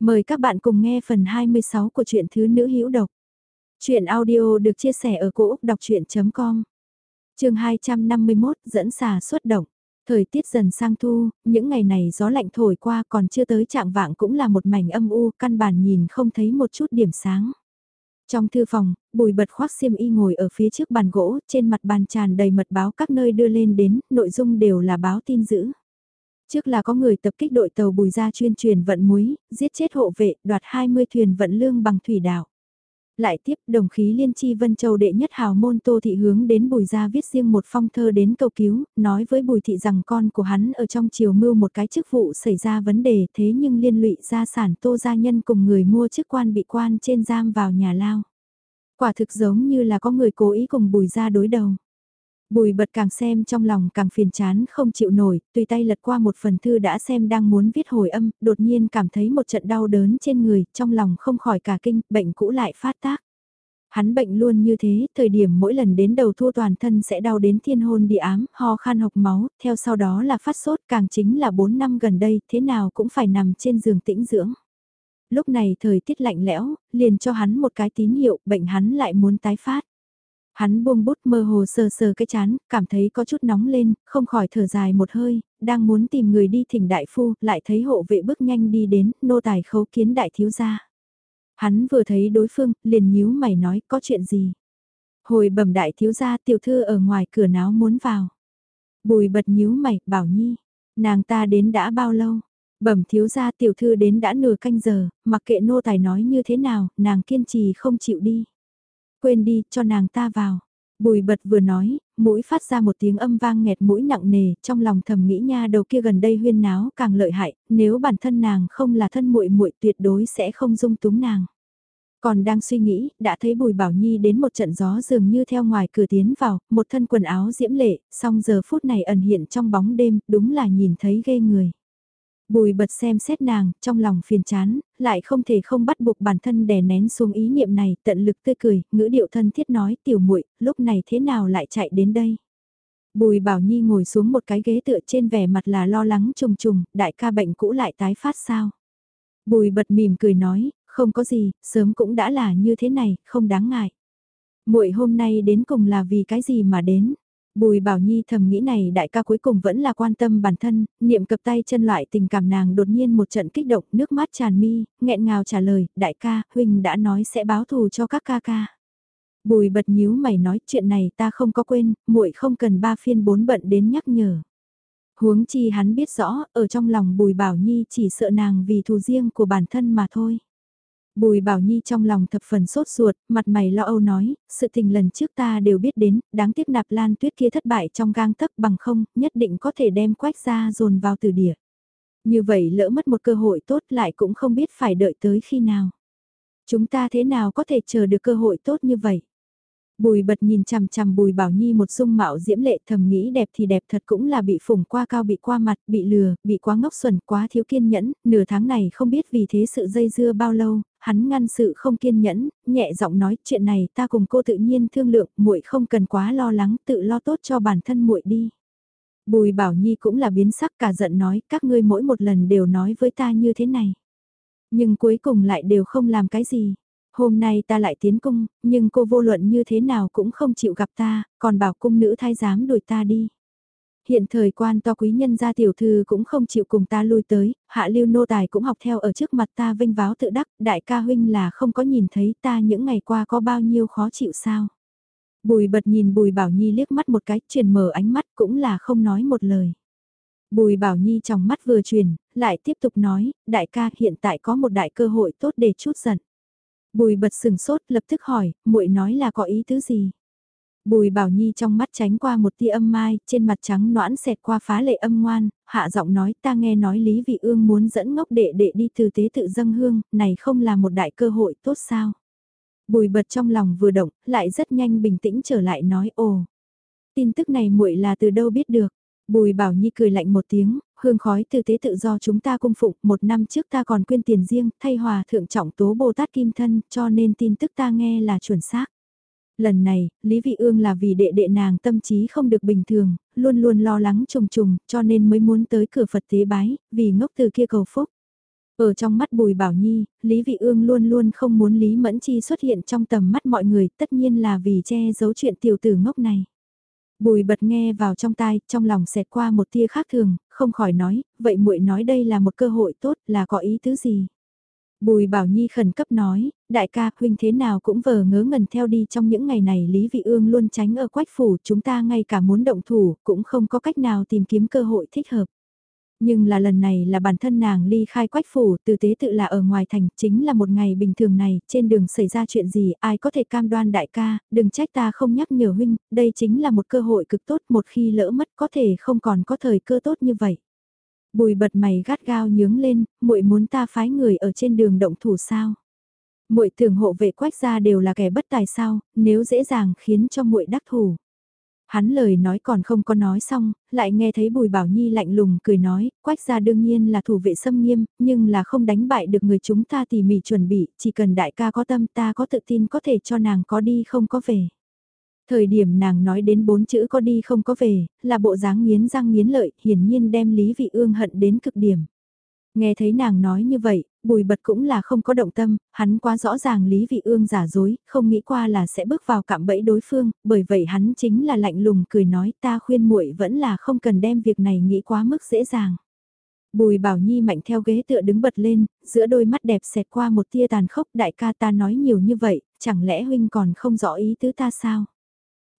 Mời các bạn cùng nghe phần 26 của truyện Thứ Nữ Hữu Độc. Chuyện audio được chia sẻ ở cỗ đọc chuyện.com Trường 251 dẫn xà xuất động. Thời tiết dần sang thu, những ngày này gió lạnh thổi qua còn chưa tới trạng vạng cũng là một mảnh âm u, căn bản nhìn không thấy một chút điểm sáng. Trong thư phòng, bùi bật khoác xiêm y ngồi ở phía trước bàn gỗ, trên mặt bàn tràn đầy mật báo các nơi đưa lên đến, nội dung đều là báo tin dữ. Trước là có người tập kích đội tàu bùi ra chuyên truyền vận muối, giết chết hộ vệ, đoạt 20 thuyền vận lương bằng thủy đảo. Lại tiếp đồng khí liên chi Vân Châu đệ nhất hào môn Tô Thị hướng đến Bùi Gia viết riêng một phong thơ đến cầu cứu, nói với Bùi Thị rằng con của hắn ở trong chiều mưu một cái chức vụ xảy ra vấn đề thế nhưng liên lụy gia sản Tô Gia Nhân cùng người mua chức quan bị quan trên giam vào nhà lao. Quả thực giống như là có người cố ý cùng Bùi Gia đối đầu. Bùi bật càng xem trong lòng càng phiền chán không chịu nổi, tùy tay lật qua một phần thư đã xem đang muốn viết hồi âm, đột nhiên cảm thấy một trận đau đớn trên người, trong lòng không khỏi cả kinh, bệnh cũ lại phát tác. Hắn bệnh luôn như thế, thời điểm mỗi lần đến đầu thua toàn thân sẽ đau đến thiên hôn địa ám, ho khan hộc máu, theo sau đó là phát sốt, càng chính là 4 năm gần đây, thế nào cũng phải nằm trên giường tĩnh dưỡng. Lúc này thời tiết lạnh lẽo, liền cho hắn một cái tín hiệu, bệnh hắn lại muốn tái phát. Hắn buông bút mơ hồ sờ sờ cái chán, cảm thấy có chút nóng lên, không khỏi thở dài một hơi, đang muốn tìm người đi thỉnh đại phu, lại thấy hộ vệ bước nhanh đi đến, nô tài khấu kiến đại thiếu gia. Hắn vừa thấy đối phương, liền nhíu mày nói, có chuyện gì? Hồi bẩm đại thiếu gia tiểu thư ở ngoài cửa náo muốn vào. Bùi bật nhíu mày, bảo nhi, nàng ta đến đã bao lâu? Bẩm thiếu gia tiểu thư đến đã nửa canh giờ, mặc kệ nô tài nói như thế nào, nàng kiên trì không chịu đi. Quên đi, cho nàng ta vào. Bùi bật vừa nói, mũi phát ra một tiếng âm vang nghẹt mũi nặng nề, trong lòng thầm nghĩ nha đầu kia gần đây huyên náo càng lợi hại, nếu bản thân nàng không là thân muội muội tuyệt đối sẽ không dung túng nàng. Còn đang suy nghĩ, đã thấy Bùi Bảo Nhi đến một trận gió dường như theo ngoài cửa tiến vào, một thân quần áo diễm lệ, song giờ phút này ẩn hiện trong bóng đêm, đúng là nhìn thấy ghê người. Bùi bật xem xét nàng, trong lòng phiền chán, lại không thể không bắt buộc bản thân đè nén xuống ý niệm này, tận lực tươi cười, ngữ điệu thân thiết nói tiểu muội lúc này thế nào lại chạy đến đây. Bùi bảo nhi ngồi xuống một cái ghế tựa trên vẻ mặt là lo lắng trùng trùng, đại ca bệnh cũ lại tái phát sao. Bùi bật mỉm cười nói, không có gì, sớm cũng đã là như thế này, không đáng ngại. muội hôm nay đến cùng là vì cái gì mà đến. Bùi Bảo Nhi thầm nghĩ này đại ca cuối cùng vẫn là quan tâm bản thân, niệm cập tay chân loại tình cảm nàng đột nhiên một trận kích động nước mắt tràn mi, nghẹn ngào trả lời, đại ca, huynh đã nói sẽ báo thù cho các ca ca. Bùi bật nhíu mày nói chuyện này ta không có quên, muội không cần ba phiên bốn bận đến nhắc nhở. Huống chi hắn biết rõ, ở trong lòng Bùi Bảo Nhi chỉ sợ nàng vì thù riêng của bản thân mà thôi. Bùi Bảo Nhi trong lòng thập phần sốt ruột, mặt mày lo âu nói, sự tình lần trước ta đều biết đến, đáng tiếc nạp lan tuyết kia thất bại trong gang tấc bằng không, nhất định có thể đem quách ra dồn vào từ địa. Như vậy lỡ mất một cơ hội tốt lại cũng không biết phải đợi tới khi nào. Chúng ta thế nào có thể chờ được cơ hội tốt như vậy? Bùi bật nhìn chằm chằm bùi bảo nhi một dung mạo diễm lệ thầm nghĩ đẹp thì đẹp thật cũng là bị phủng qua cao bị qua mặt, bị lừa, bị quá ngốc xuẩn, quá thiếu kiên nhẫn, nửa tháng này không biết vì thế sự dây dưa bao lâu, hắn ngăn sự không kiên nhẫn, nhẹ giọng nói chuyện này ta cùng cô tự nhiên thương lượng, muội không cần quá lo lắng, tự lo tốt cho bản thân muội đi. Bùi bảo nhi cũng là biến sắc cả giận nói, các ngươi mỗi một lần đều nói với ta như thế này. Nhưng cuối cùng lại đều không làm cái gì. Hôm nay ta lại tiến cung, nhưng cô vô luận như thế nào cũng không chịu gặp ta, còn bảo cung nữ thái giám đuổi ta đi. Hiện thời quan to quý nhân gia tiểu thư cũng không chịu cùng ta lui tới, hạ lưu nô tài cũng học theo ở trước mặt ta vinh váo tự đắc, đại ca huynh là không có nhìn thấy ta những ngày qua có bao nhiêu khó chịu sao. Bùi bật nhìn bùi bảo nhi liếc mắt một cái, truyền mở ánh mắt cũng là không nói một lời. Bùi bảo nhi trong mắt vừa truyền, lại tiếp tục nói, đại ca hiện tại có một đại cơ hội tốt để chút giận. Bùi bật sừng sốt lập tức hỏi, muội nói là có ý tứ gì? Bùi bảo nhi trong mắt tránh qua một tia âm mai, trên mặt trắng noãn xẹt qua phá lệ âm ngoan, hạ giọng nói ta nghe nói Lý Vị Ương muốn dẫn ngốc đệ đệ đi từ tế tự dâng hương, này không là một đại cơ hội tốt sao? Bùi bật trong lòng vừa động, lại rất nhanh bình tĩnh trở lại nói ồ. Tin tức này muội là từ đâu biết được? Bùi bảo nhi cười lạnh một tiếng, hương khói từ tế tự do chúng ta cung phụng, một năm trước ta còn quyên tiền riêng, thay hòa thượng trọng tố Bồ Tát Kim Thân, cho nên tin tức ta nghe là chuẩn xác. Lần này, Lý Vị Ương là vì đệ đệ nàng tâm trí không được bình thường, luôn luôn lo lắng trùng trùng, cho nên mới muốn tới cửa Phật tế bái, vì ngốc từ kia cầu phúc. Ở trong mắt Bùi Bảo Nhi, Lý Vị Ương luôn luôn không muốn Lý Mẫn Chi xuất hiện trong tầm mắt mọi người, tất nhiên là vì che giấu chuyện tiểu tử ngốc này. Bùi bật nghe vào trong tai, trong lòng xẹt qua một tia khác thường, không khỏi nói, vậy muội nói đây là một cơ hội tốt, là có ý tứ gì? Bùi Bảo Nhi khẩn cấp nói, đại ca huynh thế nào cũng vờ ngớ ngẩn theo đi trong những ngày này Lý Vị Ương luôn tránh ở quách phủ chúng ta ngay cả muốn động thủ cũng không có cách nào tìm kiếm cơ hội thích hợp. Nhưng là lần này là bản thân nàng ly khai quách phủ từ tế tự là ở ngoài thành chính là một ngày bình thường này trên đường xảy ra chuyện gì ai có thể cam đoan đại ca đừng trách ta không nhắc nhở huynh đây chính là một cơ hội cực tốt một khi lỡ mất có thể không còn có thời cơ tốt như vậy. Bùi bật mày gắt gao nhướng lên, muội muốn ta phái người ở trên đường động thủ sao? Muội tưởng hộ vệ quách gia đều là kẻ bất tài sao, nếu dễ dàng khiến cho muội đắc thủ. Hắn lời nói còn không có nói xong, lại nghe thấy Bùi Bảo Nhi lạnh lùng cười nói, quách gia đương nhiên là thủ vệ xâm nghiêm, nhưng là không đánh bại được người chúng ta tỉ mỉ chuẩn bị, chỉ cần đại ca có tâm ta có tự tin có thể cho nàng có đi không có về. Thời điểm nàng nói đến bốn chữ có đi không có về, là bộ dáng nghiến răng nghiến lợi, hiển nhiên đem Lý Vị Ương hận đến cực điểm. Nghe thấy nàng nói như vậy, bùi bật cũng là không có động tâm, hắn quá rõ ràng Lý Vị Ương giả dối, không nghĩ qua là sẽ bước vào cạm bẫy đối phương, bởi vậy hắn chính là lạnh lùng cười nói ta khuyên muội vẫn là không cần đem việc này nghĩ quá mức dễ dàng. Bùi Bảo Nhi mạnh theo ghế tựa đứng bật lên, giữa đôi mắt đẹp xẹt qua một tia tàn khốc đại ca ta nói nhiều như vậy, chẳng lẽ huynh còn không rõ ý tứ ta sao?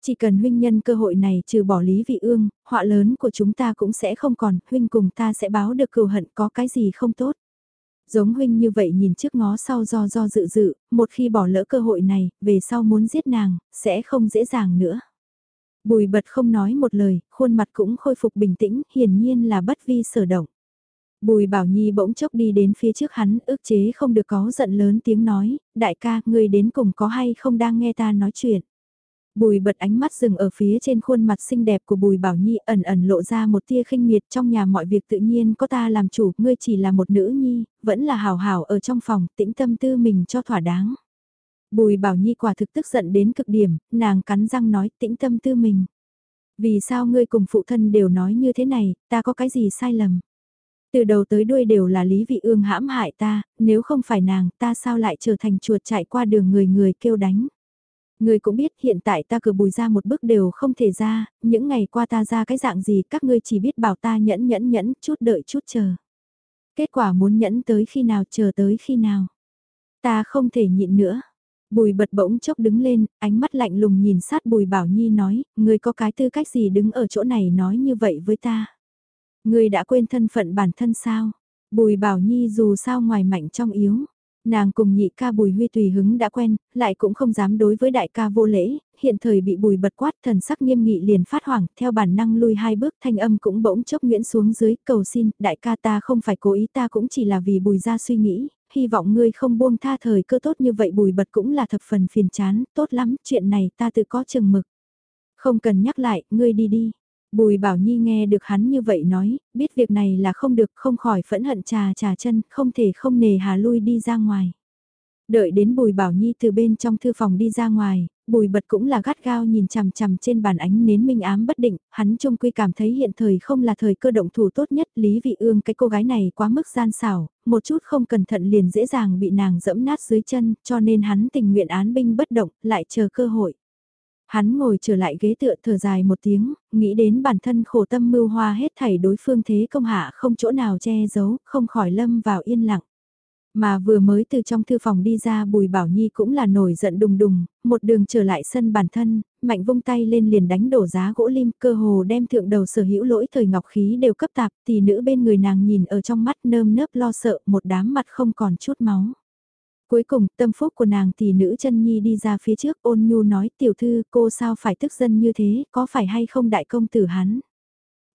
Chỉ cần huynh nhân cơ hội này trừ bỏ lý vị ương, họa lớn của chúng ta cũng sẽ không còn, huynh cùng ta sẽ báo được cừu hận có cái gì không tốt. Giống huynh như vậy nhìn trước ngó sau do do dự dự, một khi bỏ lỡ cơ hội này, về sau muốn giết nàng, sẽ không dễ dàng nữa. Bùi bật không nói một lời, khuôn mặt cũng khôi phục bình tĩnh, hiển nhiên là bất vi sở động. Bùi Bảo Nhi bỗng chốc đi đến phía trước hắn, ức chế không được có giận lớn tiếng nói, đại ca, ngươi đến cùng có hay không đang nghe ta nói chuyện. Bùi bật ánh mắt dừng ở phía trên khuôn mặt xinh đẹp của Bùi Bảo Nhi ẩn ẩn lộ ra một tia khinh miệt trong nhà mọi việc tự nhiên có ta làm chủ, ngươi chỉ là một nữ nhi, vẫn là hào hào ở trong phòng, tĩnh tâm tư mình cho thỏa đáng. Bùi Bảo Nhi quả thực tức giận đến cực điểm, nàng cắn răng nói tĩnh tâm tư mình. Vì sao ngươi cùng phụ thân đều nói như thế này, ta có cái gì sai lầm? Từ đầu tới đuôi đều là Lý Vị Ương hãm hại ta, nếu không phải nàng ta sao lại trở thành chuột chạy qua đường người người kêu đánh. Người cũng biết hiện tại ta cử bùi ra một bước đều không thể ra, những ngày qua ta ra cái dạng gì các ngươi chỉ biết bảo ta nhẫn nhẫn nhẫn chút đợi chút chờ. Kết quả muốn nhẫn tới khi nào chờ tới khi nào. Ta không thể nhịn nữa. Bùi bật bỗng chốc đứng lên, ánh mắt lạnh lùng nhìn sát bùi bảo nhi nói, người có cái tư cách gì đứng ở chỗ này nói như vậy với ta. Người đã quên thân phận bản thân sao? Bùi bảo nhi dù sao ngoài mạnh trong yếu, Nàng cùng nhị ca bùi huy tùy hứng đã quen, lại cũng không dám đối với đại ca vô lễ, hiện thời bị bùi bật quát thần sắc nghiêm nghị liền phát hoảng, theo bản năng lui hai bước thanh âm cũng bỗng chốc nguyễn xuống dưới, cầu xin, đại ca ta không phải cố ý ta cũng chỉ là vì bùi ra suy nghĩ, hy vọng ngươi không buông tha thời cơ tốt như vậy bùi bật cũng là thập phần phiền chán, tốt lắm, chuyện này ta tự có chừng mực. Không cần nhắc lại, ngươi đi đi. Bùi Bảo Nhi nghe được hắn như vậy nói, biết việc này là không được không khỏi phẫn hận trà trà chân, không thể không nề hà lui đi ra ngoài. Đợi đến Bùi Bảo Nhi từ bên trong thư phòng đi ra ngoài, Bùi Bật cũng là gắt gao nhìn chằm chằm trên bàn ánh nến minh ám bất định, hắn trông quy cảm thấy hiện thời không là thời cơ động thủ tốt nhất, Lý Vị Ương cái cô gái này quá mức gian xảo, một chút không cẩn thận liền dễ dàng bị nàng dẫm nát dưới chân, cho nên hắn tình nguyện án binh bất động, lại chờ cơ hội. Hắn ngồi trở lại ghế tựa thở dài một tiếng, nghĩ đến bản thân khổ tâm mưu hoa hết thảy đối phương thế công hạ không chỗ nào che giấu, không khỏi lâm vào yên lặng. Mà vừa mới từ trong thư phòng đi ra Bùi Bảo Nhi cũng là nổi giận đùng đùng, một đường trở lại sân bản thân, mạnh vung tay lên liền đánh đổ giá gỗ lim cơ hồ đem thượng đầu sở hữu lỗi thời ngọc khí đều cấp tạp, tỷ nữ bên người nàng nhìn ở trong mắt nơm nớp lo sợ một đám mặt không còn chút máu. Cuối cùng, tâm phúc của nàng tỷ nữ chân nhi đi ra phía trước ôn nhu nói tiểu thư cô sao phải tức dân như thế, có phải hay không đại công tử hắn.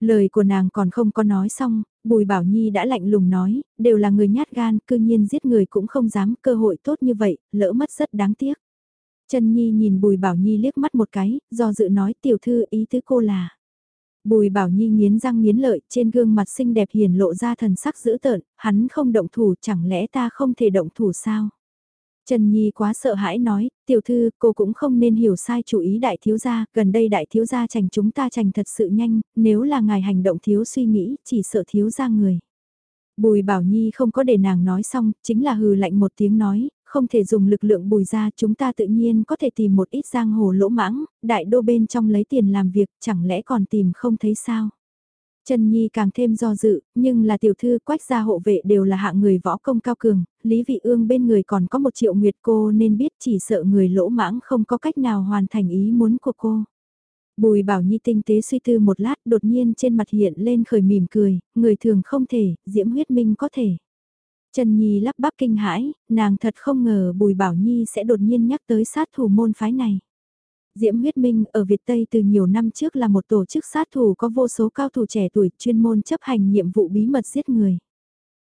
Lời của nàng còn không có nói xong, Bùi Bảo Nhi đã lạnh lùng nói, đều là người nhát gan, cư nhiên giết người cũng không dám, cơ hội tốt như vậy, lỡ mất rất đáng tiếc. Chân Nhi nhìn Bùi Bảo Nhi liếc mắt một cái, do dự nói tiểu thư ý tứ cô là. Bùi Bảo Nhi nghiến răng nghiến lợi, trên gương mặt xinh đẹp hiền lộ ra thần sắc dữ tợn, hắn không động thủ chẳng lẽ ta không thể động thủ sao? Trần Nhi quá sợ hãi nói, tiểu thư, cô cũng không nên hiểu sai chủ ý đại thiếu gia, gần đây đại thiếu gia trành chúng ta trành thật sự nhanh, nếu là ngài hành động thiếu suy nghĩ, chỉ sợ thiếu gia người. Bùi Bảo Nhi không có để nàng nói xong, chính là hừ lạnh một tiếng nói, không thể dùng lực lượng bùi ra chúng ta tự nhiên có thể tìm một ít giang hồ lỗ mãng, đại đô bên trong lấy tiền làm việc chẳng lẽ còn tìm không thấy sao. Trần Nhi càng thêm do dự, nhưng là tiểu thư quách gia hộ vệ đều là hạng người võ công cao cường, Lý Vị Ương bên người còn có một triệu nguyệt cô nên biết chỉ sợ người lỗ mãng không có cách nào hoàn thành ý muốn của cô. Bùi bảo nhi tinh tế suy tư một lát đột nhiên trên mặt hiện lên khởi mỉm cười, người thường không thể, diễm huyết minh có thể. Trần Nhi lắp bắp kinh hãi, nàng thật không ngờ Bùi Bảo Nhi sẽ đột nhiên nhắc tới sát thủ môn phái này. Diễm Huyết Minh ở Việt Tây từ nhiều năm trước là một tổ chức sát thủ có vô số cao thủ trẻ tuổi chuyên môn chấp hành nhiệm vụ bí mật giết người.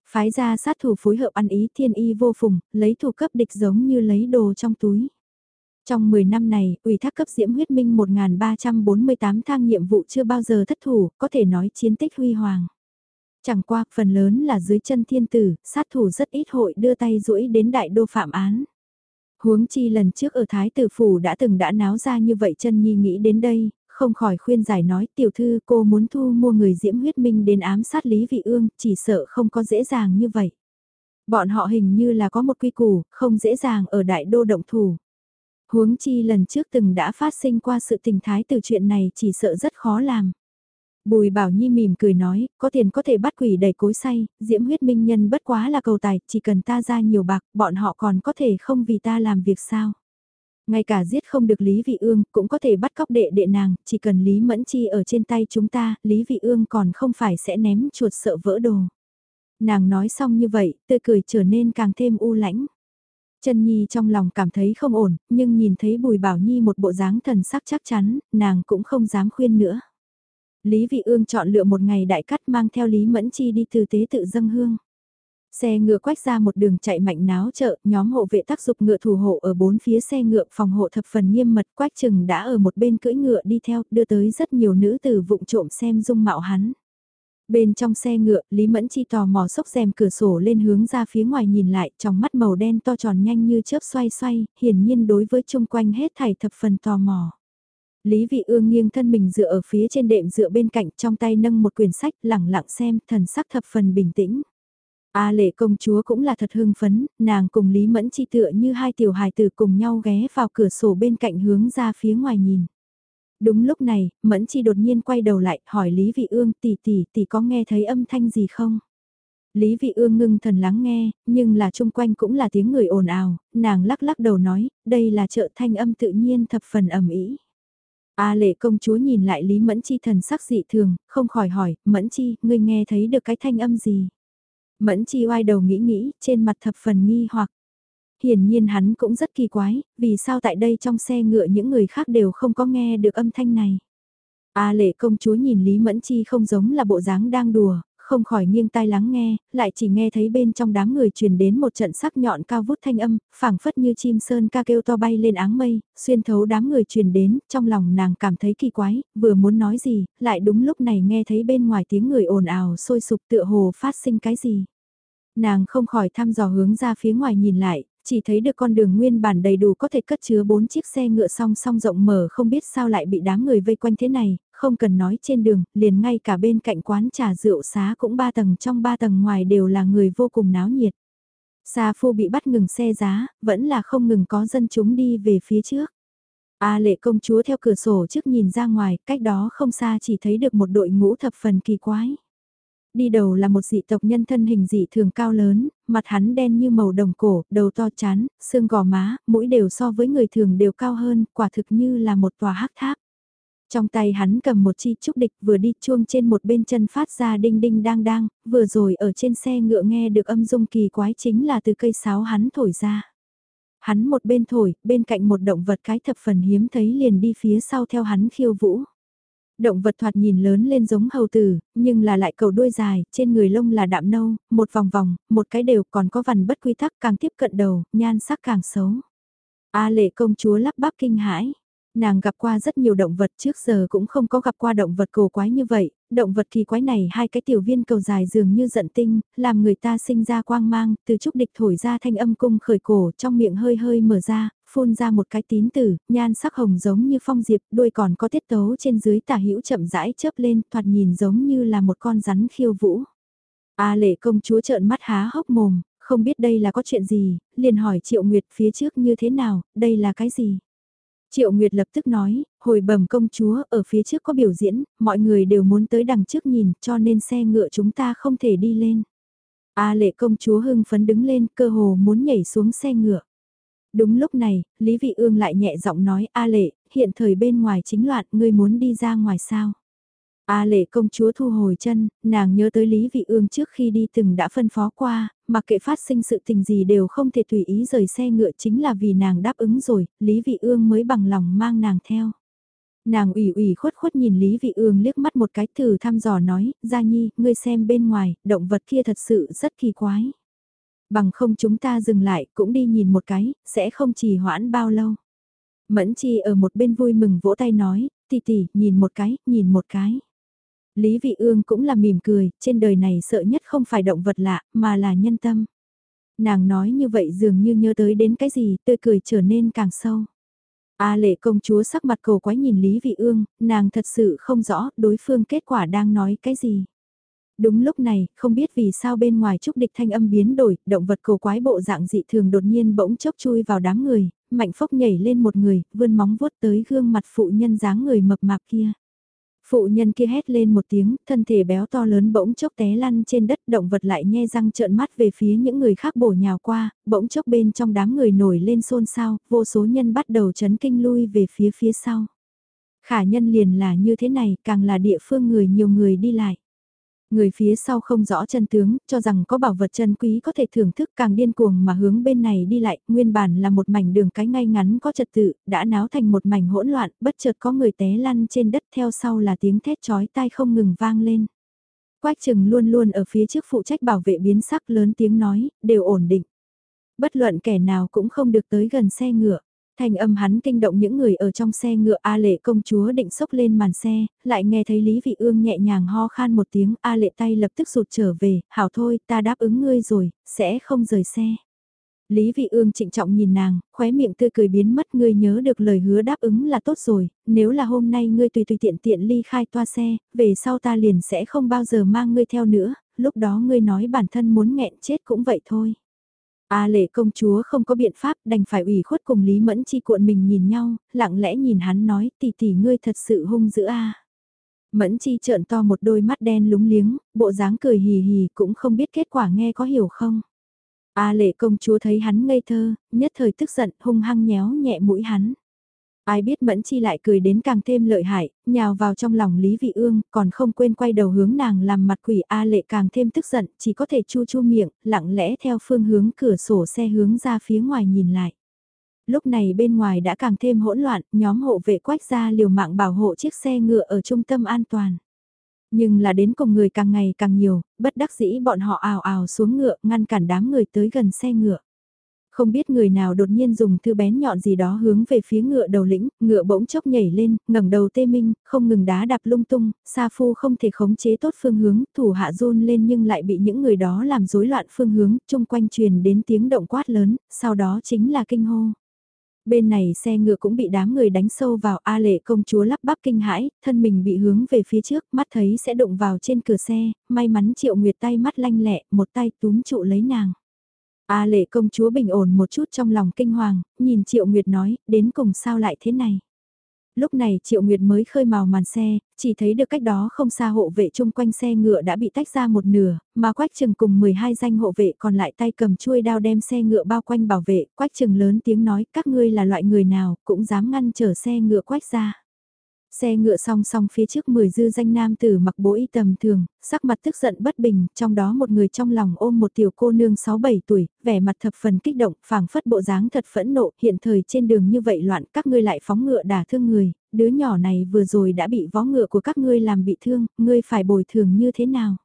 Phái ra sát thủ phối hợp ăn ý thiên y vô phùng, lấy thủ cấp địch giống như lấy đồ trong túi. Trong 10 năm này, ủy thác cấp Diễm Huyết Minh 1348 thang nhiệm vụ chưa bao giờ thất thủ, có thể nói chiến tích huy hoàng. Chẳng qua, phần lớn là dưới chân thiên tử, sát thủ rất ít hội đưa tay rũi đến đại đô phạm án. Huống chi lần trước ở Thái Tử Phủ đã từng đã náo ra như vậy chân nhi nghĩ đến đây, không khỏi khuyên giải nói tiểu thư cô muốn thu mua người diễm huyết minh đến ám sát Lý Vị Ương, chỉ sợ không có dễ dàng như vậy. Bọn họ hình như là có một quy củ, không dễ dàng ở đại đô động thủ. Huống chi lần trước từng đã phát sinh qua sự tình thái từ chuyện này chỉ sợ rất khó làm. Bùi Bảo Nhi mỉm cười nói, có tiền có thể bắt quỷ đầy cối say, diễm huyết minh nhân bất quá là cầu tài, chỉ cần ta ra nhiều bạc, bọn họ còn có thể không vì ta làm việc sao. Ngay cả giết không được Lý Vị Ương, cũng có thể bắt cóc đệ đệ nàng, chỉ cần Lý Mẫn Chi ở trên tay chúng ta, Lý Vị Ương còn không phải sẽ ném chuột sợ vỡ đồ. Nàng nói xong như vậy, tươi cười trở nên càng thêm u lãnh. Trần Nhi trong lòng cảm thấy không ổn, nhưng nhìn thấy Bùi Bảo Nhi một bộ dáng thần sắc chắc chắn, nàng cũng không dám khuyên nữa. Lý Vị Ương chọn lựa một ngày đại cắt mang theo Lý Mẫn Chi đi từ tế tự dâng hương. Xe ngựa quách ra một đường chạy mạnh náo chợ, nhóm hộ vệ tác dục ngựa thủ hộ ở bốn phía xe ngựa phòng hộ thập phần nghiêm mật quách chừng đã ở một bên cưỡi ngựa đi theo, đưa tới rất nhiều nữ tử vụng trộm xem dung mạo hắn. Bên trong xe ngựa, Lý Mẫn Chi tò mò sốc rèm cửa sổ lên hướng ra phía ngoài nhìn lại, trong mắt màu đen to tròn nhanh như chớp xoay xoay, hiển nhiên đối với chung quanh hết thảy thập phần tò mò. Lý Vị Ương nghiêng thân mình dựa ở phía trên đệm dựa bên cạnh trong tay nâng một quyển sách lẳng lặng xem thần sắc thập phần bình tĩnh. A lệ công chúa cũng là thật hưng phấn, nàng cùng Lý Mẫn Chi tựa như hai tiểu hài tử cùng nhau ghé vào cửa sổ bên cạnh hướng ra phía ngoài nhìn. Đúng lúc này, Mẫn Chi đột nhiên quay đầu lại, hỏi Lý Vị Ương tỷ tỷ tỷ có nghe thấy âm thanh gì không? Lý Vị Ương ngưng thần lắng nghe, nhưng là chung quanh cũng là tiếng người ồn ào, nàng lắc lắc đầu nói, đây là chợ thanh âm tự nhiên thập phần ầm ĩ. A lệ công chúa nhìn lại Lý Mẫn Chi thần sắc dị thường, không khỏi hỏi, Mẫn Chi, ngươi nghe thấy được cái thanh âm gì? Mẫn Chi oai đầu nghĩ nghĩ, trên mặt thập phần nghi hoặc. Hiển nhiên hắn cũng rất kỳ quái, vì sao tại đây trong xe ngựa những người khác đều không có nghe được âm thanh này. A lệ công chúa nhìn Lý Mẫn Chi không giống là bộ dáng đang đùa, không khỏi nghiêng tai lắng nghe, lại chỉ nghe thấy bên trong đám người truyền đến một trận sắc nhọn cao vút thanh âm, phảng phất như chim sơn ca kêu to bay lên áng mây, xuyên thấu đám người truyền đến, trong lòng nàng cảm thấy kỳ quái, vừa muốn nói gì, lại đúng lúc này nghe thấy bên ngoài tiếng người ồn ào sôi sục tựa hồ phát sinh cái gì. Nàng không khỏi thăm dò hướng ra phía ngoài nhìn lại, chỉ thấy được con đường nguyên bản đầy đủ có thể cất chứa bốn chiếc xe ngựa song song rộng mở không biết sao lại bị đám người vây quanh thế này, không cần nói trên đường, liền ngay cả bên cạnh quán trà rượu xá cũng ba tầng trong ba tầng ngoài đều là người vô cùng náo nhiệt. Sa phu bị bắt ngừng xe giá, vẫn là không ngừng có dân chúng đi về phía trước. A lệ công chúa theo cửa sổ trước nhìn ra ngoài, cách đó không xa chỉ thấy được một đội ngũ thập phần kỳ quái. Đi đầu là một dị tộc nhân thân hình dị thường cao lớn, mặt hắn đen như màu đồng cổ, đầu to chán, xương gò má, mũi đều so với người thường đều cao hơn, quả thực như là một tòa hắc tháp. Trong tay hắn cầm một chi trúc địch vừa đi chuông trên một bên chân phát ra đinh đinh đang đang, vừa rồi ở trên xe ngựa nghe được âm dung kỳ quái chính là từ cây sáo hắn thổi ra. Hắn một bên thổi, bên cạnh một động vật cái thập phần hiếm thấy liền đi phía sau theo hắn khiêu vũ. Động vật thoạt nhìn lớn lên giống hầu tử, nhưng là lại cầu đuôi dài, trên người lông là đạm nâu, một vòng vòng, một cái đều còn có vằn bất quy tắc càng tiếp cận đầu, nhan sắc càng xấu. A lệ công chúa lắp bắp kinh hãi. Nàng gặp qua rất nhiều động vật trước giờ cũng không có gặp qua động vật cổ quái như vậy, động vật kỳ quái này hai cái tiểu viên cầu dài dường như giận tinh, làm người ta sinh ra quang mang, từ trúc địch thổi ra thanh âm cung khởi cổ trong miệng hơi hơi mở ra, phun ra một cái tín tử, nhan sắc hồng giống như phong diệp, đuôi còn có tiết tấu trên dưới tả hữu chậm rãi chớp lên, thoạt nhìn giống như là một con rắn khiêu vũ. A lệ công chúa trợn mắt há hốc mồm, không biết đây là có chuyện gì, liền hỏi Triệu Nguyệt phía trước như thế nào, đây là cái gì? Triệu Nguyệt lập tức nói, hồi bẩm công chúa, ở phía trước có biểu diễn, mọi người đều muốn tới đằng trước nhìn, cho nên xe ngựa chúng ta không thể đi lên. A lệ công chúa hưng phấn đứng lên, cơ hồ muốn nhảy xuống xe ngựa. Đúng lúc này, Lý Vị Ương lại nhẹ giọng nói, A lệ, hiện thời bên ngoài chính loạn, ngươi muốn đi ra ngoài sao? A lệ công chúa thu hồi chân, nàng nhớ tới Lý Vị Ương trước khi đi từng đã phân phó qua, mặc kệ phát sinh sự tình gì đều không thể tùy ý rời xe ngựa chính là vì nàng đáp ứng rồi, Lý Vị Ương mới bằng lòng mang nàng theo. Nàng ủy ủy khuất khuất nhìn Lý Vị Ương liếc mắt một cái thử thăm dò nói, Gia Nhi, ngươi xem bên ngoài, động vật kia thật sự rất kỳ quái. Bằng không chúng ta dừng lại, cũng đi nhìn một cái, sẽ không trì hoãn bao lâu. Mẫn Chi ở một bên vui mừng vỗ tay nói, tỷ tỷ, nhìn một cái, nhìn một cái. Lý Vị Ương cũng là mỉm cười, trên đời này sợ nhất không phải động vật lạ, mà là nhân tâm. Nàng nói như vậy dường như nhớ tới đến cái gì, tươi cười trở nên càng sâu. A lệ công chúa sắc mặt cầu quái nhìn Lý Vị Ương, nàng thật sự không rõ đối phương kết quả đang nói cái gì. Đúng lúc này, không biết vì sao bên ngoài trúc địch thanh âm biến đổi, động vật cổ quái bộ dạng dị thường đột nhiên bỗng chốc chui vào đám người, mạnh phốc nhảy lên một người, vươn móng vuốt tới gương mặt phụ nhân dáng người mập mạp kia. Phụ nhân kia hét lên một tiếng, thân thể béo to lớn bỗng chốc té lăn trên đất, động vật lại nhe răng trợn mắt về phía những người khác bổ nhào qua, bỗng chốc bên trong đám người nổi lên xôn xao, vô số nhân bắt đầu chấn kinh lui về phía phía sau. Khả nhân liền là như thế này, càng là địa phương người nhiều người đi lại. Người phía sau không rõ chân tướng, cho rằng có bảo vật chân quý có thể thưởng thức càng điên cuồng mà hướng bên này đi lại, nguyên bản là một mảnh đường cái ngay ngắn có trật tự, đã náo thành một mảnh hỗn loạn, bất chợt có người té lăn trên đất theo sau là tiếng thét chói tai không ngừng vang lên. Quách trừng luôn luôn ở phía trước phụ trách bảo vệ biến sắc lớn tiếng nói, đều ổn định. Bất luận kẻ nào cũng không được tới gần xe ngựa. Thành âm hắn kinh động những người ở trong xe ngựa A lệ công chúa định sốc lên màn xe, lại nghe thấy Lý Vị Ương nhẹ nhàng ho khan một tiếng A lệ tay lập tức rụt trở về, hảo thôi ta đáp ứng ngươi rồi, sẽ không rời xe. Lý Vị Ương trịnh trọng nhìn nàng, khóe miệng tươi cười biến mất ngươi nhớ được lời hứa đáp ứng là tốt rồi, nếu là hôm nay ngươi tùy tùy tiện tiện ly khai toa xe, về sau ta liền sẽ không bao giờ mang ngươi theo nữa, lúc đó ngươi nói bản thân muốn nghẹn chết cũng vậy thôi. A lệ công chúa không có biện pháp đành phải ủy khuất cùng Lý Mẫn Chi cuộn mình nhìn nhau, lặng lẽ nhìn hắn nói tỷ tỷ ngươi thật sự hung dữ a. Mẫn Chi trợn to một đôi mắt đen lúng liếng, bộ dáng cười hì hì cũng không biết kết quả nghe có hiểu không. A lệ công chúa thấy hắn ngây thơ, nhất thời tức giận hung hăng nhéo nhẹ mũi hắn. Ai biết Mẫn Chi lại cười đến càng thêm lợi hại, nhào vào trong lòng Lý Vị Ương, còn không quên quay đầu hướng nàng làm mặt quỷ A lệ càng thêm tức giận, chỉ có thể chu chu miệng, lặng lẽ theo phương hướng cửa sổ xe hướng ra phía ngoài nhìn lại. Lúc này bên ngoài đã càng thêm hỗn loạn, nhóm hộ vệ quách ra liều mạng bảo hộ chiếc xe ngựa ở trung tâm an toàn. Nhưng là đến cùng người càng ngày càng nhiều, bất đắc dĩ bọn họ ào ào xuống ngựa ngăn cản đám người tới gần xe ngựa. Không biết người nào đột nhiên dùng thư bén nhọn gì đó hướng về phía ngựa đầu lĩnh, ngựa bỗng chốc nhảy lên, ngẩng đầu tê minh, không ngừng đá đạp lung tung, Sa Phu không thể khống chế tốt phương hướng, thủ hạ run lên nhưng lại bị những người đó làm rối loạn phương hướng, chung quanh truyền đến tiếng động quát lớn, sau đó chính là kinh hô. Bên này xe ngựa cũng bị đám người đánh sâu vào A lệ công chúa lắp bắp kinh hãi, thân mình bị hướng về phía trước, mắt thấy sẽ đụng vào trên cửa xe, may mắn triệu nguyệt tay mắt lanh lẹ, một tay túm trụ lấy nàng. A lệ công chúa bình ổn một chút trong lòng kinh hoàng, nhìn Triệu Nguyệt nói, đến cùng sao lại thế này. Lúc này Triệu Nguyệt mới khơi màu màn xe, chỉ thấy được cách đó không xa hộ vệ chung quanh xe ngựa đã bị tách ra một nửa, mà Quách Trừng cùng 12 danh hộ vệ còn lại tay cầm chuôi đao đem xe ngựa bao quanh bảo vệ, Quách Trừng lớn tiếng nói các ngươi là loại người nào cũng dám ngăn trở xe ngựa Quách ra. Xe ngựa song song phía trước 10 dư danh nam tử mặc bố y tầm thường, sắc mặt tức giận bất bình, trong đó một người trong lòng ôm một tiểu cô nương 6-7 tuổi, vẻ mặt thập phần kích động, phảng phất bộ dáng thật phẫn nộ, hiện thời trên đường như vậy loạn, các ngươi lại phóng ngựa đả thương người, đứa nhỏ này vừa rồi đã bị vó ngựa của các ngươi làm bị thương, ngươi phải bồi thường như thế nào?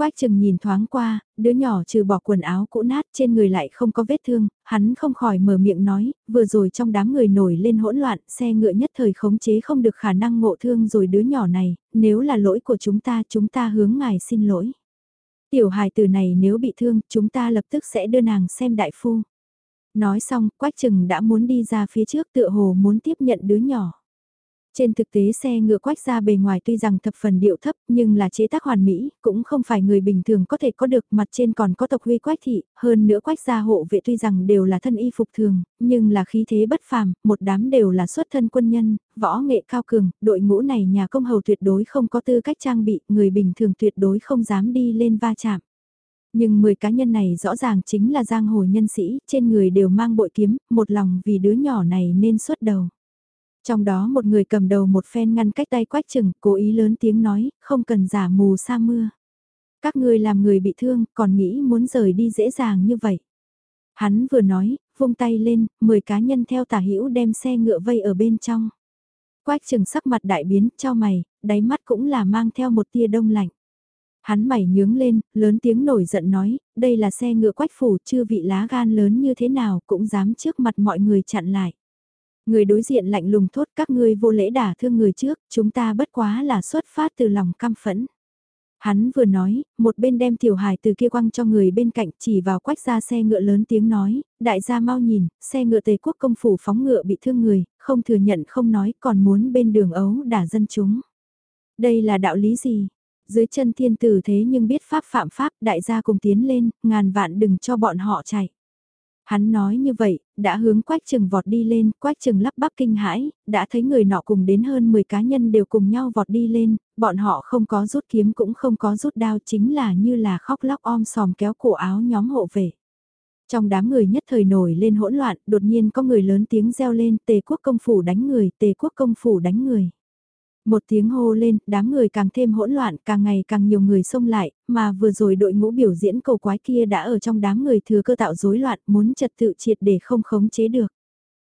Quách chừng nhìn thoáng qua, đứa nhỏ trừ bỏ quần áo cũ nát trên người lại không có vết thương, hắn không khỏi mở miệng nói, vừa rồi trong đám người nổi lên hỗn loạn, xe ngựa nhất thời khống chế không được khả năng ngộ thương rồi đứa nhỏ này, nếu là lỗi của chúng ta chúng ta hướng ngài xin lỗi. Tiểu hài từ này nếu bị thương, chúng ta lập tức sẽ đưa nàng xem đại phu. Nói xong, Quách Trừng đã muốn đi ra phía trước tựa hồ muốn tiếp nhận đứa nhỏ. Trên thực tế xe ngựa quách ra bề ngoài tuy rằng thập phần điệu thấp nhưng là chế tác hoàn mỹ, cũng không phải người bình thường có thể có được mặt trên còn có tộc huy quách thị, hơn nữa quách gia hộ vệ tuy rằng đều là thân y phục thường, nhưng là khí thế bất phàm, một đám đều là xuất thân quân nhân, võ nghệ cao cường, đội ngũ này nhà công hầu tuyệt đối không có tư cách trang bị, người bình thường tuyệt đối không dám đi lên va chạm. Nhưng 10 cá nhân này rõ ràng chính là giang hồ nhân sĩ, trên người đều mang bội kiếm, một lòng vì đứa nhỏ này nên xuất đầu. Trong đó một người cầm đầu một phen ngăn cách tay quách chừng, cố ý lớn tiếng nói, không cần giả mù sa mưa. Các ngươi làm người bị thương, còn nghĩ muốn rời đi dễ dàng như vậy. Hắn vừa nói, vung tay lên, 10 cá nhân theo tả hữu đem xe ngựa vây ở bên trong. Quách chừng sắc mặt đại biến, cho mày, đáy mắt cũng là mang theo một tia đông lạnh. Hắn mày nhướng lên, lớn tiếng nổi giận nói, đây là xe ngựa quách phủ, chưa vị lá gan lớn như thế nào cũng dám trước mặt mọi người chặn lại. Người đối diện lạnh lùng thốt các ngươi vô lễ đả thương người trước, chúng ta bất quá là xuất phát từ lòng căm phẫn. Hắn vừa nói, một bên đem tiểu hài từ kia quăng cho người bên cạnh chỉ vào quách ra xe ngựa lớn tiếng nói, đại gia mau nhìn, xe ngựa tề quốc công phủ phóng ngựa bị thương người, không thừa nhận không nói còn muốn bên đường ấu đả dân chúng. Đây là đạo lý gì? Dưới chân thiên tử thế nhưng biết pháp phạm pháp đại gia cùng tiến lên, ngàn vạn đừng cho bọn họ chạy. Hắn nói như vậy, đã hướng quách trừng vọt đi lên, quách trừng lắp bắp kinh hãi, đã thấy người nọ cùng đến hơn 10 cá nhân đều cùng nhau vọt đi lên, bọn họ không có rút kiếm cũng không có rút đao chính là như là khóc lóc om sòm kéo cổ áo nhóm hộ về. Trong đám người nhất thời nổi lên hỗn loạn, đột nhiên có người lớn tiếng reo lên, tề quốc công phủ đánh người, tề quốc công phủ đánh người. Một tiếng hô lên, đám người càng thêm hỗn loạn, càng ngày càng nhiều người xông lại, mà vừa rồi đội ngũ biểu diễn cầu quái kia đã ở trong đám người thừa cơ tạo rối loạn, muốn trật tự triệt để không khống chế được.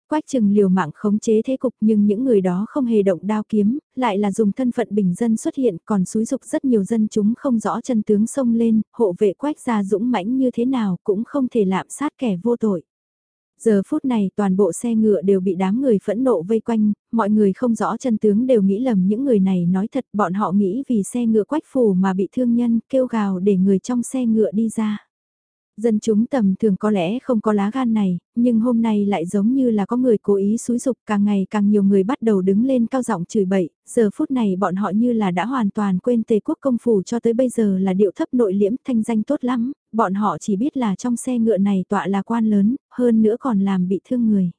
Quách trừng liều mạng khống chế thế cục nhưng những người đó không hề động đao kiếm, lại là dùng thân phận bình dân xuất hiện còn xúi dục rất nhiều dân chúng không rõ chân tướng xông lên, hộ vệ quách gia dũng mãnh như thế nào cũng không thể lạm sát kẻ vô tội. Giờ phút này toàn bộ xe ngựa đều bị đám người phẫn nộ vây quanh, mọi người không rõ chân tướng đều nghĩ lầm những người này nói thật bọn họ nghĩ vì xe ngựa quách phủ mà bị thương nhân kêu gào để người trong xe ngựa đi ra. Dân chúng tầm thường có lẽ không có lá gan này, nhưng hôm nay lại giống như là có người cố ý xúi dục càng ngày càng nhiều người bắt đầu đứng lên cao giọng chửi bậy, giờ phút này bọn họ như là đã hoàn toàn quên tề quốc công phủ cho tới bây giờ là điệu thấp nội liễm thanh danh tốt lắm, bọn họ chỉ biết là trong xe ngựa này tọa là quan lớn, hơn nữa còn làm bị thương người.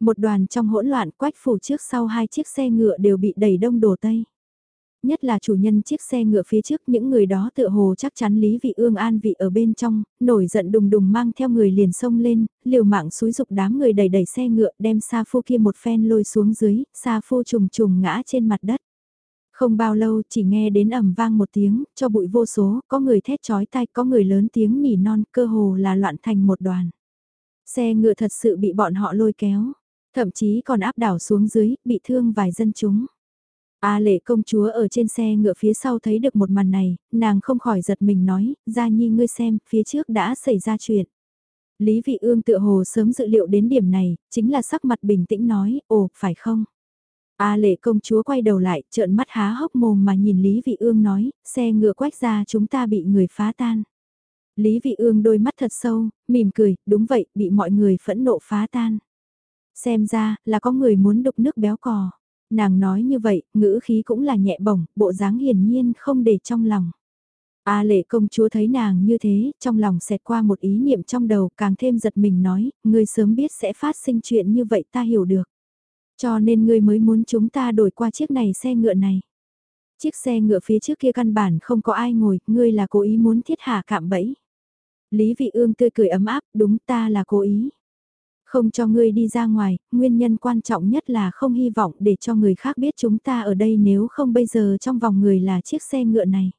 Một đoàn trong hỗn loạn quách phủ trước sau hai chiếc xe ngựa đều bị đẩy đông đổ tây nhất là chủ nhân chiếc xe ngựa phía trước những người đó tựa hồ chắc chắn Lý Vị Ương an vị ở bên trong, nổi giận đùng đùng mang theo người liền xông lên, liều mạng xúi dục đám người đẩy đẩy xe ngựa đem Sa Phu kia một phen lôi xuống dưới, Sa Phu trùng trùng ngã trên mặt đất. Không bao lâu chỉ nghe đến ầm vang một tiếng, cho bụi vô số, có người thét chói tai, có người lớn tiếng nỉ non, cơ hồ là loạn thành một đoàn. Xe ngựa thật sự bị bọn họ lôi kéo, thậm chí còn áp đảo xuống dưới, bị thương vài dân chúng. A lệ công chúa ở trên xe ngựa phía sau thấy được một màn này, nàng không khỏi giật mình nói, gia nhi ngươi xem, phía trước đã xảy ra chuyện. Lý vị ương tựa hồ sớm dự liệu đến điểm này, chính là sắc mặt bình tĩnh nói, ồ, phải không? A lệ công chúa quay đầu lại, trợn mắt há hốc mồm mà nhìn Lý vị ương nói, xe ngựa quách ra chúng ta bị người phá tan. Lý vị ương đôi mắt thật sâu, mỉm cười, đúng vậy, bị mọi người phẫn nộ phá tan. Xem ra, là có người muốn đục nước béo cò. Nàng nói như vậy, ngữ khí cũng là nhẹ bổng, bộ dáng hiển nhiên không để trong lòng. A lệ công chúa thấy nàng như thế, trong lòng xẹt qua một ý niệm trong đầu càng thêm giật mình nói, ngươi sớm biết sẽ phát sinh chuyện như vậy ta hiểu được. Cho nên ngươi mới muốn chúng ta đổi qua chiếc này xe ngựa này. Chiếc xe ngựa phía trước kia căn bản không có ai ngồi, ngươi là cố ý muốn thiết hạ cạm bẫy. Lý vị ương tươi cười ấm áp, đúng ta là cố ý. Không cho ngươi đi ra ngoài, nguyên nhân quan trọng nhất là không hy vọng để cho người khác biết chúng ta ở đây nếu không bây giờ trong vòng người là chiếc xe ngựa này.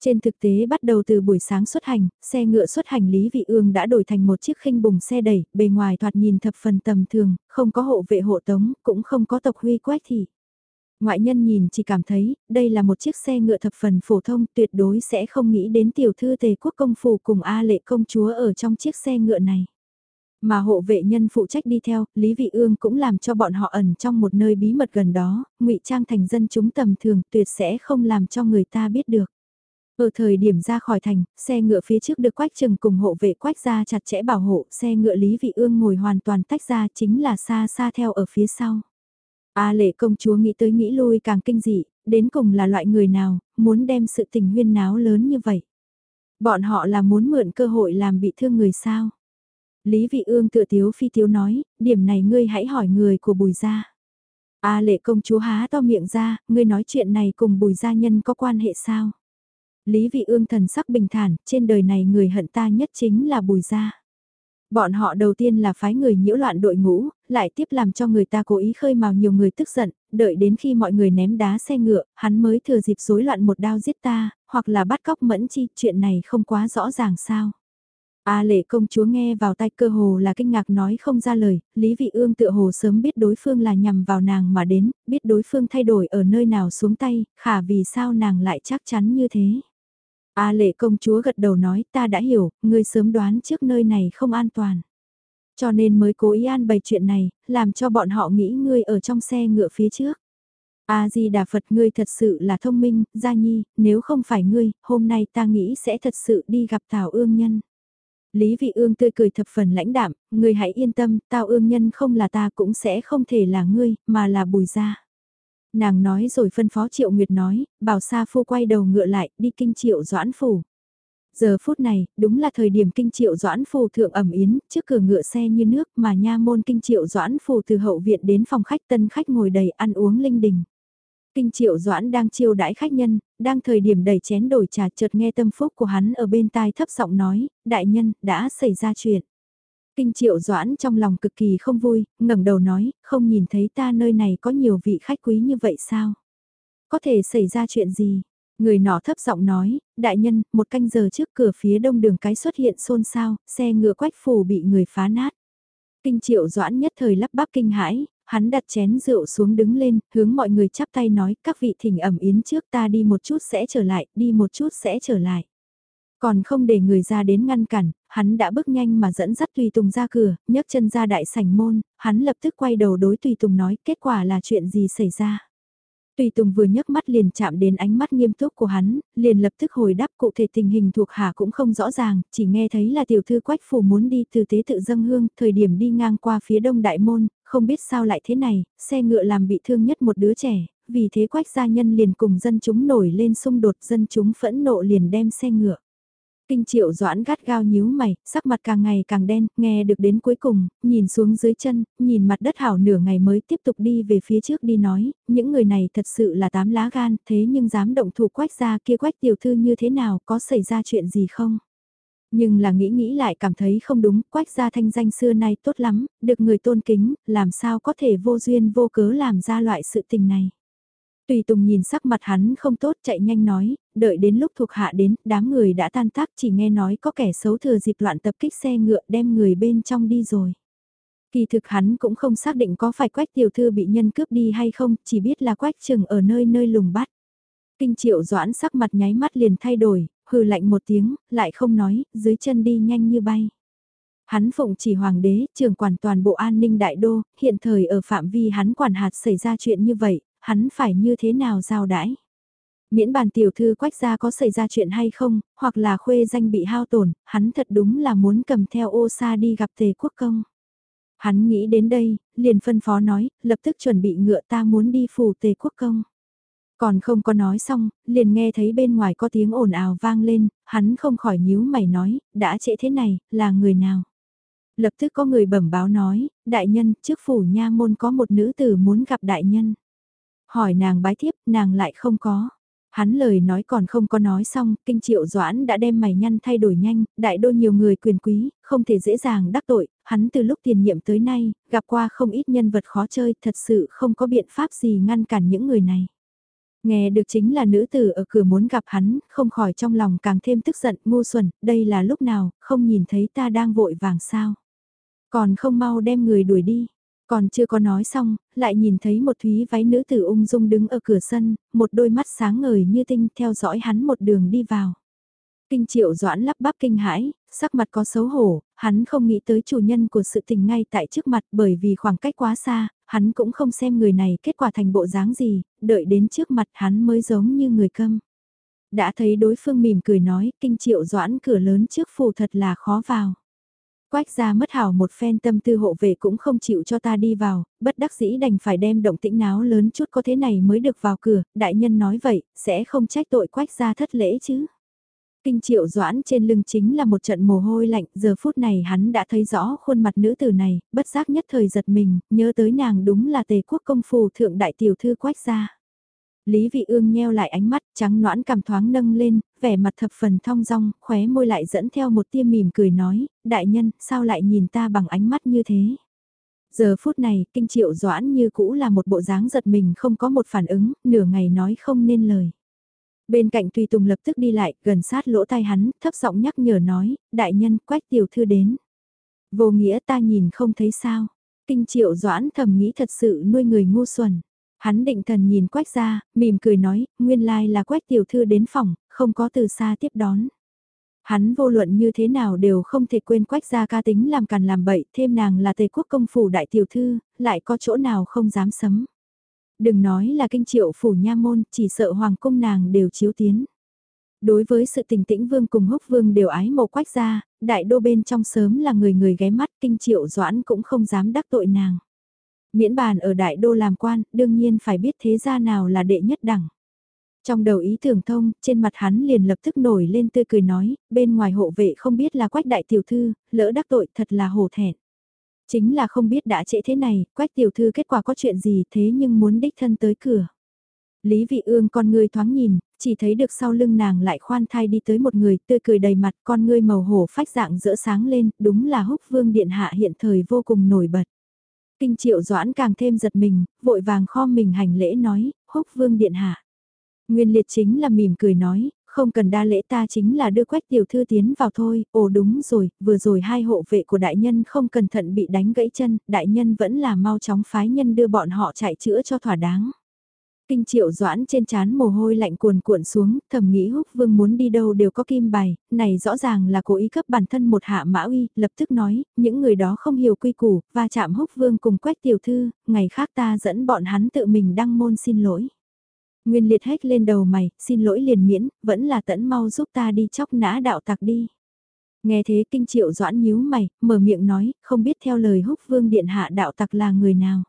Trên thực tế bắt đầu từ buổi sáng xuất hành, xe ngựa xuất hành Lý Vị Ương đã đổi thành một chiếc khinh bùng xe đẩy, bề ngoài thoạt nhìn thập phần tầm thường, không có hộ vệ hộ tống, cũng không có tộc huy quách thị. Ngoại nhân nhìn chỉ cảm thấy, đây là một chiếc xe ngựa thập phần phổ thông, tuyệt đối sẽ không nghĩ đến tiểu thư tề quốc công phủ cùng A lệ công chúa ở trong chiếc xe ngựa này. Mà hộ vệ nhân phụ trách đi theo, Lý Vị Ương cũng làm cho bọn họ ẩn trong một nơi bí mật gần đó, ngụy trang thành dân chúng tầm thường tuyệt sẽ không làm cho người ta biết được. Ở thời điểm ra khỏi thành, xe ngựa phía trước được quách trừng cùng hộ vệ quách ra chặt chẽ bảo hộ, xe ngựa Lý Vị Ương ngồi hoàn toàn tách ra chính là xa xa theo ở phía sau. A lệ công chúa nghĩ tới nghĩ lui càng kinh dị, đến cùng là loại người nào, muốn đem sự tình huyên náo lớn như vậy. Bọn họ là muốn mượn cơ hội làm bị thương người sao. Lý vị ương tựa tiếu phi tiếu nói, điểm này ngươi hãy hỏi người của bùi gia. A lệ công chúa há to miệng ra, ngươi nói chuyện này cùng bùi gia nhân có quan hệ sao? Lý vị ương thần sắc bình thản, trên đời này người hận ta nhất chính là bùi gia. Bọn họ đầu tiên là phái người nhiễu loạn đội ngũ, lại tiếp làm cho người ta cố ý khơi mào nhiều người tức giận, đợi đến khi mọi người ném đá xe ngựa, hắn mới thừa dịp rối loạn một đao giết ta, hoặc là bắt cóc mẫn chi, chuyện này không quá rõ ràng sao. A lệ công chúa nghe vào tay cơ hồ là kinh ngạc nói không ra lời, Lý Vị Ương tựa hồ sớm biết đối phương là nhằm vào nàng mà đến, biết đối phương thay đổi ở nơi nào xuống tay, khả vì sao nàng lại chắc chắn như thế. A lệ công chúa gật đầu nói ta đã hiểu, ngươi sớm đoán trước nơi này không an toàn. Cho nên mới cố ý an bày chuyện này, làm cho bọn họ nghĩ ngươi ở trong xe ngựa phía trước. A-di-đà Phật ngươi thật sự là thông minh, Gia Nhi, nếu không phải ngươi, hôm nay ta nghĩ sẽ thật sự đi gặp Tào ương nhân. Lý Vị Ương tươi cười thập phần lãnh đạm, ngươi hãy yên tâm, tao ương nhân không là ta cũng sẽ không thể là ngươi, mà là bùi gia. Nàng nói rồi phân phó Triệu Nguyệt nói, bảo Sa Phu quay đầu ngựa lại, đi kinh Triệu Doãn Phủ. Giờ phút này, đúng là thời điểm kinh Triệu Doãn Phủ thượng ẩm yến, trước cửa ngựa xe như nước mà nha môn kinh Triệu Doãn Phủ từ hậu viện đến phòng khách tân khách ngồi đầy ăn uống linh đình. Kinh Triệu Doãn đang chiêu đãi khách nhân, đang thời điểm đẩy chén đổi trà chợt nghe tâm phúc của hắn ở bên tai thấp giọng nói, đại nhân, đã xảy ra chuyện. Kinh triệu doãn trong lòng cực kỳ không vui, ngẩng đầu nói, không nhìn thấy ta nơi này có nhiều vị khách quý như vậy sao? Có thể xảy ra chuyện gì? Người nọ thấp giọng nói, đại nhân, một canh giờ trước cửa phía đông đường cái xuất hiện xôn xao, xe ngựa quách phủ bị người phá nát. Kinh triệu doãn nhất thời lắp bắp kinh hãi, hắn đặt chén rượu xuống đứng lên, hướng mọi người chắp tay nói, các vị thỉnh ẩm yến trước ta đi một chút sẽ trở lại, đi một chút sẽ trở lại. Còn không để người ra đến ngăn cản, hắn đã bước nhanh mà dẫn dắt Tùy Tùng ra cửa, nhấc chân ra đại sảnh môn, hắn lập tức quay đầu đối Tùy Tùng nói kết quả là chuyện gì xảy ra. Tùy Tùng vừa nhấc mắt liền chạm đến ánh mắt nghiêm túc của hắn, liền lập tức hồi đáp cụ thể tình hình thuộc hạ cũng không rõ ràng, chỉ nghe thấy là tiểu thư quách phủ muốn đi từ tế tự dâng hương, thời điểm đi ngang qua phía đông đại môn, không biết sao lại thế này, xe ngựa làm bị thương nhất một đứa trẻ, vì thế quách gia nhân liền cùng dân chúng nổi lên xung đột dân chúng phẫn nộ liền đem xe ngựa. Kinh triệu doãn gắt gao nhíu mày, sắc mặt càng ngày càng đen, nghe được đến cuối cùng, nhìn xuống dưới chân, nhìn mặt đất hảo nửa ngày mới tiếp tục đi về phía trước đi nói, những người này thật sự là tám lá gan, thế nhưng dám động thủ quách ra kia quách tiểu thư như thế nào, có xảy ra chuyện gì không? Nhưng là nghĩ nghĩ lại cảm thấy không đúng, quách gia thanh danh xưa nay tốt lắm, được người tôn kính, làm sao có thể vô duyên vô cớ làm ra loại sự tình này. Tùy Tùng nhìn sắc mặt hắn không tốt chạy nhanh nói, đợi đến lúc thuộc hạ đến, đám người đã tan tác chỉ nghe nói có kẻ xấu thừa dịp loạn tập kích xe ngựa đem người bên trong đi rồi. Kỳ thực hắn cũng không xác định có phải quách tiểu thư bị nhân cướp đi hay không, chỉ biết là quách chừng ở nơi nơi lùng bắt. Kinh triệu doãn sắc mặt nháy mắt liền thay đổi, hừ lạnh một tiếng, lại không nói, dưới chân đi nhanh như bay. Hắn phụng chỉ hoàng đế, trưởng quản toàn bộ an ninh đại đô, hiện thời ở phạm vi hắn quản hạt xảy ra chuyện như vậy, hắn phải như thế nào giao đãi. Miễn bàn tiểu thư quách gia có xảy ra chuyện hay không, hoặc là khuê danh bị hao tổn, hắn thật đúng là muốn cầm theo ô sa đi gặp tề quốc công. Hắn nghĩ đến đây, liền phân phó nói, lập tức chuẩn bị ngựa ta muốn đi phủ tề quốc công. Còn không có nói xong, liền nghe thấy bên ngoài có tiếng ồn ào vang lên, hắn không khỏi nhíu mày nói, đã trễ thế này, là người nào? Lập tức có người bẩm báo nói, đại nhân, trước phủ nha môn có một nữ tử muốn gặp đại nhân. Hỏi nàng bái thiếp, nàng lại không có. Hắn lời nói còn không có nói xong, kinh triệu doãn đã đem mày nhăn thay đổi nhanh, đại đô nhiều người quyền quý, không thể dễ dàng đắc tội, hắn từ lúc tiền nhiệm tới nay, gặp qua không ít nhân vật khó chơi, thật sự không có biện pháp gì ngăn cản những người này. Nghe được chính là nữ tử ở cửa muốn gặp hắn, không khỏi trong lòng càng thêm tức giận, ngu xuẩn, đây là lúc nào, không nhìn thấy ta đang vội vàng sao. Còn không mau đem người đuổi đi, còn chưa có nói xong, lại nhìn thấy một thúy váy nữ tử ung dung đứng ở cửa sân, một đôi mắt sáng ngời như tinh theo dõi hắn một đường đi vào. Kinh triệu doãn lắp bắp kinh hãi, sắc mặt có xấu hổ, hắn không nghĩ tới chủ nhân của sự tình ngay tại trước mặt bởi vì khoảng cách quá xa, hắn cũng không xem người này kết quả thành bộ dáng gì, đợi đến trước mặt hắn mới giống như người câm. Đã thấy đối phương mỉm cười nói, kinh triệu doãn cửa lớn trước phủ thật là khó vào. Quách ra mất hảo một phen tâm tư hộ vệ cũng không chịu cho ta đi vào, bất đắc dĩ đành phải đem động tĩnh náo lớn chút có thế này mới được vào cửa, đại nhân nói vậy, sẽ không trách tội quách ra thất lễ chứ. Kinh triệu doãn trên lưng chính là một trận mồ hôi lạnh, giờ phút này hắn đã thấy rõ khuôn mặt nữ tử này, bất giác nhất thời giật mình, nhớ tới nàng đúng là tề quốc công phù thượng đại tiểu thư quách gia. Lý vị ương nheo lại ánh mắt, trắng noãn cảm thoáng nâng lên, vẻ mặt thập phần thong dong, khóe môi lại dẫn theo một tia mỉm cười nói, đại nhân, sao lại nhìn ta bằng ánh mắt như thế? Giờ phút này, kinh triệu doãn như cũ là một bộ dáng giật mình không có một phản ứng, nửa ngày nói không nên lời. Bên cạnh Tùy Tùng lập tức đi lại, gần sát lỗ tai hắn, thấp giọng nhắc nhở nói, đại nhân, quách tiểu thư đến. Vô nghĩa ta nhìn không thấy sao. Kinh triệu doãn thầm nghĩ thật sự nuôi người ngu xuẩn. Hắn định thần nhìn quách ra, mỉm cười nói, nguyên lai là quách tiểu thư đến phòng, không có từ xa tiếp đón. Hắn vô luận như thế nào đều không thể quên quách ra ca tính làm càn làm bậy, thêm nàng là tề quốc công phủ đại tiểu thư, lại có chỗ nào không dám sấm. Đừng nói là kinh triệu phủ nha môn, chỉ sợ hoàng cung nàng đều chiếu tiến. Đối với sự tình tĩnh vương cùng húc vương đều ái mộ quách ra, đại đô bên trong sớm là người người ghé mắt kinh triệu doãn cũng không dám đắc tội nàng. Miễn bàn ở đại đô làm quan, đương nhiên phải biết thế gia nào là đệ nhất đẳng. Trong đầu ý tưởng thông, trên mặt hắn liền lập tức nổi lên tươi cười nói, bên ngoài hộ vệ không biết là quách đại tiểu thư, lỡ đắc tội thật là hổ thẹn. Chính là không biết đã trễ thế này, quách tiểu thư kết quả có chuyện gì thế nhưng muốn đích thân tới cửa. Lý vị ương con người thoáng nhìn, chỉ thấy được sau lưng nàng lại khoan thai đi tới một người tươi cười đầy mặt con ngươi màu hổ phách dạng rỡ sáng lên, đúng là húc vương điện hạ hiện thời vô cùng nổi bật. Kinh triệu doãn càng thêm giật mình, vội vàng kho mình hành lễ nói, húc vương điện hạ. Nguyên liệt chính là mỉm cười nói, không cần đa lễ ta chính là đưa quách tiểu thư tiến vào thôi, ồ đúng rồi, vừa rồi hai hộ vệ của đại nhân không cẩn thận bị đánh gãy chân, đại nhân vẫn là mau chóng phái nhân đưa bọn họ chạy chữa cho thỏa đáng. Kinh triệu doãn trên chán mồ hôi lạnh cuồn cuộn xuống, thầm nghĩ húc vương muốn đi đâu đều có kim bài, này rõ ràng là cố ý cấp bản thân một hạ mã uy, lập tức nói, những người đó không hiểu quy củ, và chạm húc vương cùng quách tiểu thư, ngày khác ta dẫn bọn hắn tự mình đăng môn xin lỗi. Nguyên liệt hét lên đầu mày, xin lỗi liền miễn, vẫn là tẫn mau giúp ta đi chóc nã đạo tặc đi. Nghe thế kinh triệu doãn nhíu mày, mở miệng nói, không biết theo lời húc vương điện hạ đạo tặc là người nào.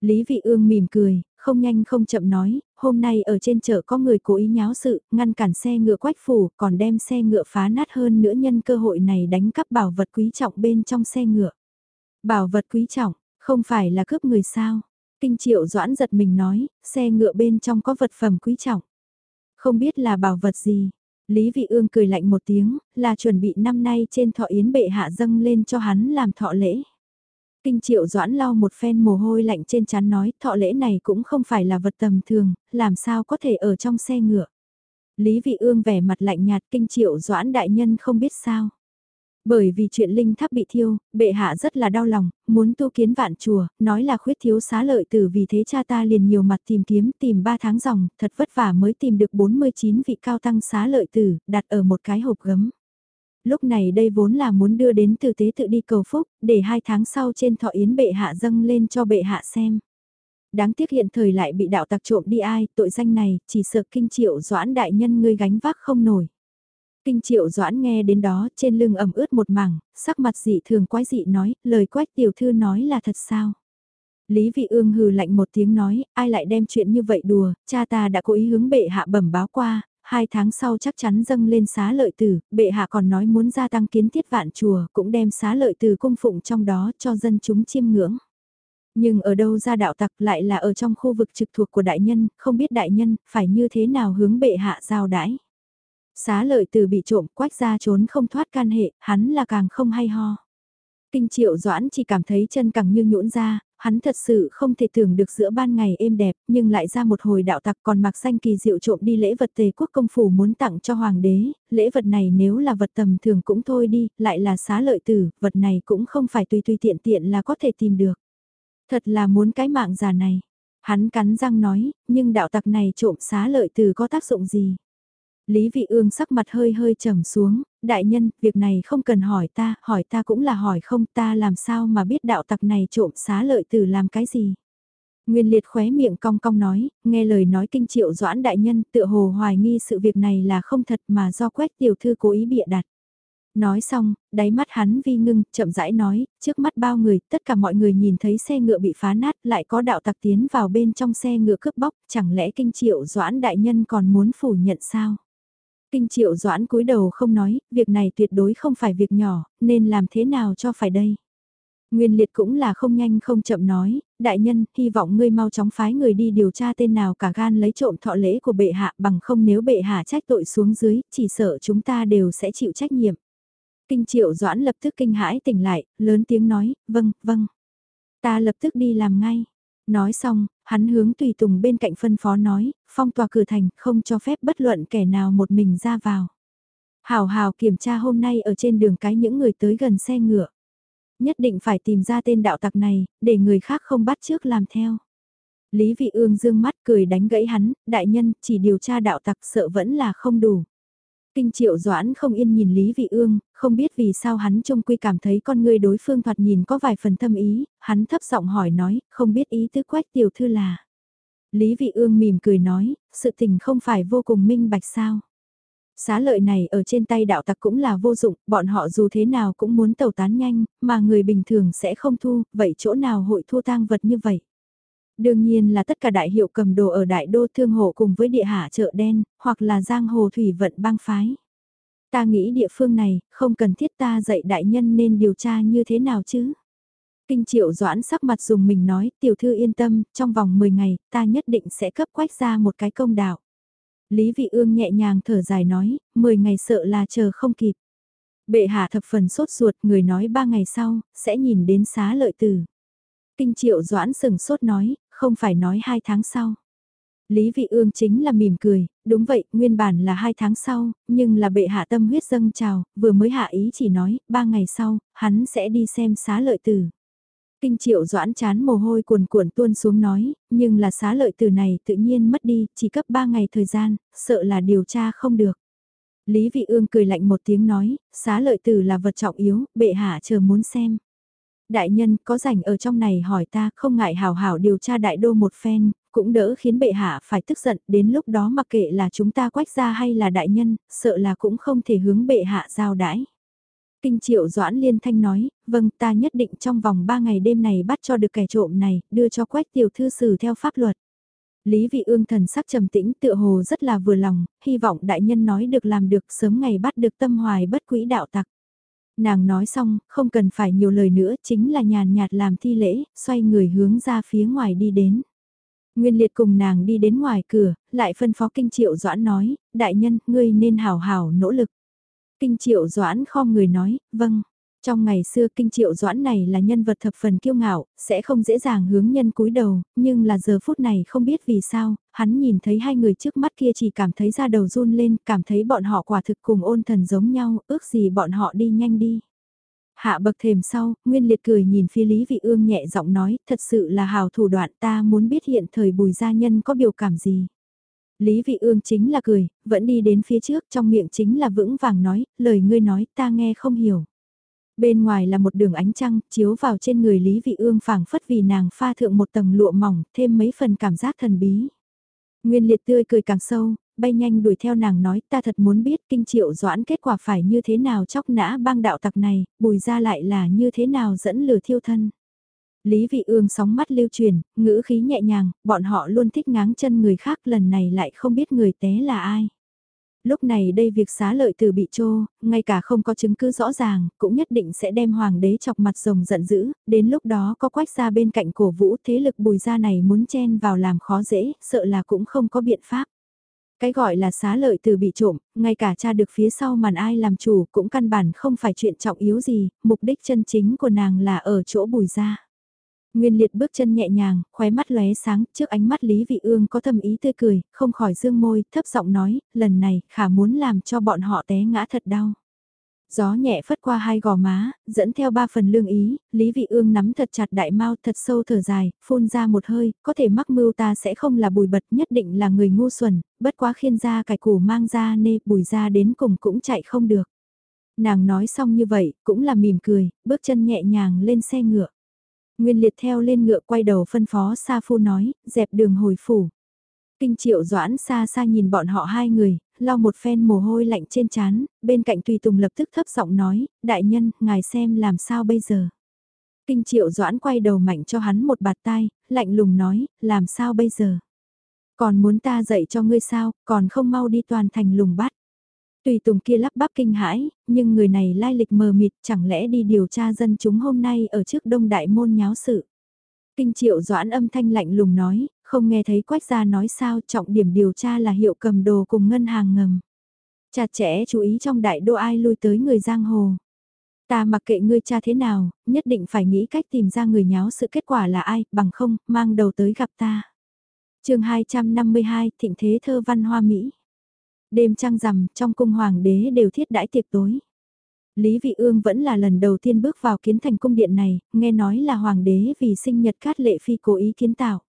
Lý vị ương mỉm cười, không nhanh không chậm nói, hôm nay ở trên chợ có người cố ý nháo sự, ngăn cản xe ngựa quách phủ, còn đem xe ngựa phá nát hơn nữa nhân cơ hội này đánh cắp bảo vật quý trọng bên trong xe ngựa. Bảo vật quý trọng, không phải là cướp người sao? Kinh triệu doãn giật mình nói, xe ngựa bên trong có vật phẩm quý trọng. Không biết là bảo vật gì. Lý Vị Ương cười lạnh một tiếng, là chuẩn bị năm nay trên thọ yến bệ hạ dâng lên cho hắn làm thọ lễ. Kinh triệu doãn lau một phen mồ hôi lạnh trên chán nói thọ lễ này cũng không phải là vật tầm thường, làm sao có thể ở trong xe ngựa. Lý Vị Ương vẻ mặt lạnh nhạt kinh triệu doãn đại nhân không biết sao. Bởi vì chuyện linh tháp bị thiêu, bệ hạ rất là đau lòng, muốn tu kiến vạn chùa, nói là khuyết thiếu xá lợi tử vì thế cha ta liền nhiều mặt tìm kiếm tìm 3 tháng dòng, thật vất vả mới tìm được 49 vị cao tăng xá lợi tử, đặt ở một cái hộp gấm. Lúc này đây vốn là muốn đưa đến từ tế tự đi cầu phúc, để hai tháng sau trên thọ yến bệ hạ dâng lên cho bệ hạ xem. Đáng tiếc hiện thời lại bị đạo tặc trộm đi ai, tội danh này, chỉ sợ kinh triệu doãn đại nhân ngươi gánh vác không nổi. Kinh triệu doãn nghe đến đó trên lưng ẩm ướt một mảng, sắc mặt dị thường quái dị nói, lời quách tiểu thư nói là thật sao. Lý vị ương hừ lạnh một tiếng nói, ai lại đem chuyện như vậy đùa, cha ta đã cố ý hướng bệ hạ bẩm báo qua, hai tháng sau chắc chắn dâng lên xá lợi tử, bệ hạ còn nói muốn gia tăng kiến thiết vạn chùa, cũng đem xá lợi tử cung phụng trong đó cho dân chúng chiêm ngưỡng. Nhưng ở đâu ra đạo tặc lại là ở trong khu vực trực thuộc của đại nhân, không biết đại nhân phải như thế nào hướng bệ hạ giao đãi. Xá lợi từ bị trộm quách ra trốn không thoát can hệ, hắn là càng không hay ho. Kinh triệu doãn chỉ cảm thấy chân càng như nhũn ra, hắn thật sự không thể tưởng được giữa ban ngày êm đẹp, nhưng lại ra một hồi đạo tặc còn mặc xanh kỳ diệu trộm đi lễ vật tề quốc công phủ muốn tặng cho hoàng đế, lễ vật này nếu là vật tầm thường cũng thôi đi, lại là xá lợi tử, vật này cũng không phải tùy tùy tiện tiện là có thể tìm được. Thật là muốn cái mạng già này. Hắn cắn răng nói, nhưng đạo tặc này trộm xá lợi tử có tác dụng gì? Lý Vị Ương sắc mặt hơi hơi trầm xuống, đại nhân, việc này không cần hỏi ta, hỏi ta cũng là hỏi không ta làm sao mà biết đạo tặc này trộm xá lợi tử làm cái gì. Nguyên liệt khóe miệng cong cong nói, nghe lời nói kinh triệu doãn đại nhân tựa hồ hoài nghi sự việc này là không thật mà do quét tiểu thư cố ý bịa đặt. Nói xong, đáy mắt hắn vi ngưng, chậm rãi nói, trước mắt bao người, tất cả mọi người nhìn thấy xe ngựa bị phá nát, lại có đạo tặc tiến vào bên trong xe ngựa cướp bóc, chẳng lẽ kinh triệu doãn đại nhân còn muốn phủ nhận sao? Kinh triệu doãn cúi đầu không nói, việc này tuyệt đối không phải việc nhỏ, nên làm thế nào cho phải đây? Nguyên liệt cũng là không nhanh không chậm nói, đại nhân, hy vọng ngươi mau chóng phái người đi điều tra tên nào cả gan lấy trộm thọ lễ của bệ hạ bằng không nếu bệ hạ trách tội xuống dưới, chỉ sợ chúng ta đều sẽ chịu trách nhiệm. Kinh triệu doãn lập tức kinh hãi tỉnh lại, lớn tiếng nói, vâng, vâng. Ta lập tức đi làm ngay. Nói xong, hắn hướng tùy tùng bên cạnh phân phó nói, phong tòa cửa thành không cho phép bất luận kẻ nào một mình ra vào. Hào hào kiểm tra hôm nay ở trên đường cái những người tới gần xe ngựa. Nhất định phải tìm ra tên đạo tặc này, để người khác không bắt trước làm theo. Lý vị ương dương mắt cười đánh gãy hắn, đại nhân chỉ điều tra đạo tặc sợ vẫn là không đủ. Kinh triệu doãn không yên nhìn Lý Vị Ương, không biết vì sao hắn trông quy cảm thấy con người đối phương thoạt nhìn có vài phần thâm ý, hắn thấp giọng hỏi nói, không biết ý tứ quách tiểu thư là. Lý Vị Ương mỉm cười nói, sự tình không phải vô cùng minh bạch sao. Xá lợi này ở trên tay đạo tặc cũng là vô dụng, bọn họ dù thế nào cũng muốn tẩu tán nhanh, mà người bình thường sẽ không thu, vậy chỗ nào hội thu tang vật như vậy? Đương nhiên là tất cả đại hiệu cầm đồ ở đại đô thương hộ cùng với địa hạ chợ đen, hoặc là giang hồ thủy vận bang phái. Ta nghĩ địa phương này, không cần thiết ta dạy đại nhân nên điều tra như thế nào chứ? Kinh triệu doãn sắc mặt dùng mình nói, tiểu thư yên tâm, trong vòng 10 ngày, ta nhất định sẽ cấp quách ra một cái công đạo. Lý vị ương nhẹ nhàng thở dài nói, 10 ngày sợ là chờ không kịp. Bệ hạ thập phần sốt ruột, người nói ba ngày sau, sẽ nhìn đến xá lợi tử. Kinh triệu doãn sừng sốt nói, không phải nói hai tháng sau. Lý Vị Ương chính là mỉm cười, đúng vậy, nguyên bản là hai tháng sau, nhưng là bệ hạ tâm huyết dâng trào, vừa mới hạ ý chỉ nói, ba ngày sau, hắn sẽ đi xem xá lợi tử. Kinh triệu doãn chán mồ hôi cuồn cuộn tuôn xuống nói, nhưng là xá lợi tử này tự nhiên mất đi, chỉ cấp ba ngày thời gian, sợ là điều tra không được. Lý Vị Ương cười lạnh một tiếng nói, xá lợi tử là vật trọng yếu, bệ hạ chờ muốn xem. Đại nhân có rảnh ở trong này hỏi ta không ngại hào hảo điều tra đại đô một phen, cũng đỡ khiến bệ hạ phải tức giận, đến lúc đó mặc kệ là chúng ta quách ra hay là đại nhân, sợ là cũng không thể hướng bệ hạ giao đãi. Kinh triệu doãn liên thanh nói, vâng ta nhất định trong vòng 3 ngày đêm này bắt cho được kẻ trộm này, đưa cho quách tiểu thư xử theo pháp luật. Lý vị ương thần sắc trầm tĩnh tựa hồ rất là vừa lòng, hy vọng đại nhân nói được làm được sớm ngày bắt được tâm hoài bất quỹ đạo tặc. Nàng nói xong, không cần phải nhiều lời nữa, chính là nhàn nhạt làm thi lễ, xoay người hướng ra phía ngoài đi đến. Nguyên liệt cùng nàng đi đến ngoài cửa, lại phân phó kinh triệu doãn nói, đại nhân, ngươi nên hào hào nỗ lực. Kinh triệu doãn khom người nói, vâng. Trong ngày xưa kinh triệu doãn này là nhân vật thập phần kiêu ngạo, sẽ không dễ dàng hướng nhân cúi đầu, nhưng là giờ phút này không biết vì sao, hắn nhìn thấy hai người trước mắt kia chỉ cảm thấy da đầu run lên, cảm thấy bọn họ quả thực cùng ôn thần giống nhau, ước gì bọn họ đi nhanh đi. Hạ bậc thềm sau, Nguyên Liệt cười nhìn phía Lý Vị Ương nhẹ giọng nói, thật sự là hào thủ đoạn ta muốn biết hiện thời bùi gia nhân có biểu cảm gì. Lý Vị Ương chính là cười, vẫn đi đến phía trước trong miệng chính là vững vàng nói, lời ngươi nói ta nghe không hiểu. Bên ngoài là một đường ánh trăng, chiếu vào trên người Lý Vị Ương phảng phất vì nàng pha thượng một tầng lụa mỏng, thêm mấy phần cảm giác thần bí. Nguyên liệt tươi cười càng sâu, bay nhanh đuổi theo nàng nói ta thật muốn biết kinh triệu doãn kết quả phải như thế nào chóc nã bang đạo tặc này, bùi ra lại là như thế nào dẫn lửa thiêu thân. Lý vị ương sóng mắt lưu truyền, ngữ khí nhẹ nhàng, bọn họ luôn thích ngáng chân người khác lần này lại không biết người té là ai lúc này đây việc xá lợi từ bị trô, ngay cả không có chứng cứ rõ ràng, cũng nhất định sẽ đem hoàng đế chọc mặt rồng giận dữ, đến lúc đó có quách ra bên cạnh cổ vũ thế lực bùi ra này muốn chen vào làm khó dễ, sợ là cũng không có biện pháp. Cái gọi là xá lợi từ bị trộm, ngay cả cha được phía sau màn ai làm chủ cũng căn bản không phải chuyện trọng yếu gì, mục đích chân chính của nàng là ở chỗ bùi ra. Nguyên liệt bước chân nhẹ nhàng, khóe mắt lóe sáng, trước ánh mắt Lý Vị Ương có thầm ý tươi cười, không khỏi dương môi, thấp giọng nói, lần này, khả muốn làm cho bọn họ té ngã thật đau. Gió nhẹ phất qua hai gò má, dẫn theo ba phần lương ý, Lý Vị Ương nắm thật chặt đại mau thật sâu thở dài, phun ra một hơi, có thể mắc mưu ta sẽ không là bùi bật nhất định là người ngu xuẩn, bất quá khiên ra cải củ mang ra nê bùi ra đến cùng cũng chạy không được. Nàng nói xong như vậy, cũng là mỉm cười, bước chân nhẹ nhàng lên xe ngựa. Nguyên liệt theo lên ngựa quay đầu phân phó Sa Phu nói, dẹp đường hồi phủ. Kinh triệu doãn xa xa nhìn bọn họ hai người, lau một phen mồ hôi lạnh trên trán, bên cạnh tùy tùng lập tức thấp giọng nói, đại nhân, ngài xem làm sao bây giờ. Kinh triệu doãn quay đầu mạnh cho hắn một bạt tai, lạnh lùng nói, làm sao bây giờ. Còn muốn ta dạy cho ngươi sao, còn không mau đi toàn thành lùng bát. Tùy tùng kia lắp bắp kinh hãi, nhưng người này lai lịch mờ mịt chẳng lẽ đi điều tra dân chúng hôm nay ở trước đông đại môn nháo sự. Kinh triệu doãn âm thanh lạnh lùng nói, không nghe thấy quách gia nói sao trọng điểm điều tra là hiệu cầm đồ cùng ngân hàng ngầm. Chặt chẽ chú ý trong đại đô ai lui tới người giang hồ. Ta mặc kệ ngươi cha thế nào, nhất định phải nghĩ cách tìm ra người nháo sự kết quả là ai, bằng không, mang đầu tới gặp ta. chương 252, Thịnh Thế Thơ Văn Hoa Mỹ. Đêm trăng rằm, trong cung hoàng đế đều thiết đãi tiệc tối. Lý Vị Ương vẫn là lần đầu tiên bước vào kiến thành cung điện này, nghe nói là hoàng đế vì sinh nhật cát lệ phi cố ý kiến tạo.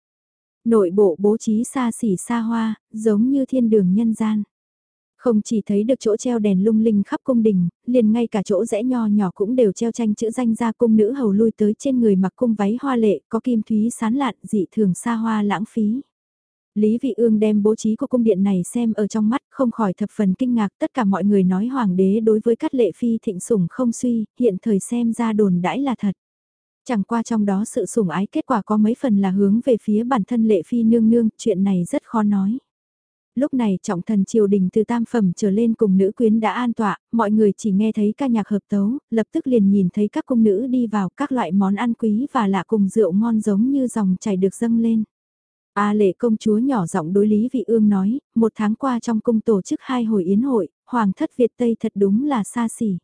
Nội bộ bố trí xa xỉ xa hoa, giống như thiên đường nhân gian. Không chỉ thấy được chỗ treo đèn lung linh khắp cung đình, liền ngay cả chỗ rẽ nho nhỏ cũng đều treo tranh chữ danh ra cung nữ hầu lui tới trên người mặc cung váy hoa lệ, có kim thúy sán lạn dị thường xa hoa lãng phí. Lý Vị Ương đem bố trí của cung điện này xem ở trong mắt, không khỏi thập phần kinh ngạc, tất cả mọi người nói hoàng đế đối với cát lệ phi thịnh sủng không suy, hiện thời xem ra đồn đãi là thật. Chẳng qua trong đó sự sủng ái kết quả có mấy phần là hướng về phía bản thân lệ phi nương nương, chuyện này rất khó nói. Lúc này trọng thần triều đình từ tam phẩm trở lên cùng nữ quyến đã an tọa, mọi người chỉ nghe thấy ca nhạc hợp tấu, lập tức liền nhìn thấy các cung nữ đi vào các loại món ăn quý và lạ cùng rượu ngon giống như dòng chảy được dâng lên. A lệ công chúa nhỏ giọng đối Lý Vị Ương nói, một tháng qua trong cung tổ chức hai hồi yến hội, hoàng thất Việt Tây thật đúng là xa xỉ.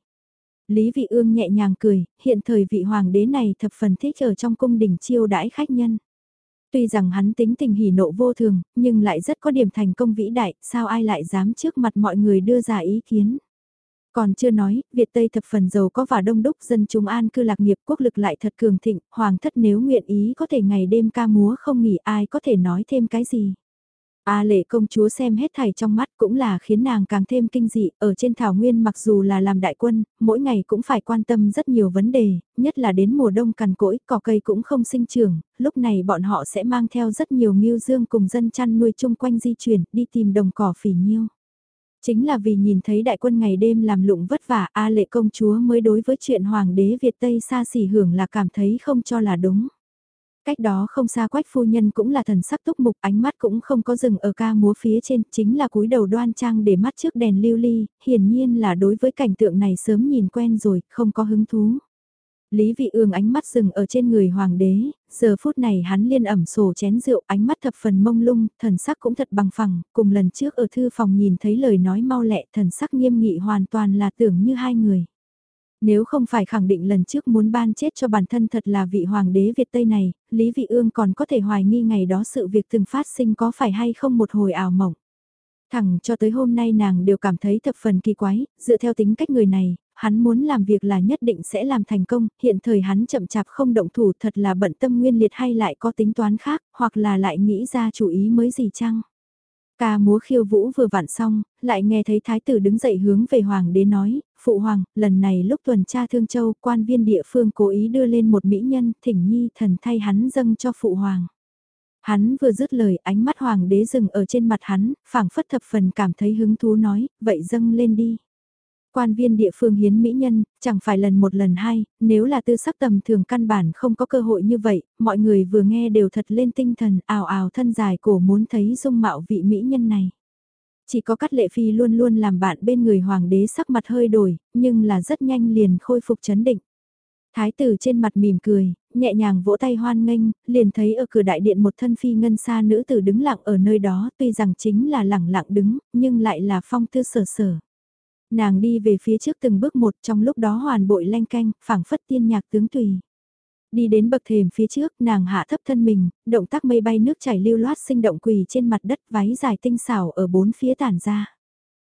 Lý Vị Ương nhẹ nhàng cười, hiện thời vị hoàng đế này thập phần thích ở trong cung đình chiêu đãi khách nhân. Tuy rằng hắn tính tình hỉ nộ vô thường, nhưng lại rất có điểm thành công vĩ đại, sao ai lại dám trước mặt mọi người đưa ra ý kiến. Còn chưa nói, Việt Tây thập phần giàu có và đông đúc dân chúng an cư lạc nghiệp quốc lực lại thật cường thịnh, hoàng thất nếu nguyện ý có thể ngày đêm ca múa không nghỉ ai có thể nói thêm cái gì. A lệ công chúa xem hết thảy trong mắt cũng là khiến nàng càng thêm kinh dị, ở trên thảo nguyên mặc dù là làm đại quân, mỗi ngày cũng phải quan tâm rất nhiều vấn đề, nhất là đến mùa đông cằn cỗi, cỏ cây cũng không sinh trưởng, lúc này bọn họ sẽ mang theo rất nhiều nghiêu dương cùng dân chăn nuôi chung quanh di chuyển, đi tìm đồng cỏ phỉ nhiêu. Chính là vì nhìn thấy đại quân ngày đêm làm lụng vất vả A lệ công chúa mới đối với chuyện hoàng đế Việt Tây xa xỉ hưởng là cảm thấy không cho là đúng. Cách đó không xa quách phu nhân cũng là thần sắc túc mục ánh mắt cũng không có dừng ở ca múa phía trên chính là cúi đầu đoan trang để mắt trước đèn lưu ly, hiển nhiên là đối với cảnh tượng này sớm nhìn quen rồi, không có hứng thú. Lý vị ương ánh mắt dừng ở trên người hoàng đế, giờ phút này hắn liên ẩm sổ chén rượu ánh mắt thập phần mông lung, thần sắc cũng thật bằng phẳng, cùng lần trước ở thư phòng nhìn thấy lời nói mau lẹ thần sắc nghiêm nghị hoàn toàn là tưởng như hai người. Nếu không phải khẳng định lần trước muốn ban chết cho bản thân thật là vị hoàng đế Việt Tây này, Lý Vị Ương còn có thể hoài nghi ngày đó sự việc từng phát sinh có phải hay không một hồi ảo mộng. Thẳng cho tới hôm nay nàng đều cảm thấy thập phần kỳ quái, dựa theo tính cách người này, hắn muốn làm việc là nhất định sẽ làm thành công, hiện thời hắn chậm chạp không động thủ thật là bận tâm nguyên liệt hay lại có tính toán khác, hoặc là lại nghĩ ra chủ ý mới gì chăng. Ca múa khiêu vũ vừa vặn xong, lại nghe thấy thái tử đứng dậy hướng về hoàng đế nói, phụ hoàng, lần này lúc tuần tra Thương Châu, quan viên địa phương cố ý đưa lên một mỹ nhân, thỉnh nhi thần thay hắn dâng cho phụ hoàng. Hắn vừa dứt lời ánh mắt hoàng đế dừng ở trên mặt hắn, phảng phất thập phần cảm thấy hứng thú nói, vậy dâng lên đi. Quan viên địa phương hiến mỹ nhân, chẳng phải lần một lần hai, nếu là tư sắc tầm thường căn bản không có cơ hội như vậy, mọi người vừa nghe đều thật lên tinh thần, ào ào thân dài cổ muốn thấy dung mạo vị mỹ nhân này. Chỉ có cắt lệ phi luôn luôn làm bạn bên người hoàng đế sắc mặt hơi đổi, nhưng là rất nhanh liền khôi phục chấn định. Thái tử trên mặt mỉm cười, nhẹ nhàng vỗ tay hoan nghênh, liền thấy ở cửa đại điện một thân phi ngân xa nữ tử đứng lặng ở nơi đó tuy rằng chính là lặng lặng đứng, nhưng lại là phong tư sở sở. Nàng đi về phía trước từng bước một trong lúc đó hoàn bội lanh canh, phảng phất tiên nhạc tướng tùy. Đi đến bậc thềm phía trước, nàng hạ thấp thân mình, động tác mây bay nước chảy lưu loát sinh động quỳ trên mặt đất váy dài tinh xảo ở bốn phía tản ra.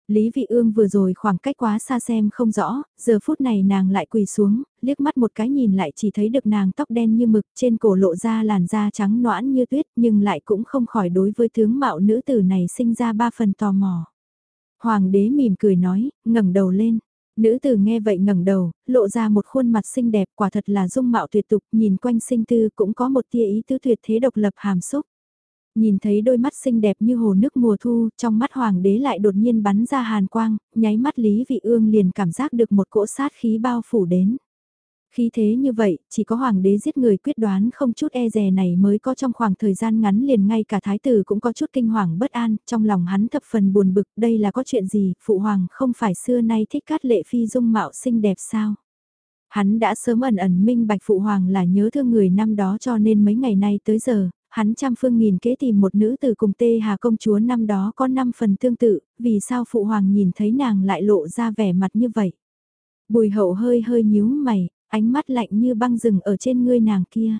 Lý Vị Ương vừa rồi khoảng cách quá xa xem không rõ, giờ phút này nàng lại quỳ xuống, liếc mắt một cái nhìn lại chỉ thấy được nàng tóc đen như mực trên cổ lộ ra làn da trắng noãn như tuyết nhưng lại cũng không khỏi đối với tướng mạo nữ tử này sinh ra ba phần tò mò. Hoàng đế mỉm cười nói, ngẩng đầu lên. Nữ tử nghe vậy ngẩng đầu, lộ ra một khuôn mặt xinh đẹp quả thật là dung mạo tuyệt tục, nhìn quanh sinh tư cũng có một tia ý tứ tuyệt thế độc lập hàm xúc. Nhìn thấy đôi mắt xinh đẹp như hồ nước mùa thu, trong mắt hoàng đế lại đột nhiên bắn ra hàn quang, nháy mắt Lý Vị Ương liền cảm giác được một cỗ sát khí bao phủ đến. Khi thế như vậy, chỉ có hoàng đế giết người quyết đoán không chút e dè này mới có trong khoảng thời gian ngắn liền ngay cả thái tử cũng có chút kinh hoàng bất an, trong lòng hắn thập phần buồn bực, đây là có chuyện gì, phụ hoàng không phải xưa nay thích cát lệ phi dung mạo xinh đẹp sao? Hắn đã sớm ẩn ẩn minh bạch phụ hoàng là nhớ thương người năm đó cho nên mấy ngày nay tới giờ, hắn trăm phương nghìn kế tìm một nữ từ cùng tê hà công chúa năm đó có năm phần tương tự, vì sao phụ hoàng nhìn thấy nàng lại lộ ra vẻ mặt như vậy? Bùi hậu hơi hơi nhíu mày, ánh mắt lạnh như băng rừng ở trên ngươi nàng kia.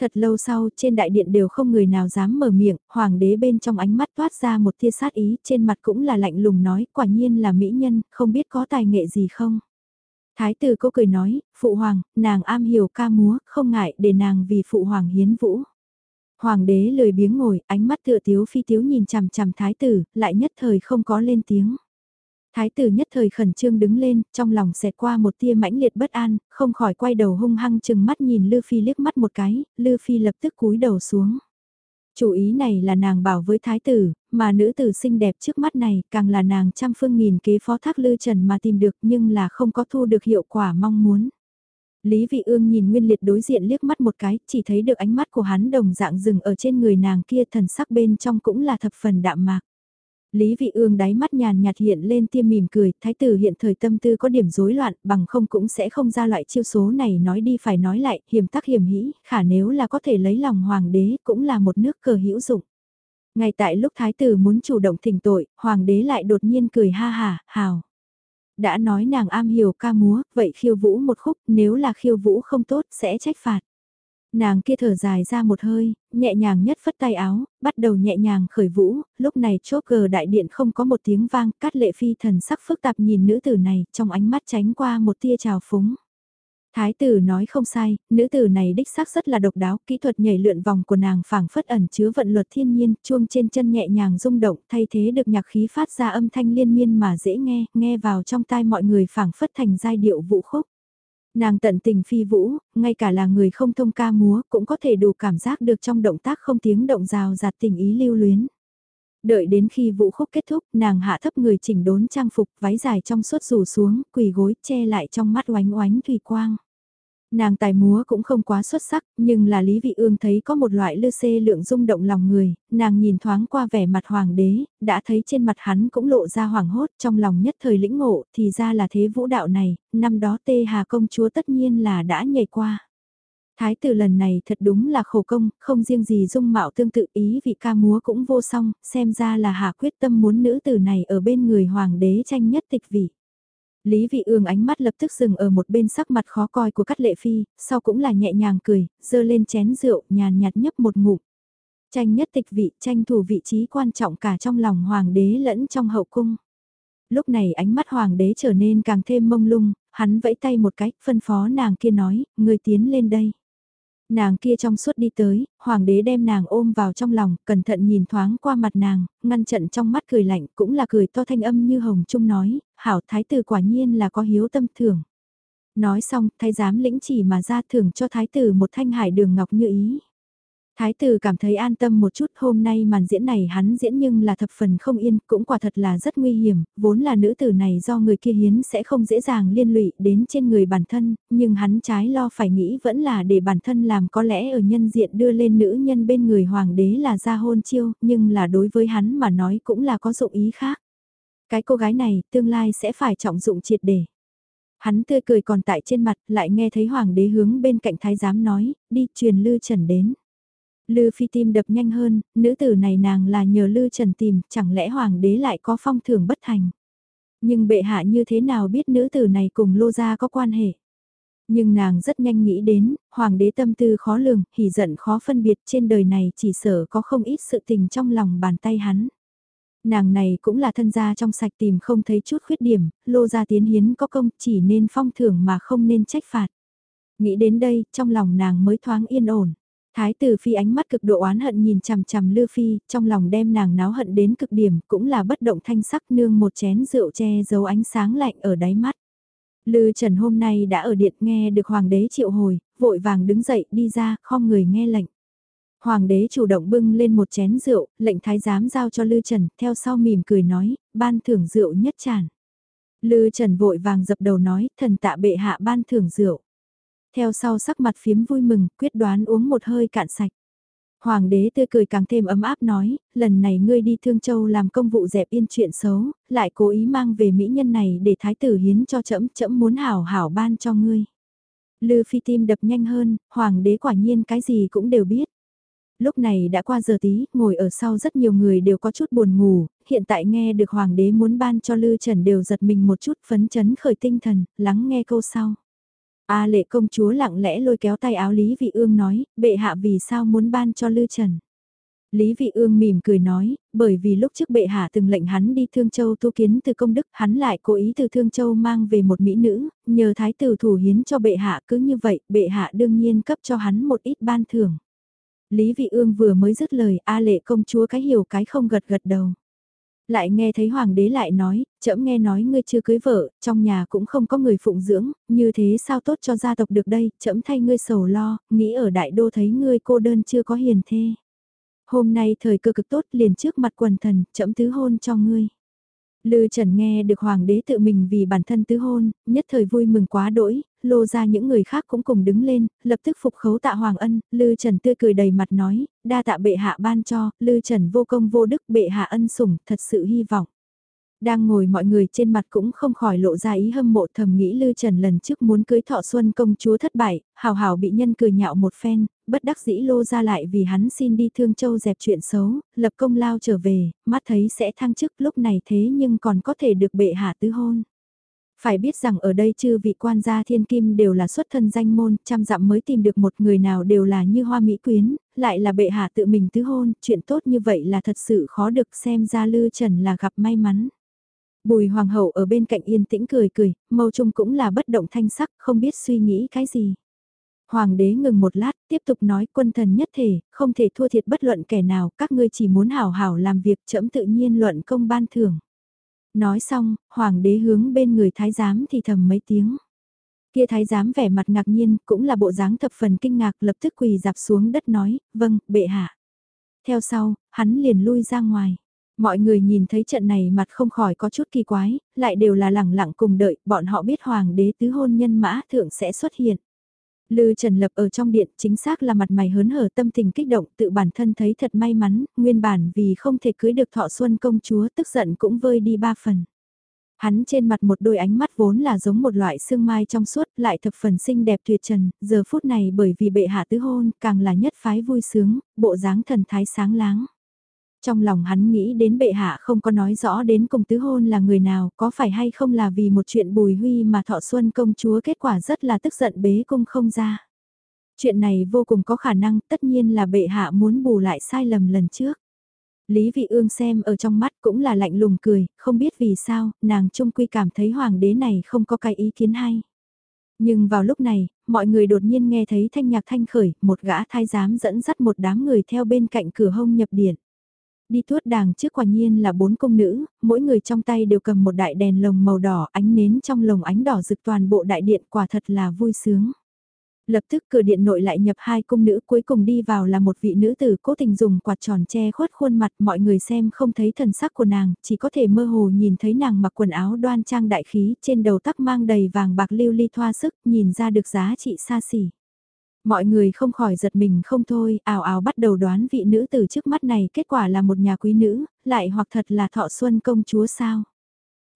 Thật lâu sau, trên đại điện đều không người nào dám mở miệng, hoàng đế bên trong ánh mắt toát ra một tia sát ý, trên mặt cũng là lạnh lùng nói, quả nhiên là mỹ nhân, không biết có tài nghệ gì không. Thái tử cô cười nói, phụ hoàng, nàng am hiểu ca múa, không ngại để nàng vì phụ hoàng hiến vũ. Hoàng đế lười biếng ngồi, ánh mắt tựa tiếu phi tiếu nhìn chằm chằm thái tử, lại nhất thời không có lên tiếng. Thái tử nhất thời khẩn trương đứng lên, trong lòng xẹt qua một tia mãnh liệt bất an, không khỏi quay đầu hung hăng chừng mắt nhìn Lư Phi liếc mắt một cái, Lư Phi lập tức cúi đầu xuống. Chủ ý này là nàng bảo với thái tử, mà nữ tử xinh đẹp trước mắt này càng là nàng trăm phương nghìn kế phó thác Lư Trần mà tìm được nhưng là không có thu được hiệu quả mong muốn. Lý Vị Ương nhìn Nguyên Liệt đối diện liếc mắt một cái, chỉ thấy được ánh mắt của hắn đồng dạng dừng ở trên người nàng kia thần sắc bên trong cũng là thập phần đạm mạc. Lý Vị Ương đáy mắt nhàn nhạt hiện lên tiêm mỉm cười, thái tử hiện thời tâm tư có điểm rối loạn, bằng không cũng sẽ không ra loại chiêu số này nói đi phải nói lại, hiểm tắc hiểm hĩ, khả nếu là có thể lấy lòng hoàng đế cũng là một nước cờ hữu dụng. Ngay tại lúc thái tử muốn chủ động thỉnh tội, hoàng đế lại đột nhiên cười ha hà, hào. Đã nói nàng am hiểu ca múa, vậy khiêu vũ một khúc, nếu là khiêu vũ không tốt sẽ trách phạt. Nàng kia thở dài ra một hơi, nhẹ nhàng nhất phất tay áo, bắt đầu nhẹ nhàng khởi vũ, lúc này chốt gờ đại điện không có một tiếng vang, cát lệ phi thần sắc phức tạp nhìn nữ tử này, trong ánh mắt tránh qua một tia trào phúng. Thái tử nói không sai, nữ tử này đích xác rất là độc đáo, kỹ thuật nhảy lượn vòng của nàng phảng phất ẩn chứa vận luật thiên nhiên, chuông trên chân nhẹ nhàng rung động, thay thế được nhạc khí phát ra âm thanh liên miên mà dễ nghe, nghe vào trong tai mọi người phảng phất thành giai điệu vũ khúc. Nàng tận tình phi vũ, ngay cả là người không thông ca múa cũng có thể đủ cảm giác được trong động tác không tiếng động rào rạt tình ý lưu luyến. Đợi đến khi vũ khúc kết thúc, nàng hạ thấp người chỉnh đốn trang phục, váy dài trong suốt rủ xuống, quỳ gối, che lại trong mắt oánh oánh thủy quang. Nàng tài múa cũng không quá xuất sắc, nhưng là Lý Vị Ương thấy có một loại lư xê lượng rung động lòng người, nàng nhìn thoáng qua vẻ mặt hoàng đế, đã thấy trên mặt hắn cũng lộ ra hoàng hốt trong lòng nhất thời lĩnh ngộ, thì ra là thế vũ đạo này, năm đó tê hà công chúa tất nhiên là đã nhảy qua. Thái tử lần này thật đúng là khổ công, không riêng gì dung mạo tương tự ý vị ca múa cũng vô song, xem ra là hạ quyết tâm muốn nữ tử này ở bên người hoàng đế tranh nhất tịch vị. Lý Vị Ương ánh mắt lập tức dừng ở một bên sắc mặt khó coi của Cát Lệ Phi, sau cũng là nhẹ nhàng cười, dơ lên chén rượu, nhàn nhạt nhấp một ngụm. Tranh nhất tịch vị, tranh thủ vị trí quan trọng cả trong lòng hoàng đế lẫn trong hậu cung. Lúc này ánh mắt hoàng đế trở nên càng thêm mông lung, hắn vẫy tay một cái, phân phó nàng kia nói, người tiến lên đây. Nàng kia trong suốt đi tới, hoàng đế đem nàng ôm vào trong lòng, cẩn thận nhìn thoáng qua mặt nàng, ngăn trận trong mắt cười lạnh, cũng là cười to thanh âm như hồng trung nói, hảo thái tử quả nhiên là có hiếu tâm thưởng. Nói xong, thái giám lĩnh chỉ mà ra thưởng cho thái tử một thanh hải đường ngọc như ý. Thái tử cảm thấy an tâm một chút hôm nay màn diễn này hắn diễn nhưng là thập phần không yên, cũng quả thật là rất nguy hiểm, vốn là nữ tử này do người kia hiến sẽ không dễ dàng liên lụy đến trên người bản thân, nhưng hắn trái lo phải nghĩ vẫn là để bản thân làm có lẽ ở nhân diện đưa lên nữ nhân bên người hoàng đế là ra hôn chiêu, nhưng là đối với hắn mà nói cũng là có dụng ý khác. Cái cô gái này tương lai sẽ phải trọng dụng triệt để. Hắn tươi cười còn tại trên mặt lại nghe thấy hoàng đế hướng bên cạnh thái giám nói, đi truyền lư trần đến. Lư Phi tim đập nhanh hơn, nữ tử này nàng là nhờ Lư Trần tìm, chẳng lẽ hoàng đế lại có phong thưởng bất thành. Nhưng bệ hạ như thế nào biết nữ tử này cùng Lô Gia có quan hệ. Nhưng nàng rất nhanh nghĩ đến, hoàng đế tâm tư khó lường, hỉ giận khó phân biệt trên đời này chỉ sợ có không ít sự tình trong lòng bàn tay hắn. Nàng này cũng là thân gia trong sạch tìm không thấy chút khuyết điểm, lô gia tiến hiến có công chỉ nên phong thưởng mà không nên trách phạt. Nghĩ đến đây, trong lòng nàng mới thoáng yên ổn. Thái tử phi ánh mắt cực độ oán hận nhìn chằm chằm Lư Phi, trong lòng đem nàng náo hận đến cực điểm, cũng là bất động thanh sắc nương một chén rượu che giấu ánh sáng lạnh ở đáy mắt. Lư Trần hôm nay đã ở điện nghe được hoàng đế triệu hồi, vội vàng đứng dậy đi ra, khom người nghe lệnh. Hoàng đế chủ động bưng lên một chén rượu, lệnh thái giám giao cho Lư Trần, theo sau mỉm cười nói, ban thưởng rượu nhất tràn. Lư Trần vội vàng dập đầu nói, thần tạ bệ hạ ban thưởng rượu. Theo sau sắc mặt phiếm vui mừng, quyết đoán uống một hơi cạn sạch. Hoàng đế tươi cười càng thêm ấm áp nói, lần này ngươi đi Thương Châu làm công vụ dẹp yên chuyện xấu, lại cố ý mang về mỹ nhân này để thái tử hiến cho trẫm trẫm muốn hảo hảo ban cho ngươi. Lư phi tim đập nhanh hơn, hoàng đế quả nhiên cái gì cũng đều biết. Lúc này đã qua giờ tí, ngồi ở sau rất nhiều người đều có chút buồn ngủ, hiện tại nghe được hoàng đế muốn ban cho Lư Trần đều giật mình một chút phấn chấn khởi tinh thần, lắng nghe câu sau. A lệ công chúa lặng lẽ lôi kéo tay áo Lý Vị Ương nói, bệ hạ vì sao muốn ban cho Lư Trần. Lý Vị Ương mỉm cười nói, bởi vì lúc trước bệ hạ từng lệnh hắn đi Thương Châu tu kiến từ công đức, hắn lại cố ý từ Thương Châu mang về một mỹ nữ, nhờ thái tử thủ hiến cho bệ hạ cứ như vậy, bệ hạ đương nhiên cấp cho hắn một ít ban thưởng. Lý Vị Ương vừa mới dứt lời, A lệ công chúa cái hiểu cái không gật gật đầu. Lại nghe thấy hoàng đế lại nói, trẫm nghe nói ngươi chưa cưới vợ, trong nhà cũng không có người phụng dưỡng, như thế sao tốt cho gia tộc được đây, trẫm thay ngươi sầu lo, nghĩ ở đại đô thấy ngươi cô đơn chưa có hiền thê. Hôm nay thời cơ cực tốt liền trước mặt quần thần, trẫm tứ hôn cho ngươi. Lư Trần nghe được hoàng đế tự mình vì bản thân tứ hôn, nhất thời vui mừng quá đỗi, lô ra những người khác cũng cùng đứng lên, lập tức phục khấu tạ hoàng ân, Lư Trần tươi cười đầy mặt nói, đa tạ bệ hạ ban cho, Lư Trần vô công vô đức bệ hạ ân sủng, thật sự hy vọng. Đang ngồi mọi người trên mặt cũng không khỏi lộ ra ý hâm mộ thầm nghĩ Lư Trần lần trước muốn cưới thọ xuân công chúa thất bại, hào hào bị nhân cười nhạo một phen, bất đắc dĩ lô ra lại vì hắn xin đi Thương Châu dẹp chuyện xấu, lập công lao trở về, mắt thấy sẽ thăng chức lúc này thế nhưng còn có thể được bệ hạ tứ hôn. Phải biết rằng ở đây chư vị quan gia thiên kim đều là xuất thân danh môn, trăm dặm mới tìm được một người nào đều là như hoa mỹ quyến, lại là bệ hạ tự mình tứ hôn, chuyện tốt như vậy là thật sự khó được xem ra Lư Trần là gặp may mắn. Bùi hoàng hậu ở bên cạnh yên tĩnh cười cười, mâu trung cũng là bất động thanh sắc, không biết suy nghĩ cái gì. Hoàng đế ngừng một lát, tiếp tục nói quân thần nhất thể, không thể thua thiệt bất luận kẻ nào, các ngươi chỉ muốn hảo hảo làm việc chậm tự nhiên luận công ban thưởng. Nói xong, hoàng đế hướng bên người thái giám thì thầm mấy tiếng. Kia thái giám vẻ mặt ngạc nhiên, cũng là bộ dáng thập phần kinh ngạc lập tức quỳ dạp xuống đất nói, vâng, bệ hạ. Theo sau, hắn liền lui ra ngoài. Mọi người nhìn thấy trận này mặt không khỏi có chút kỳ quái, lại đều là lẳng lặng cùng đợi, bọn họ biết hoàng đế tứ hôn nhân mã thượng sẽ xuất hiện. Lư Trần Lập ở trong điện chính xác là mặt mày hớn hở tâm tình kích động tự bản thân thấy thật may mắn, nguyên bản vì không thể cưới được thọ xuân công chúa tức giận cũng vơi đi ba phần. Hắn trên mặt một đôi ánh mắt vốn là giống một loại sương mai trong suốt lại thập phần xinh đẹp tuyệt trần, giờ phút này bởi vì bệ hạ tứ hôn càng là nhất phái vui sướng, bộ dáng thần thái sáng láng. Trong lòng hắn nghĩ đến bệ hạ không có nói rõ đến cùng tứ hôn là người nào, có phải hay không là vì một chuyện bùi huy mà thọ xuân công chúa kết quả rất là tức giận bế cung không ra. Chuyện này vô cùng có khả năng tất nhiên là bệ hạ muốn bù lại sai lầm lần trước. Lý Vị Ương xem ở trong mắt cũng là lạnh lùng cười, không biết vì sao, nàng trung quy cảm thấy hoàng đế này không có cái ý kiến hay. Nhưng vào lúc này, mọi người đột nhiên nghe thấy thanh nhạc thanh khởi, một gã thái giám dẫn dắt một đám người theo bên cạnh cửa hông nhập điện. Đi tuốt đàng trước quả nhiên là bốn công nữ, mỗi người trong tay đều cầm một đại đèn lồng màu đỏ ánh nến trong lồng ánh đỏ rực toàn bộ đại điện quả thật là vui sướng. Lập tức cửa điện nội lại nhập hai cung nữ cuối cùng đi vào là một vị nữ tử cố tình dùng quạt tròn che khuất khuôn mặt mọi người xem không thấy thần sắc của nàng, chỉ có thể mơ hồ nhìn thấy nàng mặc quần áo đoan trang đại khí trên đầu tắc mang đầy vàng bạc lưu ly thoa sức nhìn ra được giá trị xa xỉ. Mọi người không khỏi giật mình không thôi, ảo ảo bắt đầu đoán vị nữ từ trước mắt này kết quả là một nhà quý nữ, lại hoặc thật là thọ xuân công chúa sao.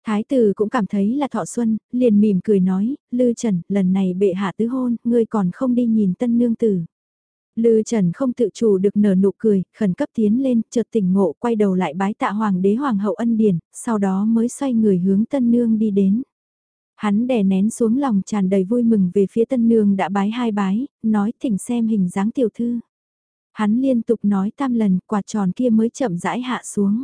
Thái tử cũng cảm thấy là thọ xuân, liền mỉm cười nói, Lư Trần, lần này bệ hạ tứ hôn, ngươi còn không đi nhìn tân nương tử. Lư Trần không tự chủ được nở nụ cười, khẩn cấp tiến lên, chợt tỉnh ngộ, quay đầu lại bái tạ hoàng đế hoàng hậu ân điển, sau đó mới xoay người hướng tân nương đi đến. Hắn đè nén xuống lòng tràn đầy vui mừng về phía tân nương đã bái hai bái, nói thỉnh xem hình dáng tiểu thư. Hắn liên tục nói tam lần, quạt tròn kia mới chậm rãi hạ xuống.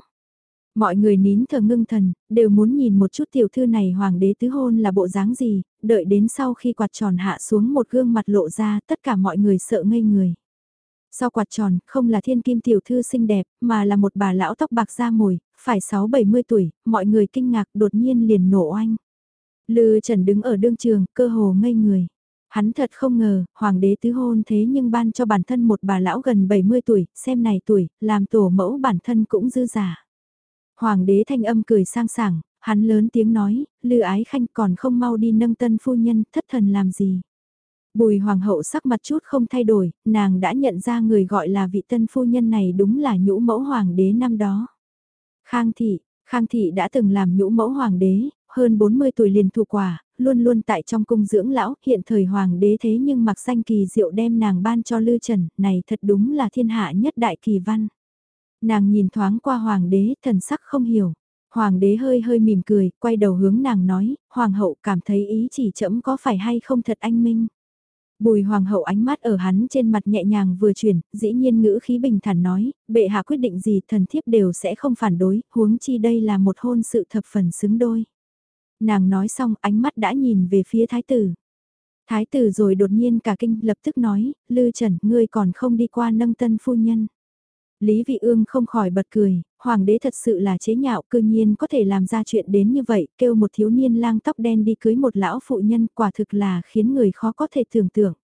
Mọi người nín thở ngưng thần, đều muốn nhìn một chút tiểu thư này hoàng đế tứ hôn là bộ dáng gì, đợi đến sau khi quạt tròn hạ xuống một gương mặt lộ ra tất cả mọi người sợ ngây người. Sau quạt tròn, không là thiên kim tiểu thư xinh đẹp, mà là một bà lão tóc bạc da mồi, phải 6-70 tuổi, mọi người kinh ngạc đột nhiên liền nổ oanh. Lư Trần đứng ở đương trường, cơ hồ ngây người. Hắn thật không ngờ, hoàng đế tứ hôn thế nhưng ban cho bản thân một bà lão gần 70 tuổi, xem này tuổi, làm tổ mẫu bản thân cũng dư giả. Hoàng đế thanh âm cười sang sảng, hắn lớn tiếng nói, lư ái khanh còn không mau đi nâng tân phu nhân, thất thần làm gì. Bùi hoàng hậu sắc mặt chút không thay đổi, nàng đã nhận ra người gọi là vị tân phu nhân này đúng là nhũ mẫu hoàng đế năm đó. Khang thị, Khang thị đã từng làm nhũ mẫu hoàng đế, hơn 40 tuổi liền thụ quả, luôn luôn tại trong cung dưỡng lão, hiện thời hoàng đế thế nhưng mặc danh kỳ diệu đem nàng ban cho Lư Trần, này thật đúng là thiên hạ nhất đại kỳ văn. Nàng nhìn thoáng qua hoàng đế, thần sắc không hiểu. Hoàng đế hơi hơi mỉm cười, quay đầu hướng nàng nói, hoàng hậu cảm thấy ý chỉ chậm có phải hay không thật anh minh. Bùi hoàng hậu ánh mắt ở hắn trên mặt nhẹ nhàng vừa chuyển, dĩ nhiên ngữ khí bình thản nói, bệ hạ quyết định gì thần thiếp đều sẽ không phản đối, huống chi đây là một hôn sự thập phần xứng đôi. Nàng nói xong ánh mắt đã nhìn về phía thái tử. Thái tử rồi đột nhiên cả kinh lập tức nói, Lư Trần, ngươi còn không đi qua nâng tân phu nhân. Lý Vị Ương không khỏi bật cười, hoàng đế thật sự là chế nhạo cư nhiên có thể làm ra chuyện đến như vậy, kêu một thiếu niên lang tóc đen đi cưới một lão phụ nhân quả thực là khiến người khó có thể tưởng tượng.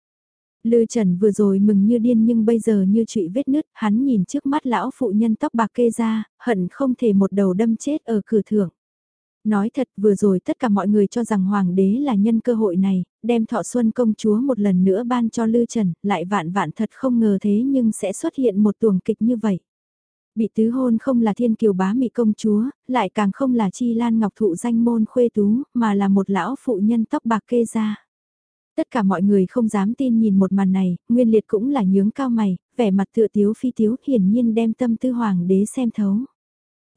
Lư Trần vừa rồi mừng như điên nhưng bây giờ như trụy vết nứt, hắn nhìn trước mắt lão phụ nhân tóc bạc kê ra, hận không thể một đầu đâm chết ở cửa thượng. Nói thật vừa rồi tất cả mọi người cho rằng hoàng đế là nhân cơ hội này, đem thọ xuân công chúa một lần nữa ban cho Lư Trần, lại vạn vạn thật không ngờ thế nhưng sẽ xuất hiện một tuồng kịch như vậy. Bị tứ hôn không là thiên kiều bá mị công chúa, lại càng không là chi lan ngọc thụ danh môn khuê tú, mà là một lão phụ nhân tóc bạc kê ra. Tất cả mọi người không dám tin nhìn một màn này, nguyên liệt cũng là nhướng cao mày, vẻ mặt tựa tiếu phi tiếu hiển nhiên đem tâm tư hoàng đế xem thấu.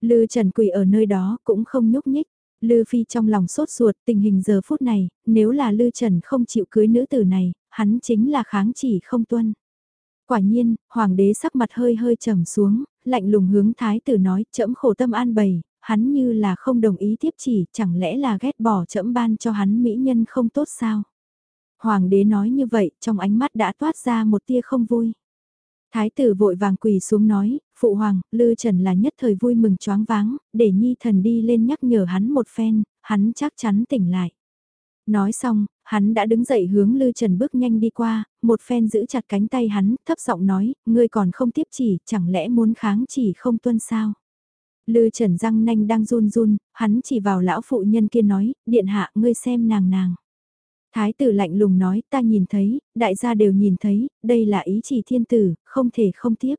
Lư Trần quỳ ở nơi đó cũng không nhúc nhích. Lư Phi trong lòng sốt ruột tình hình giờ phút này, nếu là Lư Trần không chịu cưới nữ tử này, hắn chính là kháng chỉ không tuân. Quả nhiên, hoàng đế sắc mặt hơi hơi trầm xuống, lạnh lùng hướng thái tử nói, chậm khổ tâm an bày, hắn như là không đồng ý tiếp chỉ, chẳng lẽ là ghét bỏ chậm ban cho hắn mỹ nhân không tốt sao? Hoàng đế nói như vậy, trong ánh mắt đã toát ra một tia không vui. Thái tử vội vàng quỳ xuống nói, phụ hoàng, Lư Trần là nhất thời vui mừng choáng váng, để nhi thần đi lên nhắc nhở hắn một phen, hắn chắc chắn tỉnh lại. Nói xong, hắn đã đứng dậy hướng Lư Trần bước nhanh đi qua, một phen giữ chặt cánh tay hắn, thấp giọng nói, ngươi còn không tiếp chỉ, chẳng lẽ muốn kháng chỉ không tuân sao? Lư Trần răng nanh đang run run, hắn chỉ vào lão phụ nhân kia nói, điện hạ ngươi xem nàng nàng. Thái tử lạnh lùng nói ta nhìn thấy, đại gia đều nhìn thấy, đây là ý chỉ thiên tử, không thể không tiếp.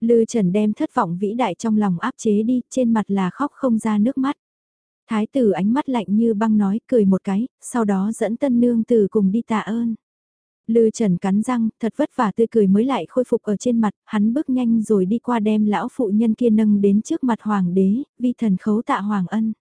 Lư Trần đem thất vọng vĩ đại trong lòng áp chế đi, trên mặt là khóc không ra nước mắt. Thái tử ánh mắt lạnh như băng nói cười một cái, sau đó dẫn tân nương tử cùng đi tạ ơn. Lư Trần cắn răng, thật vất vả tươi cười mới lại khôi phục ở trên mặt, hắn bước nhanh rồi đi qua đem lão phụ nhân kia nâng đến trước mặt hoàng đế, vi thần khấu tạ hoàng ân.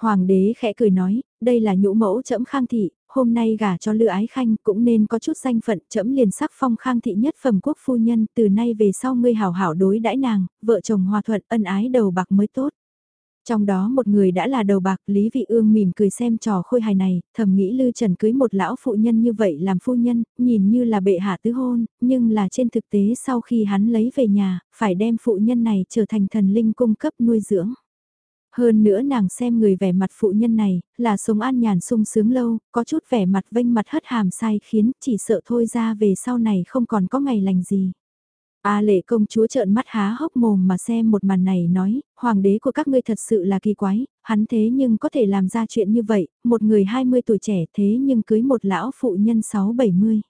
Hoàng đế khẽ cười nói, đây là nhũ mẫu trẫm khang thị, hôm nay gả cho Lữ Ái Khanh cũng nên có chút danh phận trẫm liền sắc phong khang thị nhất phẩm quốc phu nhân từ nay về sau ngươi hảo hảo đối đãi nàng, vợ chồng hòa thuận ân ái đầu bạc mới tốt. Trong đó một người đã là đầu bạc Lý Vị Ương mỉm cười xem trò khôi hài này, thầm nghĩ Lư Trần cưới một lão phụ nhân như vậy làm phu nhân, nhìn như là bệ hạ tứ hôn, nhưng là trên thực tế sau khi hắn lấy về nhà, phải đem phụ nhân này trở thành thần linh cung cấp nuôi dưỡng. Hơn nữa nàng xem người vẻ mặt phụ nhân này, là sống an nhàn sung sướng lâu, có chút vẻ mặt vênh mặt hất hàm sai khiến chỉ sợ thôi ra về sau này không còn có ngày lành gì. A lệ công chúa trợn mắt há hốc mồm mà xem một màn này nói, hoàng đế của các ngươi thật sự là kỳ quái, hắn thế nhưng có thể làm ra chuyện như vậy, một người 20 tuổi trẻ thế nhưng cưới một lão phụ nhân 6-70.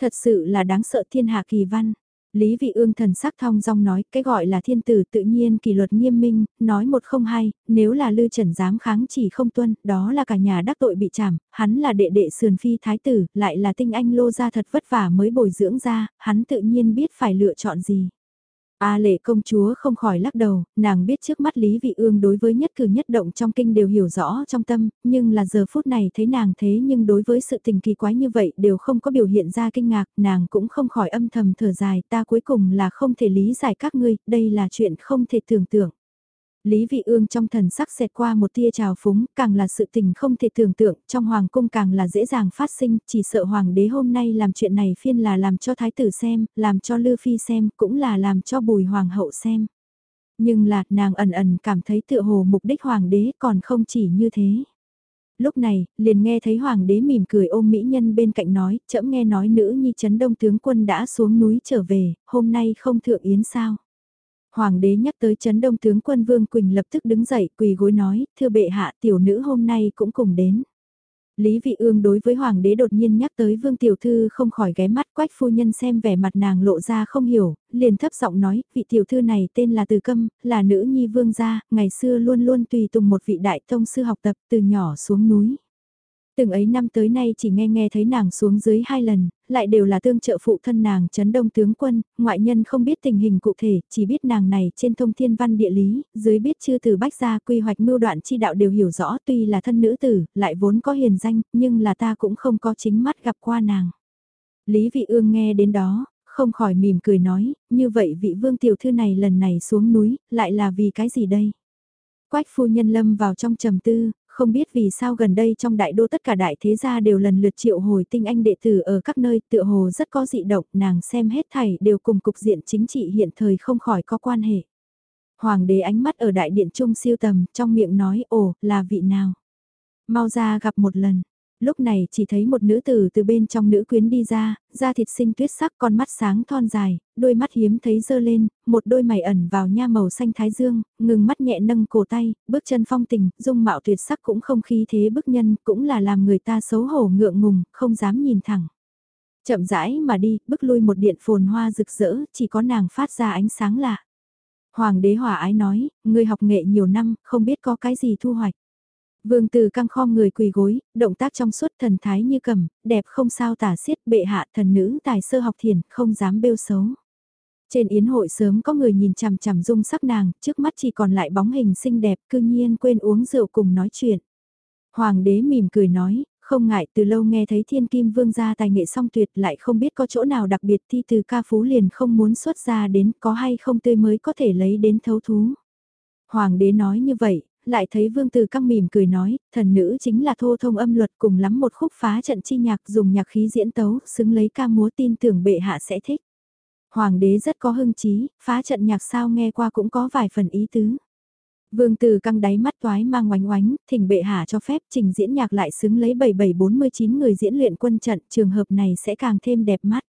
Thật sự là đáng sợ thiên hạ kỳ văn. Lý Vị Ương thần sắc thong dong nói, cái gọi là thiên tử tự nhiên kỷ luật nghiêm minh, nói một không hai, nếu là Lư Trần dám kháng chỉ không tuân, đó là cả nhà đắc tội bị trảm, hắn là đệ đệ sườn phi thái tử, lại là tinh anh lô gia thật vất vả mới bồi dưỡng ra, hắn tự nhiên biết phải lựa chọn gì. A lệ công chúa không khỏi lắc đầu, nàng biết trước mắt Lý Vị Ương đối với nhất cử nhất động trong kinh đều hiểu rõ trong tâm, nhưng là giờ phút này thấy nàng thế nhưng đối với sự tình kỳ quái như vậy đều không có biểu hiện ra kinh ngạc, nàng cũng không khỏi âm thầm thở dài ta cuối cùng là không thể lý giải các ngươi, đây là chuyện không thể tưởng tượng. Lý Vị Ương trong thần sắc xẹt qua một tia trào phúng, càng là sự tình không thể tưởng tượng, trong hoàng cung càng là dễ dàng phát sinh, chỉ sợ hoàng đế hôm nay làm chuyện này phiên là làm cho thái tử xem, làm cho Lư Phi xem, cũng là làm cho bùi hoàng hậu xem. Nhưng là, nàng ẩn ẩn cảm thấy tựa hồ mục đích hoàng đế còn không chỉ như thế. Lúc này, liền nghe thấy hoàng đế mỉm cười ôm mỹ nhân bên cạnh nói, chậm nghe nói nữ nhi chấn đông tướng quân đã xuống núi trở về, hôm nay không thượng yến sao. Hoàng đế nhắc tới chấn đông tướng quân Vương Quỳnh lập tức đứng dậy quỳ gối nói, thưa bệ hạ tiểu nữ hôm nay cũng cùng đến. Lý Vị Ương đối với Hoàng đế đột nhiên nhắc tới Vương Tiểu Thư không khỏi ghé mắt quách phu nhân xem vẻ mặt nàng lộ ra không hiểu, liền thấp giọng nói, vị Tiểu Thư này tên là Từ Câm, là nữ nhi vương gia, ngày xưa luôn luôn tùy tùng một vị đại tông sư học tập từ nhỏ xuống núi. Từng ấy năm tới nay chỉ nghe nghe thấy nàng xuống dưới hai lần, lại đều là tương trợ phụ thân nàng chấn đông tướng quân, ngoại nhân không biết tình hình cụ thể, chỉ biết nàng này trên thông thiên văn địa lý, dưới biết chưa từ bách gia quy hoạch mưu đoạn chi đạo đều hiểu rõ tuy là thân nữ tử, lại vốn có hiền danh, nhưng là ta cũng không có chính mắt gặp qua nàng. Lý vị ương nghe đến đó, không khỏi mỉm cười nói, như vậy vị vương tiểu thư này lần này xuống núi, lại là vì cái gì đây? Quách phu nhân lâm vào trong trầm tư, không biết vì sao gần đây trong đại đô tất cả đại thế gia đều lần lượt triệu hồi tinh anh đệ tử ở các nơi tựa hồ rất có dị động, nàng xem hết thảy đều cùng cục diện chính trị hiện thời không khỏi có quan hệ. Hoàng đế ánh mắt ở đại điện trung siêu tầm, trong miệng nói ồ, là vị nào? Mau ra gặp một lần, Lúc này chỉ thấy một nữ tử từ bên trong nữ quyến đi ra, da thịt xinh tuyết sắc con mắt sáng thon dài, đôi mắt hiếm thấy dơ lên, một đôi mày ẩn vào nha màu xanh thái dương, ngừng mắt nhẹ nâng cổ tay, bước chân phong tình, dung mạo tuyệt sắc cũng không khí thế bức nhân, cũng là làm người ta xấu hổ ngượng ngùng, không dám nhìn thẳng. Chậm rãi mà đi, bước lui một điện phồn hoa rực rỡ, chỉ có nàng phát ra ánh sáng lạ. Hoàng đế hòa ái nói, người học nghệ nhiều năm, không biết có cái gì thu hoạch. Vương Từ căng khom người quỳ gối, động tác trong suốt thần thái như cầm, đẹp không sao tả xiết bệ hạ thần nữ tài sơ học thiền, không dám bêu xấu. Trên yến hội sớm có người nhìn chằm chằm dung sắc nàng, trước mắt chỉ còn lại bóng hình xinh đẹp, cư nhiên quên uống rượu cùng nói chuyện. Hoàng đế mỉm cười nói, không ngại từ lâu nghe thấy thiên kim vương gia tài nghệ song tuyệt lại không biết có chỗ nào đặc biệt thi từ ca phú liền không muốn xuất ra đến có hay không tươi mới có thể lấy đến thấu thú. Hoàng đế nói như vậy, lại thấy vương từ căng mỉm cười nói, thần nữ chính là thô thông âm luật cùng lắm một khúc phá trận chi nhạc dùng nhạc khí diễn tấu, xứng lấy ca múa tin tưởng bệ hạ sẽ thích. Hoàng đế rất có hưng trí, phá trận nhạc sao nghe qua cũng có vài phần ý tứ. Vương từ căng đáy mắt toái mang oánh oánh, thỉnh bệ hạ cho phép trình diễn nhạc lại xứng lấy 7749 người diễn luyện quân trận, trường hợp này sẽ càng thêm đẹp mắt.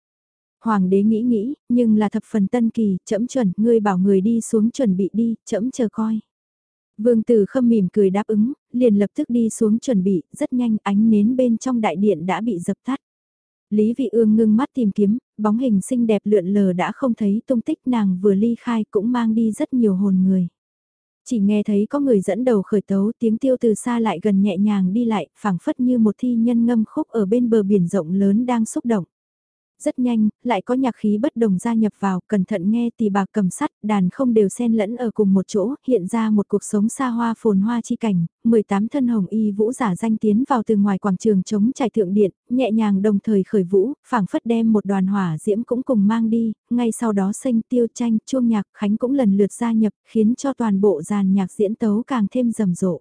Hoàng đế nghĩ nghĩ, nhưng là thập phần tân kỳ, chậm chuẩn, ngươi bảo người đi xuống chuẩn bị đi, chậm chờ coi. Vương Tử Khâm mỉm cười đáp ứng, liền lập tức đi xuống chuẩn bị, rất nhanh ánh nến bên trong đại điện đã bị dập tắt. Lý Vị Ương ngưng mắt tìm kiếm, bóng hình xinh đẹp lượn lờ đã không thấy tung tích nàng vừa ly khai cũng mang đi rất nhiều hồn người. Chỉ nghe thấy có người dẫn đầu khởi tấu tiếng tiêu từ xa lại gần nhẹ nhàng đi lại, phảng phất như một thi nhân ngâm khúc ở bên bờ biển rộng lớn đang xúc động rất nhanh, lại có nhạc khí bất đồng gia nhập vào, cẩn thận nghe tỳ bạc cầm sắt, đàn không đều xen lẫn ở cùng một chỗ, hiện ra một cuộc sống xa hoa phồn hoa chi cảnh, 18 thân hồng y vũ giả danh tiến vào từ ngoài quảng trường chống trải thượng điện, nhẹ nhàng đồng thời khởi vũ, phảng phất đem một đoàn hỏa diễm cũng cùng mang đi, ngay sau đó xanh tiêu tranh, chuông nhạc, khánh cũng lần lượt gia nhập, khiến cho toàn bộ dàn nhạc diễn tấu càng thêm rầm rộ.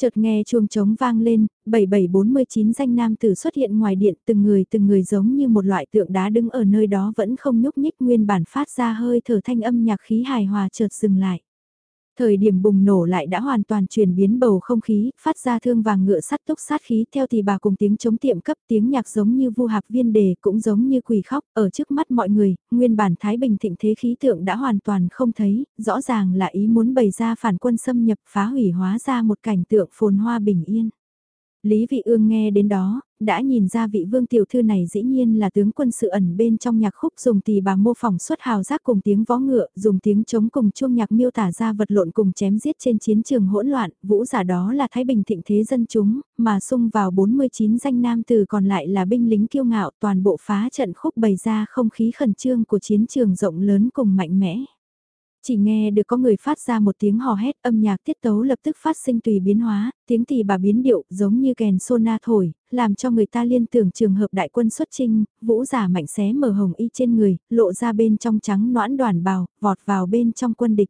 Chợt nghe chuông trống vang lên, 7749 danh nam tử xuất hiện ngoài điện từng người từng người giống như một loại tượng đá đứng ở nơi đó vẫn không nhúc nhích nguyên bản phát ra hơi thở thanh âm nhạc khí hài hòa chợt dừng lại. Thời điểm bùng nổ lại đã hoàn toàn chuyển biến bầu không khí, phát ra thương vàng ngựa sắt túc sát khí theo thì bà cùng tiếng chống tiệm cấp tiếng nhạc giống như vu hạp viên đề cũng giống như quỷ khóc ở trước mắt mọi người, nguyên bản Thái Bình thịnh thế khí tượng đã hoàn toàn không thấy, rõ ràng là ý muốn bày ra phản quân xâm nhập phá hủy hóa ra một cảnh tượng phồn hoa bình yên. Lý Vị Ương nghe đến đó, đã nhìn ra vị vương tiểu thư này dĩ nhiên là tướng quân sự ẩn bên trong nhạc khúc dùng tỳ bà mô phỏng xuất hào giác cùng tiếng vó ngựa, dùng tiếng trống cùng chuông nhạc miêu tả ra vật lộn cùng chém giết trên chiến trường hỗn loạn, vũ giả đó là Thái Bình thịnh thế dân chúng, mà xung vào 49 danh nam từ còn lại là binh lính kiêu ngạo toàn bộ phá trận khúc bày ra không khí khẩn trương của chiến trường rộng lớn cùng mạnh mẽ. Chỉ nghe được có người phát ra một tiếng hò hét âm nhạc tiết tấu lập tức phát sinh tùy biến hóa, tiếng tỳ bà biến điệu giống như kèn sona thổi, làm cho người ta liên tưởng trường hợp đại quân xuất trinh, vũ giả mạnh xé mở hồng y trên người, lộ ra bên trong trắng noãn đoàn bào, vọt vào bên trong quân địch.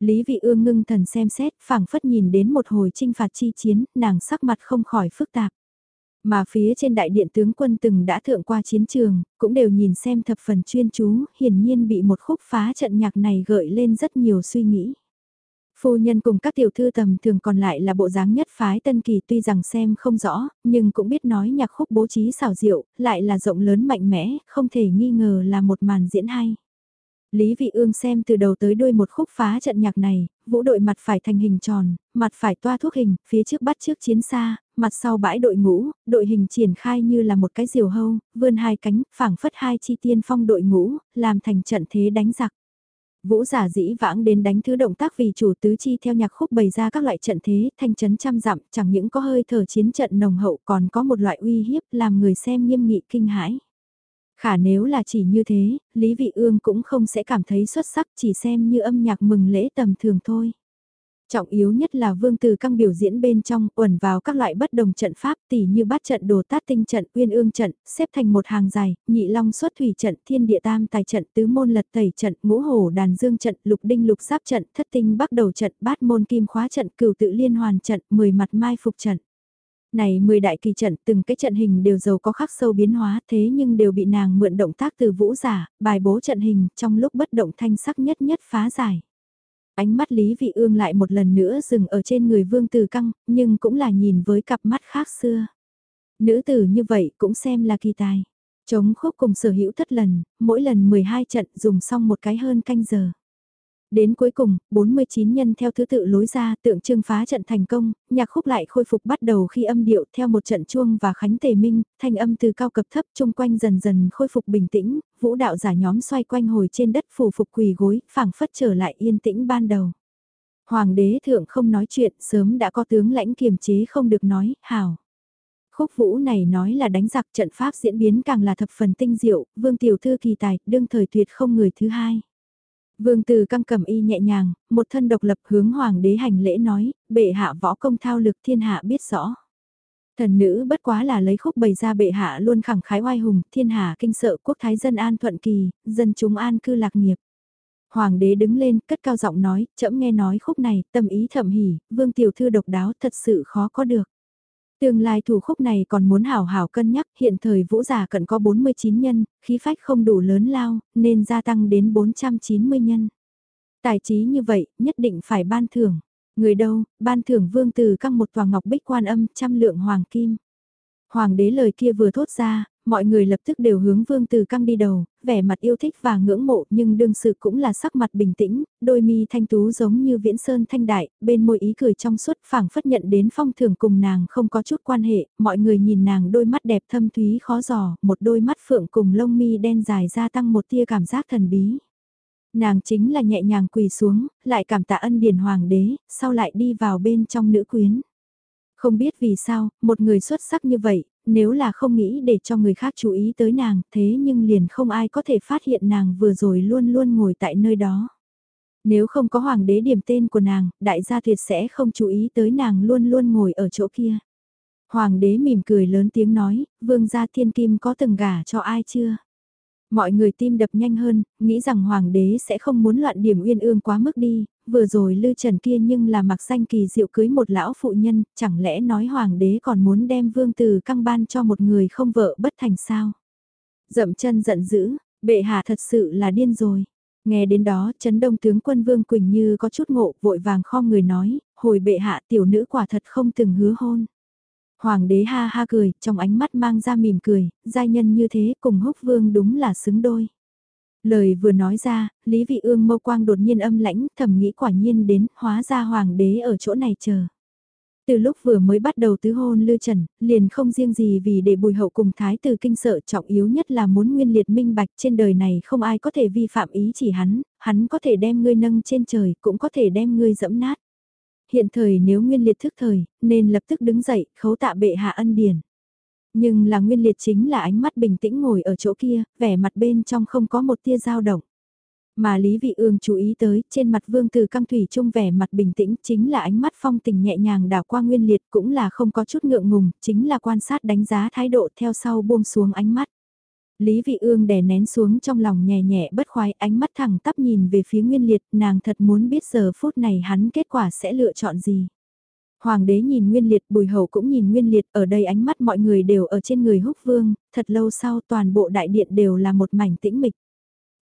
Lý vị ương ngưng thần xem xét, phảng phất nhìn đến một hồi trinh phạt chi chiến, nàng sắc mặt không khỏi phức tạp. Mà phía trên đại điện tướng quân từng đã thượng qua chiến trường, cũng đều nhìn xem thập phần chuyên chú, hiển nhiên bị một khúc phá trận nhạc này gợi lên rất nhiều suy nghĩ. Phu nhân cùng các tiểu thư tầm thường còn lại là bộ dáng nhất phái tân kỳ tuy rằng xem không rõ, nhưng cũng biết nói nhạc khúc bố trí xảo diệu, lại là rộng lớn mạnh mẽ, không thể nghi ngờ là một màn diễn hay. Lý Vị Ương xem từ đầu tới đuôi một khúc phá trận nhạc này, vũ đội mặt phải thành hình tròn, mặt phải toa thuốc hình, phía trước bắt trước chiến xa, mặt sau bãi đội ngũ, đội hình triển khai như là một cái diều hâu, vươn hai cánh, phảng phất hai chi tiên phong đội ngũ, làm thành trận thế đánh giặc. Vũ giả dĩ vãng đến đánh thứ động tác vì chủ tứ chi theo nhạc khúc bày ra các loại trận thế, thanh chấn trăm dặm, chẳng những có hơi thở chiến trận nồng hậu còn có một loại uy hiếp làm người xem nghiêm nghị kinh hãi. Khả nếu là chỉ như thế, Lý Vị Ương cũng không sẽ cảm thấy xuất sắc chỉ xem như âm nhạc mừng lễ tầm thường thôi. Trọng yếu nhất là vương từ căng biểu diễn bên trong, uẩn vào các loại bất đồng trận pháp tỉ như bát trận đồ tát tinh trận, uyên ương trận, xếp thành một hàng dài, nhị long xuất thủy trận, thiên địa tam tài trận, tứ môn lật tẩy trận, ngũ hổ đàn dương trận, lục đinh lục giáp trận, thất tinh bắt đầu trận, bát môn kim khóa trận, cửu tự liên hoàn trận, mười mặt mai phục trận. Này 10 đại kỳ trận từng cái trận hình đều giàu có khắc sâu biến hóa thế nhưng đều bị nàng mượn động tác từ vũ giả, bài bố trận hình trong lúc bất động thanh sắc nhất nhất phá giải. Ánh mắt Lý Vị Ương lại một lần nữa dừng ở trên người Vương Từ Căng, nhưng cũng là nhìn với cặp mắt khác xưa. Nữ tử như vậy cũng xem là kỳ tài. Chống khúc cùng sở hữu thất lần, mỗi lần 12 trận dùng xong một cái hơn canh giờ. Đến cuối cùng, 49 nhân theo thứ tự lối ra tượng trưng phá trận thành công, nhạc khúc lại khôi phục bắt đầu khi âm điệu theo một trận chuông và khánh tề minh, thanh âm từ cao cập thấp chung quanh dần dần khôi phục bình tĩnh, vũ đạo giả nhóm xoay quanh hồi trên đất phủ phục quỳ gối, phảng phất trở lại yên tĩnh ban đầu. Hoàng đế thượng không nói chuyện, sớm đã có tướng lãnh kiềm chế không được nói, hảo. Khúc vũ này nói là đánh giặc trận pháp diễn biến càng là thập phần tinh diệu, vương tiểu thư kỳ tài, đương thời tuyệt không người thứ hai. Vương Từ căng cầm y nhẹ nhàng, một thân độc lập hướng hoàng đế hành lễ nói, bệ hạ võ công thao lực thiên hạ biết rõ. Thần nữ bất quá là lấy khúc bày ra bệ hạ luôn khẳng khái oai hùng, thiên hạ kinh sợ quốc thái dân an thuận kỳ, dân chúng an cư lạc nghiệp. Hoàng đế đứng lên, cất cao giọng nói, chậm nghe nói khúc này, tâm ý thầm hỉ, vương tiểu thư độc đáo thật sự khó có được. Tương lai thủ khúc này còn muốn hảo hảo cân nhắc, hiện thời vũ giả cận có 49 nhân, khí phách không đủ lớn lao, nên gia tăng đến 490 nhân. Tài trí như vậy, nhất định phải ban thưởng. Người đâu, ban thưởng vương từ căng một tòa ngọc bích quan âm trăm lượng hoàng kim. Hoàng đế lời kia vừa thốt ra, mọi người lập tức đều hướng vương từ căng đi đầu, vẻ mặt yêu thích và ngưỡng mộ nhưng đương sự cũng là sắc mặt bình tĩnh, đôi mi thanh tú giống như viễn sơn thanh đại, bên môi ý cười trong suốt phảng phất nhận đến phong thường cùng nàng không có chút quan hệ, mọi người nhìn nàng đôi mắt đẹp thâm thúy khó giò, một đôi mắt phượng cùng lông mi đen dài gia tăng một tia cảm giác thần bí. Nàng chính là nhẹ nhàng quỳ xuống, lại cảm tạ ân điển hoàng đế, sau lại đi vào bên trong nữ quyến. Không biết vì sao, một người xuất sắc như vậy, nếu là không nghĩ để cho người khác chú ý tới nàng, thế nhưng liền không ai có thể phát hiện nàng vừa rồi luôn luôn ngồi tại nơi đó. Nếu không có hoàng đế điểm tên của nàng, đại gia tuyệt sẽ không chú ý tới nàng luôn luôn ngồi ở chỗ kia. Hoàng đế mỉm cười lớn tiếng nói, vương gia thiên kim có từng gả cho ai chưa? Mọi người tim đập nhanh hơn, nghĩ rằng hoàng đế sẽ không muốn loạn điểm uyên ương quá mức đi, vừa rồi lư trần kia nhưng là mặc danh kỳ diệu cưới một lão phụ nhân, chẳng lẽ nói hoàng đế còn muốn đem vương từ căng ban cho một người không vợ bất thành sao? Dậm chân giận dữ, bệ hạ thật sự là điên rồi. Nghe đến đó, chấn đông tướng quân Vương Quỳnh Như có chút ngộ, vội vàng kho người nói, hồi bệ hạ tiểu nữ quả thật không từng hứa hôn. Hoàng đế ha ha cười, trong ánh mắt mang ra mỉm cười, giai nhân như thế cùng húc vương đúng là xứng đôi. Lời vừa nói ra, Lý Vị Ương mâu quang đột nhiên âm lãnh, thầm nghĩ quả nhiên đến, hóa ra hoàng đế ở chỗ này chờ. Từ lúc vừa mới bắt đầu tứ hôn Lư Trần, liền không riêng gì vì để bùi hậu cùng thái tử kinh sợ trọng yếu nhất là muốn nguyên liệt minh bạch trên đời này không ai có thể vi phạm ý chỉ hắn, hắn có thể đem ngươi nâng trên trời, cũng có thể đem ngươi dẫm nát hiện thời nếu nguyên liệt thức thời, nên lập tức đứng dậy, khấu tạ bệ hạ ân điển. Nhưng là nguyên liệt chính là ánh mắt bình tĩnh ngồi ở chỗ kia, vẻ mặt bên trong không có một tia dao động. Mà Lý Vị Ương chú ý tới, trên mặt vương từ căng thủy trung vẻ mặt bình tĩnh chính là ánh mắt phong tình nhẹ nhàng đảo qua nguyên liệt cũng là không có chút ngượng ngùng, chính là quan sát đánh giá thái độ theo sau buông xuống ánh mắt. Lý Vị Ương đè nén xuống trong lòng nhẹ nhẹ bất khoái ánh mắt thẳng tắp nhìn về phía Nguyên Liệt, nàng thật muốn biết giờ phút này hắn kết quả sẽ lựa chọn gì. Hoàng đế nhìn Nguyên Liệt, Bùi Hầu cũng nhìn Nguyên Liệt, ở đây ánh mắt mọi người đều ở trên người húc vương, thật lâu sau toàn bộ đại điện đều là một mảnh tĩnh mịch.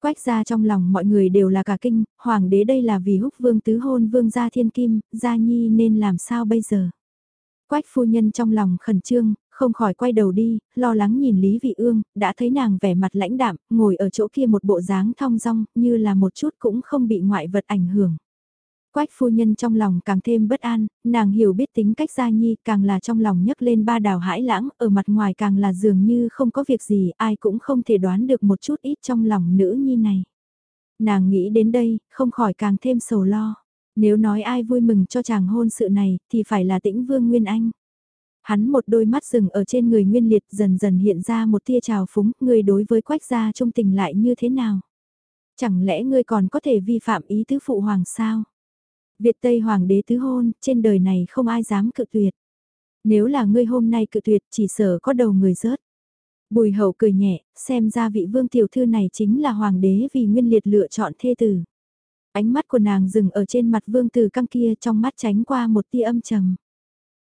Quách ra trong lòng mọi người đều là cả kinh, hoàng đế đây là vì húc vương tứ hôn vương gia thiên kim, gia nhi nên làm sao bây giờ. Quách phu nhân trong lòng khẩn trương, không khỏi quay đầu đi, lo lắng nhìn Lý Vị Ương, đã thấy nàng vẻ mặt lãnh đạm, ngồi ở chỗ kia một bộ dáng thong dong, như là một chút cũng không bị ngoại vật ảnh hưởng. Quách phu nhân trong lòng càng thêm bất an, nàng hiểu biết tính cách gia nhi càng là trong lòng nhấc lên ba đào hãi lãng, ở mặt ngoài càng là dường như không có việc gì, ai cũng không thể đoán được một chút ít trong lòng nữ nhi này. Nàng nghĩ đến đây, không khỏi càng thêm sầu lo. Nếu nói ai vui mừng cho chàng hôn sự này, thì phải là tĩnh vương Nguyên Anh. Hắn một đôi mắt rừng ở trên người Nguyên Liệt dần dần hiện ra một tia trào phúng, người đối với quách gia trung tình lại như thế nào? Chẳng lẽ ngươi còn có thể vi phạm ý tứ phụ hoàng sao? Việt Tây Hoàng đế tứ hôn, trên đời này không ai dám cự tuyệt. Nếu là ngươi hôm nay cự tuyệt chỉ sợ có đầu người rớt. Bùi hậu cười nhẹ, xem ra vị vương tiểu thư này chính là hoàng đế vì nguyên liệt lựa chọn thê tử. Ánh mắt của nàng dừng ở trên mặt vương tử căng kia trong mắt tránh qua một tia âm trầm.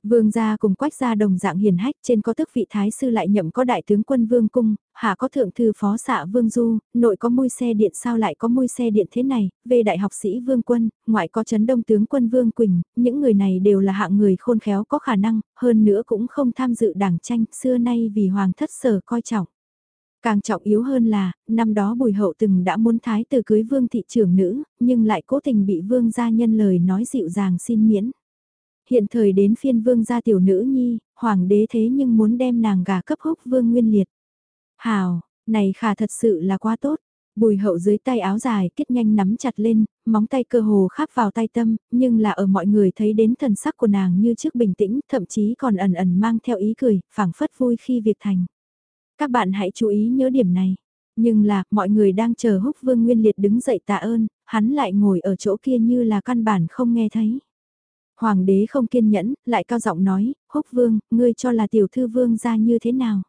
Vương gia cùng quách gia đồng dạng hiền hách trên có tước vị thái sư lại nhậm có đại tướng quân vương cung, hạ có thượng thư phó xạ vương du, nội có môi xe điện sao lại có môi xe điện thế này, về đại học sĩ vương quân, ngoại có chấn đông tướng quân vương quỳnh, những người này đều là hạng người khôn khéo có khả năng, hơn nữa cũng không tham dự đảng tranh, xưa nay vì hoàng thất sở coi trọng. Càng trọng yếu hơn là, năm đó bùi hậu từng đã muốn thái từ cưới vương thị trưởng nữ, nhưng lại cố tình bị vương gia nhân lời nói dịu dàng xin miễn. Hiện thời đến phiên vương gia tiểu nữ nhi, hoàng đế thế nhưng muốn đem nàng gà cấp húc vương nguyên liệt. Hào, này khả thật sự là quá tốt. Bùi hậu dưới tay áo dài kết nhanh nắm chặt lên, móng tay cơ hồ khắp vào tay tâm, nhưng là ở mọi người thấy đến thần sắc của nàng như trước bình tĩnh, thậm chí còn ẩn ẩn mang theo ý cười, phảng phất vui khi việc thành. Các bạn hãy chú ý nhớ điểm này. Nhưng là, mọi người đang chờ húc vương nguyên liệt đứng dậy tạ ơn, hắn lại ngồi ở chỗ kia như là căn bản không nghe thấy. Hoàng đế không kiên nhẫn, lại cao giọng nói, húc vương, ngươi cho là tiểu thư vương ra như thế nào?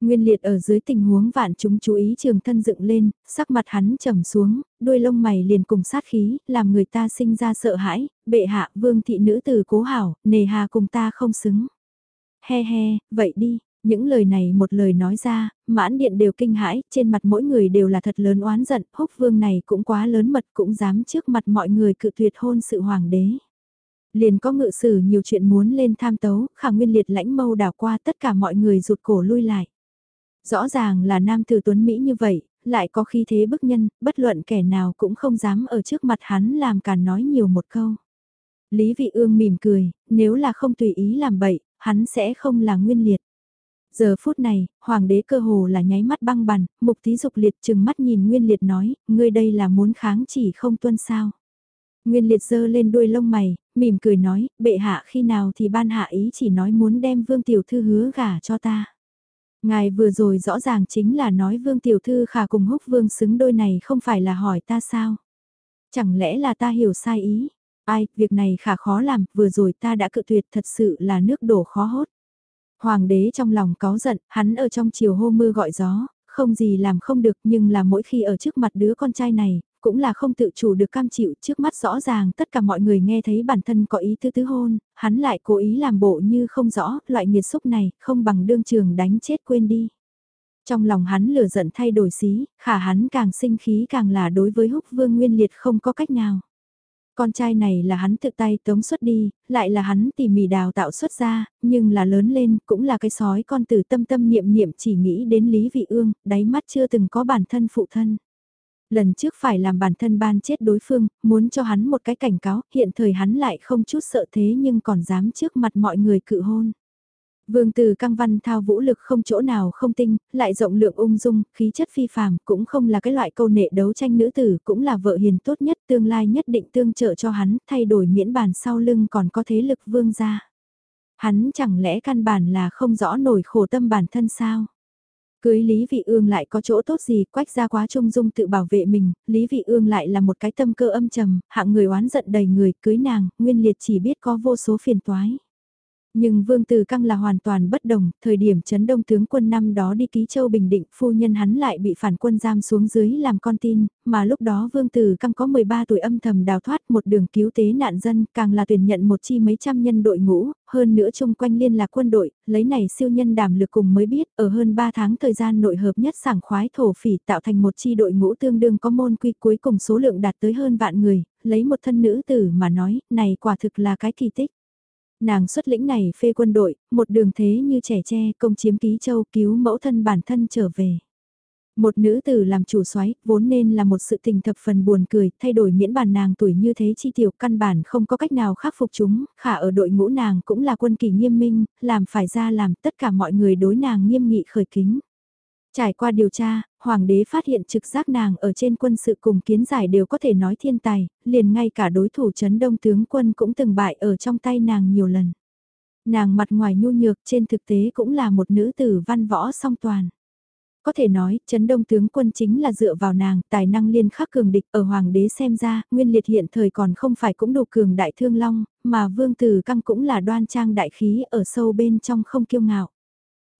Nguyên liệt ở dưới tình huống vạn chúng chú ý trường thân dựng lên, sắc mặt hắn trầm xuống, đuôi lông mày liền cùng sát khí, làm người ta sinh ra sợ hãi, bệ hạ vương thị nữ từ cố hảo, nề hà cùng ta không xứng. He he, vậy đi, những lời này một lời nói ra, mãn điện đều kinh hãi, trên mặt mỗi người đều là thật lớn oán giận, húc vương này cũng quá lớn mật cũng dám trước mặt mọi người cự tuyệt hôn sự hoàng đế. Liền có ngự sử nhiều chuyện muốn lên tham tấu, khả nguyên liệt lãnh mâu đảo qua tất cả mọi người rụt cổ lui lại. Rõ ràng là nam tử tuấn Mỹ như vậy, lại có khi thế bức nhân, bất luận kẻ nào cũng không dám ở trước mặt hắn làm cả nói nhiều một câu. Lý vị ương mỉm cười, nếu là không tùy ý làm bậy, hắn sẽ không là nguyên liệt. Giờ phút này, hoàng đế cơ hồ là nháy mắt băng bằn, mục tí dục liệt chừng mắt nhìn nguyên liệt nói, ngươi đây là muốn kháng chỉ không tuân sao. Nguyên liệt dơ lên đuôi lông mày, mỉm cười nói, bệ hạ khi nào thì ban hạ ý chỉ nói muốn đem vương tiểu thư hứa gả cho ta. Ngài vừa rồi rõ ràng chính là nói vương tiểu thư khả cùng húc vương xứng đôi này không phải là hỏi ta sao. Chẳng lẽ là ta hiểu sai ý? Ai, việc này khả khó làm, vừa rồi ta đã cự tuyệt thật sự là nước đổ khó hốt. Hoàng đế trong lòng có giận, hắn ở trong chiều hô mưa gọi gió, không gì làm không được nhưng là mỗi khi ở trước mặt đứa con trai này, cũng là không tự chủ được cam chịu trước mắt rõ ràng tất cả mọi người nghe thấy bản thân có ý thứ tứ hôn, hắn lại cố ý làm bộ như không rõ, loại nghiệt xúc này không bằng đương trường đánh chết quên đi. Trong lòng hắn lửa giận thay đổi xí, khả hắn càng sinh khí càng là đối với húc vương nguyên liệt không có cách nào. Con trai này là hắn tự tay tống xuất đi, lại là hắn tỉ mỉ đào tạo xuất ra, nhưng là lớn lên cũng là cái sói con từ tâm tâm niệm niệm chỉ nghĩ đến Lý Vị Ương, đáy mắt chưa từng có bản thân phụ thân. Lần trước phải làm bản thân ban chết đối phương, muốn cho hắn một cái cảnh cáo, hiện thời hắn lại không chút sợ thế nhưng còn dám trước mặt mọi người cự hôn. Vương từ căng văn thao vũ lực không chỗ nào không tinh, lại rộng lượng ung dung, khí chất phi phàm, cũng không là cái loại câu nệ đấu tranh nữ tử, cũng là vợ hiền tốt nhất, tương lai nhất định tương trợ cho hắn, thay đổi miễn bàn sau lưng còn có thế lực vương gia. Hắn chẳng lẽ căn bản là không rõ nổi khổ tâm bản thân sao? Cưới Lý Vị Ương lại có chỗ tốt gì, quách gia quá trung dung tự bảo vệ mình, Lý Vị Ương lại là một cái tâm cơ âm trầm, hạng người oán giận đầy người, cưới nàng, nguyên liệt chỉ biết có vô số phiền toái. Nhưng Vương Từ Căng là hoàn toàn bất đồng, thời điểm chấn đông tướng quân năm đó đi ký châu Bình Định, phu nhân hắn lại bị phản quân giam xuống dưới làm con tin, mà lúc đó Vương Từ Căng có 13 tuổi âm thầm đào thoát một đường cứu tế nạn dân, càng là tuyển nhận một chi mấy trăm nhân đội ngũ, hơn nữa chung quanh liên lạc quân đội, lấy này siêu nhân đảm lực cùng mới biết, ở hơn 3 tháng thời gian nội hợp nhất sảng khoái thổ phỉ tạo thành một chi đội ngũ tương đương có môn quy cuối cùng số lượng đạt tới hơn vạn người, lấy một thân nữ tử mà nói, này quả thực là cái kỳ tích. Nàng xuất lĩnh này phê quân đội, một đường thế như trẻ tre công chiếm ký châu cứu mẫu thân bản thân trở về. Một nữ tử làm chủ soái vốn nên là một sự tình thập phần buồn cười, thay đổi miễn bàn nàng tuổi như thế chi tiểu căn bản không có cách nào khắc phục chúng, khả ở đội ngũ nàng cũng là quân kỳ nghiêm minh, làm phải ra làm tất cả mọi người đối nàng nghiêm nghị khởi kính. Trải qua điều tra, hoàng đế phát hiện trực giác nàng ở trên quân sự cùng kiến giải đều có thể nói thiên tài, liền ngay cả đối thủ chấn đông tướng quân cũng từng bại ở trong tay nàng nhiều lần. Nàng mặt ngoài nhu nhược trên thực tế cũng là một nữ tử văn võ song toàn. Có thể nói, chấn đông tướng quân chính là dựa vào nàng, tài năng liên khắc cường địch ở hoàng đế xem ra, nguyên liệt hiện thời còn không phải cũng đủ cường đại thương long, mà vương tử căng cũng là đoan trang đại khí ở sâu bên trong không kiêu ngạo.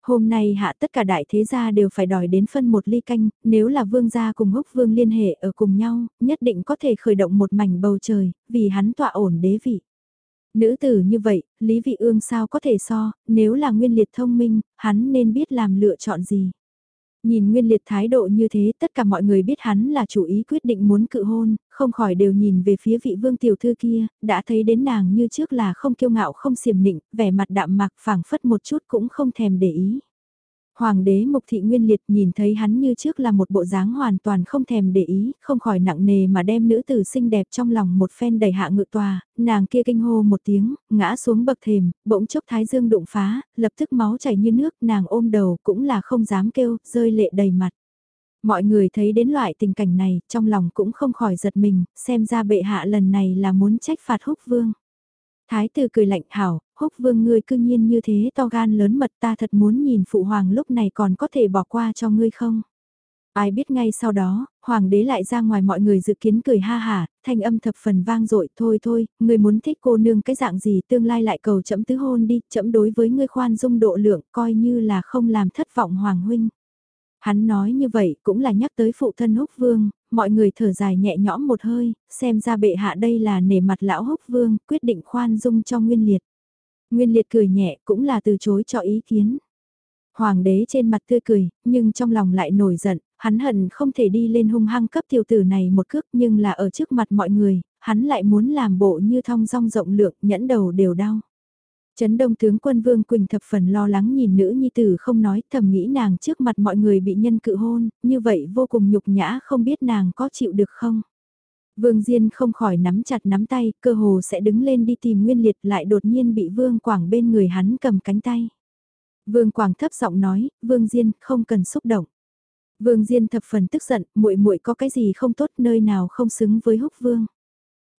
Hôm nay hạ tất cả đại thế gia đều phải đòi đến phân một ly canh, nếu là vương gia cùng húc vương liên hệ ở cùng nhau, nhất định có thể khởi động một mảnh bầu trời, vì hắn tọa ổn đế vị. Nữ tử như vậy, Lý Vị Ương sao có thể so, nếu là nguyên liệt thông minh, hắn nên biết làm lựa chọn gì. Nhìn Nguyên Liệt thái độ như thế tất cả mọi người biết hắn là chủ ý quyết định muốn cự hôn, không khỏi đều nhìn về phía vị vương tiểu thư kia, đã thấy đến nàng như trước là không kiêu ngạo không xiềm nịnh, vẻ mặt đạm mạc phảng phất một chút cũng không thèm để ý. Hoàng đế Mục Thị Nguyên Liệt nhìn thấy hắn như trước là một bộ dáng hoàn toàn không thèm để ý, không khỏi nặng nề mà đem nữ tử xinh đẹp trong lòng một phen đầy hạ ngự tòa, nàng kia kinh hô một tiếng, ngã xuống bậc thềm, bỗng chốc thái dương đụng phá, lập tức máu chảy như nước, nàng ôm đầu cũng là không dám kêu, rơi lệ đầy mặt. Mọi người thấy đến loại tình cảnh này, trong lòng cũng không khỏi giật mình, xem ra bệ hạ lần này là muốn trách phạt húc vương. Thái tử cười lạnh hảo, húc vương ngươi cư nhiên như thế to gan lớn mật ta thật muốn nhìn phụ hoàng lúc này còn có thể bỏ qua cho ngươi không? Ai biết ngay sau đó, hoàng đế lại ra ngoài mọi người dự kiến cười ha hả, thanh âm thập phần vang dội thôi thôi, ngươi muốn thích cô nương cái dạng gì tương lai lại cầu chậm tứ hôn đi, chậm đối với ngươi khoan dung độ lượng coi như là không làm thất vọng hoàng huynh. Hắn nói như vậy cũng là nhắc tới phụ thân húc vương, mọi người thở dài nhẹ nhõm một hơi, xem ra bệ hạ đây là nể mặt lão húc vương, quyết định khoan dung cho nguyên liệt. Nguyên liệt cười nhẹ cũng là từ chối cho ý kiến. Hoàng đế trên mặt tươi cười, nhưng trong lòng lại nổi giận, hắn hận không thể đi lên hung hăng cấp tiểu tử này một cước nhưng là ở trước mặt mọi người, hắn lại muốn làm bộ như thong dong rộng lượng, nhẫn đầu đều đau. Trấn đông tướng quân Vương Quỳnh thập phần lo lắng nhìn nữ nhi tử không nói thầm nghĩ nàng trước mặt mọi người bị nhân cự hôn, như vậy vô cùng nhục nhã không biết nàng có chịu được không. Vương Diên không khỏi nắm chặt nắm tay, cơ hồ sẽ đứng lên đi tìm Nguyên Liệt lại đột nhiên bị Vương Quảng bên người hắn cầm cánh tay. Vương Quảng thấp giọng nói, Vương Diên không cần xúc động. Vương Diên thập phần tức giận, muội muội có cái gì không tốt nơi nào không xứng với húc vương.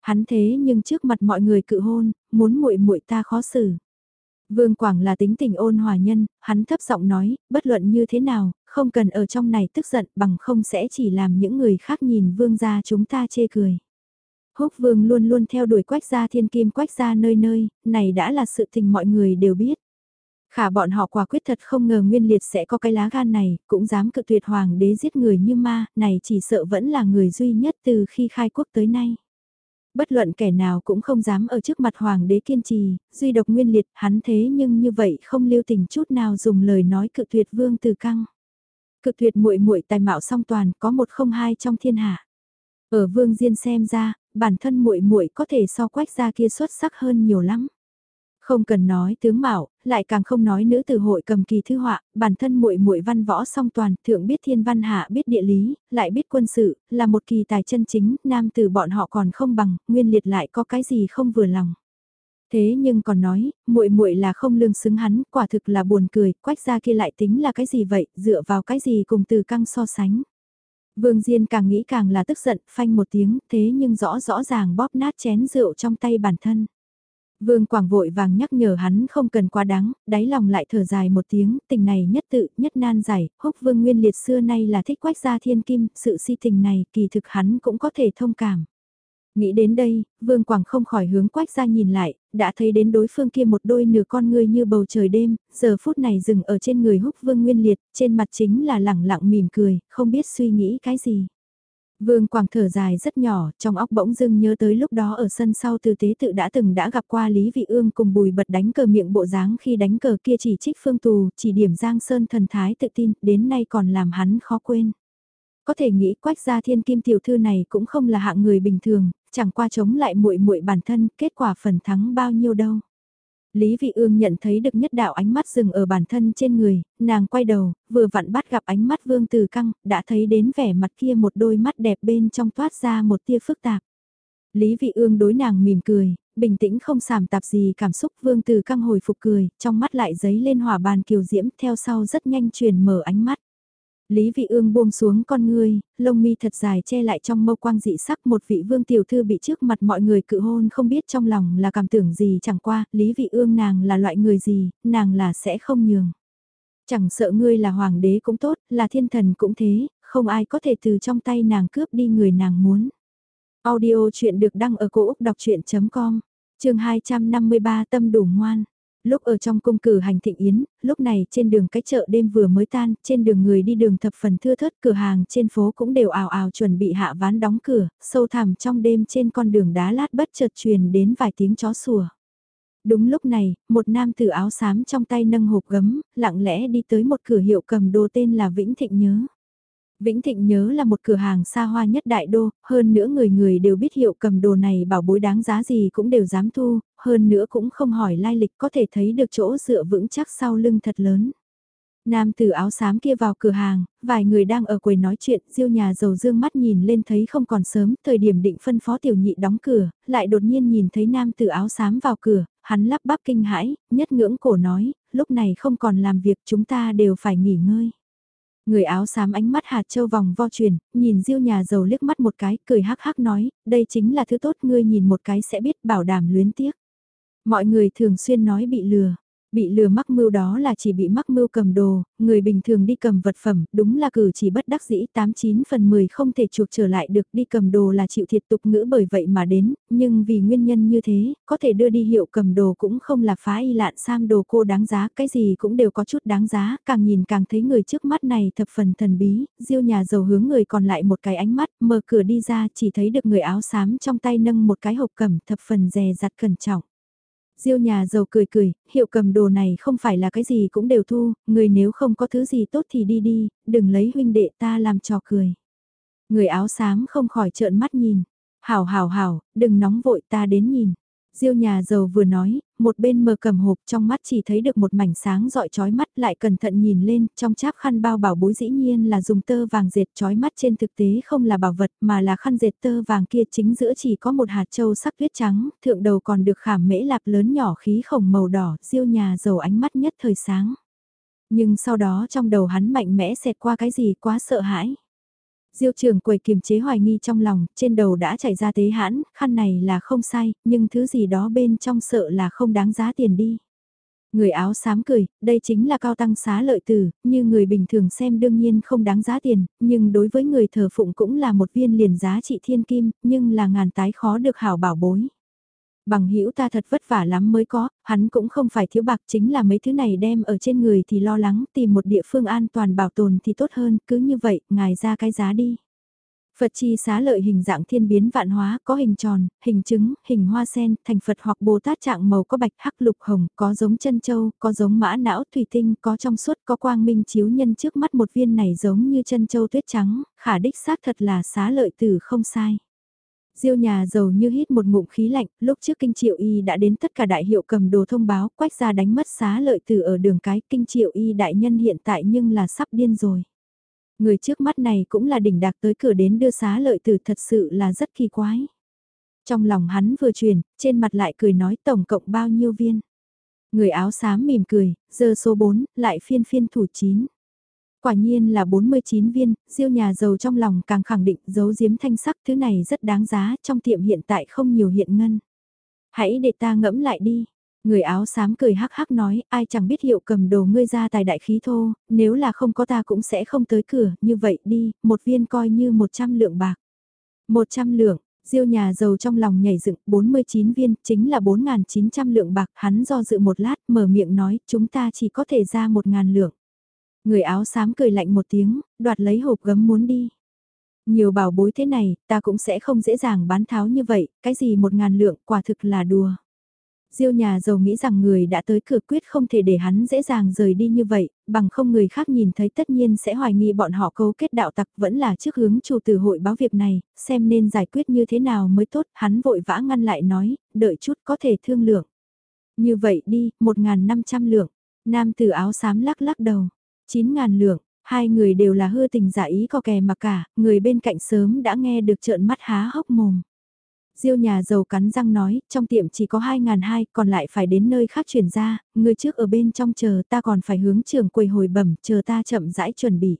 Hắn thế nhưng trước mặt mọi người cự hôn, muốn muội muội ta khó xử. Vương Quảng là tính tình ôn hòa nhân, hắn thấp giọng nói, bất luận như thế nào, không cần ở trong này tức giận bằng không sẽ chỉ làm những người khác nhìn vương gia chúng ta chê cười. Húc vương luôn luôn theo đuổi quách gia thiên kim quách gia nơi nơi, này đã là sự tình mọi người đều biết. Khả bọn họ quả quyết thật không ngờ nguyên liệt sẽ có cái lá gan này, cũng dám cự tuyệt hoàng đế giết người như ma, này chỉ sợ vẫn là người duy nhất từ khi khai quốc tới nay. Bất luận kẻ nào cũng không dám ở trước mặt hoàng đế kiên trì, duy độc nguyên liệt hắn thế nhưng như vậy không lưu tình chút nào dùng lời nói cự tuyệt vương từ căng cực tuyệt muội muội tài mạo song toàn có một không hai trong thiên hạ. Ở vương diên xem ra, bản thân muội muội có thể so quách ra kia xuất sắc hơn nhiều lắm. Không cần nói tướng mạo, lại càng không nói nữ tử hội cầm kỳ thư họa, bản thân muội muội văn võ song toàn, thượng biết thiên văn hạ biết địa lý, lại biết quân sự, là một kỳ tài chân chính, nam tử bọn họ còn không bằng, nguyên liệt lại có cái gì không vừa lòng. Thế nhưng còn nói, muội muội là không lương xứng hắn, quả thực là buồn cười, quách gia kia lại tính là cái gì vậy, dựa vào cái gì cùng từ căng so sánh. Vương Diên càng nghĩ càng là tức giận, phanh một tiếng, thế nhưng rõ rõ ràng bóp nát chén rượu trong tay bản thân. Vương Quảng vội vàng nhắc nhở hắn không cần quá đáng, đáy lòng lại thở dài một tiếng, tình này nhất tự, nhất nan giải, húc vương nguyên liệt xưa nay là thích quách gia thiên kim, sự si tình này kỳ thực hắn cũng có thể thông cảm. Nghĩ đến đây, Vương Quảng không khỏi hướng quách gia nhìn lại, đã thấy đến đối phương kia một đôi nửa con người như bầu trời đêm, giờ phút này dừng ở trên người húc vương nguyên liệt, trên mặt chính là lẳng lặng mỉm cười, không biết suy nghĩ cái gì. Vương Quảng thở dài rất nhỏ, trong óc bỗng dưng nhớ tới lúc đó ở sân sau từ tế tự đã từng đã gặp qua Lý Vị Ương cùng bùi bật đánh cờ miệng bộ dáng khi đánh cờ kia chỉ trích phương tù, chỉ điểm Giang Sơn thần thái tự tin, đến nay còn làm hắn khó quên. Có thể nghĩ quách gia thiên kim tiểu thư này cũng không là hạng người bình thường, chẳng qua chống lại muội muội bản thân, kết quả phần thắng bao nhiêu đâu. Lý Vị Ương nhận thấy được nhất đạo ánh mắt dừng ở bản thân trên người, nàng quay đầu, vừa vặn bắt gặp ánh mắt Vương Từ Căng, đã thấy đến vẻ mặt kia một đôi mắt đẹp bên trong toát ra một tia phức tạp. Lý Vị Ương đối nàng mỉm cười, bình tĩnh không sàm tạp gì cảm xúc Vương Từ Căng hồi phục cười, trong mắt lại giấy lên hỏa bàn kiều diễm theo sau rất nhanh truyền mở ánh mắt. Lý Vị Ương buông xuống con ngươi, lông mi thật dài che lại trong mâu quang dị sắc một vị vương tiểu thư bị trước mặt mọi người cự hôn không biết trong lòng là cảm tưởng gì chẳng qua, Lý Vị Ương nàng là loại người gì, nàng là sẽ không nhường. Chẳng sợ ngươi là hoàng đế cũng tốt, là thiên thần cũng thế, không ai có thể từ trong tay nàng cướp đi người nàng muốn. Audio chuyện được đăng ở cổ Úc đọc chuyện.com, trường 253 tâm đủ ngoan. Lúc ở trong cung cử hành thịnh yến, lúc này trên đường cái chợ đêm vừa mới tan, trên đường người đi đường thập phần thưa thớt, cửa hàng trên phố cũng đều ào ào chuẩn bị hạ ván đóng cửa, sâu thẳm trong đêm trên con đường đá lát bất chợt truyền đến vài tiếng chó sủa. Đúng lúc này, một nam tử áo xám trong tay nâng hộp gấm, lặng lẽ đi tới một cửa hiệu cầm đồ tên là Vĩnh Thịnh Nhớ. Vĩnh Thịnh nhớ là một cửa hàng xa hoa nhất đại đô, hơn nữa người người đều biết hiệu cầm đồ này bảo bối đáng giá gì cũng đều dám thu, hơn nữa cũng không hỏi lai lịch có thể thấy được chỗ dựa vững chắc sau lưng thật lớn. Nam tử áo xám kia vào cửa hàng, vài người đang ở quầy nói chuyện, diêu nhà giàu dương mắt nhìn lên thấy không còn sớm, thời điểm định phân phó tiểu nhị đóng cửa, lại đột nhiên nhìn thấy nam tử áo xám vào cửa, hắn lắp bắp kinh hãi, nhất ngưỡng cổ nói, lúc này không còn làm việc chúng ta đều phải nghỉ ngơi. Người áo xám ánh mắt hạt châu vòng vo truyền, nhìn diêu nhà giàu liếc mắt một cái, cười hắc hắc nói, đây chính là thứ tốt ngươi nhìn một cái sẽ biết bảo đảm luyến tiếc. Mọi người thường xuyên nói bị lừa, Bị lừa mắc mưu đó là chỉ bị mắc mưu cầm đồ, người bình thường đi cầm vật phẩm, đúng là cử chỉ bất đắc dĩ 89 phần 10 không thể chuộc trở lại được đi cầm đồ là chịu thiệt tục ngữ bởi vậy mà đến, nhưng vì nguyên nhân như thế, có thể đưa đi hiệu cầm đồ cũng không là phá y lạn sam đồ cô đáng giá, cái gì cũng đều có chút đáng giá, càng nhìn càng thấy người trước mắt này thập phần thần bí, diêu nhà giàu hướng người còn lại một cái ánh mắt, mở cửa đi ra chỉ thấy được người áo xám trong tay nâng một cái hộp cầm thập phần dè dặt cẩn trọng. Diêu nhà giàu cười cười, hiệu cầm đồ này không phải là cái gì cũng đều thu, người nếu không có thứ gì tốt thì đi đi, đừng lấy huynh đệ ta làm trò cười. Người áo xám không khỏi trợn mắt nhìn, hảo hảo hảo, đừng nóng vội ta đến nhìn. Diêu nhà giàu vừa nói, một bên mờ cầm hộp trong mắt chỉ thấy được một mảnh sáng dọi trói mắt lại cẩn thận nhìn lên, trong cháp khăn bao bảo bối dĩ nhiên là dùng tơ vàng dệt trói mắt trên thực tế không là bảo vật mà là khăn dệt tơ vàng kia chính giữa chỉ có một hạt châu sắc tuyết trắng, thượng đầu còn được khảm mễ lạp lớn nhỏ khí khổng màu đỏ, diêu nhà giàu ánh mắt nhất thời sáng. Nhưng sau đó trong đầu hắn mạnh mẽ xẹt qua cái gì quá sợ hãi. Diêu trường quầy kiềm chế hoài nghi trong lòng, trên đầu đã chảy ra tế hãn, khăn này là không sai, nhưng thứ gì đó bên trong sợ là không đáng giá tiền đi. Người áo xám cười, đây chính là cao tăng xá lợi tử, như người bình thường xem đương nhiên không đáng giá tiền, nhưng đối với người thờ phụng cũng là một viên liền giá trị thiên kim, nhưng là ngàn tái khó được hảo bảo bối bằng hữu ta thật vất vả lắm mới có, hắn cũng không phải thiếu bạc chính là mấy thứ này đem ở trên người thì lo lắng tìm một địa phương an toàn bảo tồn thì tốt hơn, cứ như vậy, ngài ra cái giá đi. Phật chi xá lợi hình dạng thiên biến vạn hóa, có hình tròn, hình trứng, hình hoa sen, thành Phật hoặc Bồ Tát trạng màu có bạch hắc lục hồng, có giống chân châu, có giống mã não thủy tinh, có trong suốt, có quang minh chiếu nhân trước mắt một viên này giống như chân châu tuyết trắng, khả đích xác thật là xá lợi tử không sai. Diêu nhà giàu như hít một ngụm khí lạnh, lúc trước kinh triệu y đã đến tất cả đại hiệu cầm đồ thông báo, quách ra đánh mất xá lợi từ ở đường cái, kinh triệu y đại nhân hiện tại nhưng là sắp điên rồi. Người trước mắt này cũng là đỉnh đạc tới cửa đến đưa xá lợi từ thật sự là rất kỳ quái. Trong lòng hắn vừa truyền, trên mặt lại cười nói tổng cộng bao nhiêu viên. Người áo xám mỉm cười, giờ số 4, lại phiên phiên thủ 9. Quả nhiên là 49 viên, diêu nhà giàu trong lòng càng khẳng định giấu giếm thanh sắc thứ này rất đáng giá, trong tiệm hiện tại không nhiều hiện ngân. Hãy để ta ngẫm lại đi. Người áo xám cười hắc hắc nói, ai chẳng biết hiệu cầm đồ ngươi ra tài đại khí thô, nếu là không có ta cũng sẽ không tới cửa, như vậy đi, một viên coi như 100 lượng bạc. 100 lượng, Diêu nhà giàu trong lòng nhảy dựng 49 viên, chính là 4.900 lượng bạc, hắn do dự một lát, mở miệng nói, chúng ta chỉ có thể ra 1.000 lượng. Người áo xám cười lạnh một tiếng, đoạt lấy hộp gấm muốn đi. Nhiều bảo bối thế này, ta cũng sẽ không dễ dàng bán tháo như vậy, cái gì một ngàn lượng, quả thực là đùa. Diêu nhà giàu nghĩ rằng người đã tới cửa quyết không thể để hắn dễ dàng rời đi như vậy, bằng không người khác nhìn thấy tất nhiên sẽ hoài nghi bọn họ cấu kết đạo tặc vẫn là trước hướng chủ từ hội báo việc này, xem nên giải quyết như thế nào mới tốt, hắn vội vã ngăn lại nói, đợi chút có thể thương lượng. Như vậy đi, 1.500 lượng, nam tử áo xám lắc lắc đầu, 9.000 lượng, hai người đều là hư tình giả ý có kè mà cả, người bên cạnh sớm đã nghe được trợn mắt há hốc mồm. Diêu nhà giàu cắn răng nói, trong tiệm chỉ có 2.200, còn lại phải đến nơi khác chuyển ra, người trước ở bên trong chờ ta còn phải hướng trường quầy hồi bẩm, chờ ta chậm rãi chuẩn bị.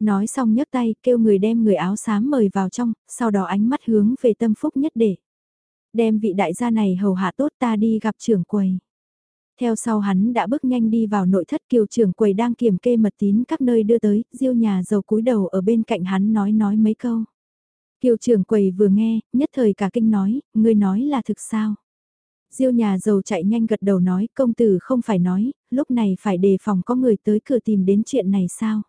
Nói xong nhấc tay, kêu người đem người áo xám mời vào trong, sau đó ánh mắt hướng về tâm phúc nhất để. Đem vị đại gia này hầu hạ tốt ta đi gặp trưởng quầy. Theo sau hắn đã bước nhanh đi vào nội thất kiều trưởng quầy đang kiểm kê mật tín các nơi đưa tới, diêu nhà giàu cúi đầu ở bên cạnh hắn nói nói mấy câu. Kiều trưởng quầy vừa nghe, nhất thời cả kinh nói, ngươi nói là thực sao? Diêu nhà giàu chạy nhanh gật đầu nói, công tử không phải nói, lúc này phải đề phòng có người tới cửa tìm đến chuyện này sao?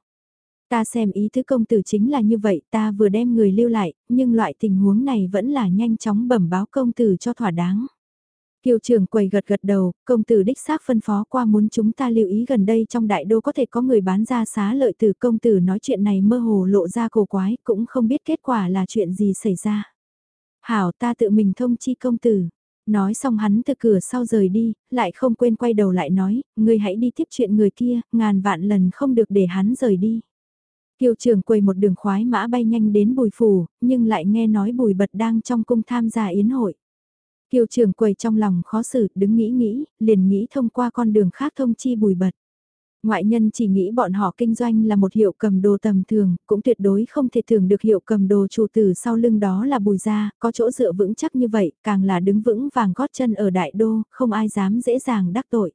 Ta xem ý thứ công tử chính là như vậy, ta vừa đem người lưu lại, nhưng loại tình huống này vẫn là nhanh chóng bẩm báo công tử cho thỏa đáng. Kiều trưởng quầy gật gật đầu, công tử đích xác phân phó qua muốn chúng ta lưu ý gần đây trong đại đô có thể có người bán ra xá lợi từ công tử nói chuyện này mơ hồ lộ ra cổ quái, cũng không biết kết quả là chuyện gì xảy ra. Hảo ta tự mình thông chi công tử. Nói xong hắn từ cửa sau rời đi, lại không quên quay đầu lại nói, người hãy đi tiếp chuyện người kia, ngàn vạn lần không được để hắn rời đi. Kiều trưởng quầy một đường khoái mã bay nhanh đến bùi phủ, nhưng lại nghe nói bùi bật đang trong cung tham gia yến hội. Kiều trưởng quầy trong lòng khó xử, đứng nghĩ nghĩ, liền nghĩ thông qua con đường khác thông chi bùi bật. Ngoại nhân chỉ nghĩ bọn họ kinh doanh là một hiệu cầm đồ tầm thường, cũng tuyệt đối không thể tưởng được hiệu cầm đồ chủ tử sau lưng đó là bùi gia, có chỗ dựa vững chắc như vậy, càng là đứng vững vàng gót chân ở đại đô, không ai dám dễ dàng đắc tội.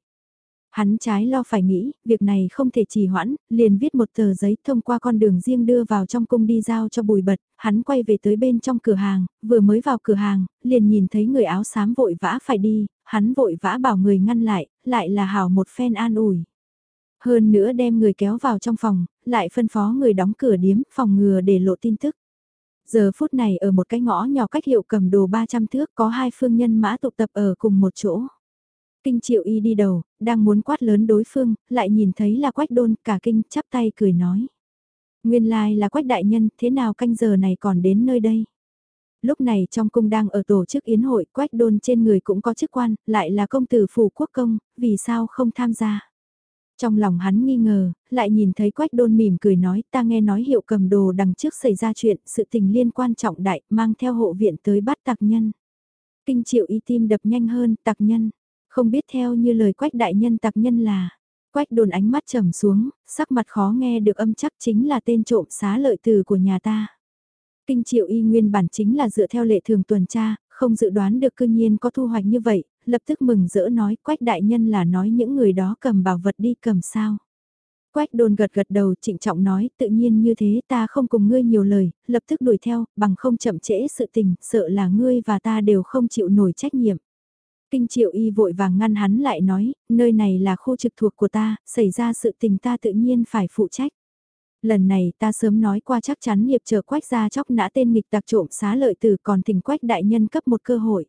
Hắn trái lo phải nghĩ, việc này không thể trì hoãn, liền viết một tờ giấy thông qua con đường riêng đưa vào trong cung đi giao cho bùi bật, hắn quay về tới bên trong cửa hàng, vừa mới vào cửa hàng, liền nhìn thấy người áo xám vội vã phải đi, hắn vội vã bảo người ngăn lại, lại là hảo một phen an ủi. Hơn nữa đem người kéo vào trong phòng, lại phân phó người đóng cửa điếm, phòng ngừa để lộ tin tức. Giờ phút này ở một cái ngõ nhỏ cách hiệu cầm đồ 300 thước có hai phương nhân mã tụ tập ở cùng một chỗ. Kinh triệu y đi đầu, đang muốn quát lớn đối phương, lại nhìn thấy là quách đôn, cả kinh chắp tay cười nói. Nguyên lai là quách đại nhân, thế nào canh giờ này còn đến nơi đây? Lúc này trong cung đang ở tổ chức yến hội, quách đôn trên người cũng có chức quan, lại là công tử phủ quốc công, vì sao không tham gia? Trong lòng hắn nghi ngờ, lại nhìn thấy quách đôn mỉm cười nói ta nghe nói hiệu cầm đồ đằng trước xảy ra chuyện, sự tình liên quan trọng đại, mang theo hộ viện tới bắt tặc nhân. Kinh triệu y tim đập nhanh hơn, tặc nhân. Không biết theo như lời quách đại nhân tặc nhân là, quách đồn ánh mắt trầm xuống, sắc mặt khó nghe được âm chắc chính là tên trộm xá lợi từ của nhà ta. Kinh triệu y nguyên bản chính là dựa theo lệ thường tuần tra, không dự đoán được cư nhiên có thu hoạch như vậy, lập tức mừng rỡ nói quách đại nhân là nói những người đó cầm bảo vật đi cầm sao. Quách đồn gật gật đầu trịnh trọng nói tự nhiên như thế ta không cùng ngươi nhiều lời, lập tức đuổi theo, bằng không chậm trễ sự tình, sợ là ngươi và ta đều không chịu nổi trách nhiệm. Kinh triệu y vội vàng ngăn hắn lại nói, nơi này là khu trực thuộc của ta, xảy ra sự tình ta tự nhiên phải phụ trách. Lần này ta sớm nói qua chắc chắn hiệp chờ quách ra chóc nã tên nghịch tặc trộm xá lợi tử còn thỉnh quách đại nhân cấp một cơ hội.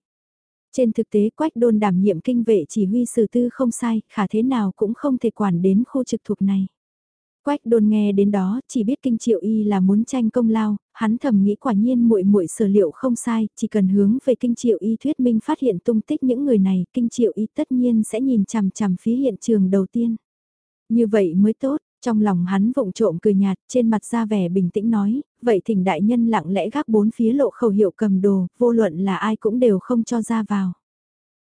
Trên thực tế quách đôn đảm nhiệm kinh vệ chỉ huy sử tư không sai, khả thế nào cũng không thể quản đến khu trực thuộc này. Quách đôn nghe đến đó, chỉ biết kinh triệu y là muốn tranh công lao, hắn thầm nghĩ quả nhiên muội muội sở liệu không sai, chỉ cần hướng về kinh triệu y thuyết minh phát hiện tung tích những người này, kinh triệu y tất nhiên sẽ nhìn chằm chằm phía hiện trường đầu tiên. Như vậy mới tốt, trong lòng hắn vụng trộm cười nhạt, trên mặt ra vẻ bình tĩnh nói, vậy thỉnh đại nhân lặng lẽ gác bốn phía lộ khẩu hiệu cầm đồ, vô luận là ai cũng đều không cho ra vào.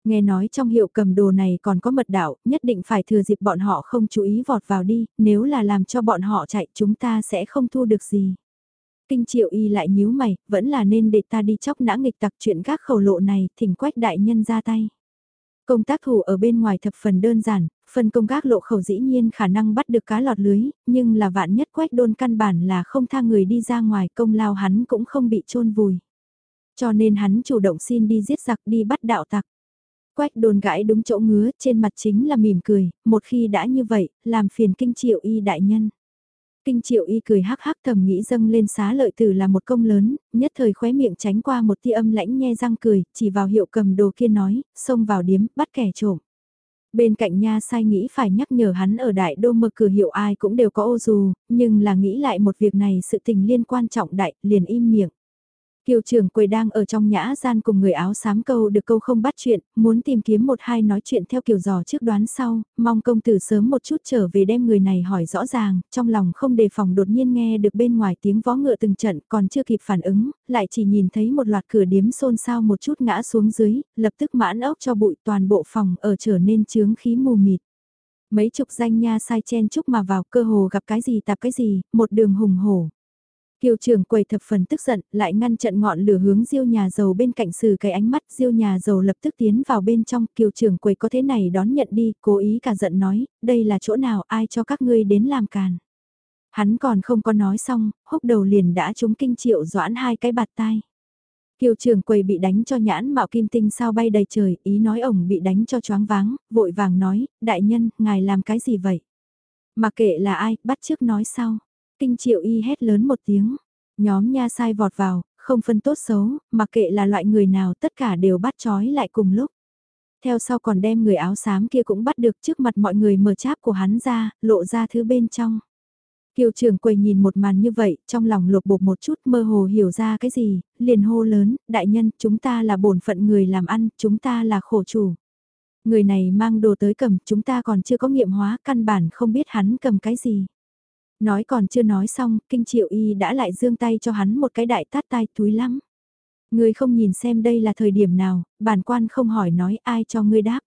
Nghe nói trong hiệu cầm đồ này còn có mật đạo, nhất định phải thừa dịp bọn họ không chú ý vọt vào đi, nếu là làm cho bọn họ chạy chúng ta sẽ không thu được gì. Kinh triệu y lại nhíu mày, vẫn là nên để ta đi chóc nã nghịch tặc chuyện các khẩu lộ này, thỉnh quách đại nhân ra tay. Công tác thủ ở bên ngoài thập phần đơn giản, phần công gác lộ khẩu dĩ nhiên khả năng bắt được cá lọt lưới, nhưng là vạn nhất quách đôn căn bản là không tha người đi ra ngoài công lao hắn cũng không bị chôn vùi. Cho nên hắn chủ động xin đi giết giặc đi bắt đạo tặc. Quách đồn gãi đúng chỗ ngứa, trên mặt chính là mỉm cười, một khi đã như vậy, làm phiền kinh triệu y đại nhân. Kinh triệu y cười hắc hắc thầm nghĩ dâng lên xá lợi tử là một công lớn, nhất thời khóe miệng tránh qua một tia âm lãnh nhe răng cười, chỉ vào hiệu cầm đồ kia nói, xông vào điếm, bắt kẻ trộm. Bên cạnh nha sai nghĩ phải nhắc nhở hắn ở đại đô mở cửa hiệu ai cũng đều có ô dù, nhưng là nghĩ lại một việc này sự tình liên quan trọng đại, liền im miệng. Kiều trưởng quầy đang ở trong nhã gian cùng người áo xám câu được câu không bắt chuyện, muốn tìm kiếm một hai nói chuyện theo kiểu dò trước đoán sau, mong công tử sớm một chút trở về đem người này hỏi rõ ràng, trong lòng không đề phòng đột nhiên nghe được bên ngoài tiếng vó ngựa từng trận còn chưa kịp phản ứng, lại chỉ nhìn thấy một loạt cửa điếm xôn xao một chút ngã xuống dưới, lập tức mãn ốc cho bụi toàn bộ phòng ở trở nên chướng khí mù mịt. Mấy chục danh nha sai chen chúc mà vào cơ hồ gặp cái gì tạp cái gì, một đường hùng hổ. Kiều trưởng quầy thập phần tức giận, lại ngăn trận ngọn lửa hướng diêu nhà giàu bên cạnh sử cái ánh mắt, diêu nhà giàu lập tức tiến vào bên trong, kiều trưởng quầy có thế này đón nhận đi, cố ý cả giận nói, đây là chỗ nào ai cho các ngươi đến làm càn. Hắn còn không có nói xong, húc đầu liền đã trúng kinh triệu doãn hai cái bạt tai. Kiều trưởng quầy bị đánh cho nhãn mạo kim tinh sao bay đầy trời, ý nói ổng bị đánh cho choáng váng, vội vàng nói, đại nhân, ngài làm cái gì vậy? Mà kệ là ai, bắt trước nói sau. Kinh triệu y hét lớn một tiếng. Nhóm nha sai vọt vào, không phân tốt xấu, mặc kệ là loại người nào tất cả đều bắt trói lại cùng lúc. Theo sau còn đem người áo xám kia cũng bắt được trước mặt mọi người mở cháp của hắn ra, lộ ra thứ bên trong. Kiều trưởng quầy nhìn một màn như vậy, trong lòng lục bột một chút mơ hồ hiểu ra cái gì, liền hô lớn, đại nhân, chúng ta là bổn phận người làm ăn, chúng ta là khổ chủ. Người này mang đồ tới cầm, chúng ta còn chưa có nghiệm hóa, căn bản không biết hắn cầm cái gì. Nói còn chưa nói xong, kinh triệu y đã lại dương tay cho hắn một cái đại tát tai túi lắm. Ngươi không nhìn xem đây là thời điểm nào, bản quan không hỏi nói ai cho ngươi đáp.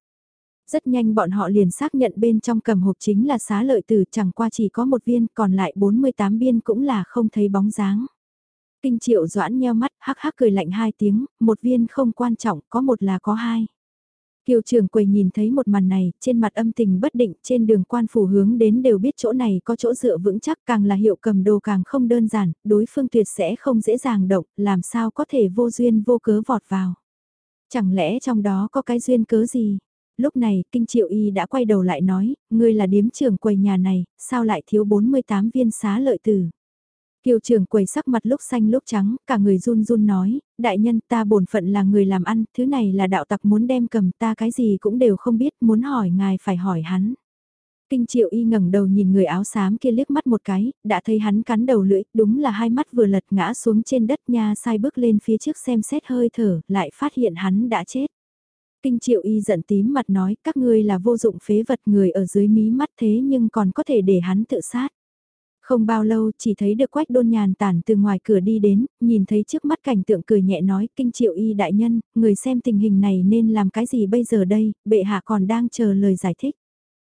Rất nhanh bọn họ liền xác nhận bên trong cầm hộp chính là xá lợi tử chẳng qua chỉ có một viên còn lại 48 viên cũng là không thấy bóng dáng. Kinh triệu doãn nheo mắt hắc hắc cười lạnh hai tiếng, một viên không quan trọng có một là có hai. Kiều trưởng quầy nhìn thấy một màn này, trên mặt âm tình bất định, trên đường quan phủ hướng đến đều biết chỗ này có chỗ dựa vững chắc càng là hiệu cầm đồ càng không đơn giản, đối phương tuyệt sẽ không dễ dàng động, làm sao có thể vô duyên vô cớ vọt vào. Chẳng lẽ trong đó có cái duyên cớ gì? Lúc này, Kinh Triệu Y đã quay đầu lại nói, ngươi là điếm trưởng quầy nhà này, sao lại thiếu 48 viên xá lợi tử? Kiều trưởng quầy sắc mặt lúc xanh lúc trắng, cả người run run nói, đại nhân ta bổn phận là người làm ăn, thứ này là đạo tặc muốn đem cầm ta cái gì cũng đều không biết, muốn hỏi ngài phải hỏi hắn. Kinh triệu y ngẩng đầu nhìn người áo xám kia liếc mắt một cái, đã thấy hắn cắn đầu lưỡi, đúng là hai mắt vừa lật ngã xuống trên đất nha sai bước lên phía trước xem xét hơi thở, lại phát hiện hắn đã chết. Kinh triệu y giận tím mặt nói, các ngươi là vô dụng phế vật người ở dưới mí mắt thế nhưng còn có thể để hắn tự sát. Không bao lâu chỉ thấy được quách đôn nhàn tản từ ngoài cửa đi đến, nhìn thấy trước mắt cảnh tượng cười nhẹ nói kinh triệu y đại nhân, người xem tình hình này nên làm cái gì bây giờ đây, bệ hạ còn đang chờ lời giải thích.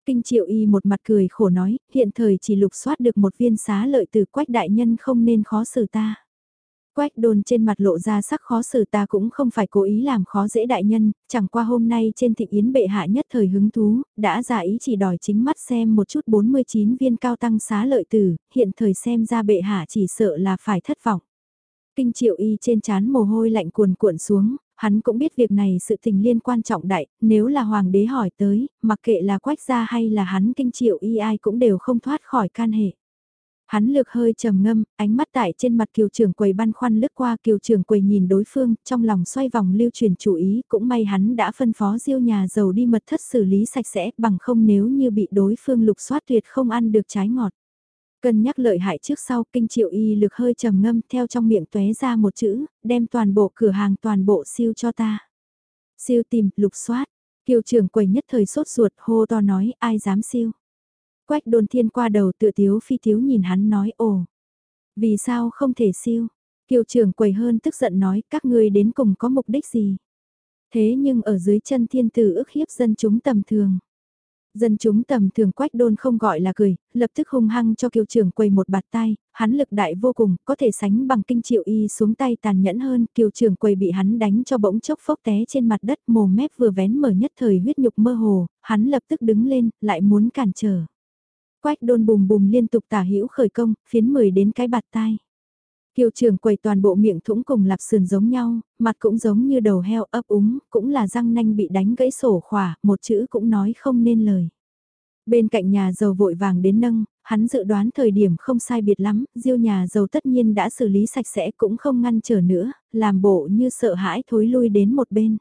Kinh triệu y một mặt cười khổ nói, hiện thời chỉ lục soát được một viên xá lợi từ quách đại nhân không nên khó xử ta. Quách đồn trên mặt lộ ra sắc khó xử ta cũng không phải cố ý làm khó dễ đại nhân, chẳng qua hôm nay trên thịnh yến bệ hạ nhất thời hứng thú, đã giả ý chỉ đòi chính mắt xem một chút 49 viên cao tăng xá lợi tử, hiện thời xem ra bệ hạ chỉ sợ là phải thất vọng. Kinh triệu y trên chán mồ hôi lạnh cuồn cuộn xuống, hắn cũng biết việc này sự tình liên quan trọng đại, nếu là hoàng đế hỏi tới, mặc kệ là quách gia hay là hắn kinh triệu y ai cũng đều không thoát khỏi can hệ. Hắn lược hơi trầm ngâm, ánh mắt tại trên mặt kiều trưởng quầy băn khoăn lướt qua kiều trưởng quầy nhìn đối phương, trong lòng xoay vòng lưu truyền chủ ý, cũng may hắn đã phân phó diêu nhà giàu đi mật thất xử lý sạch sẽ, bằng không nếu như bị đối phương lục soát tuyệt không ăn được trái ngọt. Cân nhắc lợi hại trước sau, kinh triệu y lược hơi trầm ngâm theo trong miệng tuế ra một chữ, đem toàn bộ cửa hàng toàn bộ siêu cho ta. Siêu tìm, lục soát, kiều trưởng quầy nhất thời sốt ruột hô to nói ai dám siêu. Quách đồn thiên qua đầu tựa tiếu phi tiếu nhìn hắn nói ồ. Vì sao không thể siêu? Kiều trưởng quầy hơn tức giận nói các ngươi đến cùng có mục đích gì? Thế nhưng ở dưới chân thiên tử ức hiếp dân chúng tầm thường. Dân chúng tầm thường quách đôn không gọi là cười, lập tức hung hăng cho kiều trưởng quầy một bạt tay, hắn lực đại vô cùng, có thể sánh bằng kinh triệu y xuống tay tàn nhẫn hơn, kiều trưởng quầy bị hắn đánh cho bỗng chốc phốc té trên mặt đất mồm mép vừa vén mở nhất thời huyết nhục mơ hồ, hắn lập tức đứng lên, lại muốn cản trở. Quách đôn bùm bùm liên tục tả hữu khởi công, phiến mười đến cái bạt tai. Kiều trưởng quầy toàn bộ miệng thũng cùng lạp sườn giống nhau, mặt cũng giống như đầu heo ấp úng, cũng là răng nanh bị đánh gãy sổ khỏa, một chữ cũng nói không nên lời. Bên cạnh nhà giàu vội vàng đến nâng, hắn dự đoán thời điểm không sai biệt lắm, diêu nhà giàu tất nhiên đã xử lý sạch sẽ cũng không ngăn trở nữa, làm bộ như sợ hãi thối lui đến một bên.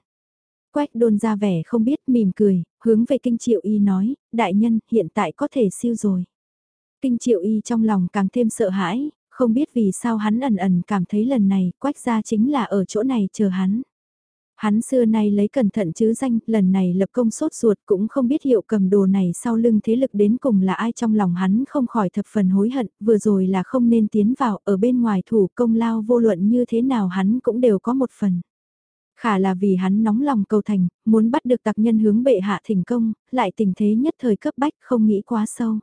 Quách đôn ra vẻ không biết mỉm cười, hướng về kinh triệu y nói, đại nhân hiện tại có thể siêu rồi. Kinh triệu y trong lòng càng thêm sợ hãi, không biết vì sao hắn ẩn ẩn cảm thấy lần này quách ra chính là ở chỗ này chờ hắn. Hắn xưa nay lấy cẩn thận chứ danh, lần này lập công sốt ruột cũng không biết hiệu cầm đồ này sau lưng thế lực đến cùng là ai trong lòng hắn không khỏi thập phần hối hận, vừa rồi là không nên tiến vào, ở bên ngoài thủ công lao vô luận như thế nào hắn cũng đều có một phần. Khả là vì hắn nóng lòng cầu thành, muốn bắt được tặc nhân hướng bệ hạ thành công, lại tình thế nhất thời cấp bách không nghĩ quá sâu.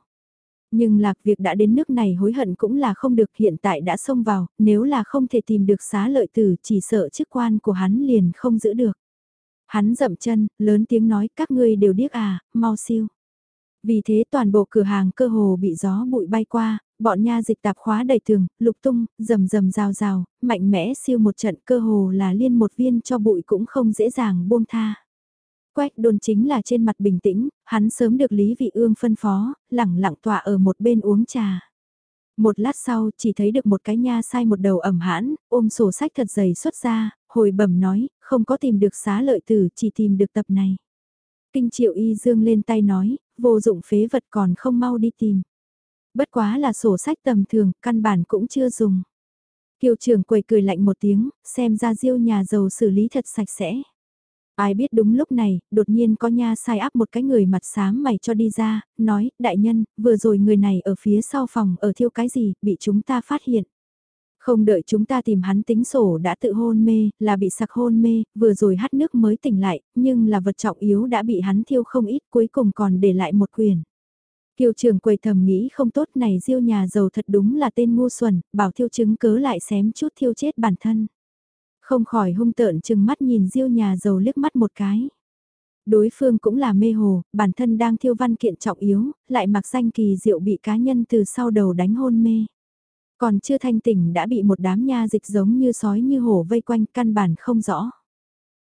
Nhưng lạc việc đã đến nước này hối hận cũng là không được hiện tại đã xông vào, nếu là không thể tìm được xá lợi tử chỉ sợ chức quan của hắn liền không giữ được. Hắn dậm chân, lớn tiếng nói các ngươi đều điếc à, mau siêu. Vì thế toàn bộ cửa hàng cơ hồ bị gió bụi bay qua, bọn nha dịch tạp khóa đầy tường, lục tung, rầm rầm rào rào, mạnh mẽ siêu một trận cơ hồ là liên một viên cho bụi cũng không dễ dàng buông tha. Quách đôn chính là trên mặt bình tĩnh, hắn sớm được Lý Vị Ương phân phó, lẳng lặng tọa ở một bên uống trà. Một lát sau chỉ thấy được một cái nha sai một đầu ẩm hãn, ôm sổ sách thật dày xuất ra, hồi bẩm nói, không có tìm được xá lợi tử, chỉ tìm được tập này. Kinh triệu y dương lên tay nói, vô dụng phế vật còn không mau đi tìm. Bất quá là sổ sách tầm thường, căn bản cũng chưa dùng. Kiều trưởng quầy cười lạnh một tiếng, xem ra diêu nhà giàu xử lý thật sạch sẽ. Ai biết đúng lúc này, đột nhiên có nha sai áp một cái người mặt xám mày cho đi ra, nói, đại nhân, vừa rồi người này ở phía sau phòng ở thiêu cái gì, bị chúng ta phát hiện. Không đợi chúng ta tìm hắn tính sổ đã tự hôn mê, là bị sặc hôn mê, vừa rồi hắt nước mới tỉnh lại, nhưng là vật trọng yếu đã bị hắn thiêu không ít cuối cùng còn để lại một quyền. Kiều trưởng quầy thầm nghĩ không tốt này diêu nhà giàu thật đúng là tên ngu xuẩn, bảo thiêu chứng cớ lại xém chút thiêu chết bản thân. Không khỏi hung tợn chừng mắt nhìn diêu nhà giàu liếc mắt một cái. Đối phương cũng là mê hồ, bản thân đang thiêu văn kiện trọng yếu, lại mặc danh kỳ diệu bị cá nhân từ sau đầu đánh hôn mê. Còn chưa thanh tỉnh đã bị một đám nha dịch giống như sói như hổ vây quanh căn bản không rõ.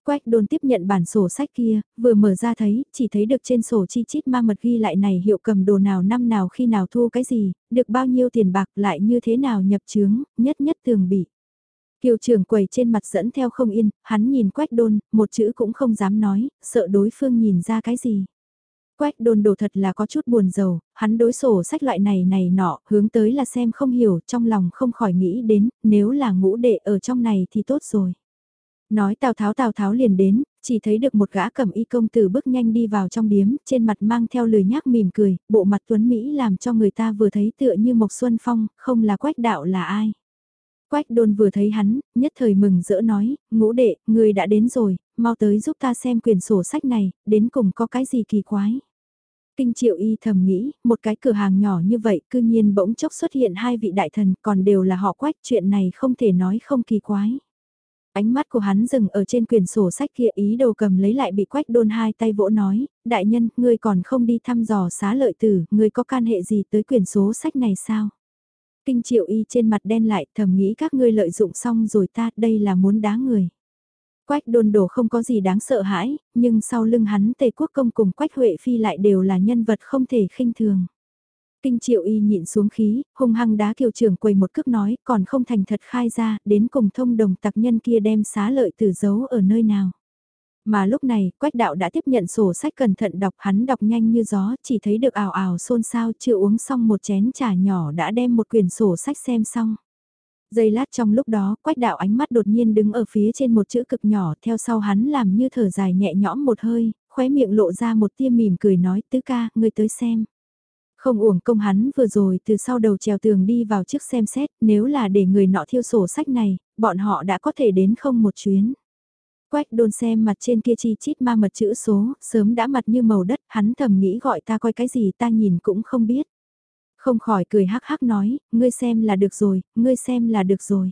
Quách đồn tiếp nhận bản sổ sách kia, vừa mở ra thấy, chỉ thấy được trên sổ chi chít ma mật ghi lại này hiệu cầm đồ nào năm nào khi nào thu cái gì, được bao nhiêu tiền bạc lại như thế nào nhập chướng, nhất nhất tường bị. Kiều trưởng quầy trên mặt dẫn theo không yên, hắn nhìn quách đôn, một chữ cũng không dám nói, sợ đối phương nhìn ra cái gì. Quách đôn đồ thật là có chút buồn giàu, hắn đối sổ sách loại này này nọ, hướng tới là xem không hiểu, trong lòng không khỏi nghĩ đến, nếu là ngũ đệ ở trong này thì tốt rồi. Nói Tào Tháo Tào Tháo liền đến, chỉ thấy được một gã cầm y công tử bước nhanh đi vào trong điếm, trên mặt mang theo lười nhác mỉm cười, bộ mặt tuấn Mỹ làm cho người ta vừa thấy tựa như Mộc Xuân Phong, không là quách đạo là ai. Quách đôn vừa thấy hắn, nhất thời mừng rỡ nói, ngũ đệ, người đã đến rồi, mau tới giúp ta xem quyển sổ sách này, đến cùng có cái gì kỳ quái. Kinh triệu y thầm nghĩ, một cái cửa hàng nhỏ như vậy cư nhiên bỗng chốc xuất hiện hai vị đại thần còn đều là họ quách chuyện này không thể nói không kỳ quái. Ánh mắt của hắn dừng ở trên quyển sổ sách kia ý đồ cầm lấy lại bị quách đôn hai tay vỗ nói, đại nhân, ngươi còn không đi thăm dò xá lợi tử, ngươi có can hệ gì tới quyển số sách này sao? Kinh triệu y trên mặt đen lại thầm nghĩ các ngươi lợi dụng xong rồi ta đây là muốn đá người. Quách đôn đổ không có gì đáng sợ hãi, nhưng sau lưng hắn Tề Quốc Công cùng Quách Huệ Phi lại đều là nhân vật không thể khinh thường. Kinh triệu y nhịn xuống khí, hung hăng đá kiều trưởng quầy một cước nói, còn không thành thật khai ra, đến cùng thông đồng tặc nhân kia đem xá lợi từ giấu ở nơi nào. Mà lúc này, quách đạo đã tiếp nhận sổ sách cẩn thận đọc hắn đọc nhanh như gió, chỉ thấy được ảo ảo xôn xao chưa uống xong một chén trà nhỏ đã đem một quyển sổ sách xem xong. Giây lát trong lúc đó, quách đạo ánh mắt đột nhiên đứng ở phía trên một chữ cực nhỏ theo sau hắn làm như thở dài nhẹ nhõm một hơi, khóe miệng lộ ra một tia mỉm cười nói tứ ca, ngươi tới xem. Không uổng công hắn vừa rồi từ sau đầu trèo tường đi vào trước xem xét, nếu là để người nọ thiêu sổ sách này, bọn họ đã có thể đến không một chuyến. Quách đôn xem mặt trên kia chi chít ma mật chữ số, sớm đã mặt như màu đất, hắn thầm nghĩ gọi ta coi cái gì ta nhìn cũng không biết. Không khỏi cười hắc hắc nói, ngươi xem là được rồi, ngươi xem là được rồi.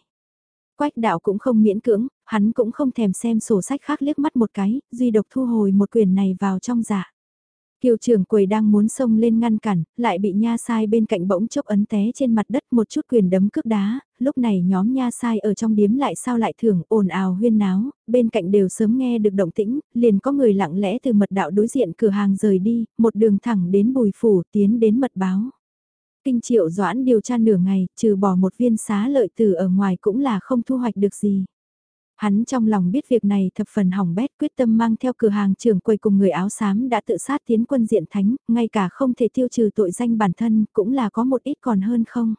Quách đạo cũng không miễn cưỡng, hắn cũng không thèm xem sổ sách khác liếc mắt một cái, duy độc thu hồi một quyển này vào trong dạ. Kiều trưởng quầy đang muốn xông lên ngăn cản, lại bị nha sai bên cạnh bỗng chốc ấn té trên mặt đất một chút quyền đấm cước đá, lúc này nhóm nha sai ở trong điếm lại sao lại thưởng ồn ào huyên náo, bên cạnh đều sớm nghe được động tĩnh, liền có người lặng lẽ từ mật đạo đối diện cửa hàng rời đi, một đường thẳng đến bùi phủ tiến đến mật báo. Kinh triệu doãn điều tra nửa ngày, trừ bỏ một viên xá lợi từ ở ngoài cũng là không thu hoạch được gì. Hắn trong lòng biết việc này thập phần hỏng bét quyết tâm mang theo cửa hàng trưởng quầy cùng người áo xám đã tự sát tiến quân diện thánh, ngay cả không thể tiêu trừ tội danh bản thân cũng là có một ít còn hơn không.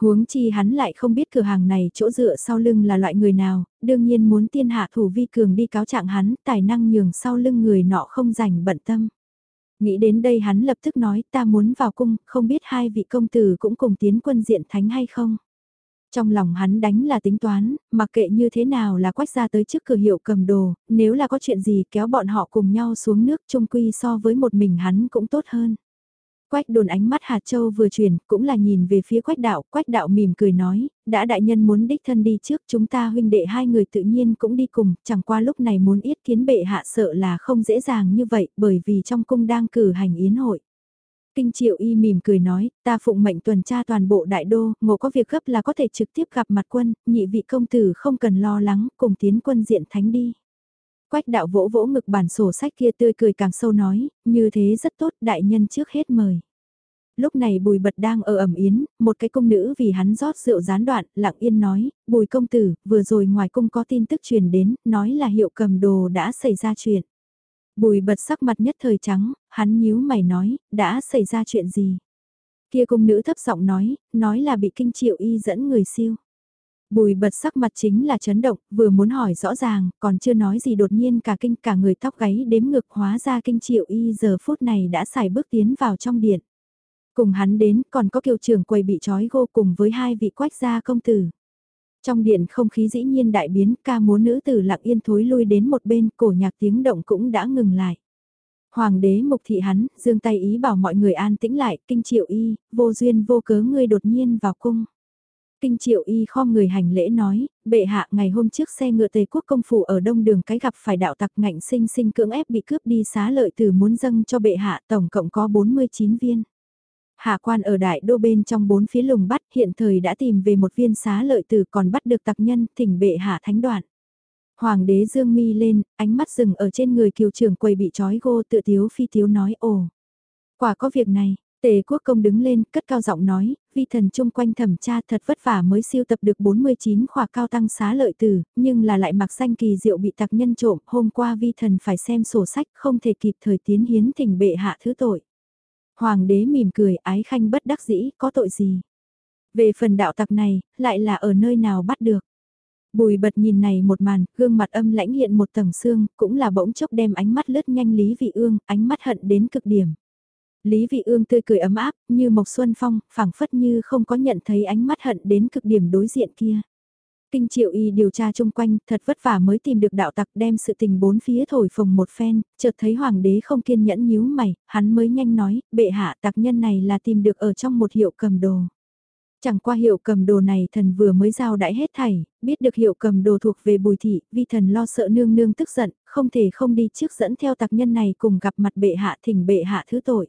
Huống chi hắn lại không biết cửa hàng này chỗ dựa sau lưng là loại người nào, đương nhiên muốn tiên hạ thủ vi cường đi cáo trạng hắn, tài năng nhường sau lưng người nọ không rảnh bận tâm. Nghĩ đến đây hắn lập tức nói ta muốn vào cung, không biết hai vị công tử cũng cùng tiến quân diện thánh hay không. Trong lòng hắn đánh là tính toán, mặc kệ như thế nào là quách ra tới trước cửa hiệu cầm đồ, nếu là có chuyện gì kéo bọn họ cùng nhau xuống nước trung quy so với một mình hắn cũng tốt hơn. Quách đồn ánh mắt hạt châu vừa chuyển, cũng là nhìn về phía quách đạo, quách đạo mỉm cười nói, đã đại nhân muốn đích thân đi trước chúng ta huynh đệ hai người tự nhiên cũng đi cùng, chẳng qua lúc này muốn yết kiến bệ hạ sợ là không dễ dàng như vậy, bởi vì trong cung đang cử hành yến hội. Kinh triệu y mỉm cười nói, ta phụng mệnh tuần tra toàn bộ đại đô, ngộ có việc gấp là có thể trực tiếp gặp mặt quân, nhị vị công tử không cần lo lắng, cùng tiến quân diện thánh đi. Quách đạo vỗ vỗ ngực bản sổ sách kia tươi cười càng sâu nói, như thế rất tốt, đại nhân trước hết mời. Lúc này bùi bật đang ở ẩm yến, một cái công nữ vì hắn rót rượu gián đoạn, lặng yên nói, bùi công tử, vừa rồi ngoài cung có tin tức truyền đến, nói là hiệu cầm đồ đã xảy ra chuyện. Bùi bật sắc mặt nhất thời trắng, hắn nhíu mày nói, đã xảy ra chuyện gì? Kia cung nữ thấp giọng nói, nói là bị kinh triệu y dẫn người siêu. Bùi bật sắc mặt chính là chấn động, vừa muốn hỏi rõ ràng, còn chưa nói gì đột nhiên cả kinh cả người tóc gáy đếm ngược hóa ra kinh triệu y giờ phút này đã xài bước tiến vào trong điện. Cùng hắn đến còn có kiều trưởng quầy bị trói gô cùng với hai vị quách gia công tử. Trong điện không khí dĩ nhiên đại biến ca múa nữ tử lặng yên thối lui đến một bên cổ nhạc tiếng động cũng đã ngừng lại. Hoàng đế mục thị hắn, dương tay ý bảo mọi người an tĩnh lại, kinh triệu y, vô duyên vô cớ ngươi đột nhiên vào cung. Kinh triệu y kho người hành lễ nói, bệ hạ ngày hôm trước xe ngựa tề quốc công phủ ở đông đường cái gặp phải đạo tặc ngạnh sinh sinh cưỡng ép bị cướp đi xá lợi từ muốn dâng cho bệ hạ tổng cộng có 49 viên. Hạ quan ở đại đô bên trong bốn phía lùng bắt hiện thời đã tìm về một viên xá lợi tử còn bắt được tặc nhân thỉnh bệ hạ thánh đoạn. Hoàng đế dương mi lên, ánh mắt dừng ở trên người kiều trưởng quầy bị trói gô tự tiếu phi tiếu nói ồ. Quả có việc này, tề quốc công đứng lên cất cao giọng nói, vi thần chung quanh thẩm tra thật vất vả mới siêu tập được 49 khỏa cao tăng xá lợi tử, nhưng là lại mặc danh kỳ diệu bị tặc nhân trộm, hôm qua vi thần phải xem sổ sách không thể kịp thời tiến hiến thỉnh bệ hạ thứ tội. Hoàng đế mỉm cười ái khanh bất đắc dĩ, có tội gì? Về phần đạo tặc này, lại là ở nơi nào bắt được? Bùi bật nhìn này một màn, gương mặt âm lãnh hiện một tầng xương, cũng là bỗng chốc đem ánh mắt lướt nhanh Lý Vị Ương, ánh mắt hận đến cực điểm. Lý Vị Ương tươi cười ấm áp, như Mộc Xuân Phong, phảng phất như không có nhận thấy ánh mắt hận đến cực điểm đối diện kia. Kinh triệu y điều tra chung quanh, thật vất vả mới tìm được đạo tặc đem sự tình bốn phía thổi phồng một phen, chợt thấy hoàng đế không kiên nhẫn nhíu mày, hắn mới nhanh nói, bệ hạ tặc nhân này là tìm được ở trong một hiệu cầm đồ. Chẳng qua hiệu cầm đồ này thần vừa mới giao đãi hết thảy, biết được hiệu cầm đồ thuộc về bùi thị, vì thần lo sợ nương nương tức giận, không thể không đi trước dẫn theo tặc nhân này cùng gặp mặt bệ hạ thỉnh bệ hạ thứ tội.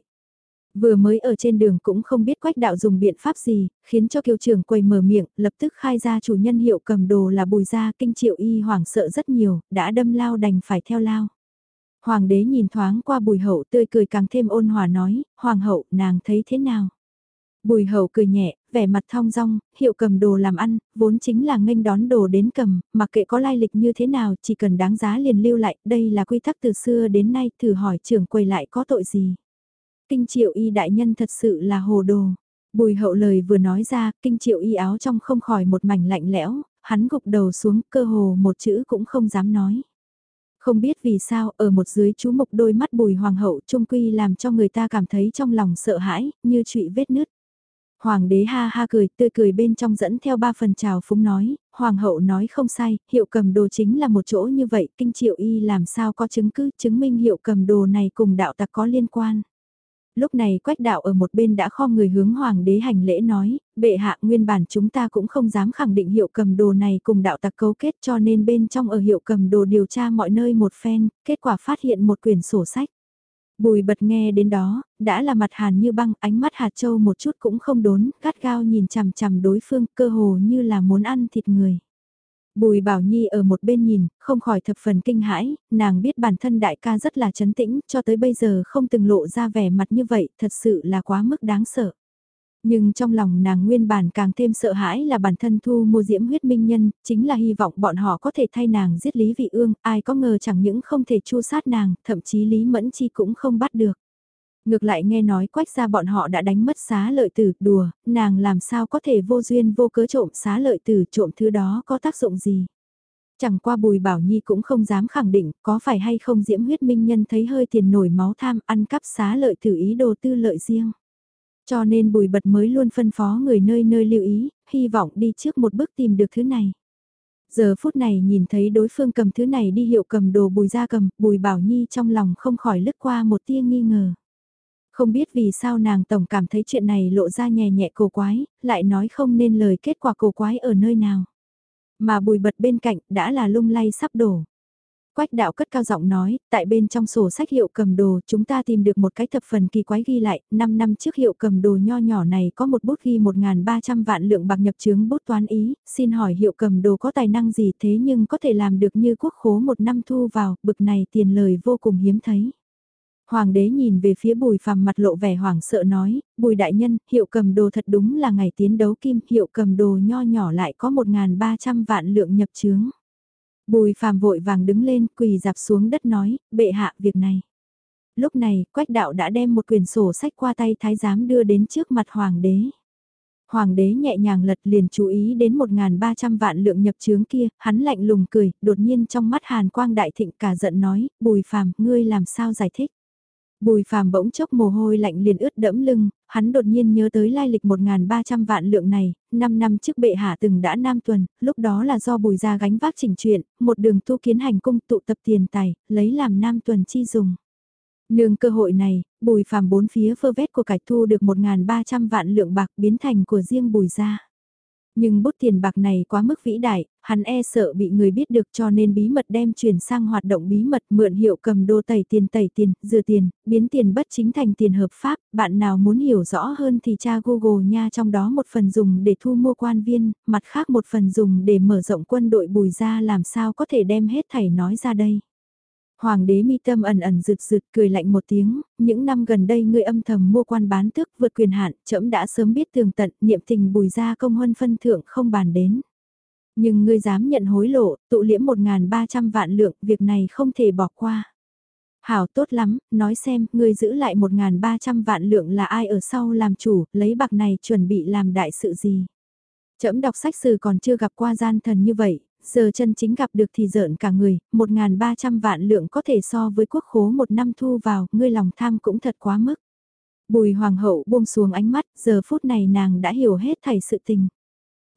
Vừa mới ở trên đường cũng không biết quách đạo dùng biện pháp gì, khiến cho kiều trưởng quầy mở miệng, lập tức khai ra chủ nhân hiệu cầm đồ là bùi gia kinh triệu y hoảng sợ rất nhiều, đã đâm lao đành phải theo lao. Hoàng đế nhìn thoáng qua bùi hậu tươi cười càng thêm ôn hòa nói, hoàng hậu nàng thấy thế nào? Bùi hậu cười nhẹ, vẻ mặt thong dong, hiệu cầm đồ làm ăn, vốn chính là nghênh đón đồ đến cầm, mặc kệ có lai lịch như thế nào, chỉ cần đáng giá liền lưu lại, đây là quy tắc từ xưa đến nay, thử hỏi trưởng quầy lại có tội gì. Kinh triệu y đại nhân thật sự là hồ đồ. Bùi hậu lời vừa nói ra, kinh triệu y áo trong không khỏi một mảnh lạnh lẽo, hắn gục đầu xuống cơ hồ một chữ cũng không dám nói. Không biết vì sao, ở một dưới chú mục đôi mắt bùi hoàng hậu trung quy làm cho người ta cảm thấy trong lòng sợ hãi, như trụy vết nứt. Hoàng đế ha ha cười, tươi cười bên trong dẫn theo ba phần chào phúng nói, hoàng hậu nói không sai, hiệu cầm đồ chính là một chỗ như vậy, kinh triệu y làm sao có chứng cứ chứng minh hiệu cầm đồ này cùng đạo tặc có liên quan. Lúc này quách đạo ở một bên đã kho người hướng hoàng đế hành lễ nói, bệ hạ nguyên bản chúng ta cũng không dám khẳng định hiệu cầm đồ này cùng đạo tặc cấu kết cho nên bên trong ở hiệu cầm đồ điều tra mọi nơi một phen, kết quả phát hiện một quyển sổ sách. Bùi bật nghe đến đó, đã là mặt hàn như băng, ánh mắt hạt châu một chút cũng không đốn, gắt gao nhìn chằm chằm đối phương cơ hồ như là muốn ăn thịt người. Bùi Bảo Nhi ở một bên nhìn, không khỏi thập phần kinh hãi, nàng biết bản thân đại ca rất là chấn tĩnh, cho tới bây giờ không từng lộ ra vẻ mặt như vậy, thật sự là quá mức đáng sợ. Nhưng trong lòng nàng nguyên bản càng thêm sợ hãi là bản thân thu mua diễm huyết minh nhân, chính là hy vọng bọn họ có thể thay nàng giết Lý Vị Ương, ai có ngờ chẳng những không thể chu sát nàng, thậm chí Lý Mẫn Chi cũng không bắt được. Ngược lại nghe nói quách ra bọn họ đã đánh mất xá lợi tử, đùa, nàng làm sao có thể vô duyên vô cớ trộm xá lợi tử trộm thứ đó có tác dụng gì. Chẳng qua Bùi Bảo Nhi cũng không dám khẳng định có phải hay không diễm huyết minh nhân thấy hơi tiền nổi máu tham ăn cắp xá lợi tử ý đồ tư lợi riêng. Cho nên Bùi Bật mới luôn phân phó người nơi nơi lưu ý, hy vọng đi trước một bước tìm được thứ này. Giờ phút này nhìn thấy đối phương cầm thứ này đi hiệu cầm đồ Bùi ra cầm, Bùi Bảo Nhi trong lòng không khỏi lướt qua một tia nghi ngờ. Không biết vì sao nàng tổng cảm thấy chuyện này lộ ra nhẹ nhẹ cổ quái, lại nói không nên lời kết quả cổ quái ở nơi nào. Mà bùi bật bên cạnh đã là lung lay sắp đổ. Quách đạo cất cao giọng nói, tại bên trong sổ sách hiệu cầm đồ chúng ta tìm được một cái thập phần kỳ quái ghi lại, 5 năm trước hiệu cầm đồ nho nhỏ này có một bút ghi 1.300 vạn lượng bạc nhập chướng bút toán ý, xin hỏi hiệu cầm đồ có tài năng gì thế nhưng có thể làm được như quốc khố một năm thu vào, bực này tiền lời vô cùng hiếm thấy. Hoàng đế nhìn về phía bùi phàm mặt lộ vẻ hoảng sợ nói, bùi đại nhân, hiệu cầm đồ thật đúng là ngày tiến đấu kim, hiệu cầm đồ nho nhỏ lại có 1.300 vạn lượng nhập chướng. Bùi phàm vội vàng đứng lên, quỳ dạp xuống đất nói, bệ hạ việc này. Lúc này, quách đạo đã đem một quyển sổ sách qua tay thái giám đưa đến trước mặt hoàng đế. Hoàng đế nhẹ nhàng lật liền chú ý đến 1.300 vạn lượng nhập chướng kia, hắn lạnh lùng cười, đột nhiên trong mắt hàn quang đại thịnh cả giận nói, bùi phàm, ngươi làm sao giải thích. Bùi phàm bỗng chốc mồ hôi lạnh liền ướt đẫm lưng, hắn đột nhiên nhớ tới lai lịch 1.300 vạn lượng này, 5 năm trước bệ hạ từng đã nam tuần, lúc đó là do bùi gia gánh vác chỉnh chuyện, một đường tu kiến hành cung tụ tập tiền tài, lấy làm nam tuần chi dùng. Nương cơ hội này, bùi phàm bốn phía phơ vét của cải thu được 1.300 vạn lượng bạc biến thành của riêng bùi gia. Nhưng bút tiền bạc này quá mức vĩ đại, hắn e sợ bị người biết được cho nên bí mật đem chuyển sang hoạt động bí mật mượn hiệu cầm đô tẩy tiền tẩy tiền, dừa tiền, biến tiền bất chính thành tiền hợp pháp. Bạn nào muốn hiểu rõ hơn thì tra Google nha trong đó một phần dùng để thu mua quan viên, mặt khác một phần dùng để mở rộng quân đội bùi ra làm sao có thể đem hết thảy nói ra đây. Hoàng đế mi tâm ẩn ẩn rực rực cười lạnh một tiếng, những năm gần đây ngươi âm thầm mua quan bán tước vượt quyền hạn, trẫm đã sớm biết tường tận, niệm tình bùi ra công huân phân thượng không bàn đến. Nhưng ngươi dám nhận hối lộ, tụ liễm 1.300 vạn lượng, việc này không thể bỏ qua. Hảo tốt lắm, nói xem, ngươi giữ lại 1.300 vạn lượng là ai ở sau làm chủ, lấy bạc này chuẩn bị làm đại sự gì. Trẫm đọc sách sử còn chưa gặp qua gian thần như vậy, giờ chân chính gặp được thì giỡn cả người, 1.300 vạn lượng có thể so với quốc khố một năm thu vào, ngươi lòng tham cũng thật quá mức. Bùi hoàng hậu buông xuống ánh mắt, giờ phút này nàng đã hiểu hết thảy sự tình.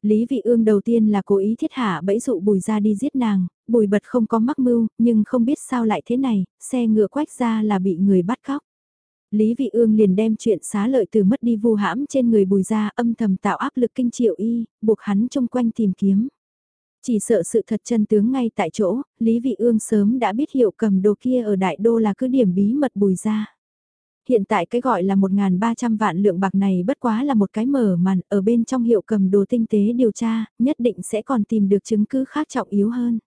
Lý Vị Ương đầu tiên là cố ý thiết hạ bẫy dụ bùi ra đi giết nàng, bùi bật không có mắc mưu, nhưng không biết sao lại thế này, xe ngựa quách ra là bị người bắt cóc. Lý Vị Ương liền đem chuyện xá lợi từ mất đi vu hãm trên người bùi ra âm thầm tạo áp lực kinh triệu y, buộc hắn chung quanh tìm kiếm. Chỉ sợ sự thật chân tướng ngay tại chỗ, Lý Vị Ương sớm đã biết hiệu cầm đồ kia ở đại đô là cứ điểm bí mật bùi ra. Hiện tại cái gọi là 1.300 vạn lượng bạc này bất quá là một cái mở màn ở bên trong hiệu cầm đồ tinh tế điều tra, nhất định sẽ còn tìm được chứng cứ khác trọng yếu hơn.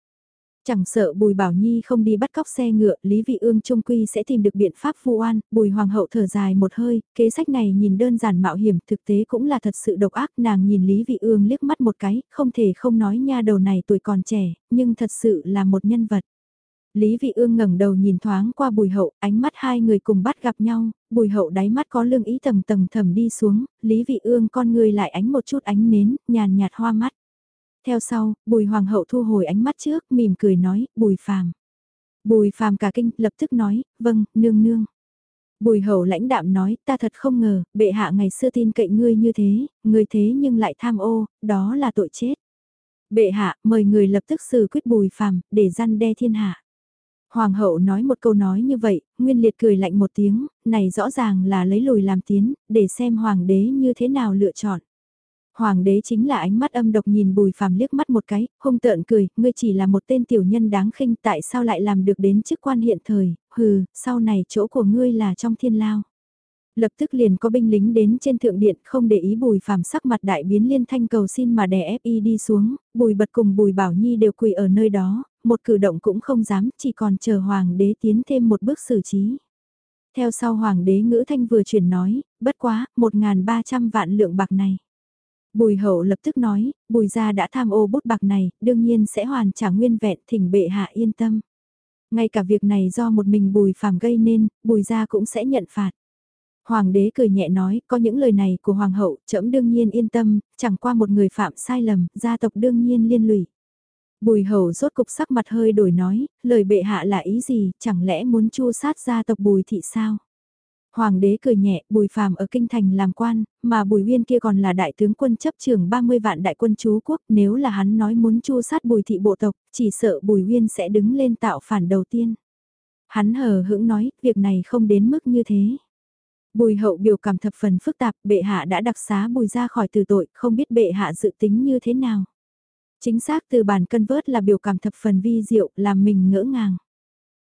Chẳng sợ Bùi Bảo Nhi không đi bắt cóc xe ngựa, Lý Vị Ương trung quy sẽ tìm được biện pháp vu oan, Bùi Hoàng hậu thở dài một hơi, kế sách này nhìn đơn giản mạo hiểm, thực tế cũng là thật sự độc ác, nàng nhìn Lý Vị Ương liếc mắt một cái, không thể không nói nha đầu này tuổi còn trẻ, nhưng thật sự là một nhân vật. Lý Vị Ương ngẩng đầu nhìn thoáng qua Bùi Hậu, ánh mắt hai người cùng bắt gặp nhau, Bùi Hậu đáy mắt có lương ý tầng tầng thầm đi xuống, Lý Vị Ương con người lại ánh một chút ánh nến, nhàn nhạt hoa mắt. Theo sau, bùi hoàng hậu thu hồi ánh mắt trước, mỉm cười nói, bùi phàm. Bùi phàm cả kinh, lập tức nói, vâng, nương nương. Bùi hậu lãnh đạm nói, ta thật không ngờ, bệ hạ ngày xưa tin cậy ngươi như thế, ngươi thế nhưng lại tham ô, đó là tội chết. Bệ hạ, mời người lập tức xử quyết bùi phàm, để gian đe thiên hạ. Hoàng hậu nói một câu nói như vậy, Nguyên Liệt cười lạnh một tiếng, này rõ ràng là lấy lùi làm tiến, để xem hoàng đế như thế nào lựa chọn. Hoàng đế chính là ánh mắt âm độc nhìn bùi phàm liếc mắt một cái, hung tợn cười, ngươi chỉ là một tên tiểu nhân đáng khinh tại sao lại làm được đến chức quan hiện thời, hừ, sau này chỗ của ngươi là trong thiên lao. Lập tức liền có binh lính đến trên thượng điện không để ý bùi phàm sắc mặt đại biến liên thanh cầu xin mà đè ép y đi xuống, bùi bật cùng bùi bảo nhi đều quỳ ở nơi đó, một cử động cũng không dám, chỉ còn chờ hoàng đế tiến thêm một bước xử trí. Theo sau hoàng đế ngữ thanh vừa chuyển nói, bất quá, 1.300 vạn lượng bạc này. Bùi hậu lập tức nói, bùi gia đã tham ô bút bạc này, đương nhiên sẽ hoàn trả nguyên vẹn thỉnh bệ hạ yên tâm. Ngay cả việc này do một mình bùi phàm gây nên, bùi gia cũng sẽ nhận phạt. Hoàng đế cười nhẹ nói, có những lời này của hoàng hậu, trẫm đương nhiên yên tâm, chẳng qua một người phạm sai lầm, gia tộc đương nhiên liên lụy. Bùi hậu rốt cục sắc mặt hơi đổi nói, lời bệ hạ là ý gì, chẳng lẽ muốn chu sát gia tộc bùi thị sao? Hoàng đế cười nhẹ, Bùi Phàm ở kinh thành làm quan, mà Bùi Uyên kia còn là đại tướng quân chấp trưởng 30 vạn đại quân chú quốc, nếu là hắn nói muốn chu sát Bùi thị bộ tộc, chỉ sợ Bùi Uyên sẽ đứng lên tạo phản đầu tiên. Hắn hờ hững nói, việc này không đến mức như thế. Bùi hậu biểu cảm thập phần phức tạp, bệ hạ đã đặc xá bùi ra khỏi từ tội, không biết bệ hạ dự tính như thế nào. Chính xác từ bản cân vớt là biểu cảm thập phần vi diệu, làm mình ngỡ ngàng.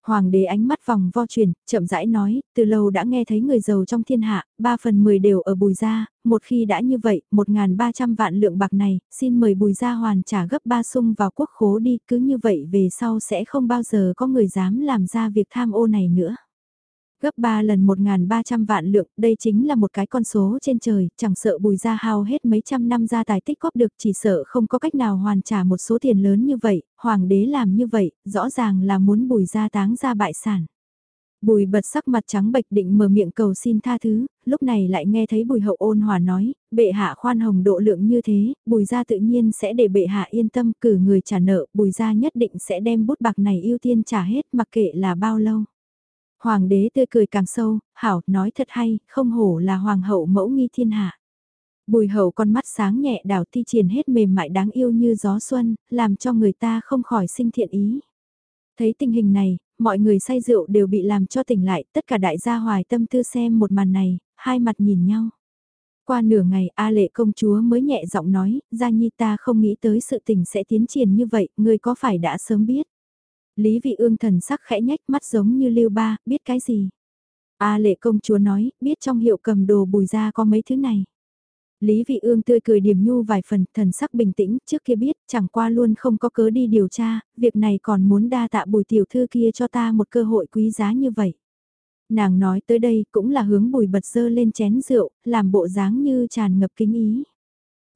Hoàng đế ánh mắt vòng vo truyền, chậm rãi nói, từ lâu đã nghe thấy người giàu trong thiên hạ, 3 phần 10 đều ở bùi gia, một khi đã như vậy, 1.300 vạn lượng bạc này, xin mời bùi gia hoàn trả gấp 3 sung vào quốc khố đi, cứ như vậy về sau sẽ không bao giờ có người dám làm ra việc tham ô này nữa. Gấp 3 lần 1.300 vạn lượng, đây chính là một cái con số trên trời, chẳng sợ bùi gia hao hết mấy trăm năm gia tài tích góp được chỉ sợ không có cách nào hoàn trả một số tiền lớn như vậy, hoàng đế làm như vậy, rõ ràng là muốn bùi gia táng ra bại sản. Bùi bật sắc mặt trắng bệch định mở miệng cầu xin tha thứ, lúc này lại nghe thấy bùi hậu ôn hòa nói, bệ hạ khoan hồng độ lượng như thế, bùi gia tự nhiên sẽ để bệ hạ yên tâm cử người trả nợ, bùi gia nhất định sẽ đem bút bạc này ưu tiên trả hết mặc kệ là bao lâu. Hoàng đế tươi cười càng sâu, hảo, nói thật hay, không hổ là hoàng hậu mẫu nghi thiên hạ. Bùi hậu con mắt sáng nhẹ đảo thi triển hết mềm mại đáng yêu như gió xuân, làm cho người ta không khỏi sinh thiện ý. Thấy tình hình này, mọi người say rượu đều bị làm cho tỉnh lại, tất cả đại gia hoài tâm tư xem một màn này, hai mặt nhìn nhau. Qua nửa ngày A lệ công chúa mới nhẹ giọng nói, Gia Nhi ta không nghĩ tới sự tình sẽ tiến triển như vậy, người có phải đã sớm biết. Lý vị ương thần sắc khẽ nhách mắt giống như lưu ba, biết cái gì? A lệ công chúa nói, biết trong hiệu cầm đồ bùi ra có mấy thứ này. Lý vị ương tươi cười điểm nhu vài phần, thần sắc bình tĩnh, trước kia biết, chẳng qua luôn không có cớ đi điều tra, việc này còn muốn đa tạ bùi tiểu thư kia cho ta một cơ hội quý giá như vậy. Nàng nói tới đây cũng là hướng bùi bật dơ lên chén rượu, làm bộ dáng như tràn ngập kính ý.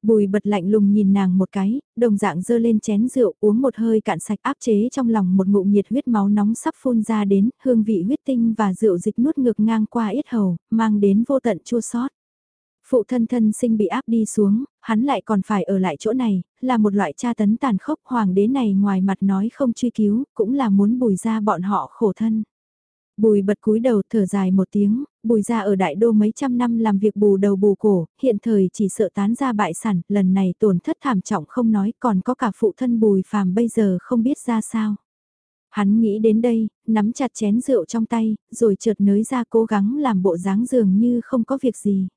Bùi bật lạnh lùng nhìn nàng một cái, đồng dạng dơ lên chén rượu uống một hơi cạn sạch áp chế trong lòng một ngụm nhiệt huyết máu nóng sắp phun ra đến, hương vị huyết tinh và rượu dịch nuốt ngược ngang qua yết hầu, mang đến vô tận chua sót. Phụ thân thân sinh bị áp đi xuống, hắn lại còn phải ở lại chỗ này, là một loại tra tấn tàn khốc hoàng đế này ngoài mặt nói không truy cứu, cũng là muốn bùi ra bọn họ khổ thân. Bùi bật cúi đầu thở dài một tiếng, bùi ra ở đại đô mấy trăm năm làm việc bù đầu bù cổ, hiện thời chỉ sợ tán ra bại sản, lần này tổn thất thảm trọng không nói còn có cả phụ thân bùi phàm bây giờ không biết ra sao. Hắn nghĩ đến đây, nắm chặt chén rượu trong tay, rồi chợt nới ra cố gắng làm bộ dáng dường như không có việc gì.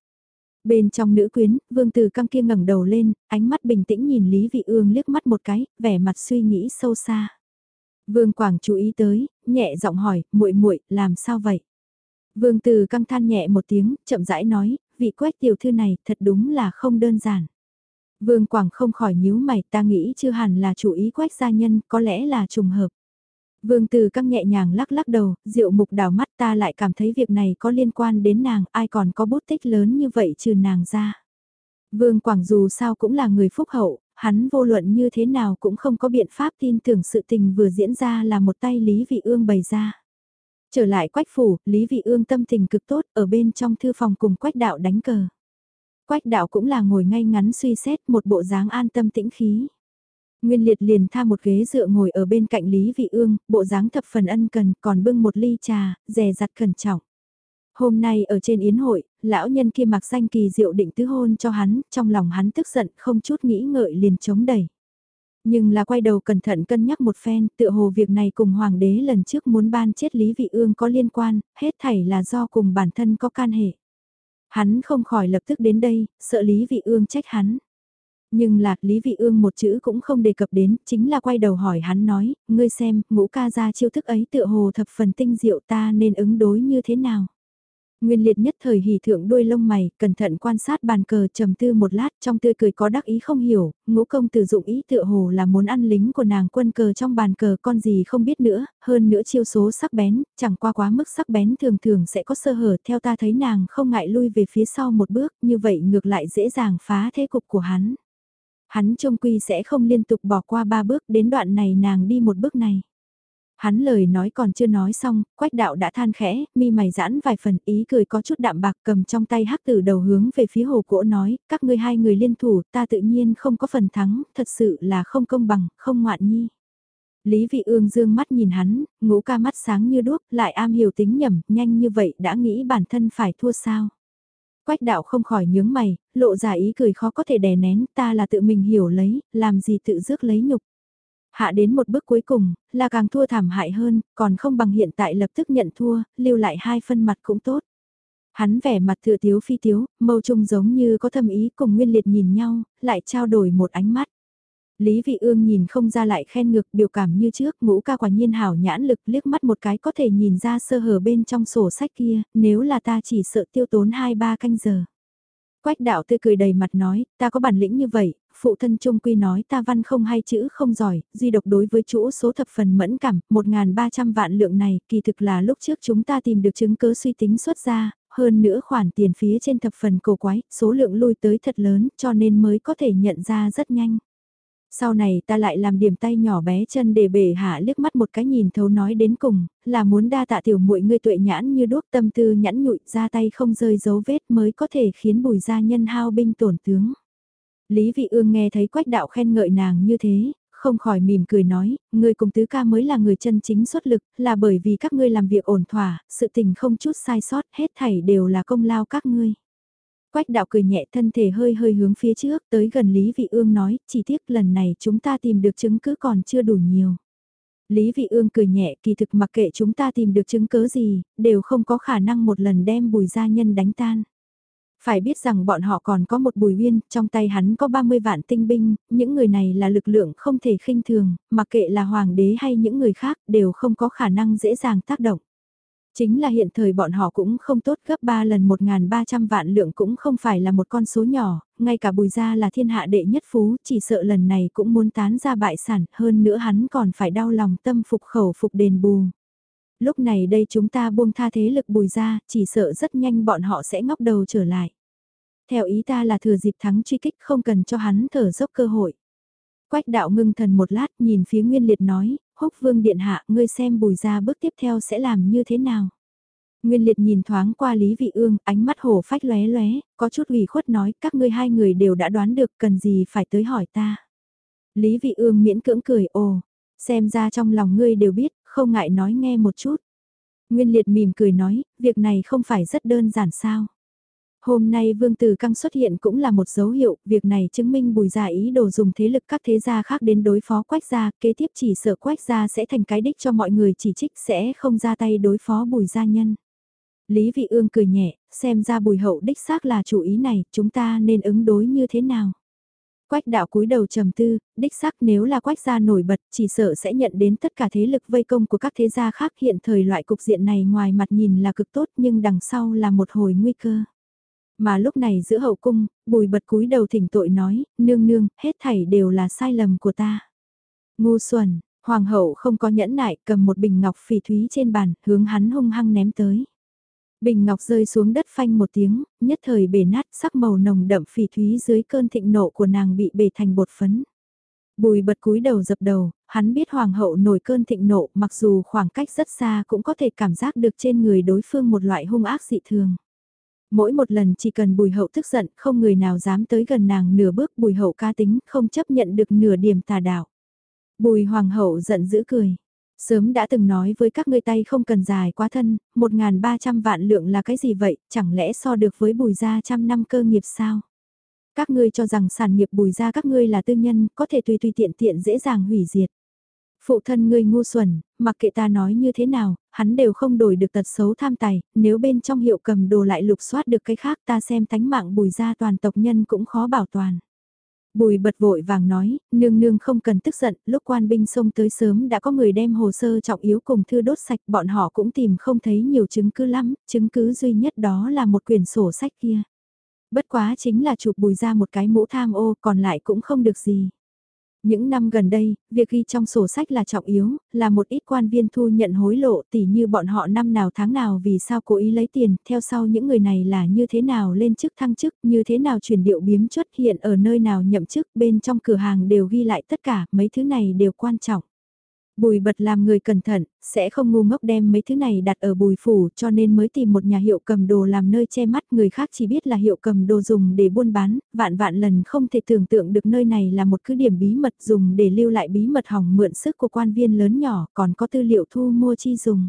Bên trong nữ quyến, vương tử căng kia ngẩng đầu lên, ánh mắt bình tĩnh nhìn Lý Vị Ương liếc mắt một cái, vẻ mặt suy nghĩ sâu xa. Vương Quảng chú ý tới, nhẹ giọng hỏi, muội muội, làm sao vậy? Vương Từ căng than nhẹ một tiếng, chậm rãi nói, vị quét tiểu thư này thật đúng là không đơn giản. Vương Quảng không khỏi nhíu mày, ta nghĩ chưa hẳn là chủ ý quét gia nhân, có lẽ là trùng hợp. Vương Từ căng nhẹ nhàng lắc lắc đầu, diệu mục đảo mắt ta lại cảm thấy việc này có liên quan đến nàng, ai còn có bút tích lớn như vậy trừ nàng ra. Vương Quảng dù sao cũng là người phúc hậu, hắn vô luận như thế nào cũng không có biện pháp tin tưởng sự tình vừa diễn ra là một tay Lý Vị Ương bày ra. Trở lại quách phủ, Lý Vị Ương tâm tình cực tốt ở bên trong thư phòng cùng quách đạo đánh cờ. Quách đạo cũng là ngồi ngay ngắn suy xét một bộ dáng an tâm tĩnh khí. Nguyên liệt liền tha một ghế dựa ngồi ở bên cạnh Lý Vị Ương, bộ dáng thập phần ân cần còn bưng một ly trà, dè dặt cẩn trọng. Hôm nay ở trên yến hội, lão nhân kia mặc danh kỳ diệu định tứ hôn cho hắn, trong lòng hắn tức giận không chút nghĩ ngợi liền chống đẩy. Nhưng là quay đầu cẩn thận cân nhắc một phen, tựa hồ việc này cùng hoàng đế lần trước muốn ban chết Lý Vị Ương có liên quan, hết thảy là do cùng bản thân có can hệ. Hắn không khỏi lập tức đến đây, sợ Lý Vị Ương trách hắn. Nhưng lạc Lý Vị Ương một chữ cũng không đề cập đến, chính là quay đầu hỏi hắn nói, ngươi xem, ngũ ca ra chiêu thức ấy tựa hồ thập phần tinh diệu ta nên ứng đối như thế nào. Nguyên liệt nhất thời hỉ thượng đuôi lông mày, cẩn thận quan sát bàn cờ trầm tư một lát trong tươi cười có đắc ý không hiểu, ngũ công tử dụng ý tựa hồ là muốn ăn lính của nàng quân cờ trong bàn cờ con gì không biết nữa, hơn nữa chiêu số sắc bén, chẳng qua quá mức sắc bén thường thường sẽ có sơ hở theo ta thấy nàng không ngại lui về phía sau một bước, như vậy ngược lại dễ dàng phá thế cục của hắn. Hắn trông quy sẽ không liên tục bỏ qua ba bước đến đoạn này nàng đi một bước này. Hắn lời nói còn chưa nói xong, quách đạo đã than khẽ, mi mày giãn vài phần ý cười có chút đạm bạc cầm trong tay hắc tử đầu hướng về phía hồ cỗ nói, các ngươi hai người liên thủ ta tự nhiên không có phần thắng, thật sự là không công bằng, không ngoạn nhi. Lý vị ương dương mắt nhìn hắn, ngũ ca mắt sáng như đuốc, lại am hiểu tính nhầm, nhanh như vậy đã nghĩ bản thân phải thua sao. Quách đạo không khỏi nhướng mày, lộ ra ý cười khó có thể đè nén, ta là tự mình hiểu lấy, làm gì tự rước lấy nhục. Hạ đến một bước cuối cùng, là càng thua thảm hại hơn, còn không bằng hiện tại lập tức nhận thua, lưu lại hai phân mặt cũng tốt. Hắn vẻ mặt thừa tiếu phi tiếu, mâu trung giống như có thâm ý cùng nguyên liệt nhìn nhau, lại trao đổi một ánh mắt. Lý Vị Ương nhìn không ra lại khen ngực biểu cảm như trước, ngũ ca quả nhiên hảo nhãn lực liếc mắt một cái có thể nhìn ra sơ hở bên trong sổ sách kia, nếu là ta chỉ sợ tiêu tốn 2-3 canh giờ. Quách đạo tươi cười đầy mặt nói, ta có bản lĩnh như vậy, phụ thân trung quy nói ta văn không hay chữ không giỏi, duy độc đối với chỗ số thập phần mẫn cảm, 1.300 vạn lượng này kỳ thực là lúc trước chúng ta tìm được chứng cứ suy tính xuất ra, hơn nữa khoản tiền phía trên thập phần cổ quái, số lượng lui tới thật lớn cho nên mới có thể nhận ra rất nhanh. Sau này ta lại làm điểm tay nhỏ bé chân để bể hạ liếc mắt một cái nhìn thấu nói đến cùng, là muốn đa tạ tiểu muội ngươi tuệ nhãn như đuốc tâm tư nhãn nhụi ra tay không rơi dấu vết mới có thể khiến bùi gia nhân hao binh tổn tướng. Lý Vị Ương nghe thấy quách đạo khen ngợi nàng như thế, không khỏi mỉm cười nói, ngươi cùng tứ ca mới là người chân chính xuất lực, là bởi vì các ngươi làm việc ổn thỏa, sự tình không chút sai sót, hết thảy đều là công lao các ngươi. Quách đạo cười nhẹ thân thể hơi hơi hướng phía trước tới gần Lý Vị Ương nói, chỉ tiếc lần này chúng ta tìm được chứng cứ còn chưa đủ nhiều. Lý Vị Ương cười nhẹ kỳ thực mặc kệ chúng ta tìm được chứng cứ gì, đều không có khả năng một lần đem bùi gia nhân đánh tan. Phải biết rằng bọn họ còn có một bùi uyên, trong tay hắn có 30 vạn tinh binh, những người này là lực lượng không thể khinh thường, mặc kệ là hoàng đế hay những người khác đều không có khả năng dễ dàng tác động. Chính là hiện thời bọn họ cũng không tốt gấp 3 lần 1.300 vạn lượng cũng không phải là một con số nhỏ, ngay cả bùi gia là thiên hạ đệ nhất phú, chỉ sợ lần này cũng muốn tán ra bại sản, hơn nữa hắn còn phải đau lòng tâm phục khẩu phục đền bù. Lúc này đây chúng ta buông tha thế lực bùi ra, chỉ sợ rất nhanh bọn họ sẽ ngóc đầu trở lại. Theo ý ta là thừa dịp thắng truy kích không cần cho hắn thở dốc cơ hội. Quách đạo ngưng thần một lát nhìn phía Nguyên Liệt nói, húc vương điện hạ ngươi xem bùi ra bước tiếp theo sẽ làm như thế nào. Nguyên Liệt nhìn thoáng qua Lý Vị Ương, ánh mắt hổ phách lóe lóe, có chút ủy khuất nói các ngươi hai người đều đã đoán được cần gì phải tới hỏi ta. Lý Vị Ương miễn cưỡng cười ồ, xem ra trong lòng ngươi đều biết, không ngại nói nghe một chút. Nguyên Liệt mỉm cười nói, việc này không phải rất đơn giản sao. Hôm nay Vương Tử Căng xuất hiện cũng là một dấu hiệu, việc này chứng minh bùi gia ý đồ dùng thế lực các thế gia khác đến đối phó quách gia, kế tiếp chỉ sợ quách gia sẽ thành cái đích cho mọi người chỉ trích sẽ không ra tay đối phó bùi gia nhân. Lý Vị Ương cười nhẹ, xem ra bùi hậu đích xác là chủ ý này, chúng ta nên ứng đối như thế nào. Quách đạo cúi đầu trầm tư, đích xác nếu là quách gia nổi bật chỉ sợ sẽ nhận đến tất cả thế lực vây công của các thế gia khác hiện thời loại cục diện này ngoài mặt nhìn là cực tốt nhưng đằng sau là một hồi nguy cơ. Mà lúc này giữa hậu cung, bùi bật cúi đầu thỉnh tội nói, nương nương, hết thảy đều là sai lầm của ta. Ngu xuẩn, hoàng hậu không có nhẫn nại cầm một bình ngọc phỉ thúy trên bàn, hướng hắn hung hăng ném tới. Bình ngọc rơi xuống đất phanh một tiếng, nhất thời bể nát sắc màu nồng đậm phỉ thúy dưới cơn thịnh nộ của nàng bị bể thành bột phấn. Bùi bật cúi đầu dập đầu, hắn biết hoàng hậu nổi cơn thịnh nộ mặc dù khoảng cách rất xa cũng có thể cảm giác được trên người đối phương một loại hung ác dị thường. Mỗi một lần chỉ cần bùi hậu tức giận không người nào dám tới gần nàng nửa bước bùi hậu ca tính không chấp nhận được nửa điểm tà đạo. Bùi hoàng hậu giận dữ cười. Sớm đã từng nói với các ngươi tay không cần dài quá thân, 1.300 vạn lượng là cái gì vậy, chẳng lẽ so được với bùi gia trăm năm cơ nghiệp sao? Các ngươi cho rằng sản nghiệp bùi gia các ngươi là tư nhân, có thể tùy tùy tiện tiện dễ dàng hủy diệt. Phụ thân ngươi ngu xuẩn, mặc kệ ta nói như thế nào, hắn đều không đổi được tật xấu tham tài, nếu bên trong hiệu cầm đồ lại lục soát được cái khác ta xem tánh mạng bùi gia toàn tộc nhân cũng khó bảo toàn. Bùi bật vội vàng nói, nương nương không cần tức giận, lúc quan binh xông tới sớm đã có người đem hồ sơ trọng yếu cùng thư đốt sạch, bọn họ cũng tìm không thấy nhiều chứng cứ lắm, chứng cứ duy nhất đó là một quyển sổ sách kia. Bất quá chính là chụp bùi ra một cái mũ tham ô, còn lại cũng không được gì. Những năm gần đây, việc ghi trong sổ sách là trọng yếu, là một ít quan viên thu nhận hối lộ tỉ như bọn họ năm nào tháng nào vì sao cố ý lấy tiền, theo sau những người này là như thế nào lên chức thăng chức, như thế nào chuyển điệu biếm xuất hiện ở nơi nào nhậm chức, bên trong cửa hàng đều ghi lại tất cả, mấy thứ này đều quan trọng. Bùi bật làm người cẩn thận, sẽ không ngu ngốc đem mấy thứ này đặt ở bùi phủ cho nên mới tìm một nhà hiệu cầm đồ làm nơi che mắt người khác chỉ biết là hiệu cầm đồ dùng để buôn bán, vạn vạn lần không thể tưởng tượng được nơi này là một cứ điểm bí mật dùng để lưu lại bí mật hỏng mượn sức của quan viên lớn nhỏ còn có tư liệu thu mua chi dùng.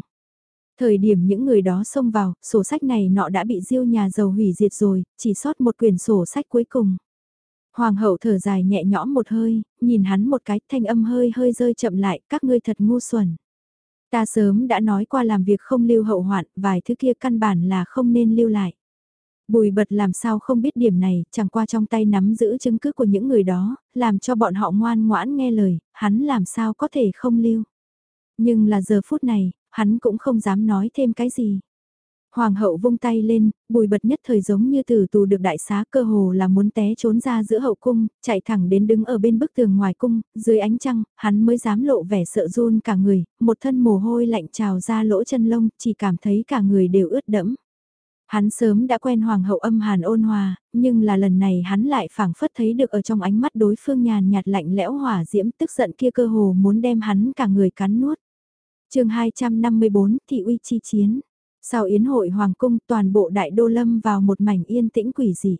Thời điểm những người đó xông vào, sổ sách này nọ đã bị diêu nhà giàu hủy diệt rồi, chỉ sót một quyển sổ sách cuối cùng. Hoàng hậu thở dài nhẹ nhõm một hơi, nhìn hắn một cái thanh âm hơi hơi rơi chậm lại, các ngươi thật ngu xuẩn. Ta sớm đã nói qua làm việc không lưu hậu hoạn, vài thứ kia căn bản là không nên lưu lại. Bùi bật làm sao không biết điểm này, chẳng qua trong tay nắm giữ chứng cứ của những người đó, làm cho bọn họ ngoan ngoãn nghe lời, hắn làm sao có thể không lưu. Nhưng là giờ phút này, hắn cũng không dám nói thêm cái gì. Hoàng hậu vung tay lên, bùi bật nhất thời giống như tử tù được đại xá cơ hồ là muốn té trốn ra giữa hậu cung, chạy thẳng đến đứng ở bên bức tường ngoài cung, dưới ánh trăng, hắn mới dám lộ vẻ sợ run cả người, một thân mồ hôi lạnh trào ra lỗ chân lông, chỉ cảm thấy cả người đều ướt đẫm. Hắn sớm đã quen hoàng hậu âm hàn ôn hòa, nhưng là lần này hắn lại phảng phất thấy được ở trong ánh mắt đối phương nhàn nhạt lạnh lẽo hỏa diễm tức giận kia cơ hồ muốn đem hắn cả người cắn nuốt. chương 254 Thị uy chi chiến sau yến hội hoàng cung toàn bộ đại đô lâm vào một mảnh yên tĩnh quỷ dị.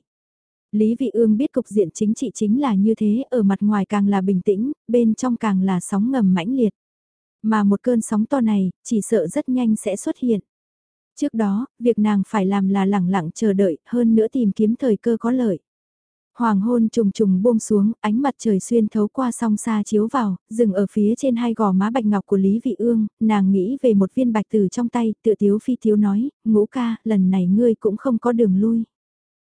Lý Vị Ương biết cục diện chính trị chính là như thế, ở mặt ngoài càng là bình tĩnh, bên trong càng là sóng ngầm mãnh liệt. Mà một cơn sóng to này, chỉ sợ rất nhanh sẽ xuất hiện. Trước đó, việc nàng phải làm là lẳng lặng chờ đợi, hơn nữa tìm kiếm thời cơ có lợi. Hoàng hôn trùng trùng buông xuống, ánh mặt trời xuyên thấu qua song xa chiếu vào, dừng ở phía trên hai gò má bạch ngọc của Lý Vị Ương, nàng nghĩ về một viên bạch từ trong tay, Tự tiếu phi tiếu nói, ngũ ca, lần này ngươi cũng không có đường lui.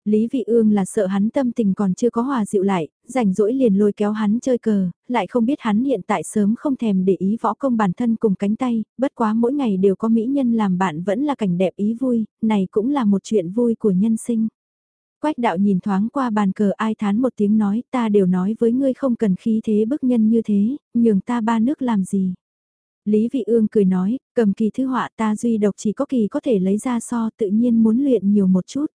Lý Vị Ương là sợ hắn tâm tình còn chưa có hòa dịu lại, rảnh rỗi liền lôi kéo hắn chơi cờ, lại không biết hắn hiện tại sớm không thèm để ý võ công bản thân cùng cánh tay, bất quá mỗi ngày đều có mỹ nhân làm bạn vẫn là cảnh đẹp ý vui, này cũng là một chuyện vui của nhân sinh. Quách đạo nhìn thoáng qua bàn cờ ai thán một tiếng nói ta đều nói với ngươi không cần khí thế bức nhân như thế, nhường ta ba nước làm gì. Lý Vị Ương cười nói, cầm kỳ thư họa ta duy độc chỉ có kỳ có thể lấy ra so tự nhiên muốn luyện nhiều một chút.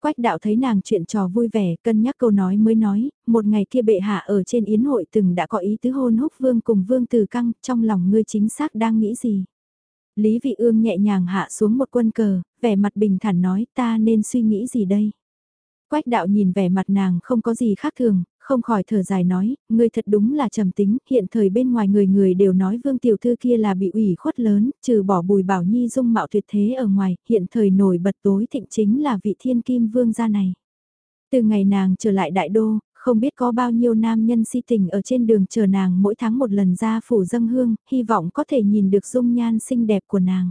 Quách đạo thấy nàng chuyện trò vui vẻ, cân nhắc câu nói mới nói, một ngày kia bệ hạ ở trên yến hội từng đã có ý tứ hôn húc vương cùng vương từ căng, trong lòng ngươi chính xác đang nghĩ gì. Lý Vị Ương nhẹ nhàng hạ xuống một quân cờ, vẻ mặt bình thản nói ta nên suy nghĩ gì đây. Quách đạo nhìn vẻ mặt nàng không có gì khác thường, không khỏi thở dài nói, ngươi thật đúng là trầm tính, hiện thời bên ngoài người người đều nói vương tiểu thư kia là bị ủy khuất lớn, trừ bỏ bùi bảo nhi dung mạo tuyệt thế ở ngoài, hiện thời nổi bật tối thịnh chính là vị thiên kim vương gia này. Từ ngày nàng trở lại đại đô, không biết có bao nhiêu nam nhân si tình ở trên đường chờ nàng mỗi tháng một lần ra phủ dâng hương, hy vọng có thể nhìn được dung nhan xinh đẹp của nàng.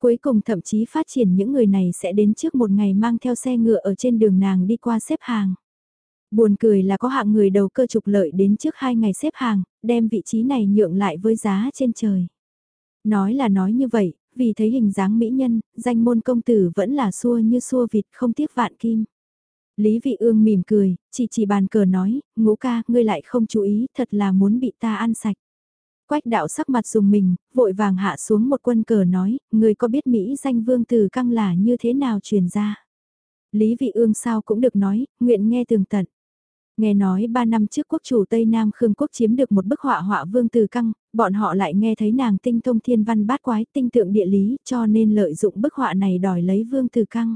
Cuối cùng thậm chí phát triển những người này sẽ đến trước một ngày mang theo xe ngựa ở trên đường nàng đi qua xếp hàng. Buồn cười là có hạng người đầu cơ trục lợi đến trước hai ngày xếp hàng, đem vị trí này nhượng lại với giá trên trời. Nói là nói như vậy, vì thấy hình dáng mỹ nhân, danh môn công tử vẫn là xua như xua vịt không tiếc vạn kim. Lý Vị Ương mỉm cười, chỉ chỉ bàn cờ nói, ngũ ca, ngươi lại không chú ý, thật là muốn bị ta ăn sạch. Quách đạo sắc mặt dùng mình, vội vàng hạ xuống một quân cờ nói, người có biết Mỹ danh vương từ căng là như thế nào truyền ra. Lý vị ương sao cũng được nói, nguyện nghe tường tận. Nghe nói 3 năm trước quốc chủ Tây Nam Khương Quốc chiếm được một bức họa họa vương từ căng, bọn họ lại nghe thấy nàng tinh thông thiên văn bát quái tinh tượng địa lý cho nên lợi dụng bức họa này đòi lấy vương từ căng.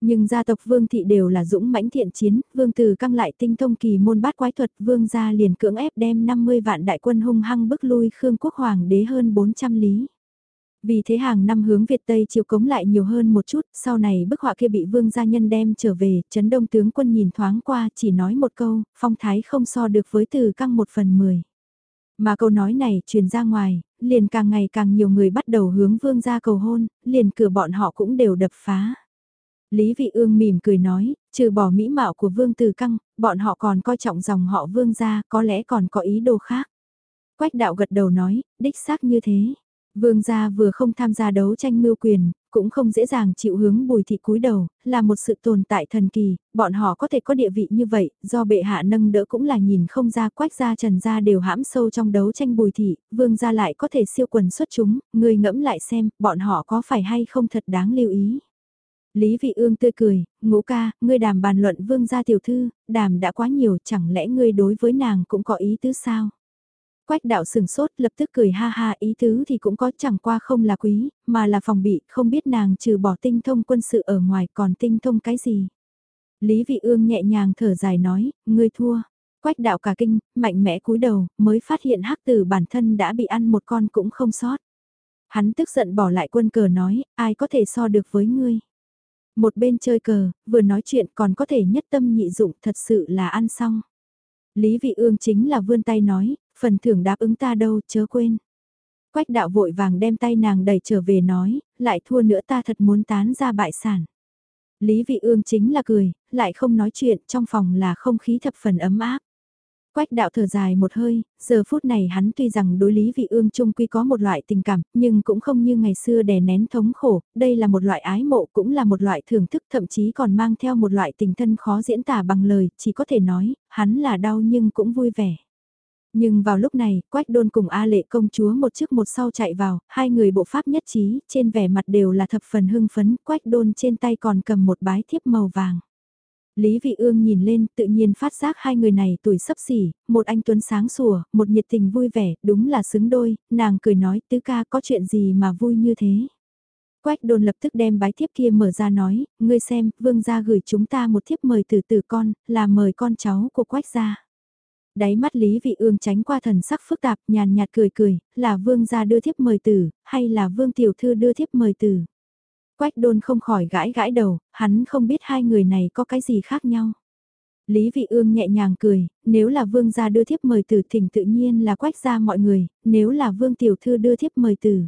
Nhưng gia tộc Vương Thị đều là dũng mãnh thiện chiến, Vương Từ căng lại tinh thông kỳ môn bát quái thuật, Vương gia liền cưỡng ép đem 50 vạn đại quân hung hăng bức lui Khương Quốc Hoàng đế hơn 400 lý. Vì thế hàng năm hướng Việt Tây chiều cống lại nhiều hơn một chút, sau này bức họa kia bị Vương gia nhân đem trở về, chấn đông tướng quân nhìn thoáng qua chỉ nói một câu, phong thái không so được với từ căng một phần mười. Mà câu nói này truyền ra ngoài, liền càng ngày càng nhiều người bắt đầu hướng vương gia cầu hôn, liền cửa bọn họ cũng đều đập phá. Lý Vị Ương mỉm cười nói, trừ bỏ mỹ mạo của Vương Từ Căng, bọn họ còn coi trọng dòng họ Vương gia, có lẽ còn có ý đồ khác. Quách đạo gật đầu nói, đích xác như thế. Vương gia vừa không tham gia đấu tranh mưu quyền, cũng không dễ dàng chịu hướng bùi thị cúi đầu, là một sự tồn tại thần kỳ, bọn họ có thể có địa vị như vậy, do bệ hạ nâng đỡ cũng là nhìn không ra quách gia trần gia đều hãm sâu trong đấu tranh bùi thị, vương gia lại có thể siêu quần xuất chúng, người ngẫm lại xem, bọn họ có phải hay không thật đáng lưu ý. Lý Vị Ương tươi cười, ngũ ca, ngươi đàm bàn luận vương gia tiểu thư, đàm đã quá nhiều, chẳng lẽ ngươi đối với nàng cũng có ý tứ sao? Quách đạo sừng sốt lập tức cười ha ha ý tứ thì cũng có chẳng qua không là quý, mà là phòng bị, không biết nàng trừ bỏ tinh thông quân sự ở ngoài còn tinh thông cái gì. Lý Vị Ương nhẹ nhàng thở dài nói, ngươi thua. Quách đạo cả kinh, mạnh mẽ cúi đầu, mới phát hiện hắc tử bản thân đã bị ăn một con cũng không sót. Hắn tức giận bỏ lại quân cờ nói, ai có thể so được với ngươi. Một bên chơi cờ, vừa nói chuyện còn có thể nhất tâm nhị dụng thật sự là ăn xong. Lý Vị Ương chính là vươn tay nói, phần thưởng đáp ứng ta đâu chớ quên. Quách đạo vội vàng đem tay nàng đẩy trở về nói, lại thua nữa ta thật muốn tán ra bại sản. Lý Vị Ương chính là cười, lại không nói chuyện, trong phòng là không khí thập phần ấm áp. Quách đạo thở dài một hơi, giờ phút này hắn tuy rằng đối lý vị ương trung quy có một loại tình cảm, nhưng cũng không như ngày xưa đè nén thống khổ, đây là một loại ái mộ cũng là một loại thưởng thức thậm chí còn mang theo một loại tình thân khó diễn tả bằng lời, chỉ có thể nói, hắn là đau nhưng cũng vui vẻ. Nhưng vào lúc này, Quách Đôn cùng A Lệ công chúa một trước một sau chạy vào, hai người bộ pháp nhất trí, trên vẻ mặt đều là thập phần hưng phấn, Quách Đôn trên tay còn cầm một bái thiếp màu vàng. Lý Vị Ương nhìn lên, tự nhiên phát giác hai người này tuổi sấp xỉ, một anh tuấn sáng sủa, một nhiệt tình vui vẻ, đúng là xứng đôi, nàng cười nói, tứ ca có chuyện gì mà vui như thế. Quách đồn lập tức đem bái thiếp kia mở ra nói, ngươi xem, vương gia gửi chúng ta một thiếp mời từ từ con, là mời con cháu của quách gia. Đáy mắt Lý Vị Ương tránh qua thần sắc phức tạp, nhàn nhạt cười cười, là vương gia đưa thiếp mời tử, hay là vương tiểu thư đưa thiếp mời tử. Quách đôn không khỏi gãi gãi đầu, hắn không biết hai người này có cái gì khác nhau. Lý Vị Ương nhẹ nhàng cười, nếu là vương gia đưa thiếp mời tử thỉnh tự nhiên là quách gia mọi người, nếu là vương tiểu thư đưa thiếp mời tử.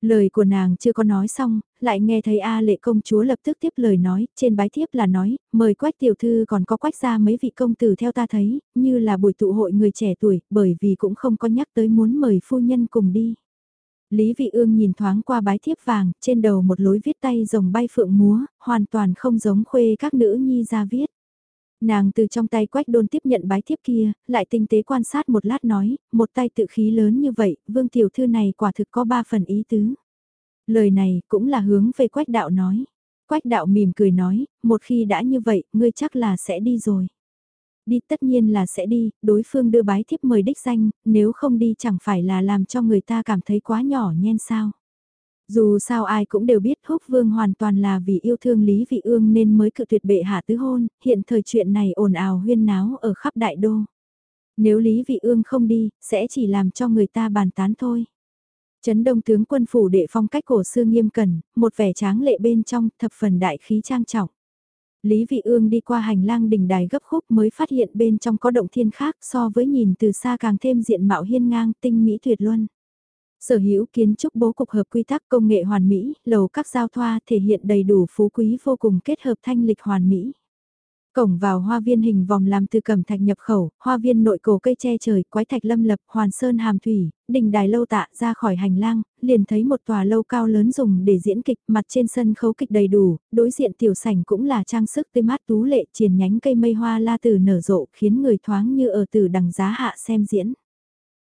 Lời của nàng chưa có nói xong, lại nghe thấy A lệ công chúa lập tức tiếp lời nói, trên bái thiếp là nói, mời quách tiểu thư còn có quách ra mấy vị công tử theo ta thấy, như là buổi tụ hội người trẻ tuổi, bởi vì cũng không có nhắc tới muốn mời phu nhân cùng đi. Lý Vị Ương nhìn thoáng qua bái thiếp vàng, trên đầu một lối viết tay rồng bay phượng múa, hoàn toàn không giống khuê các nữ nhi ra viết. Nàng từ trong tay quách đôn tiếp nhận bái thiếp kia, lại tinh tế quan sát một lát nói, một tay tự khí lớn như vậy, vương tiểu thư này quả thực có ba phần ý tứ. Lời này cũng là hướng về quách đạo nói. Quách đạo mỉm cười nói, một khi đã như vậy, ngươi chắc là sẽ đi rồi. Đi tất nhiên là sẽ đi, đối phương đưa bái thiếp mời đích danh, nếu không đi chẳng phải là làm cho người ta cảm thấy quá nhỏ nhen sao. Dù sao ai cũng đều biết húc vương hoàn toàn là vì yêu thương Lý Vị Ương nên mới cự tuyệt bệ hạ tứ hôn, hiện thời chuyện này ồn ào huyên náo ở khắp đại đô. Nếu Lý Vị Ương không đi, sẽ chỉ làm cho người ta bàn tán thôi. Trấn đông tướng quân phủ đệ phong cách cổ xưa nghiêm cẩn, một vẻ tráng lệ bên trong thập phần đại khí trang trọng. Lý Vị Ương đi qua hành lang đỉnh đài gấp khúc mới phát hiện bên trong có động thiên khác so với nhìn từ xa càng thêm diện mạo hiên ngang tinh mỹ tuyệt luân. Sở hữu kiến trúc bố cục hợp quy tắc công nghệ hoàn mỹ, lầu các giao thoa thể hiện đầy đủ phú quý vô cùng kết hợp thanh lịch hoàn mỹ. Cổng vào hoa viên hình vòng làm từ cẩm thạch nhập khẩu, hoa viên nội cổ cây che trời, quái thạch lâm lập, hoàn sơn hàm thủy, đình đài lâu tạ ra khỏi hành lang, liền thấy một tòa lâu cao lớn dùng để diễn kịch, mặt trên sân khấu kịch đầy đủ, đối diện tiểu sảnh cũng là trang sức tươi mát tú lệ, triền nhánh cây mây hoa la từ nở rộ, khiến người thoáng như ở từ đằng giá hạ xem diễn.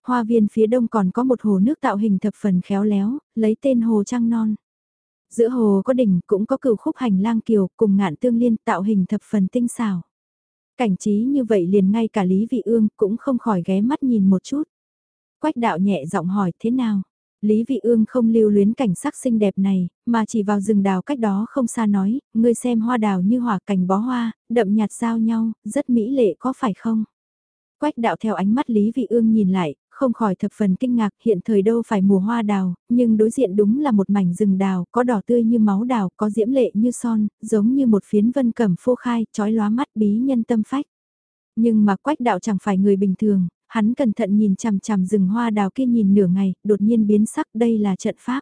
Hoa viên phía đông còn có một hồ nước tạo hình thập phần khéo léo, lấy tên hồ trăng non. Giữa hồ có đỉnh cũng có cửu khúc hành lang kiều cùng ngạn tương liên tạo hình thập phần tinh xảo. Cảnh trí như vậy liền ngay cả Lý Vị Ương cũng không khỏi ghé mắt nhìn một chút. Quách đạo nhẹ giọng hỏi thế nào? Lý Vị Ương không lưu luyến cảnh sắc xinh đẹp này, mà chỉ vào rừng đào cách đó không xa nói, ngươi xem hoa đào như hỏa cảnh bó hoa, đậm nhạt giao nhau, rất mỹ lệ có phải không? Quách đạo theo ánh mắt Lý Vị Ương nhìn lại, không khỏi thập phần kinh ngạc hiện thời đâu phải mùa hoa đào, nhưng đối diện đúng là một mảnh rừng đào, có đỏ tươi như máu đào, có diễm lệ như son, giống như một phiến vân cẩm phô khai, trói lóa mắt bí nhân tâm phách. Nhưng mà quách đạo chẳng phải người bình thường, hắn cẩn thận nhìn chằm chằm rừng hoa đào kia nhìn nửa ngày, đột nhiên biến sắc đây là trận pháp.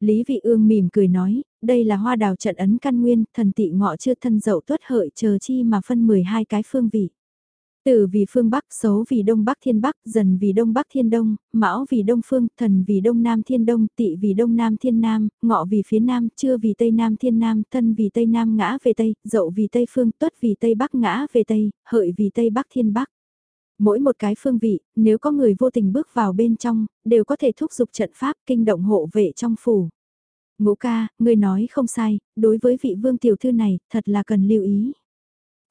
Lý Vị Ương mỉm cười nói, đây là hoa đào trận ấn căn nguyên, thần tị ngọ chưa thân dậu tuất hợi chờ chi mà phân 12 cái phương vị. Tử vì phương Bắc, xấu vì Đông Bắc Thiên Bắc, dần vì Đông Bắc Thiên Đông, mão vì Đông Phương, thần vì Đông Nam Thiên Đông, tị vì Đông Nam Thiên Nam, ngọ vì phía Nam, chưa vì Tây Nam Thiên Nam, thân vì Tây Nam ngã về Tây, dậu vì Tây Phương, tuất vì Tây Bắc ngã về Tây, hợi vì Tây Bắc Thiên Bắc. Mỗi một cái phương vị, nếu có người vô tình bước vào bên trong, đều có thể thúc giục trận pháp kinh động hộ vệ trong phủ. Ngũ ca, người nói không sai, đối với vị vương tiểu thư này, thật là cần lưu ý.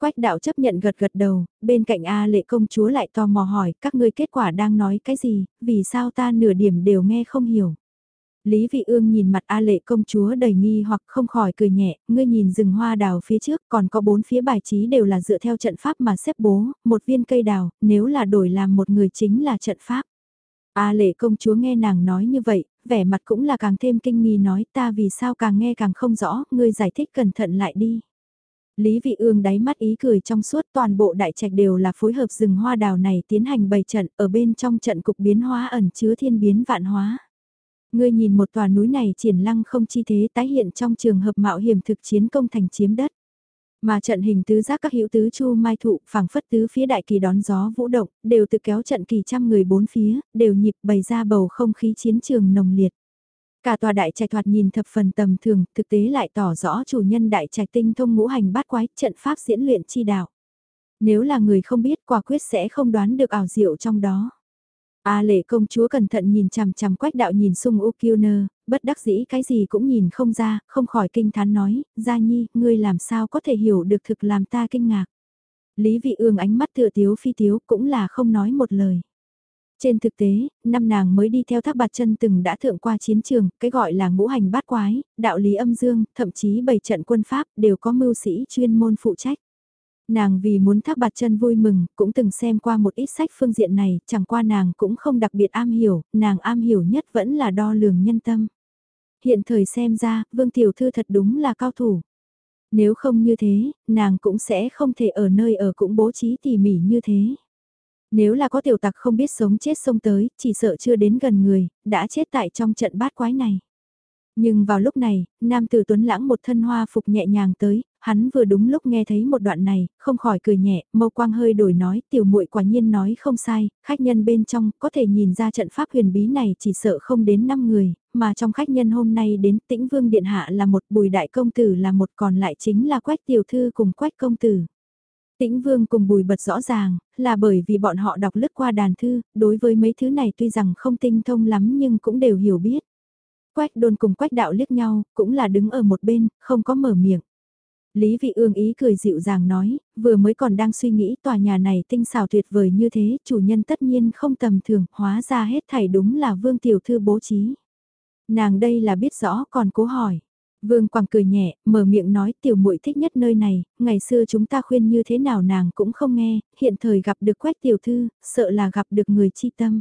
Quách đạo chấp nhận gật gật đầu, bên cạnh A lệ công chúa lại tò mò hỏi các ngươi kết quả đang nói cái gì, vì sao ta nửa điểm đều nghe không hiểu. Lý Vị Ương nhìn mặt A lệ công chúa đầy nghi hoặc không khỏi cười nhẹ, ngươi nhìn rừng hoa đào phía trước còn có bốn phía bài trí đều là dựa theo trận pháp mà xếp bố, một viên cây đào, nếu là đổi làm một người chính là trận pháp. A lệ công chúa nghe nàng nói như vậy, vẻ mặt cũng là càng thêm kinh nghi nói ta vì sao càng nghe càng không rõ, ngươi giải thích cẩn thận lại đi. Lý Vị Ương đáy mắt ý cười trong suốt toàn bộ đại trạch đều là phối hợp rừng hoa đào này tiến hành bày trận ở bên trong trận cục biến hóa ẩn chứa thiên biến vạn hóa. Ngươi nhìn một tòa núi này triển lăng không chi thế tái hiện trong trường hợp mạo hiểm thực chiến công thành chiếm đất. Mà trận hình tứ giác các hữu tứ chu mai thụ phảng phất tứ phía đại kỳ đón gió vũ động, đều tự kéo trận kỳ trăm người bốn phía, đều nhịp bày ra bầu không khí chiến trường nồng liệt. Cả tòa đại trạch thoạt nhìn thập phần tầm thường, thực tế lại tỏ rõ chủ nhân đại trạch tinh thông ngũ hành bát quái trận pháp diễn luyện chi đạo. Nếu là người không biết quả quyết sẽ không đoán được ảo diệu trong đó. A lệ công chúa cẩn thận nhìn chằm chằm quách đạo nhìn sung Ukilner, bất đắc dĩ cái gì cũng nhìn không ra, không khỏi kinh thán nói, Gia Nhi, ngươi làm sao có thể hiểu được thực làm ta kinh ngạc. Lý vị ương ánh mắt tựa tiếu phi tiếu cũng là không nói một lời. Trên thực tế, năm nàng mới đi theo thác bạt chân từng đã thượng qua chiến trường, cái gọi là ngũ hành bát quái, đạo lý âm dương, thậm chí bảy trận quân pháp đều có mưu sĩ chuyên môn phụ trách. Nàng vì muốn thác bạt chân vui mừng, cũng từng xem qua một ít sách phương diện này, chẳng qua nàng cũng không đặc biệt am hiểu, nàng am hiểu nhất vẫn là đo lường nhân tâm. Hiện thời xem ra, Vương Tiểu Thư thật đúng là cao thủ. Nếu không như thế, nàng cũng sẽ không thể ở nơi ở cũng bố trí tỉ mỉ như thế. Nếu là có tiểu tặc không biết sống chết xông tới, chỉ sợ chưa đến gần người, đã chết tại trong trận bát quái này. Nhưng vào lúc này, nam tử tuấn lãng một thân hoa phục nhẹ nhàng tới, hắn vừa đúng lúc nghe thấy một đoạn này, không khỏi cười nhẹ, mâu quang hơi đổi nói, tiểu muội quả nhiên nói không sai, khách nhân bên trong có thể nhìn ra trận pháp huyền bí này chỉ sợ không đến 5 người, mà trong khách nhân hôm nay đến tĩnh vương điện hạ là một bùi đại công tử là một còn lại chính là quách tiểu thư cùng quách công tử. Tĩnh Vương cùng Bùi Bật rõ ràng, là bởi vì bọn họ đọc lướt qua đàn thư, đối với mấy thứ này tuy rằng không tinh thông lắm nhưng cũng đều hiểu biết. Quách đôn cùng quách đạo liếc nhau, cũng là đứng ở một bên, không có mở miệng. Lý vị ương ý cười dịu dàng nói, vừa mới còn đang suy nghĩ tòa nhà này tinh xảo tuyệt vời như thế, chủ nhân tất nhiên không tầm thường, hóa ra hết thảy đúng là vương tiểu thư bố trí. Nàng đây là biết rõ còn cố hỏi. Vương Quang cười nhẹ, mở miệng nói tiểu muội thích nhất nơi này, ngày xưa chúng ta khuyên như thế nào nàng cũng không nghe, hiện thời gặp được quách tiểu thư, sợ là gặp được người chi tâm.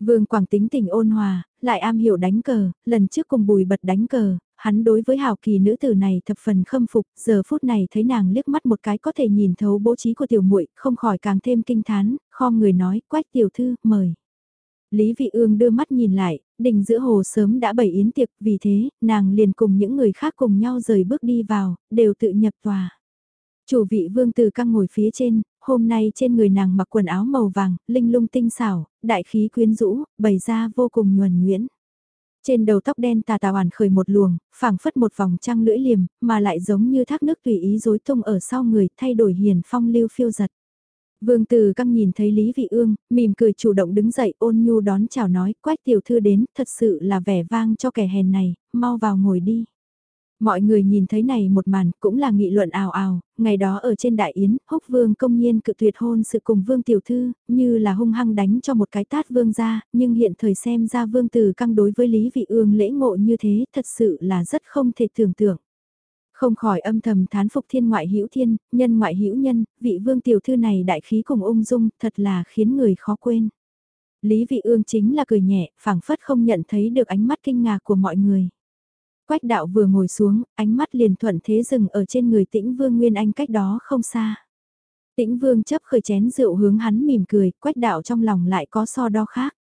Vương Quang tính tình ôn hòa, lại am hiểu đánh cờ, lần trước cùng bùi bật đánh cờ, hắn đối với hào kỳ nữ tử này thập phần khâm phục, giờ phút này thấy nàng liếc mắt một cái có thể nhìn thấu bố trí của tiểu muội, không khỏi càng thêm kinh thán, khom người nói, quách tiểu thư, mời. Lý Vị Ương đưa mắt nhìn lại, đình giữa hồ sớm đã bày yến tiệc, vì thế, nàng liền cùng những người khác cùng nhau rời bước đi vào, đều tự nhập tòa. Chủ vị vương từ căng ngồi phía trên, hôm nay trên người nàng mặc quần áo màu vàng, linh lung tinh xảo, đại khí quyến rũ, bày ra vô cùng nhuần nhuyễn. Trên đầu tóc đen tà tà hoàn khởi một luồng, phảng phất một vòng trăng lưỡi liềm, mà lại giống như thác nước tùy ý rối tung ở sau người, thay đổi hiền phong lưu phiêu giật. Vương Từ Căng nhìn thấy Lý Vị Ương, mỉm cười chủ động đứng dậy ôn nhu đón chào nói, quách tiểu thư đến, thật sự là vẻ vang cho kẻ hèn này, mau vào ngồi đi. Mọi người nhìn thấy này một màn cũng là nghị luận ào ào, ngày đó ở trên đại yến, húc vương công nhiên cự tuyệt hôn sự cùng vương tiểu thư, như là hung hăng đánh cho một cái tát vương ra, nhưng hiện thời xem ra vương từ căng đối với Lý Vị Ương lễ ngộ như thế thật sự là rất không thể tưởng tượng. Không khỏi âm thầm thán phục thiên ngoại hữu thiên, nhân ngoại hữu nhân, vị vương tiểu thư này đại khí cùng ung dung, thật là khiến người khó quên. Lý vị ương chính là cười nhẹ, phảng phất không nhận thấy được ánh mắt kinh ngạc của mọi người. Quách đạo vừa ngồi xuống, ánh mắt liền thuận thế dừng ở trên người tĩnh vương Nguyên Anh cách đó không xa. Tĩnh vương chấp khởi chén rượu hướng hắn mỉm cười, quách đạo trong lòng lại có so đo khác.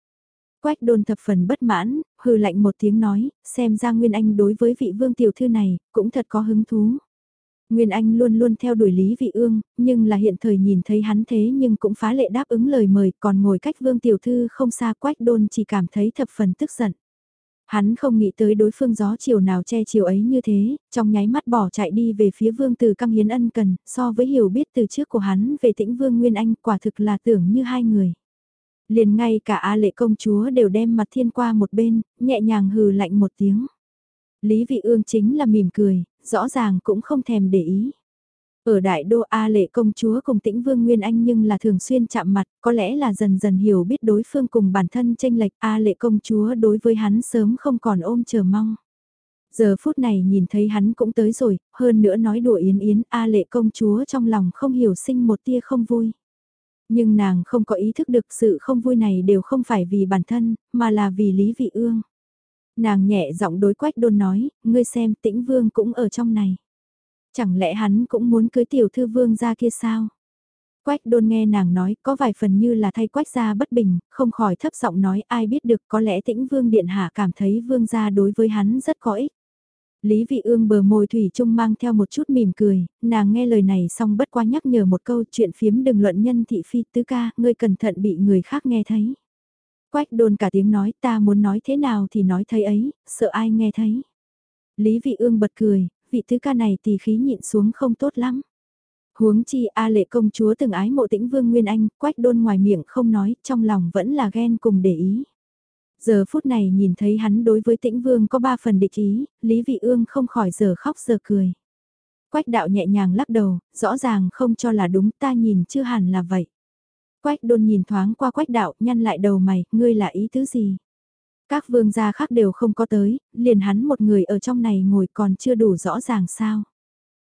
Quách đôn thập phần bất mãn, hừ lạnh một tiếng nói, xem ra Nguyên Anh đối với vị vương tiểu thư này, cũng thật có hứng thú. Nguyên Anh luôn luôn theo đuổi Lý Vị Ương, nhưng là hiện thời nhìn thấy hắn thế nhưng cũng phá lệ đáp ứng lời mời, còn ngồi cách vương tiểu thư không xa quách đôn chỉ cảm thấy thập phần tức giận. Hắn không nghĩ tới đối phương gió chiều nào che chiều ấy như thế, trong nháy mắt bỏ chạy đi về phía vương từ căng hiến ân cần, so với hiểu biết từ trước của hắn về tĩnh vương Nguyên Anh quả thực là tưởng như hai người. Liền ngay cả A lệ công chúa đều đem mặt thiên qua một bên, nhẹ nhàng hừ lạnh một tiếng. Lý vị ương chính là mỉm cười, rõ ràng cũng không thèm để ý. Ở đại đô A lệ công chúa cùng tĩnh vương Nguyên Anh nhưng là thường xuyên chạm mặt, có lẽ là dần dần hiểu biết đối phương cùng bản thân tranh lệch A lệ công chúa đối với hắn sớm không còn ôm chờ mong. Giờ phút này nhìn thấy hắn cũng tới rồi, hơn nữa nói đùa yến yến A lệ công chúa trong lòng không hiểu sinh một tia không vui. Nhưng nàng không có ý thức được sự không vui này đều không phải vì bản thân, mà là vì Lý Vị Ương. Nàng nhẹ giọng đối quách đôn nói, ngươi xem tĩnh vương cũng ở trong này. Chẳng lẽ hắn cũng muốn cưới tiểu thư vương ra kia sao? Quách đôn nghe nàng nói có vài phần như là thay quách gia bất bình, không khỏi thấp giọng nói ai biết được có lẽ tĩnh vương điện hạ cảm thấy vương gia đối với hắn rất có ích. Lý vị ương bờ môi thủy chung mang theo một chút mỉm cười, nàng nghe lời này xong bất quá nhắc nhở một câu chuyện phiếm đừng luận nhân thị phi tứ ca, ngươi cẩn thận bị người khác nghe thấy. Quách đôn cả tiếng nói ta muốn nói thế nào thì nói thấy ấy, sợ ai nghe thấy. Lý vị ương bật cười, vị tứ ca này thì khí nhịn xuống không tốt lắm. Huống chi A lệ công chúa từng ái mộ tĩnh vương Nguyên Anh, quách đôn ngoài miệng không nói, trong lòng vẫn là ghen cùng để ý. Giờ phút này nhìn thấy hắn đối với tĩnh vương có ba phần địch ý, Lý Vị Ương không khỏi giờ khóc giờ cười. Quách đạo nhẹ nhàng lắc đầu, rõ ràng không cho là đúng ta nhìn chưa hẳn là vậy. Quách đôn nhìn thoáng qua quách đạo nhăn lại đầu mày, ngươi là ý tứ gì? Các vương gia khác đều không có tới, liền hắn một người ở trong này ngồi còn chưa đủ rõ ràng sao.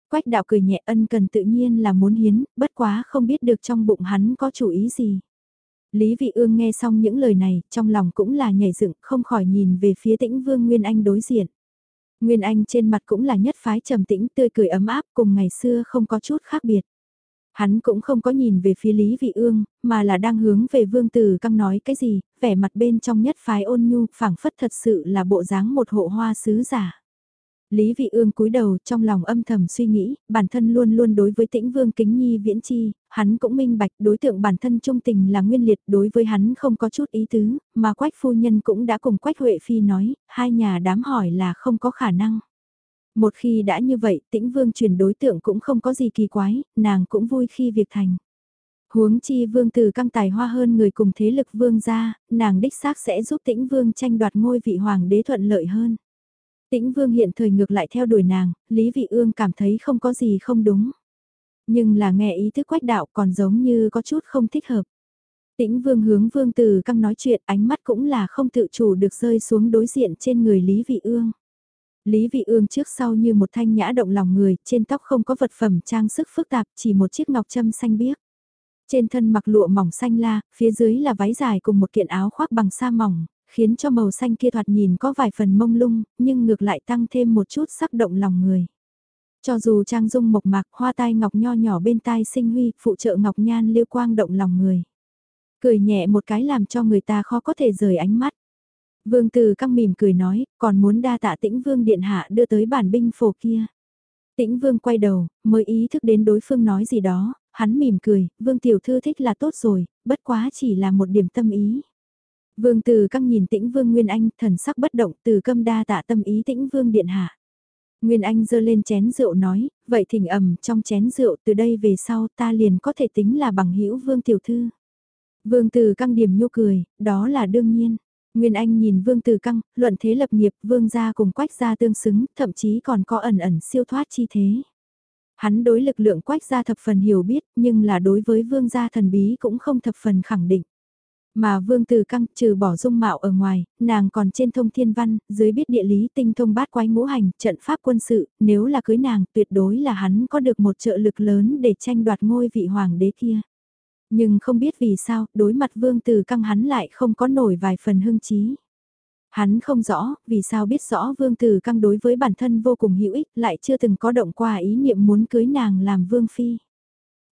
Quách đạo cười nhẹ ân cần tự nhiên là muốn hiến, bất quá không biết được trong bụng hắn có chủ ý gì. Lý Vị Ương nghe xong những lời này, trong lòng cũng là nhảy dựng, không khỏi nhìn về phía tĩnh vương Nguyên Anh đối diện. Nguyên Anh trên mặt cũng là nhất phái trầm tĩnh tươi cười ấm áp cùng ngày xưa không có chút khác biệt. Hắn cũng không có nhìn về phía Lý Vị Ương, mà là đang hướng về Vương Tử Căng nói cái gì, vẻ mặt bên trong nhất phái ôn nhu, phảng phất thật sự là bộ dáng một hộ hoa sứ giả. Lý Vị Ương cúi đầu trong lòng âm thầm suy nghĩ, bản thân luôn luôn đối với tĩnh vương kính nhi viễn chi, hắn cũng minh bạch đối tượng bản thân trung tình là nguyên liệt đối với hắn không có chút ý tứ, mà quách phu nhân cũng đã cùng quách Huệ Phi nói, hai nhà đám hỏi là không có khả năng. Một khi đã như vậy, tĩnh vương chuyển đối tượng cũng không có gì kỳ quái, nàng cũng vui khi việc thành. Huống chi vương từ căng tài hoa hơn người cùng thế lực vương gia, nàng đích xác sẽ giúp tĩnh vương tranh đoạt ngôi vị hoàng đế thuận lợi hơn. Tĩnh vương hiện thời ngược lại theo đuổi nàng, Lý Vị Ương cảm thấy không có gì không đúng. Nhưng là nghe ý thức quách đạo còn giống như có chút không thích hợp. Tĩnh vương hướng vương từ căng nói chuyện ánh mắt cũng là không tự chủ được rơi xuống đối diện trên người Lý Vị Ương. Lý Vị Ương trước sau như một thanh nhã động lòng người, trên tóc không có vật phẩm trang sức phức tạp, chỉ một chiếc ngọc châm xanh biếc. Trên thân mặc lụa mỏng xanh la, phía dưới là váy dài cùng một kiện áo khoác bằng sa mỏng, khiến cho màu xanh kia thoạt nhìn có vài phần mông lung, nhưng ngược lại tăng thêm một chút sắc động lòng người. Cho dù trang dung mộc mạc hoa tai ngọc nho nhỏ bên tai sinh huy, phụ trợ ngọc nhan liêu quang động lòng người. Cười nhẹ một cái làm cho người ta khó có thể rời ánh mắt. Vương Từ căng mỉm cười nói, còn muốn đa tạ tĩnh Vương Điện Hạ đưa tới bản binh phổ kia. Tĩnh Vương quay đầu, mới ý thức đến đối phương nói gì đó, hắn mỉm cười, Vương Tiểu Thư thích là tốt rồi, bất quá chỉ là một điểm tâm ý. Vương Từ căng nhìn tĩnh Vương Nguyên Anh, thần sắc bất động từ câm đa tạ tâm ý tĩnh Vương Điện Hạ. Nguyên Anh dơ lên chén rượu nói, vậy thỉnh ẩm trong chén rượu từ đây về sau ta liền có thể tính là bằng hữu Vương Tiểu Thư. Vương Từ căng điểm nhô cười, đó là đương nhiên. Nguyên Anh nhìn Vương Từ Căng, luận thế lập nghiệp, Vương gia cùng Quách gia tương xứng, thậm chí còn có ẩn ẩn siêu thoát chi thế. Hắn đối lực lượng Quách gia thập phần hiểu biết, nhưng là đối với Vương gia thần bí cũng không thập phần khẳng định. Mà Vương Từ Căng trừ bỏ dung mạo ở ngoài, nàng còn trên thông thiên văn, dưới biết địa lý tinh thông bát quái ngũ hành, trận pháp quân sự, nếu là cưới nàng tuyệt đối là hắn có được một trợ lực lớn để tranh đoạt ngôi vị hoàng đế kia. Nhưng không biết vì sao, đối mặt vương từ căng hắn lại không có nổi vài phần hưng trí. Hắn không rõ, vì sao biết rõ vương từ căng đối với bản thân vô cùng hữu ích, lại chưa từng có động qua ý niệm muốn cưới nàng làm vương phi.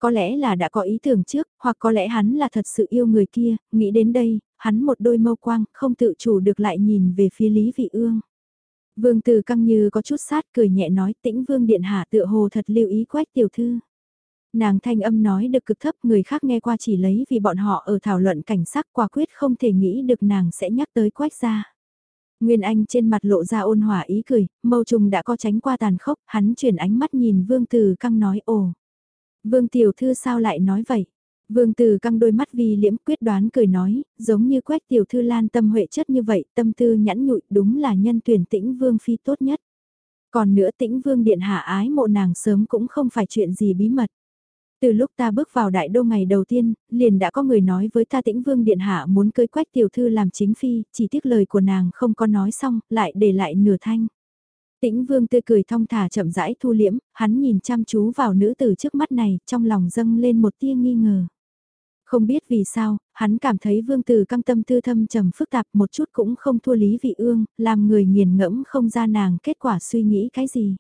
Có lẽ là đã có ý tưởng trước, hoặc có lẽ hắn là thật sự yêu người kia, nghĩ đến đây, hắn một đôi mâu quang, không tự chủ được lại nhìn về phía Lý Vị Ương. Vương Từ căng như có chút sát cười nhẹ nói tĩnh Vương Điện Hạ tựa hồ thật lưu ý quách tiểu thư. Nàng thanh âm nói được cực thấp người khác nghe qua chỉ lấy vì bọn họ ở thảo luận cảnh sắc quả quyết không thể nghĩ được nàng sẽ nhắc tới quách gia Nguyên Anh trên mặt lộ ra ôn hòa ý cười, mâu trùng đã có tránh qua tàn khốc, hắn chuyển ánh mắt nhìn Vương Từ căng nói ồ. Vương Tiểu Thư sao lại nói vậy? Vương Từ căng đôi mắt vì liễm quyết đoán cười nói, giống như quách Tiểu Thư lan tâm huệ chất như vậy, tâm tư nhẫn nhụi đúng là nhân tuyển tĩnh Vương Phi tốt nhất. Còn nữa tĩnh Vương Điện Hạ ái mộ nàng sớm cũng không phải chuyện gì bí mật. Từ lúc ta bước vào đại đô ngày đầu tiên, liền đã có người nói với ta tĩnh vương điện hạ muốn cưới quách tiểu thư làm chính phi, chỉ tiếc lời của nàng không có nói xong, lại để lại nửa thanh. Tĩnh vương tươi cười thong thả chậm rãi thu liễm, hắn nhìn chăm chú vào nữ tử trước mắt này, trong lòng dâng lên một tia nghi ngờ. Không biết vì sao, hắn cảm thấy vương tử căng tâm tư thâm trầm phức tạp một chút cũng không thua lý vị ương, làm người nghiền ngẫm không ra nàng kết quả suy nghĩ cái gì.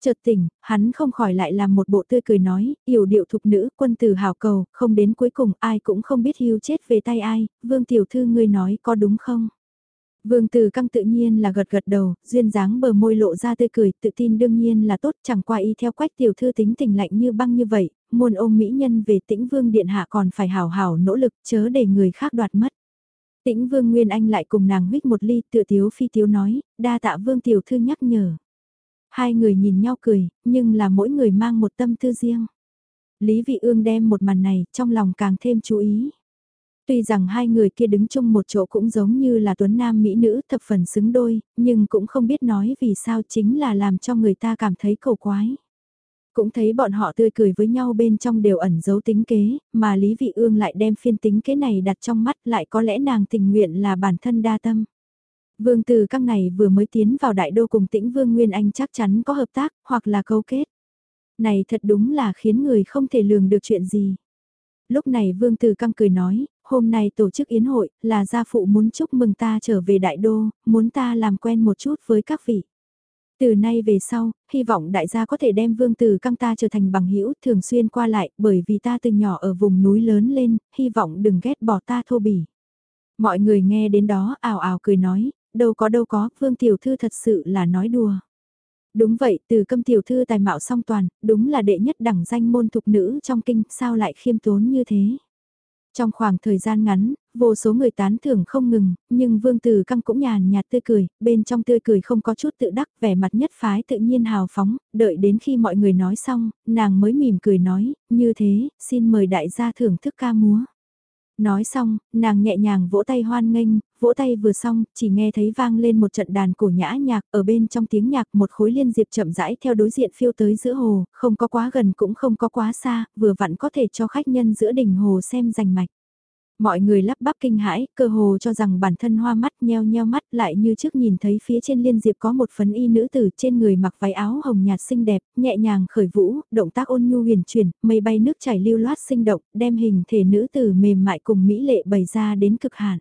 Chợt tỉnh, hắn không khỏi lại làm một bộ tươi cười nói, yểu điệu thục nữ, quân tử hào cầu, không đến cuối cùng ai cũng không biết hưu chết về tay ai, vương tiểu thư ngươi nói có đúng không? Vương Từ Căng tự nhiên là gật gật đầu, duyên dáng bờ môi lộ ra tươi cười, tự tin đương nhiên là tốt, chẳng qua y theo quách tiểu thư tính tình lạnh như băng như vậy, muôn ôm mỹ nhân về tĩnh vương điện hạ còn phải hào hào nỗ lực chớ để người khác đoạt mất. Tĩnh vương Nguyên Anh lại cùng nàng huyết một ly tựa tiếu phi tiếu nói, đa tạ vương tiểu thư nhắc nhở. Hai người nhìn nhau cười, nhưng là mỗi người mang một tâm tư riêng. Lý Vị Ương đem một màn này trong lòng càng thêm chú ý. Tuy rằng hai người kia đứng chung một chỗ cũng giống như là tuấn nam mỹ nữ thập phần xứng đôi, nhưng cũng không biết nói vì sao chính là làm cho người ta cảm thấy cầu quái. Cũng thấy bọn họ tươi cười với nhau bên trong đều ẩn giấu tính kế, mà Lý Vị Ương lại đem phiên tính kế này đặt trong mắt lại có lẽ nàng tình nguyện là bản thân đa tâm. Vương Từ các này vừa mới tiến vào đại đô cùng tĩnh Vương Nguyên Anh chắc chắn có hợp tác, hoặc là cấu kết. Này thật đúng là khiến người không thể lường được chuyện gì. Lúc này Vương Từ Căng cười nói, hôm nay tổ chức yến hội, là gia phụ muốn chúc mừng ta trở về đại đô, muốn ta làm quen một chút với các vị. Từ nay về sau, hy vọng đại gia có thể đem Vương Từ Căng ta trở thành bằng hữu thường xuyên qua lại, bởi vì ta từ nhỏ ở vùng núi lớn lên, hy vọng đừng ghét bỏ ta thô bỉ. Mọi người nghe đến đó ào ào cười nói, đâu có đâu có, Vương Tiểu Thư thật sự là nói đùa. Đúng vậy, từ câm tiểu thư tài mạo song toàn, đúng là đệ nhất đẳng danh môn thục nữ trong kinh, sao lại khiêm tốn như thế. Trong khoảng thời gian ngắn, vô số người tán thưởng không ngừng, nhưng vương tử căng cũng nhàn nhạt tươi cười, bên trong tươi cười không có chút tự đắc, vẻ mặt nhất phái tự nhiên hào phóng, đợi đến khi mọi người nói xong, nàng mới mỉm cười nói, như thế, xin mời đại gia thưởng thức ca múa. Nói xong, nàng nhẹ nhàng vỗ tay hoan nghênh, vỗ tay vừa xong, chỉ nghe thấy vang lên một trận đàn cổ nhã nhạc, ở bên trong tiếng nhạc một khối liên diệp chậm rãi theo đối diện phiêu tới giữa hồ, không có quá gần cũng không có quá xa, vừa vặn có thể cho khách nhân giữa đỉnh hồ xem rành mạch. Mọi người lắp bắp kinh hãi, cơ hồ cho rằng bản thân hoa mắt nheo nheo mắt lại như trước nhìn thấy phía trên liên diệp có một phấn y nữ tử trên người mặc váy áo hồng nhạt xinh đẹp, nhẹ nhàng khởi vũ, động tác ôn nhu huyền chuyển, mây bay nước chảy lưu loát sinh động, đem hình thể nữ tử mềm mại cùng mỹ lệ bày ra đến cực hạn.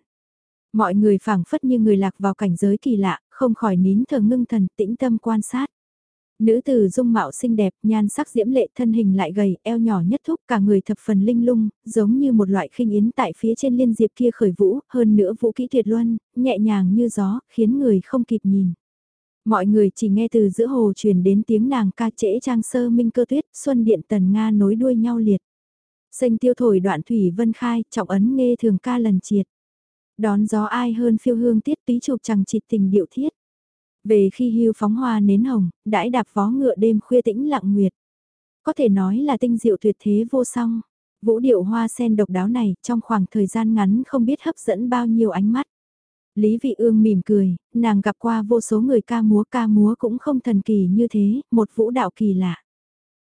Mọi người phảng phất như người lạc vào cảnh giới kỳ lạ, không khỏi nín thở ngưng thần tĩnh tâm quan sát. Nữ tử dung mạo xinh đẹp, nhan sắc diễm lệ thân hình lại gầy, eo nhỏ nhất thúc cả người thập phần linh lung, giống như một loại khinh yến tại phía trên liên diệp kia khởi vũ, hơn nữa vũ kỹ tuyệt luân, nhẹ nhàng như gió, khiến người không kịp nhìn. Mọi người chỉ nghe từ giữa hồ truyền đến tiếng nàng ca trễ trang sơ minh cơ tuyết, xuân điện tần Nga nối đuôi nhau liệt. Xanh tiêu thổi đoạn thủy vân khai, trọng ấn nghe thường ca lần triệt. Đón gió ai hơn phiêu hương tiết tí chụp chẳng chịt tình điệu thiết. Về khi hưu phóng hoa nến hồng, đãi đạp vó ngựa đêm khuya tĩnh lặng nguyệt. Có thể nói là tinh diệu tuyệt thế vô song. Vũ điệu hoa sen độc đáo này trong khoảng thời gian ngắn không biết hấp dẫn bao nhiêu ánh mắt. Lý Vị Ương mỉm cười, nàng gặp qua vô số người ca múa ca múa cũng không thần kỳ như thế, một vũ đạo kỳ lạ.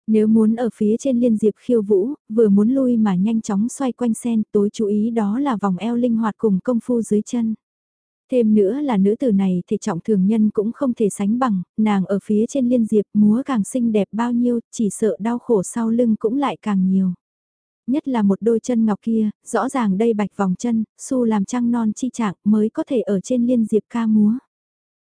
Nếu muốn ở phía trên liên diệp khiêu vũ, vừa muốn lui mà nhanh chóng xoay quanh sen, tối chú ý đó là vòng eo linh hoạt cùng công phu dưới chân. Thêm nữa là nữ tử này thì trọng thường nhân cũng không thể sánh bằng, nàng ở phía trên liên diệp múa càng xinh đẹp bao nhiêu, chỉ sợ đau khổ sau lưng cũng lại càng nhiều. Nhất là một đôi chân ngọc kia, rõ ràng đây bạch vòng chân, su làm trăng non chi trạng mới có thể ở trên liên diệp ca múa.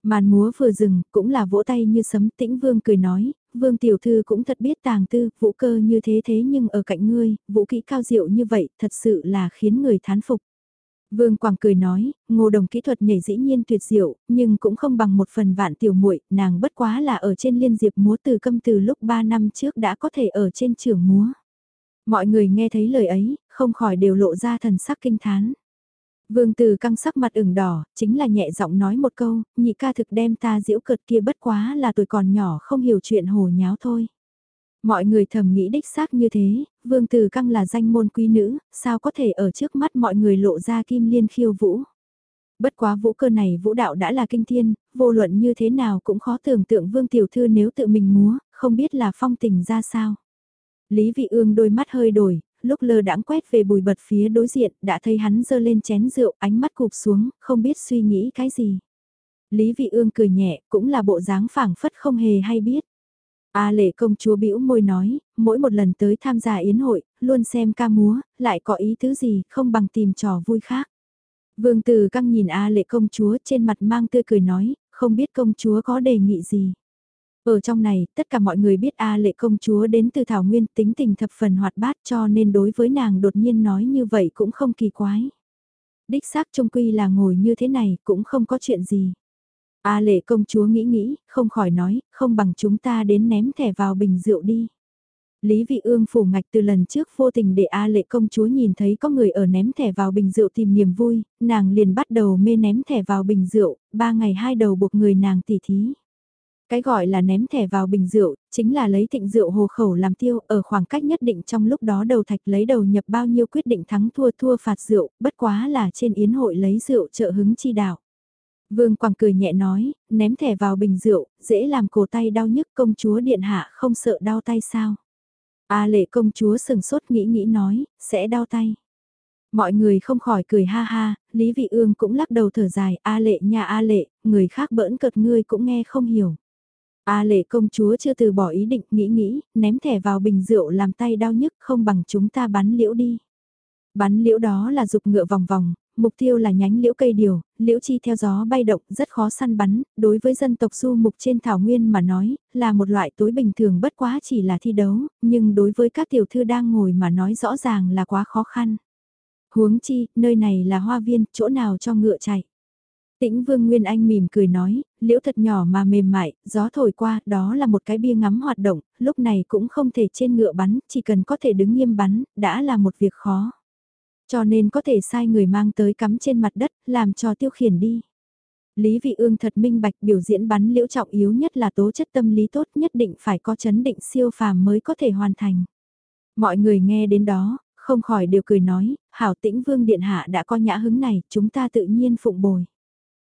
Màn múa vừa dừng, cũng là vỗ tay như sấm tĩnh vương cười nói, vương tiểu thư cũng thật biết tàng tư, vũ cơ như thế thế nhưng ở cạnh ngươi, vũ kỹ cao diệu như vậy, thật sự là khiến người thán phục. Vương Quảng cười nói, ngô đồng kỹ thuật nhảy dĩ nhiên tuyệt diệu, nhưng cũng không bằng một phần vạn tiểu muội nàng bất quá là ở trên liên diệp múa từ câm từ lúc 3 năm trước đã có thể ở trên trường múa. Mọi người nghe thấy lời ấy, không khỏi đều lộ ra thần sắc kinh thán. Vương Từ căng sắc mặt ửng đỏ, chính là nhẹ giọng nói một câu, nhị ca thực đem ta diễu cợt kia bất quá là tuổi còn nhỏ không hiểu chuyện hồ nháo thôi. Mọi người thầm nghĩ đích xác như thế, Vương Từ Căng là danh môn quý nữ, sao có thể ở trước mắt mọi người lộ ra kim liên khiêu vũ. Bất quá vũ cơ này vũ đạo đã là kinh thiên, vô luận như thế nào cũng khó tưởng tượng Vương Tiểu Thư nếu tự mình múa, không biết là phong tình ra sao. Lý Vị Ương đôi mắt hơi đổi, lúc lơ đãng quét về bùi bật phía đối diện, đã thấy hắn dơ lên chén rượu, ánh mắt cụp xuống, không biết suy nghĩ cái gì. Lý Vị Ương cười nhẹ, cũng là bộ dáng phảng phất không hề hay biết. A lệ công chúa bĩu môi nói, mỗi một lần tới tham gia yến hội, luôn xem ca múa, lại có ý tứ gì, không bằng tìm trò vui khác. Vương Từ căng nhìn A lệ công chúa trên mặt mang tươi cười nói, không biết công chúa có đề nghị gì. Ở trong này, tất cả mọi người biết A lệ công chúa đến từ Thảo Nguyên tính tình thập phần hoạt bát cho nên đối với nàng đột nhiên nói như vậy cũng không kỳ quái. Đích xác Trung quy là ngồi như thế này cũng không có chuyện gì. A lệ công chúa nghĩ nghĩ, không khỏi nói, không bằng chúng ta đến ném thẻ vào bình rượu đi. Lý Vị Ương phủ ngạch từ lần trước vô tình để A lệ công chúa nhìn thấy có người ở ném thẻ vào bình rượu tìm niềm vui, nàng liền bắt đầu mê ném thẻ vào bình rượu, ba ngày hai đầu buộc người nàng tỉ thí. Cái gọi là ném thẻ vào bình rượu, chính là lấy thịnh rượu hồ khẩu làm tiêu, ở khoảng cách nhất định trong lúc đó đầu thạch lấy đầu nhập bao nhiêu quyết định thắng thua thua phạt rượu, bất quá là trên yến hội lấy rượu trợ hứng chi đạo. Vương Quang cười nhẹ nói, ném thẻ vào bình rượu, dễ làm cổ tay đau nhức công chúa điện hạ không sợ đau tay sao. A lệ công chúa sừng sốt nghĩ nghĩ nói, sẽ đau tay. Mọi người không khỏi cười ha ha, Lý Vị Ương cũng lắc đầu thở dài, A lệ nhà A lệ, người khác bỡn cợt ngươi cũng nghe không hiểu. A lệ công chúa chưa từ bỏ ý định nghĩ nghĩ, ném thẻ vào bình rượu làm tay đau nhức không bằng chúng ta bắn liễu đi. Bắn liễu đó là dục ngựa vòng vòng, mục tiêu là nhánh liễu cây điều, liễu chi theo gió bay động rất khó săn bắn, đối với dân tộc du mục trên thảo nguyên mà nói, là một loại tối bình thường bất quá chỉ là thi đấu, nhưng đối với các tiểu thư đang ngồi mà nói rõ ràng là quá khó khăn. Huống chi, nơi này là hoa viên, chỗ nào cho ngựa chạy. Tĩnh Vương Nguyên Anh mỉm cười nói, liễu thật nhỏ mà mềm mại, gió thổi qua, đó là một cái bia ngắm hoạt động, lúc này cũng không thể trên ngựa bắn, chỉ cần có thể đứng nghiêm bắn, đã là một việc khó. Cho nên có thể sai người mang tới cắm trên mặt đất, làm cho tiêu khiển đi. Lý Vị Ương thật minh bạch biểu diễn bắn liễu trọng yếu nhất là tố chất tâm lý tốt nhất định phải có chấn định siêu phàm mới có thể hoàn thành. Mọi người nghe đến đó, không khỏi đều cười nói, hảo tĩnh vương điện hạ đã có nhã hứng này, chúng ta tự nhiên phụng bồi.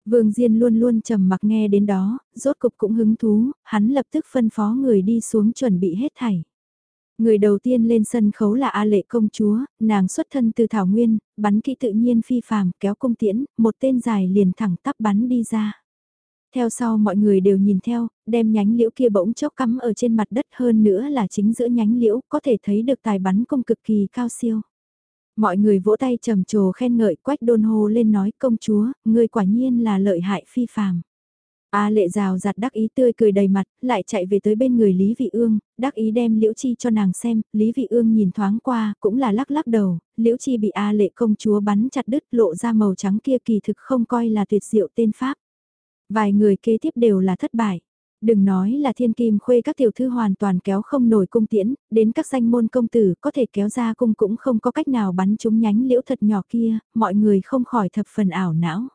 Vương Diên luôn luôn trầm mặc nghe đến đó, rốt cục cũng hứng thú, hắn lập tức phân phó người đi xuống chuẩn bị hết thảy. Người đầu tiên lên sân khấu là A Lệ công chúa, nàng xuất thân từ Thảo Nguyên, bắn kỹ tự nhiên phi phàm, kéo cung tiễn, một tên dài liền thẳng tắp bắn đi ra. Theo sau mọi người đều nhìn theo, đem nhánh liễu kia bỗng chốc cắm ở trên mặt đất hơn nữa là chính giữa nhánh liễu, có thể thấy được tài bắn cung cực kỳ cao siêu. Mọi người vỗ tay trầm trồ khen ngợi quách đôn hô lên nói công chúa, người quả nhiên là lợi hại phi phàm. A lệ rào giặt đắc ý tươi cười đầy mặt, lại chạy về tới bên người Lý Vị Ương, đắc ý đem Liễu Chi cho nàng xem, Lý Vị Ương nhìn thoáng qua, cũng là lắc lắc đầu, Liễu Chi bị A lệ công chúa bắn chặt đứt lộ ra màu trắng kia kỳ thực không coi là tuyệt diệu tên Pháp. Vài người kế tiếp đều là thất bại. Đừng nói là thiên kim khuê các tiểu thư hoàn toàn kéo không nổi cung tiễn, đến các danh môn công tử có thể kéo ra cung cũng không có cách nào bắn trúng nhánh liễu thật nhỏ kia, mọi người không khỏi thập phần ảo não.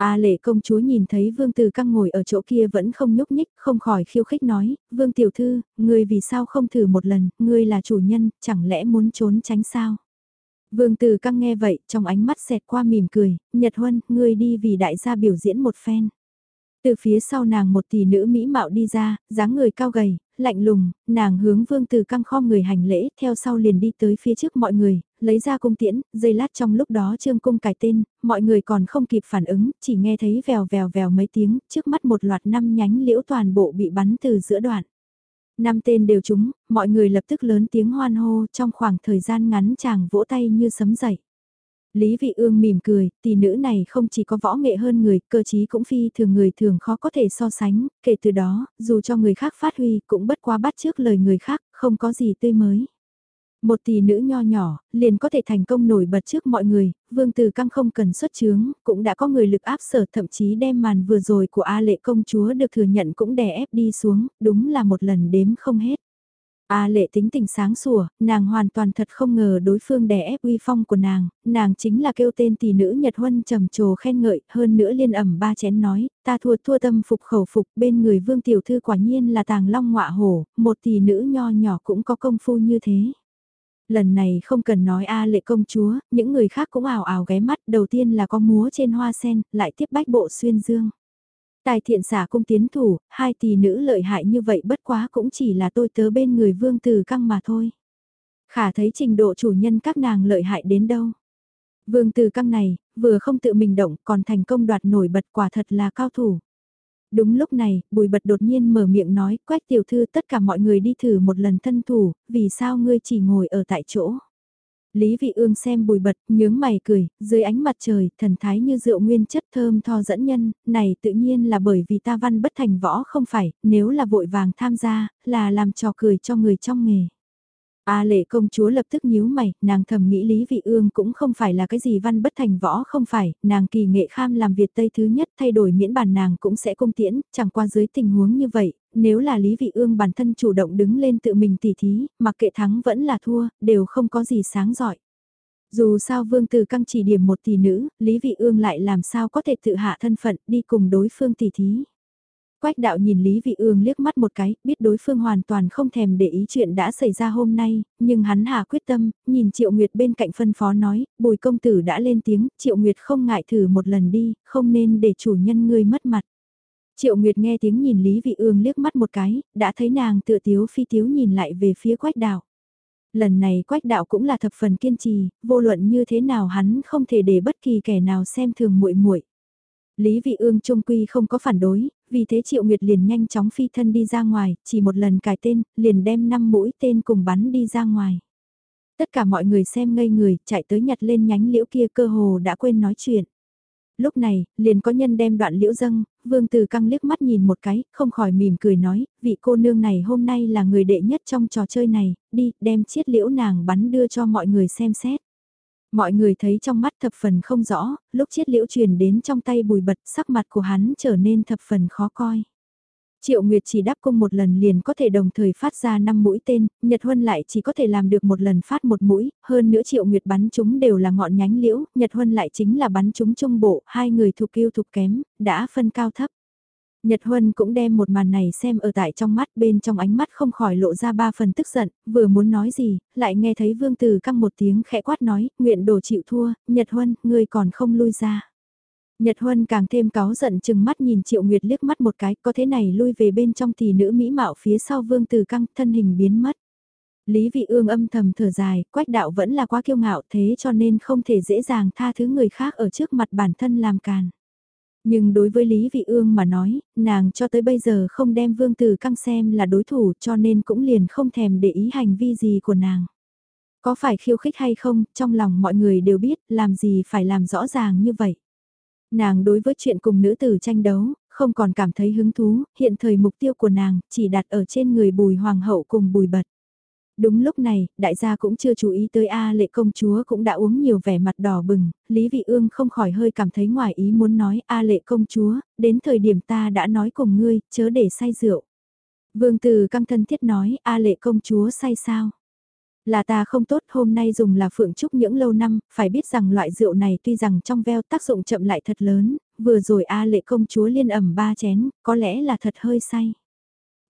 A lệ công chúa nhìn thấy vương từ căng ngồi ở chỗ kia vẫn không nhúc nhích, không khỏi khiêu khích nói, vương tiểu thư, ngươi vì sao không thử một lần, ngươi là chủ nhân, chẳng lẽ muốn trốn tránh sao? Vương từ căng nghe vậy, trong ánh mắt xẹt qua mỉm cười, Nhật Huân, ngươi đi vì đại gia biểu diễn một phen. Từ phía sau nàng một tỷ nữ mỹ mạo đi ra, dáng người cao gầy, lạnh lùng, nàng hướng vương từ căng kho người hành lễ, theo sau liền đi tới phía trước mọi người, lấy ra cung tiễn, dây lát trong lúc đó trương cung cải tên, mọi người còn không kịp phản ứng, chỉ nghe thấy vèo vèo vèo mấy tiếng, trước mắt một loạt năm nhánh liễu toàn bộ bị bắn từ giữa đoạn. Năm tên đều trúng, mọi người lập tức lớn tiếng hoan hô trong khoảng thời gian ngắn chàng vỗ tay như sấm dậy. Lý Vị Ương mỉm cười, tỷ nữ này không chỉ có võ nghệ hơn người, cơ trí cũng phi thường người thường khó có thể so sánh, kể từ đó, dù cho người khác phát huy cũng bất quá bắt trước lời người khác, không có gì tươi mới. Một tỷ nữ nho nhỏ, liền có thể thành công nổi bật trước mọi người, vương từ căng không cần xuất chướng, cũng đã có người lực áp sở thậm chí đem màn vừa rồi của A lệ công chúa được thừa nhận cũng đè ép đi xuống, đúng là một lần đếm không hết. A lệ tính tình sáng sủa, nàng hoàn toàn thật không ngờ đối phương đè ép uy phong của nàng, nàng chính là kêu tên tỷ nữ Nhật Huân trầm trồ khen ngợi, hơn nữa liên ẩm ba chén nói, ta thua thua tâm phục khẩu phục bên người vương tiểu thư quả nhiên là tàng long ngọa hổ, một tỷ nữ nho nhỏ cũng có công phu như thế. Lần này không cần nói A lệ công chúa, những người khác cũng ảo ảo ghé mắt, đầu tiên là có múa trên hoa sen, lại tiếp bách bộ xuyên dương. Tài thiện xả cung tiến thủ, hai tỷ nữ lợi hại như vậy bất quá cũng chỉ là tôi tớ bên người vương từ căng mà thôi. Khả thấy trình độ chủ nhân các nàng lợi hại đến đâu. Vương từ căng này, vừa không tự mình động còn thành công đoạt nổi bật quả thật là cao thủ. Đúng lúc này, bùi bật đột nhiên mở miệng nói, quách tiểu thư tất cả mọi người đi thử một lần thân thủ, vì sao ngươi chỉ ngồi ở tại chỗ. Lý Vị Ương xem bùi bật, nhướng mày cười, dưới ánh mặt trời, thần thái như rượu nguyên chất thơm tho dẫn nhân, này tự nhiên là bởi vì ta văn bất thành võ không phải, nếu là vội vàng tham gia, là làm trò cười cho người trong nghề. A lệ công chúa lập tức nhíu mày, nàng thầm nghĩ Lý Vị Ương cũng không phải là cái gì văn bất thành võ không phải, nàng kỳ nghệ kham làm Việt Tây thứ nhất thay đổi miễn bản nàng cũng sẽ cung tiễn, chẳng qua dưới tình huống như vậy, nếu là Lý Vị Ương bản thân chủ động đứng lên tự mình tỉ thí, mặc kệ thắng vẫn là thua, đều không có gì sáng giỏi. Dù sao Vương Tử Căng chỉ điểm một tỷ nữ, Lý Vị Ương lại làm sao có thể tự hạ thân phận đi cùng đối phương tỉ thí. Quách đạo nhìn Lý Vị Ương liếc mắt một cái, biết đối phương hoàn toàn không thèm để ý chuyện đã xảy ra hôm nay, nhưng hắn hà quyết tâm, nhìn Triệu Nguyệt bên cạnh phân phó nói, bùi công tử đã lên tiếng, Triệu Nguyệt không ngại thử một lần đi, không nên để chủ nhân ngươi mất mặt. Triệu Nguyệt nghe tiếng nhìn Lý Vị Ương liếc mắt một cái, đã thấy nàng tựa tiếu phi tiếu nhìn lại về phía quách đạo. Lần này quách đạo cũng là thập phần kiên trì, vô luận như thế nào hắn không thể để bất kỳ kẻ nào xem thường muội muội. Lý Vị Ương trung quy không có phản đối, vì thế Triệu Nguyệt liền nhanh chóng phi thân đi ra ngoài, chỉ một lần cài tên, liền đem năm mũi tên cùng bắn đi ra ngoài. Tất cả mọi người xem ngây người, chạy tới nhặt lên nhánh liễu kia cơ hồ đã quên nói chuyện. Lúc này, liền có nhân đem đoạn liễu dâng, vương từ căng liếc mắt nhìn một cái, không khỏi mỉm cười nói, vị cô nương này hôm nay là người đệ nhất trong trò chơi này, đi, đem chiếc liễu nàng bắn đưa cho mọi người xem xét. Mọi người thấy trong mắt thập phần không rõ, lúc chiết liễu truyền đến trong tay bùi bật sắc mặt của hắn trở nên thập phần khó coi. Triệu Nguyệt chỉ đáp cung một lần liền có thể đồng thời phát ra 5 mũi tên, Nhật Huân lại chỉ có thể làm được một lần phát một mũi, hơn nữa Triệu Nguyệt bắn chúng đều là ngọn nhánh liễu, Nhật Huân lại chính là bắn chúng trung bộ, hai người thuộc kiêu thuộc kém, đã phân cao thấp. Nhật Huân cũng đem một màn này xem ở tại trong mắt bên trong ánh mắt không khỏi lộ ra ba phần tức giận, vừa muốn nói gì, lại nghe thấy Vương Tử căng một tiếng khẽ quát nói, nguyện đồ chịu thua, Nhật Huân, ngươi còn không lui ra. Nhật Huân càng thêm cáu giận chừng mắt nhìn Triệu Nguyệt liếc mắt một cái, có thế này lui về bên trong thì nữ mỹ mạo phía sau Vương Tử căng thân hình biến mất. Lý Vị Ương âm thầm thở dài, quách đạo vẫn là quá kiêu ngạo thế cho nên không thể dễ dàng tha thứ người khác ở trước mặt bản thân làm càn. Nhưng đối với Lý Vị Ương mà nói, nàng cho tới bây giờ không đem Vương Tử Căng xem là đối thủ cho nên cũng liền không thèm để ý hành vi gì của nàng. Có phải khiêu khích hay không, trong lòng mọi người đều biết, làm gì phải làm rõ ràng như vậy. Nàng đối với chuyện cùng nữ tử tranh đấu, không còn cảm thấy hứng thú, hiện thời mục tiêu của nàng chỉ đặt ở trên người bùi hoàng hậu cùng bùi bật. Đúng lúc này, đại gia cũng chưa chú ý tới A lệ công chúa cũng đã uống nhiều vẻ mặt đỏ bừng, Lý Vị Ương không khỏi hơi cảm thấy ngoài ý muốn nói A lệ công chúa, đến thời điểm ta đã nói cùng ngươi, chớ để say rượu. Vương Từ căng thân thiết nói A lệ công chúa say sao? Là ta không tốt hôm nay dùng là phượng trúc những lâu năm, phải biết rằng loại rượu này tuy rằng trong veo tác dụng chậm lại thật lớn, vừa rồi A lệ công chúa liên ẩm ba chén, có lẽ là thật hơi say.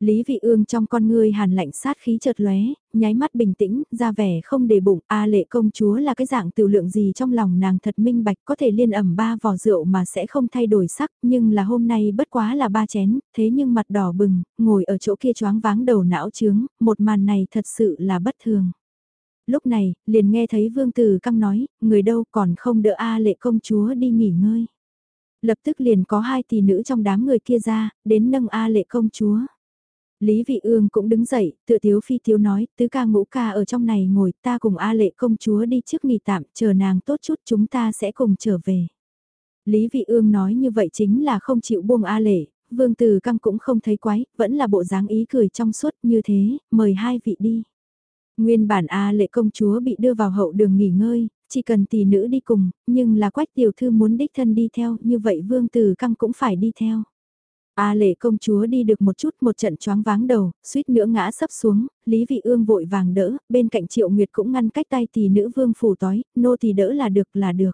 Lý Vị Ương trong con ngươi hàn lạnh sát khí chợt lóe, nháy mắt bình tĩnh, ra vẻ không để bụng, a lệ công chúa là cái dạng tiểu lượng gì trong lòng nàng thật minh bạch có thể liên ẩm ba vò rượu mà sẽ không thay đổi sắc, nhưng là hôm nay bất quá là ba chén, thế nhưng mặt đỏ bừng, ngồi ở chỗ kia choáng váng đầu não trướng, một màn này thật sự là bất thường. Lúc này, liền nghe thấy Vương Tử Căng nói, người đâu còn không đỡ A lệ công chúa đi nghỉ ngơi. Lập tức liền có hai tỷ nữ trong đám người kia ra, đến nâng A lệ công chúa. Lý Vị Ương cũng đứng dậy, tựa tiếu phi tiếu nói, tứ ca ngũ ca ở trong này ngồi, ta cùng A lệ công chúa đi trước nghỉ tạm, chờ nàng tốt chút chúng ta sẽ cùng trở về. Lý Vị Ương nói như vậy chính là không chịu buông A lệ, Vương Từ Căng cũng không thấy quái, vẫn là bộ dáng ý cười trong suốt như thế, mời hai vị đi. Nguyên bản A lệ công chúa bị đưa vào hậu đường nghỉ ngơi, chỉ cần tỷ nữ đi cùng, nhưng là quách tiểu thư muốn đích thân đi theo, như vậy Vương Từ Căng cũng phải đi theo. A lệ công chúa đi được một chút một trận choáng váng đầu, suýt nữa ngã sấp xuống, Lý Vị Ương vội vàng đỡ, bên cạnh Triệu Nguyệt cũng ngăn cách tay tỷ nữ vương phủ tối nô thì đỡ là được là được.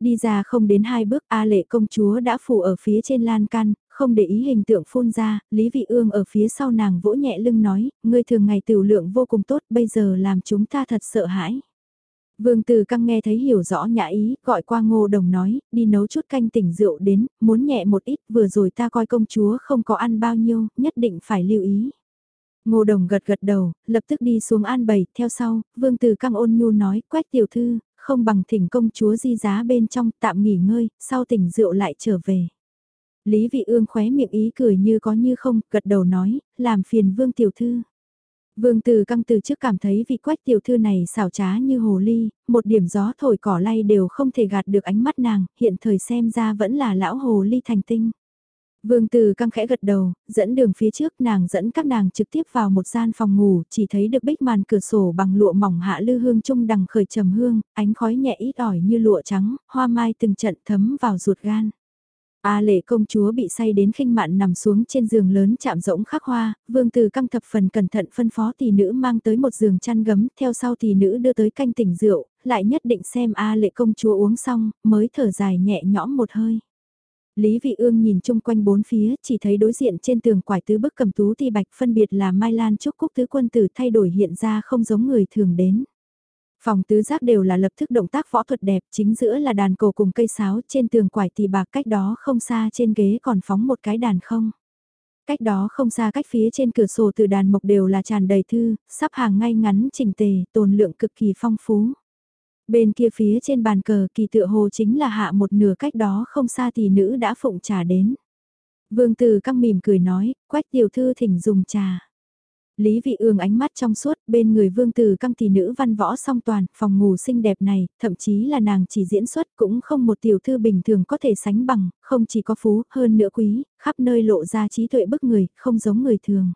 Đi ra không đến hai bước A lệ công chúa đã phủ ở phía trên lan can, không để ý hình tượng phun ra, Lý Vị Ương ở phía sau nàng vỗ nhẹ lưng nói, ngươi thường ngày tiểu lượng vô cùng tốt bây giờ làm chúng ta thật sợ hãi. Vương Từ Căng nghe thấy hiểu rõ nhã ý, gọi qua ngô đồng nói, đi nấu chút canh tỉnh rượu đến, muốn nhẹ một ít, vừa rồi ta coi công chúa không có ăn bao nhiêu, nhất định phải lưu ý. Ngô đồng gật gật đầu, lập tức đi xuống an bày, theo sau, Vương Từ Căng ôn nhu nói, quách tiểu thư, không bằng thỉnh công chúa di giá bên trong tạm nghỉ ngơi, sau tỉnh rượu lại trở về. Lý Vị Ương khóe miệng ý cười như có như không, gật đầu nói, làm phiền Vương Tiểu Thư. Vương Từ Căng từ trước cảm thấy vị quách tiểu thư này xảo trá như hồ ly, một điểm gió thổi cỏ lay đều không thể gạt được ánh mắt nàng, hiện thời xem ra vẫn là lão hồ ly thành tinh. Vương Từ căng khẽ gật đầu, dẫn đường phía trước nàng dẫn các nàng trực tiếp vào một gian phòng ngủ, chỉ thấy được bích màn cửa sổ bằng lụa mỏng hạ lư hương trung đằng khởi trầm hương, ánh khói nhẹ ít ỏi như lụa trắng, hoa mai từng trận thấm vào ruột gan. A lệ công chúa bị say đến khinh mạn nằm xuống trên giường lớn chạm rỗng khắc hoa, vương từ căng thập phần cẩn thận phân phó tỷ nữ mang tới một giường chăn gấm, theo sau tỷ nữ đưa tới canh tỉnh rượu, lại nhất định xem A lệ công chúa uống xong, mới thở dài nhẹ nhõm một hơi. Lý Vị Ương nhìn chung quanh bốn phía, chỉ thấy đối diện trên tường quải tứ bức cầm tú ti bạch phân biệt là Mai Lan Trúc Cúc Tứ Quân Tử thay đổi hiện ra không giống người thường đến. Phòng tứ giác đều là lập tức động tác võ thuật đẹp, chính giữa là đàn cổ cùng cây sáo, trên tường quải tì bạc cách đó không xa trên ghế còn phóng một cái đàn không. Cách đó không xa cách phía trên cửa sổ từ đàn mộc đều là tràn đầy thư, sắp hàng ngay ngắn chỉnh tề, tồn lượng cực kỳ phong phú. Bên kia phía trên bàn cờ kỳ tựa hồ chính là hạ một nửa cách đó không xa thì nữ đã phụng trà đến. Vương Từ căng mỉm cười nói, quách tiểu thư thỉnh dùng trà. Lý Vị Ương ánh mắt trong suốt, bên người vương tử căng tỷ nữ văn võ song toàn, phòng ngủ xinh đẹp này, thậm chí là nàng chỉ diễn xuất cũng không một tiểu thư bình thường có thể sánh bằng, không chỉ có phú, hơn nữa quý, khắp nơi lộ ra trí tuệ bức người, không giống người thường.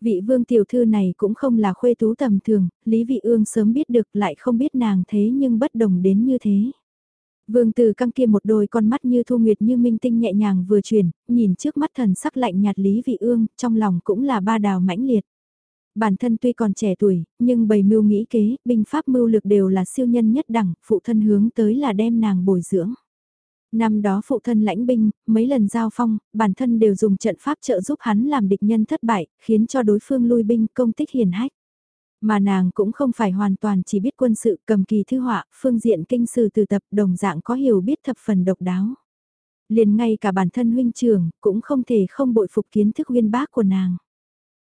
Vị vương tiểu thư này cũng không là khuê tú tầm thường, Lý Vị Ương sớm biết được lại không biết nàng thế nhưng bất đồng đến như thế. Vương Từ căng kia một đôi con mắt như thu nguyệt như minh tinh nhẹ nhàng vừa chuyển, nhìn trước mắt thần sắc lạnh nhạt Lý Vị Ương, trong lòng cũng là ba đào mãnh liệt. Bản thân tuy còn trẻ tuổi, nhưng bầy mưu nghĩ kế, binh pháp mưu lược đều là siêu nhân nhất đẳng, phụ thân hướng tới là đem nàng bồi dưỡng. Năm đó phụ thân lãnh binh, mấy lần giao phong, bản thân đều dùng trận pháp trợ giúp hắn làm địch nhân thất bại, khiến cho đối phương lui binh công tích hiền hách. Mà nàng cũng không phải hoàn toàn chỉ biết quân sự cầm kỳ thư họa, phương diện kinh sử từ tập đồng dạng có hiểu biết thập phần độc đáo. Liền ngay cả bản thân huynh trưởng cũng không thể không bội phục kiến thức uyên bác của nàng.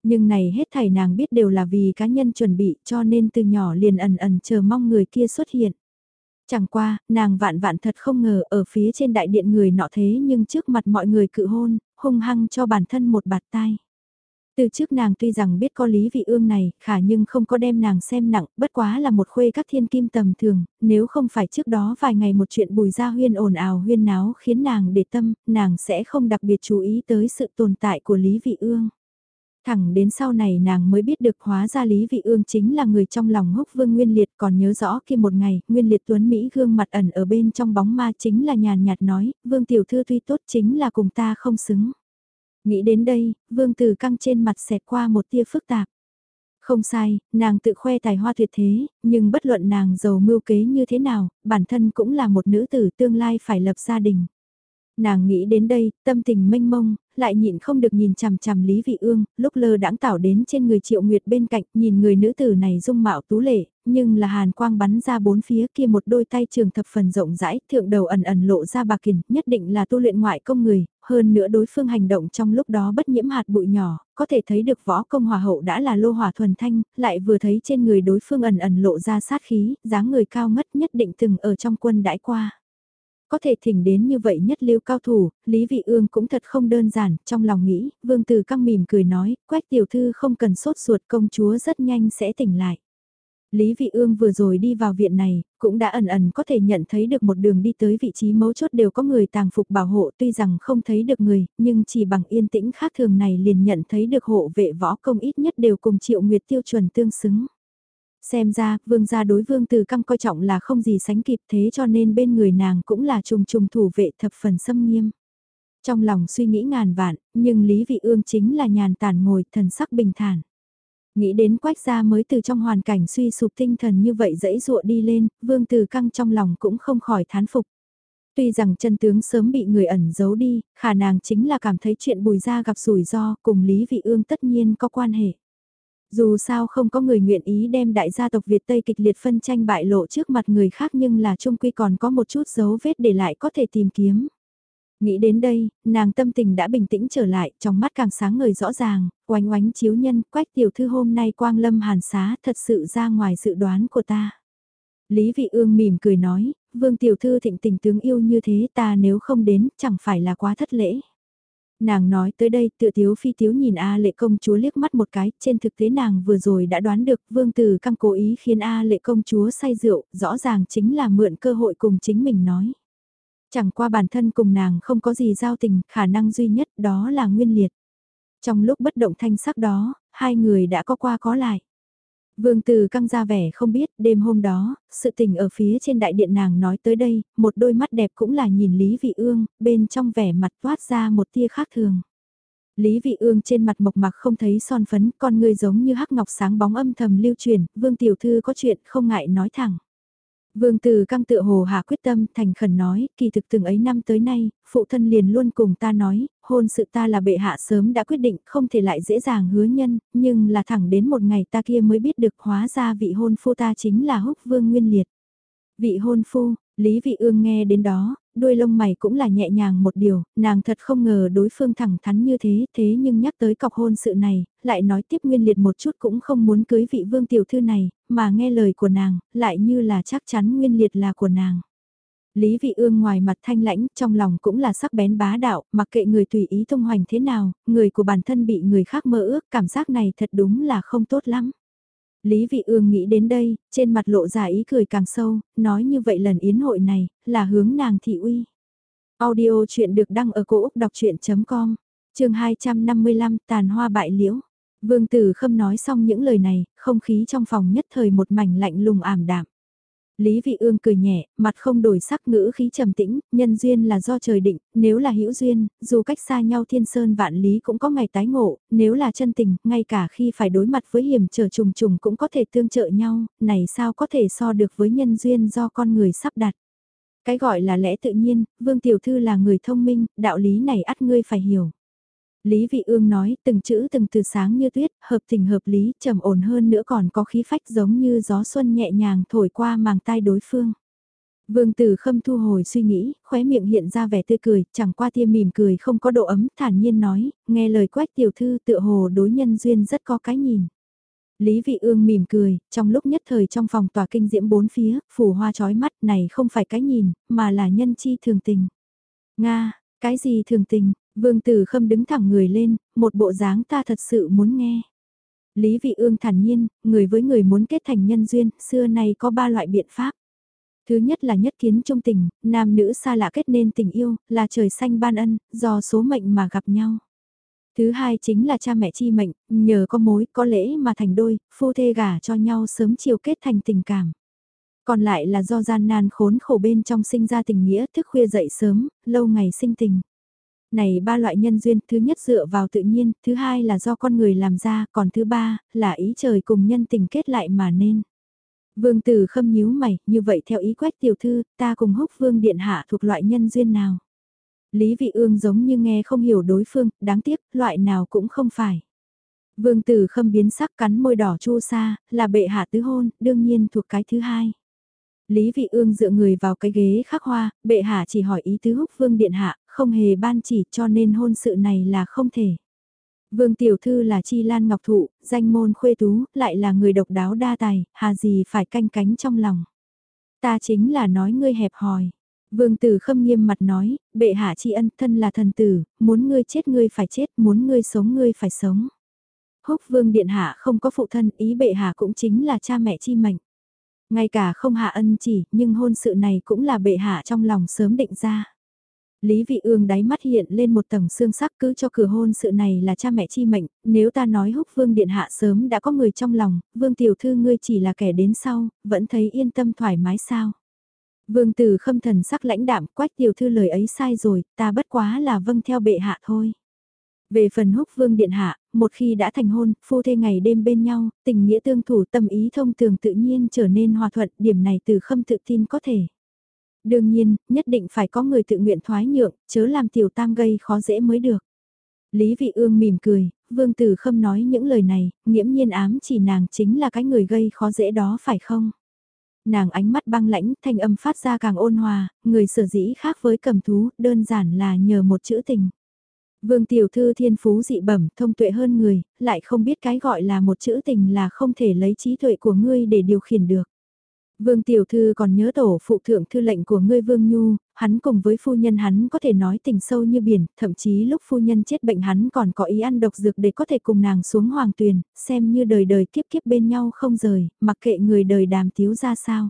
Nhưng này hết thảy nàng biết đều là vì cá nhân chuẩn bị cho nên từ nhỏ liền ẩn ẩn chờ mong người kia xuất hiện. Chẳng qua, nàng vạn vạn thật không ngờ ở phía trên đại điện người nọ thế nhưng trước mặt mọi người cự hôn, hung hăng cho bản thân một bạt tai. Từ trước nàng tuy rằng biết có lý vị ương này, khả nhưng không có đem nàng xem nặng, bất quá là một khuê các thiên kim tầm thường, nếu không phải trước đó vài ngày một chuyện bùi gia huyên ồn ào huyên náo khiến nàng để tâm, nàng sẽ không đặc biệt chú ý tới sự tồn tại của lý vị ương. Thẳng đến sau này nàng mới biết được hóa ra Lý Vị Ương chính là người trong lòng húc vương Nguyên Liệt còn nhớ rõ khi một ngày Nguyên Liệt Tuấn Mỹ gương mặt ẩn ở bên trong bóng ma chính là nhàn nhạt nói, Vương Tiểu Thư tuy tốt chính là cùng ta không xứng. Nghĩ đến đây, Vương Tử Căng trên mặt xẹt qua một tia phức tạp. Không sai, nàng tự khoe tài hoa tuyệt thế, nhưng bất luận nàng giàu mưu kế như thế nào, bản thân cũng là một nữ tử tương lai phải lập gia đình. Nàng nghĩ đến đây, tâm tình mênh mông, lại nhịn không được nhìn chằm chằm Lý Vị Ương, lúc lơ đãng tảo đến trên người Triệu Nguyệt bên cạnh, nhìn người nữ tử này dung mạo tú lệ, nhưng là hàn quang bắn ra bốn phía kia một đôi tay trường thập phần rộng rãi, thượng đầu ẩn ẩn lộ ra bạc kiền, nhất định là tu luyện ngoại công người, hơn nữa đối phương hành động trong lúc đó bất nhiễm hạt bụi nhỏ, có thể thấy được võ công hòa hậu đã là lô hỏa thuần thanh, lại vừa thấy trên người đối phương ẩn ẩn lộ ra sát khí, dáng người cao ngất nhất định từng ở trong quân đãi qua. Có thể thỉnh đến như vậy nhất lưu cao thủ, Lý Vị Ương cũng thật không đơn giản, trong lòng nghĩ, Vương Từ Căng mỉm cười nói, quách tiểu thư không cần sốt ruột công chúa rất nhanh sẽ tỉnh lại. Lý Vị Ương vừa rồi đi vào viện này, cũng đã ẩn ẩn có thể nhận thấy được một đường đi tới vị trí mấu chốt đều có người tàng phục bảo hộ tuy rằng không thấy được người, nhưng chỉ bằng yên tĩnh khác thường này liền nhận thấy được hộ vệ võ công ít nhất đều cùng triệu nguyệt tiêu chuẩn tương xứng. Xem ra, vương gia đối vương từ căng coi trọng là không gì sánh kịp thế cho nên bên người nàng cũng là trùng trùng thủ vệ thập phần xâm nghiêm. Trong lòng suy nghĩ ngàn vạn, nhưng Lý Vị Ương chính là nhàn tản ngồi thần sắc bình thản. Nghĩ đến quách gia mới từ trong hoàn cảnh suy sụp tinh thần như vậy dẫy dụa đi lên, vương từ căng trong lòng cũng không khỏi thán phục. Tuy rằng chân tướng sớm bị người ẩn giấu đi, khả nàng chính là cảm thấy chuyện bùi gia gặp rủi ro cùng Lý Vị Ương tất nhiên có quan hệ. Dù sao không có người nguyện ý đem đại gia tộc Việt Tây kịch liệt phân tranh bại lộ trước mặt người khác nhưng là trung quy còn có một chút dấu vết để lại có thể tìm kiếm. Nghĩ đến đây, nàng tâm tình đã bình tĩnh trở lại, trong mắt càng sáng ngời rõ ràng, oánh oánh chiếu nhân, quách tiểu thư hôm nay quang lâm hàn xá thật sự ra ngoài dự đoán của ta. Lý vị ương mỉm cười nói, vương tiểu thư thịnh tình tướng yêu như thế ta nếu không đến chẳng phải là quá thất lễ. Nàng nói tới đây tựa thiếu phi thiếu nhìn A lệ công chúa liếc mắt một cái, trên thực tế nàng vừa rồi đã đoán được vương tử căng cố ý khiến A lệ công chúa say rượu, rõ ràng chính là mượn cơ hội cùng chính mình nói. Chẳng qua bản thân cùng nàng không có gì giao tình, khả năng duy nhất đó là nguyên liệt. Trong lúc bất động thanh sắc đó, hai người đã có qua có lại. Vương Từ căng ra vẻ không biết, đêm hôm đó, sự tình ở phía trên đại điện nàng nói tới đây, một đôi mắt đẹp cũng là nhìn Lý Vị Ương, bên trong vẻ mặt toát ra một tia khác thường. Lý Vị Ương trên mặt mộc mạc không thấy son phấn, con người giống như hắc ngọc sáng bóng âm thầm lưu truyền, Vương Tiểu Thư có chuyện không ngại nói thẳng. Vương Từ căng tựa hồ hạ quyết tâm thành khẩn nói, kỳ thực từng ấy năm tới nay, phụ thân liền luôn cùng ta nói, hôn sự ta là bệ hạ sớm đã quyết định không thể lại dễ dàng hứa nhân, nhưng là thẳng đến một ngày ta kia mới biết được hóa ra vị hôn phu ta chính là húc vương nguyên liệt. Vị hôn phu, Lý Vị Ương nghe đến đó, đuôi lông mày cũng là nhẹ nhàng một điều, nàng thật không ngờ đối phương thẳng thắn như thế, thế nhưng nhắc tới cọc hôn sự này, lại nói tiếp nguyên liệt một chút cũng không muốn cưới vị vương tiểu thư này, mà nghe lời của nàng, lại như là chắc chắn nguyên liệt là của nàng. Lý Vị Ương ngoài mặt thanh lãnh, trong lòng cũng là sắc bén bá đạo, mặc kệ người tùy ý thông hoành thế nào, người của bản thân bị người khác mơ ước, cảm giác này thật đúng là không tốt lắm. Lý Vị Ương nghĩ đến đây, trên mặt lộ ra ý cười càng sâu, nói như vậy lần yến hội này, là hướng nàng thị uy. Audio chuyện được đăng ở cổ Úc đọc chuyện.com, trường 255 tàn hoa bại liễu. Vương Tử Khâm nói xong những lời này, không khí trong phòng nhất thời một mảnh lạnh lùng ảm đạm. Lý Vị Ương cười nhẹ, mặt không đổi sắc ngữ khí trầm tĩnh, nhân duyên là do trời định, nếu là hữu duyên, dù cách xa nhau thiên sơn vạn lý cũng có ngày tái ngộ, nếu là chân tình, ngay cả khi phải đối mặt với hiểm trở trùng trùng cũng có thể tương trợ nhau, này sao có thể so được với nhân duyên do con người sắp đặt. Cái gọi là lẽ tự nhiên, Vương Tiểu Thư là người thông minh, đạo lý này ắt ngươi phải hiểu. Lý Vị Ương nói từng chữ từng từ sáng như tuyết, hợp tình hợp lý, trầm ổn hơn nữa còn có khí phách giống như gió xuân nhẹ nhàng thổi qua màng tai đối phương. Vương Tử Khâm thu hồi suy nghĩ, khóe miệng hiện ra vẻ tươi cười, chẳng qua tia mỉm cười không có độ ấm, thản nhiên nói, nghe lời quách tiểu thư tựa hồ đối nhân duyên rất có cái nhìn. Lý Vị Ương mỉm cười, trong lúc nhất thời trong phòng tòa kinh diễm bốn phía, phủ hoa chói mắt này không phải cái nhìn, mà là nhân chi thường tình. Nga, cái gì thường tình, Vương Tử Khâm đứng thẳng người lên, một bộ dáng ta thật sự muốn nghe. Lý Vị Ương thản nhiên, người với người muốn kết thành nhân duyên, xưa nay có ba loại biện pháp. Thứ nhất là nhất kiến trung tình, nam nữ xa lạ kết nên tình yêu, là trời xanh ban ân, do số mệnh mà gặp nhau. Thứ hai chính là cha mẹ chi mệnh, nhờ có mối, có lễ mà thành đôi, phu thê gả cho nhau sớm chiều kết thành tình cảm. Còn lại là do gian nan khốn khổ bên trong sinh ra tình nghĩa thức khuya dậy sớm, lâu ngày sinh tình. Này ba loại nhân duyên, thứ nhất dựa vào tự nhiên, thứ hai là do con người làm ra, còn thứ ba, là ý trời cùng nhân tình kết lại mà nên. Vương tử khâm nhíu mày, như vậy theo ý quách tiểu thư, ta cùng húc vương điện hạ thuộc loại nhân duyên nào? Lý vị ương giống như nghe không hiểu đối phương, đáng tiếc, loại nào cũng không phải. Vương tử khâm biến sắc cắn môi đỏ chu sa, là bệ hạ tứ hôn, đương nhiên thuộc cái thứ hai. Lý vị ương dựa người vào cái ghế khắc hoa, bệ hạ chỉ hỏi ý tứ húc vương điện hạ, không hề ban chỉ cho nên hôn sự này là không thể. Vương Tiểu Thư là Chi Lan Ngọc Thụ, danh môn khuê tú, lại là người độc đáo đa tài, hà gì phải canh cánh trong lòng. Ta chính là nói ngươi hẹp hòi. Vương tử khâm nghiêm mặt nói, bệ hạ tri ân thân là thần tử, muốn ngươi chết ngươi phải chết, muốn ngươi sống ngươi phải sống. Húc vương điện hạ không có phụ thân, ý bệ hạ cũng chính là cha mẹ chi mệnh. Ngay cả không hạ ân chỉ, nhưng hôn sự này cũng là bệ hạ trong lòng sớm định ra. Lý Vị Ương đáy mắt hiện lên một tầng xương sắc cứ cho cửa hôn sự này là cha mẹ chi mệnh, nếu ta nói húc vương điện hạ sớm đã có người trong lòng, vương tiểu thư ngươi chỉ là kẻ đến sau, vẫn thấy yên tâm thoải mái sao. Vương tử khâm thần sắc lãnh đạm quách tiểu thư lời ấy sai rồi, ta bất quá là vâng theo bệ hạ thôi. Về phần húc vương điện hạ, một khi đã thành hôn, phu thê ngày đêm bên nhau, tình nghĩa tương thủ tâm ý thông thường tự nhiên trở nên hòa thuận, điểm này từ khâm tự tin có thể. Đương nhiên, nhất định phải có người tự nguyện thoái nhượng, chớ làm tiểu tam gây khó dễ mới được. Lý Vị Ương mỉm cười, Vương Tử Khâm nói những lời này, nghiễm nhiên ám chỉ nàng chính là cái người gây khó dễ đó phải không? Nàng ánh mắt băng lãnh, thanh âm phát ra càng ôn hòa, người sở dĩ khác với cầm thú, đơn giản là nhờ một chữ tình. Vương Tiểu Thư thiên phú dị bẩm, thông tuệ hơn người, lại không biết cái gọi là một chữ tình là không thể lấy trí tuệ của ngươi để điều khiển được. Vương Tiểu Thư còn nhớ tổ phụ thượng thư lệnh của ngươi Vương Nhu, hắn cùng với phu nhân hắn có thể nói tình sâu như biển, thậm chí lúc phu nhân chết bệnh hắn còn có ý ăn độc dược để có thể cùng nàng xuống hoàng tuyền, xem như đời đời kiếp kiếp bên nhau không rời, mặc kệ người đời đàm tiếu ra sao.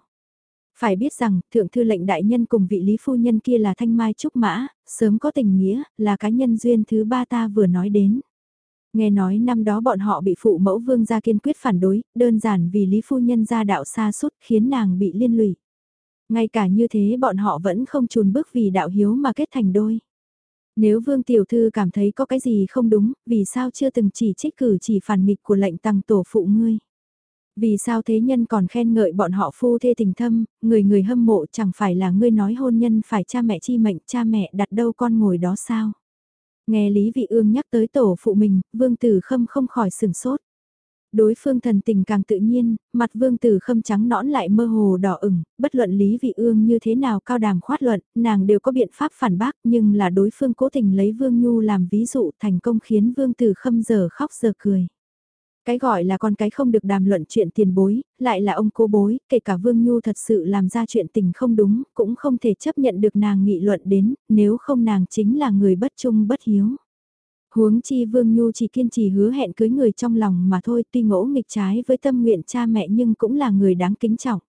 Phải biết rằng, thượng thư lệnh đại nhân cùng vị lý phu nhân kia là thanh mai trúc mã, sớm có tình nghĩa, là cá nhân duyên thứ ba ta vừa nói đến. Nghe nói năm đó bọn họ bị phụ mẫu vương gia kiên quyết phản đối, đơn giản vì lý phu nhân gia đạo xa suốt khiến nàng bị liên lụy. Ngay cả như thế bọn họ vẫn không chùn bước vì đạo hiếu mà kết thành đôi. Nếu vương tiểu thư cảm thấy có cái gì không đúng, vì sao chưa từng chỉ trích cử chỉ phản nghịch của lệnh tăng tổ phụ ngươi? Vì sao thế nhân còn khen ngợi bọn họ phu thê tình thâm, người người hâm mộ chẳng phải là ngươi nói hôn nhân phải cha mẹ chi mệnh, cha mẹ đặt đâu con ngồi đó sao? Nghe Lý Vị Ương nhắc tới tổ phụ mình, Vương Tử Khâm không khỏi sừng sốt. Đối phương thần tình càng tự nhiên, mặt Vương Tử Khâm trắng nõn lại mơ hồ đỏ ửng, bất luận Lý Vị Ương như thế nào cao đàm khoát luận, nàng đều có biện pháp phản bác, nhưng là đối phương cố tình lấy Vương Nhu làm ví dụ thành công khiến Vương Tử Khâm giờ khóc giờ cười. Cái gọi là con cái không được đàm luận chuyện tiền bối, lại là ông cố bối, kể cả Vương Nhu thật sự làm ra chuyện tình không đúng, cũng không thể chấp nhận được nàng nghị luận đến, nếu không nàng chính là người bất trung bất hiếu. Huống chi Vương Nhu chỉ kiên trì hứa hẹn cưới người trong lòng mà thôi tuy ngỗ nghịch trái với tâm nguyện cha mẹ nhưng cũng là người đáng kính trọng.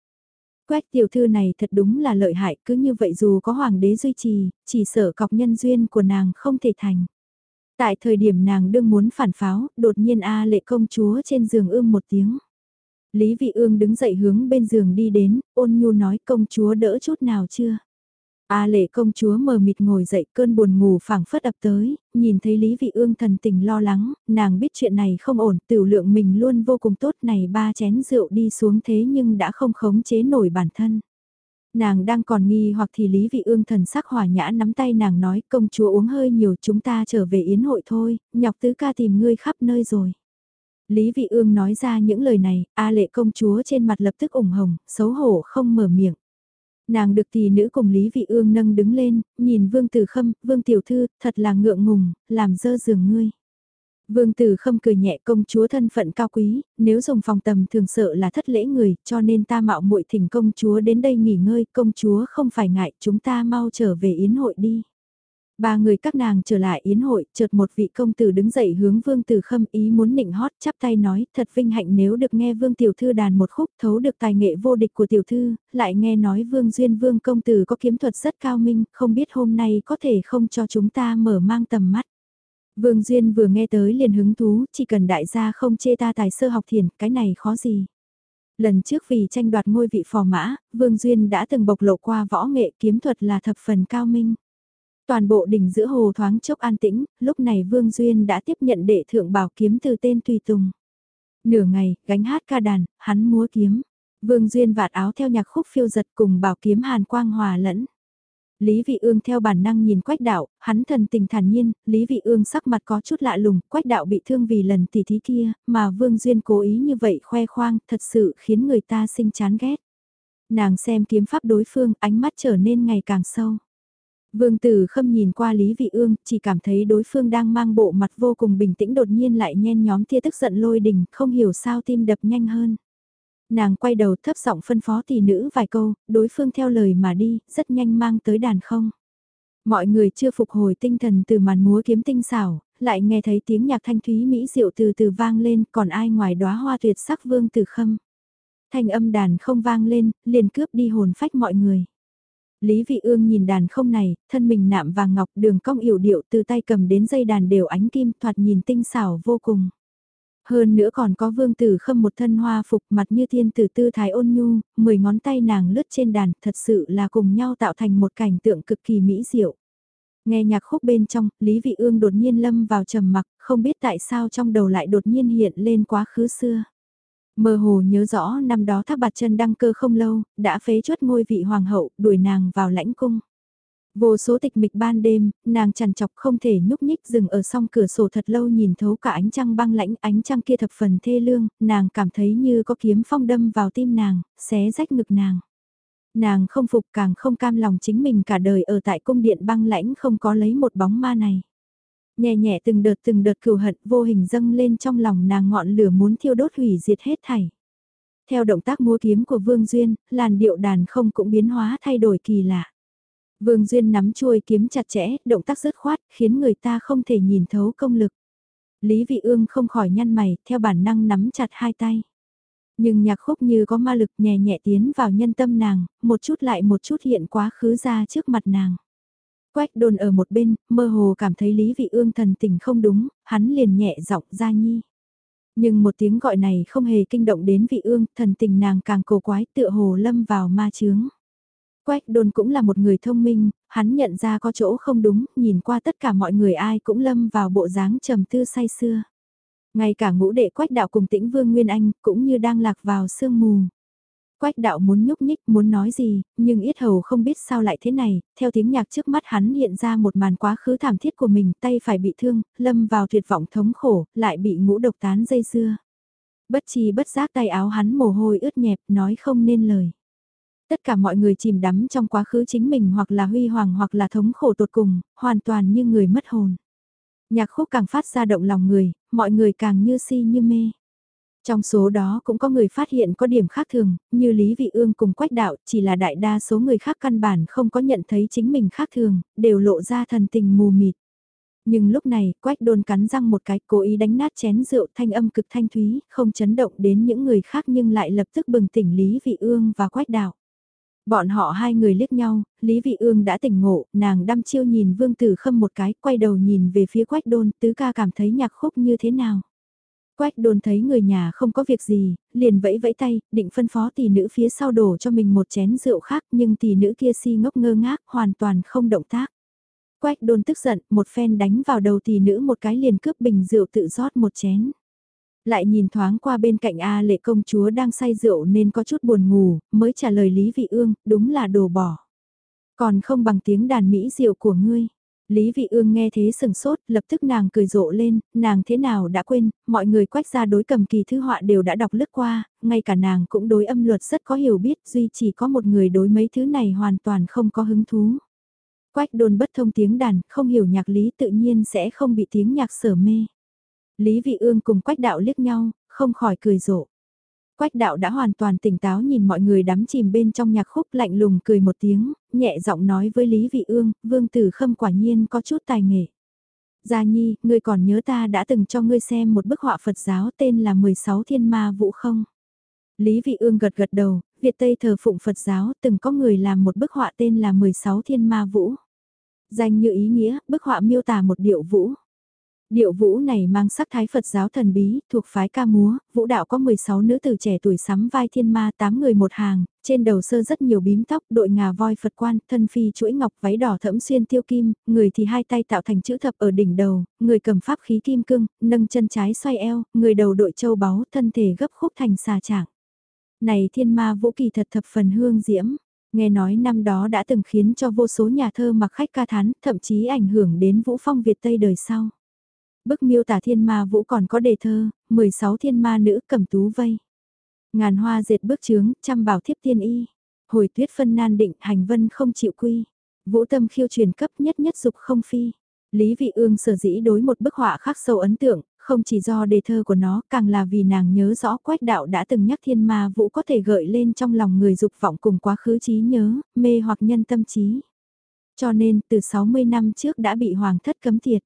quét tiểu thư này thật đúng là lợi hại cứ như vậy dù có hoàng đế duy trì, chỉ sợ cọc nhân duyên của nàng không thể thành. Tại thời điểm nàng đương muốn phản pháo, đột nhiên A lệ công chúa trên giường ưm một tiếng. Lý vị ương đứng dậy hướng bên giường đi đến, ôn nhu nói công chúa đỡ chút nào chưa. A lệ công chúa mờ mịt ngồi dậy cơn buồn ngủ phảng phất ập tới, nhìn thấy Lý Vị Ương thần tình lo lắng, nàng biết chuyện này không ổn, tiểu lượng mình luôn vô cùng tốt này ba chén rượu đi xuống thế nhưng đã không khống chế nổi bản thân. Nàng đang còn nghi hoặc thì Lý Vị Ương thần sắc hòa nhã nắm tay nàng nói công chúa uống hơi nhiều chúng ta trở về yến hội thôi, nhọc tứ ca tìm ngươi khắp nơi rồi. Lý Vị Ương nói ra những lời này, A lệ công chúa trên mặt lập tức ủng hồng, xấu hổ không mở miệng. Nàng được tỷ nữ cùng Lý Vị Ương nâng đứng lên, nhìn Vương Tử Khâm, Vương Tiểu Thư, thật là ngượng ngùng, làm dơ giường ngươi. Vương Tử Khâm cười nhẹ công chúa thân phận cao quý, nếu dùng phòng tầm thường sợ là thất lễ người, cho nên ta mạo muội thỉnh công chúa đến đây nghỉ ngơi, công chúa không phải ngại, chúng ta mau trở về yến hội đi. Ba người các nàng trở lại yến hội, chợt một vị công tử đứng dậy hướng Vương Tử Khâm ý muốn nịnh hót, chắp tay nói, thật vinh hạnh nếu được nghe Vương Tiểu Thư đàn một khúc thấu được tài nghệ vô địch của Tiểu Thư, lại nghe nói Vương Duyên Vương công tử có kiếm thuật rất cao minh, không biết hôm nay có thể không cho chúng ta mở mang tầm mắt. Vương Duyên vừa nghe tới liền hứng thú, chỉ cần đại gia không chê ta tài sơ học thiền, cái này khó gì. Lần trước vì tranh đoạt ngôi vị phò mã, Vương Duyên đã từng bộc lộ qua võ nghệ kiếm thuật là thập phần cao minh. Toàn bộ đỉnh giữa hồ thoáng chốc an tĩnh, lúc này Vương Duyên đã tiếp nhận đệ thượng bảo kiếm từ tên Tùy Tùng. Nửa ngày, gánh hát ca đàn, hắn múa kiếm. Vương Duyên vạt áo theo nhạc khúc phiêu giật cùng bảo kiếm hàn quang hòa lẫn. Lý Vị Ương theo bản năng nhìn Quách Đạo, hắn thần tình thản nhiên, Lý Vị Ương sắc mặt có chút lạ lùng, Quách Đạo bị thương vì lần tỉ thí kia, mà Vương Duyên cố ý như vậy khoe khoang, thật sự khiến người ta sinh chán ghét. Nàng xem kiếm pháp đối phương, ánh mắt trở nên ngày càng sâu. Vương Tử Khâm nhìn qua Lý Vị Ương, chỉ cảm thấy đối phương đang mang bộ mặt vô cùng bình tĩnh đột nhiên lại nhen nhóm tia tức giận lôi đình, không hiểu sao tim đập nhanh hơn. Nàng quay đầu thấp giọng phân phó tỷ nữ vài câu, đối phương theo lời mà đi, rất nhanh mang tới đàn không. Mọi người chưa phục hồi tinh thần từ màn múa kiếm tinh xảo, lại nghe thấy tiếng nhạc thanh thúy mỹ diệu từ từ vang lên, còn ai ngoài đóa hoa tuyệt sắc vương tử khâm. Thanh âm đàn không vang lên, liền cướp đi hồn phách mọi người. Lý Vị Ương nhìn đàn không này, thân mình nạm vàng ngọc đường cong yểu điệu từ tay cầm đến dây đàn đều ánh kim thoạt nhìn tinh xảo vô cùng. Hơn nữa còn có vương tử khâm một thân hoa phục mặt như thiên tử tư thái ôn nhu, mười ngón tay nàng lướt trên đàn thật sự là cùng nhau tạo thành một cảnh tượng cực kỳ mỹ diệu. Nghe nhạc khúc bên trong, Lý Vị Ương đột nhiên lâm vào trầm mặc, không biết tại sao trong đầu lại đột nhiên hiện lên quá khứ xưa. Mơ hồ nhớ rõ năm đó thác bạt chân đăng cơ không lâu, đã phế chuất ngôi vị hoàng hậu, đuổi nàng vào lãnh cung. Vô số tịch mịch ban đêm, nàng chằn chọc không thể nhúc nhích dừng ở song cửa sổ thật lâu nhìn thấu cả ánh trăng băng lãnh ánh trăng kia thập phần thê lương, nàng cảm thấy như có kiếm phong đâm vào tim nàng, xé rách ngực nàng. Nàng không phục càng không cam lòng chính mình cả đời ở tại cung điện băng lãnh không có lấy một bóng ma này. Nhẹ nhẹ từng đợt từng đợt cừu hận vô hình dâng lên trong lòng nàng ngọn lửa muốn thiêu đốt hủy diệt hết thảy. Theo động tác múa kiếm của Vương Duyên, làn điệu đàn không cũng biến hóa thay đổi kỳ lạ. Vương Duyên nắm chuôi kiếm chặt chẽ, động tác dứt khoát, khiến người ta không thể nhìn thấu công lực. Lý Vị Ương không khỏi nhăn mày, theo bản năng nắm chặt hai tay. Nhưng nhạc khúc như có ma lực nhẹ nhẹ tiến vào nhân tâm nàng, một chút lại một chút hiện quá khứ ra trước mặt nàng. Quách đồn ở một bên, mơ hồ cảm thấy Lý Vị Ương thần tình không đúng, hắn liền nhẹ giọng ra nhi. Nhưng một tiếng gọi này không hề kinh động đến vị ương, thần tình nàng càng cổ quái tựa hồ lâm vào ma chướng. Quách đồn cũng là một người thông minh, hắn nhận ra có chỗ không đúng, nhìn qua tất cả mọi người ai cũng lâm vào bộ dáng trầm tư say xưa. Ngay cả ngũ đệ quách đạo cùng tĩnh vương Nguyên Anh cũng như đang lạc vào sương mù. Quách đạo muốn nhúc nhích, muốn nói gì, nhưng yết hầu không biết sao lại thế này, theo tiếng nhạc trước mắt hắn hiện ra một màn quá khứ thảm thiết của mình, tay phải bị thương, lâm vào tuyệt vọng thống khổ, lại bị ngũ độc tán dây dưa. Bất chi bất giác tay áo hắn mồ hôi ướt nhẹp, nói không nên lời. Tất cả mọi người chìm đắm trong quá khứ chính mình hoặc là huy hoàng hoặc là thống khổ tột cùng, hoàn toàn như người mất hồn. Nhạc khúc càng phát ra động lòng người, mọi người càng như si như mê. Trong số đó cũng có người phát hiện có điểm khác thường, như Lý Vị Ương cùng Quách Đạo, chỉ là đại đa số người khác căn bản không có nhận thấy chính mình khác thường, đều lộ ra thần tình mù mịt. Nhưng lúc này, Quách đôn cắn răng một cái, cố ý đánh nát chén rượu thanh âm cực thanh thúy, không chấn động đến những người khác nhưng lại lập tức bừng tỉnh Lý Vị Ương và Quách Đạo. Bọn họ hai người liếc nhau, Lý Vị Ương đã tỉnh ngộ, nàng đăm chiêu nhìn Vương Tử Khâm một cái, quay đầu nhìn về phía Quách Đôn, tứ ca cảm thấy nhạc khúc như thế nào. Quách Đôn thấy người nhà không có việc gì, liền vẫy vẫy tay, định phân phó tỷ nữ phía sau đổ cho mình một chén rượu khác, nhưng tỷ nữ kia si ngốc ngơ ngác, hoàn toàn không động tác. Quách Đôn tức giận, một phen đánh vào đầu tỷ nữ một cái liền cướp bình rượu tự rót một chén. Lại nhìn thoáng qua bên cạnh A lệ công chúa đang say rượu nên có chút buồn ngủ, mới trả lời Lý Vị Ương, đúng là đồ bỏ. Còn không bằng tiếng đàn mỹ diệu của ngươi. Lý Vị Ương nghe thế sừng sốt, lập tức nàng cười rộ lên, nàng thế nào đã quên, mọi người quách ra đối cầm kỳ thư họa đều đã đọc lướt qua, ngay cả nàng cũng đối âm luật rất có hiểu biết, duy chỉ có một người đối mấy thứ này hoàn toàn không có hứng thú. Quách đồn bất thông tiếng đàn, không hiểu nhạc lý tự nhiên sẽ không bị tiếng nhạc sở mê. Lý Vị Ương cùng Quách Đạo liếc nhau, không khỏi cười rộ. Quách Đạo đã hoàn toàn tỉnh táo nhìn mọi người đắm chìm bên trong nhạc khúc lạnh lùng cười một tiếng, nhẹ giọng nói với Lý Vị Ương, Vương Tử Khâm quả nhiên có chút tài nghệ. Gia Nhi, ngươi còn nhớ ta đã từng cho ngươi xem một bức họa Phật giáo tên là 16 Thiên Ma Vũ không? Lý Vị Ương gật gật đầu, Việt Tây thờ phụng Phật giáo từng có người làm một bức họa tên là 16 Thiên Ma Vũ. Danh như ý nghĩa, bức họa miêu tả một điệu vũ. Điệu vũ này mang sắc thái Phật giáo thần bí, thuộc phái ca múa, vũ đạo có 16 nữ tử trẻ tuổi sắm vai thiên ma 8 người một hàng, trên đầu sơ rất nhiều bím tóc, đội ngà voi Phật quan, thân phi chuỗi ngọc váy đỏ thẫm xuyên tiêu kim, người thì hai tay tạo thành chữ thập ở đỉnh đầu, người cầm pháp khí kim cương, nâng chân trái xoay eo, người đầu đội châu báu, thân thể gấp khúc thành xà trạng. Này thiên ma vũ kỳ thật thập phần hương diễm. Nghe nói năm đó đã từng khiến cho vô số nhà thơ mặc khách ca thán, thậm chí ảnh hưởng đến vũ phong Việt Tây đời sau. Bức miêu tả thiên ma vũ còn có đề thơ, 16 thiên ma nữ cầm tú vây. Ngàn hoa dệt bước chướng, trăm bảo thiếp tiên y. Hồi tuyết phân nan định, hành vân không chịu quy. Vũ tâm khiêu truyền cấp nhất nhất dục không phi. Lý Vị Ương sở dĩ đối một bức họa khác sâu ấn tượng, Không chỉ do đề thơ của nó, càng là vì nàng nhớ rõ quách đạo đã từng nhắc thiên ma vũ có thể gợi lên trong lòng người dục vọng cùng quá khứ trí nhớ, mê hoặc nhân tâm trí. Cho nên, từ 60 năm trước đã bị hoàng thất cấm tiệt.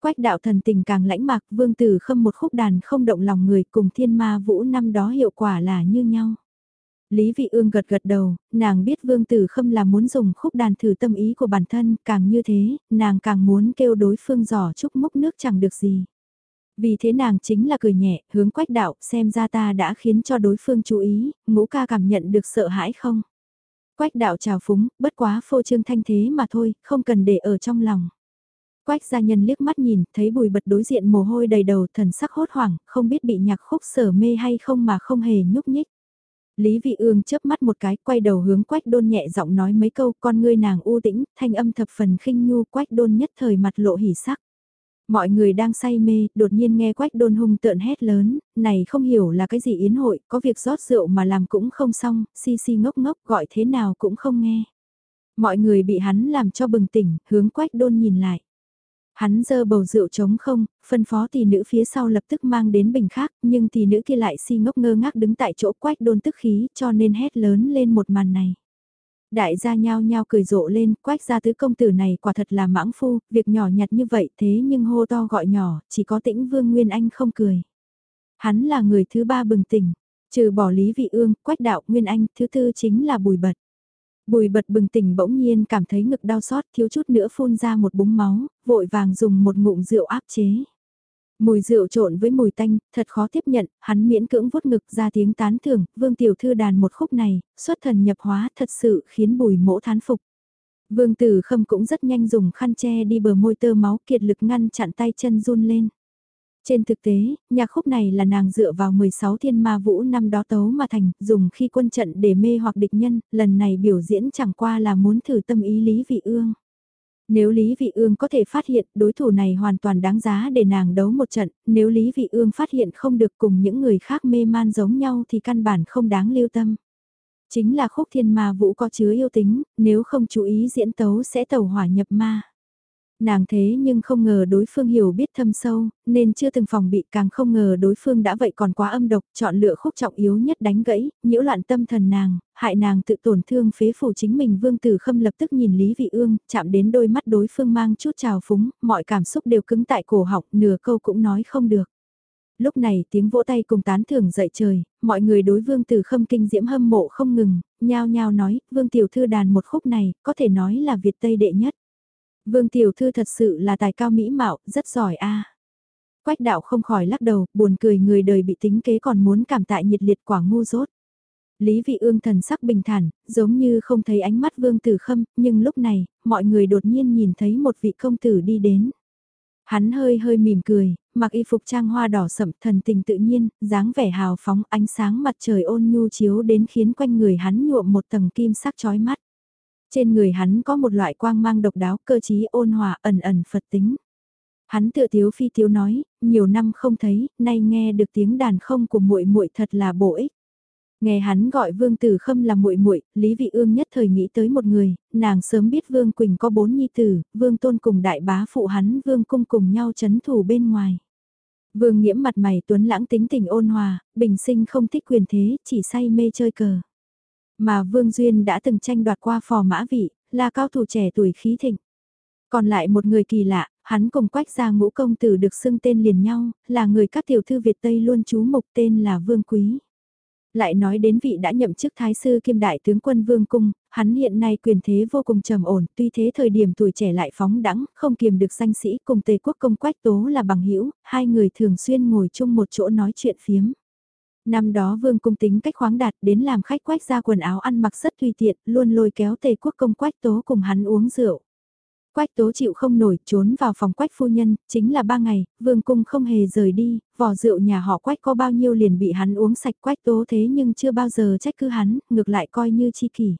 Quách đạo thần tình càng lãnh mạc, vương tử khâm một khúc đàn không động lòng người cùng thiên ma vũ năm đó hiệu quả là như nhau. Lý Vị Ương gật gật đầu, nàng biết Vương Tử Khâm là muốn dùng khúc đàn thử tâm ý của bản thân, càng như thế, nàng càng muốn kêu đối phương giỏ chúc múc nước chẳng được gì. Vì thế nàng chính là cười nhẹ, hướng quách đạo, xem ra ta đã khiến cho đối phương chú ý, ngũ ca cảm nhận được sợ hãi không? Quách đạo chào phúng, bất quá phô trương thanh thế mà thôi, không cần để ở trong lòng. Quách gia nhân liếc mắt nhìn, thấy bùi bật đối diện mồ hôi đầy đầu thần sắc hốt hoảng, không biết bị nhạc khúc sở mê hay không mà không hề nhúc nhích. Lý Vị Ương chớp mắt một cái, quay đầu hướng Quách Đôn nhẹ giọng nói mấy câu, con ngươi nàng u tĩnh, thanh âm thập phần khinh nhu, Quách Đôn nhất thời mặt lộ hỉ sắc. Mọi người đang say mê, đột nhiên nghe Quách Đôn hung tợn hét lớn, này không hiểu là cái gì yến hội, có việc rót rượu mà làm cũng không xong, si si ngốc ngốc gọi thế nào cũng không nghe. Mọi người bị hắn làm cho bừng tỉnh, hướng Quách Đôn nhìn lại. Hắn dơ bầu rượu trống không, phân phó tỷ nữ phía sau lập tức mang đến bình khác, nhưng tỷ nữ kia lại si ngốc ngơ ngác đứng tại chỗ quách đôn tức khí cho nên hét lớn lên một màn này. Đại gia nhao nhao cười rộ lên, quách gia tứ công tử này quả thật là mãng phu, việc nhỏ nhặt như vậy thế nhưng hô to gọi nhỏ, chỉ có tĩnh vương Nguyên Anh không cười. Hắn là người thứ ba bừng tỉnh, trừ bỏ lý vị ương, quách đạo Nguyên Anh, thứ tư chính là bùi bật. Bùi bật bừng tỉnh bỗng nhiên cảm thấy ngực đau xót thiếu chút nữa phun ra một búng máu, vội vàng dùng một ngụm rượu áp chế. Mùi rượu trộn với mùi tanh, thật khó tiếp nhận, hắn miễn cưỡng vuốt ngực ra tiếng tán thưởng, vương tiểu thư đàn một khúc này, xuất thần nhập hóa thật sự khiến bùi mỗ thán phục. Vương tử khâm cũng rất nhanh dùng khăn che đi bờ môi tơ máu kiệt lực ngăn chặn tay chân run lên. Trên thực tế, nhạc khúc này là nàng dựa vào 16 thiên ma vũ năm đó tấu mà thành, dùng khi quân trận để mê hoặc địch nhân, lần này biểu diễn chẳng qua là muốn thử tâm ý Lý Vị Ương. Nếu Lý Vị Ương có thể phát hiện đối thủ này hoàn toàn đáng giá để nàng đấu một trận, nếu Lý Vị Ương phát hiện không được cùng những người khác mê man giống nhau thì căn bản không đáng lưu tâm. Chính là khúc thiên ma vũ có chứa yêu tính, nếu không chú ý diễn tấu sẽ tẩu hỏa nhập ma. Nàng thế nhưng không ngờ đối phương hiểu biết thâm sâu, nên chưa từng phòng bị càng không ngờ đối phương đã vậy còn quá âm độc, chọn lựa khúc trọng yếu nhất đánh gãy, nhiễu loạn tâm thần nàng, hại nàng tự tổn thương phế phủ chính mình vương tử khâm lập tức nhìn Lý Vị Ương, chạm đến đôi mắt đối phương mang chút trào phúng, mọi cảm xúc đều cứng tại cổ họng, nửa câu cũng nói không được lúc này tiếng vỗ tay cùng tán thưởng dậy trời, mọi người đối vương tử khâm kinh diễm hâm mộ không ngừng, nhao nhao nói, vương tiểu thư đàn một khúc này, có thể nói là Việt Tây đệ nhất. Vương Tiểu Thư thật sự là tài cao mỹ mạo, rất giỏi a. Quách đạo không khỏi lắc đầu, buồn cười người đời bị tính kế còn muốn cảm tại nhiệt liệt quả ngu dốt. Lý vị ương thần sắc bình thản, giống như không thấy ánh mắt vương tử khâm, nhưng lúc này, mọi người đột nhiên nhìn thấy một vị công tử đi đến. Hắn hơi hơi mỉm cười, mặc y phục trang hoa đỏ sậm thần tình tự nhiên, dáng vẻ hào phóng ánh sáng mặt trời ôn nhu chiếu đến khiến quanh người hắn nhuộm một tầng kim sắc chói mắt. Trên người hắn có một loại quang mang độc đáo cơ trí ôn hòa ẩn ẩn Phật tính. Hắn tựa thiếu phi thiếu nói, nhiều năm không thấy, nay nghe được tiếng đàn không của muội muội thật là bổ ích. Nghe hắn gọi Vương Tử Khâm là muội muội, Lý Vị Ương nhất thời nghĩ tới một người, nàng sớm biết Vương Quỳnh có bốn nhi tử, Vương Tôn cùng đại bá phụ hắn Vương cung cùng nhau chấn thủ bên ngoài. Vương Nghiễm mặt mày tuấn lãng tính tình ôn hòa, bình sinh không thích quyền thế, chỉ say mê chơi cờ. Mà Vương Duyên đã từng tranh đoạt qua phò mã vị, là cao thủ trẻ tuổi khí thịnh. Còn lại một người kỳ lạ, hắn cùng quách gia ngũ công tử được xưng tên liền nhau, là người các tiểu thư Việt Tây luôn chú mục tên là Vương Quý. Lại nói đến vị đã nhậm chức thái sư kiêm đại tướng quân Vương Cung, hắn hiện nay quyền thế vô cùng trầm ổn, tuy thế thời điểm tuổi trẻ lại phóng đẳng, không kiềm được danh sĩ cùng tề quốc công quách tố là bằng hữu hai người thường xuyên ngồi chung một chỗ nói chuyện phiếm. Năm đó vương cung tính cách khoáng đạt đến làm khách quách ra quần áo ăn mặc rất tùy tiện, luôn lôi kéo tề quốc công quách tố cùng hắn uống rượu. Quách tố chịu không nổi, trốn vào phòng quách phu nhân, chính là ba ngày, vương cung không hề rời đi, vỏ rượu nhà họ quách có bao nhiêu liền bị hắn uống sạch quách tố thế nhưng chưa bao giờ trách cứ hắn, ngược lại coi như chi kỷ.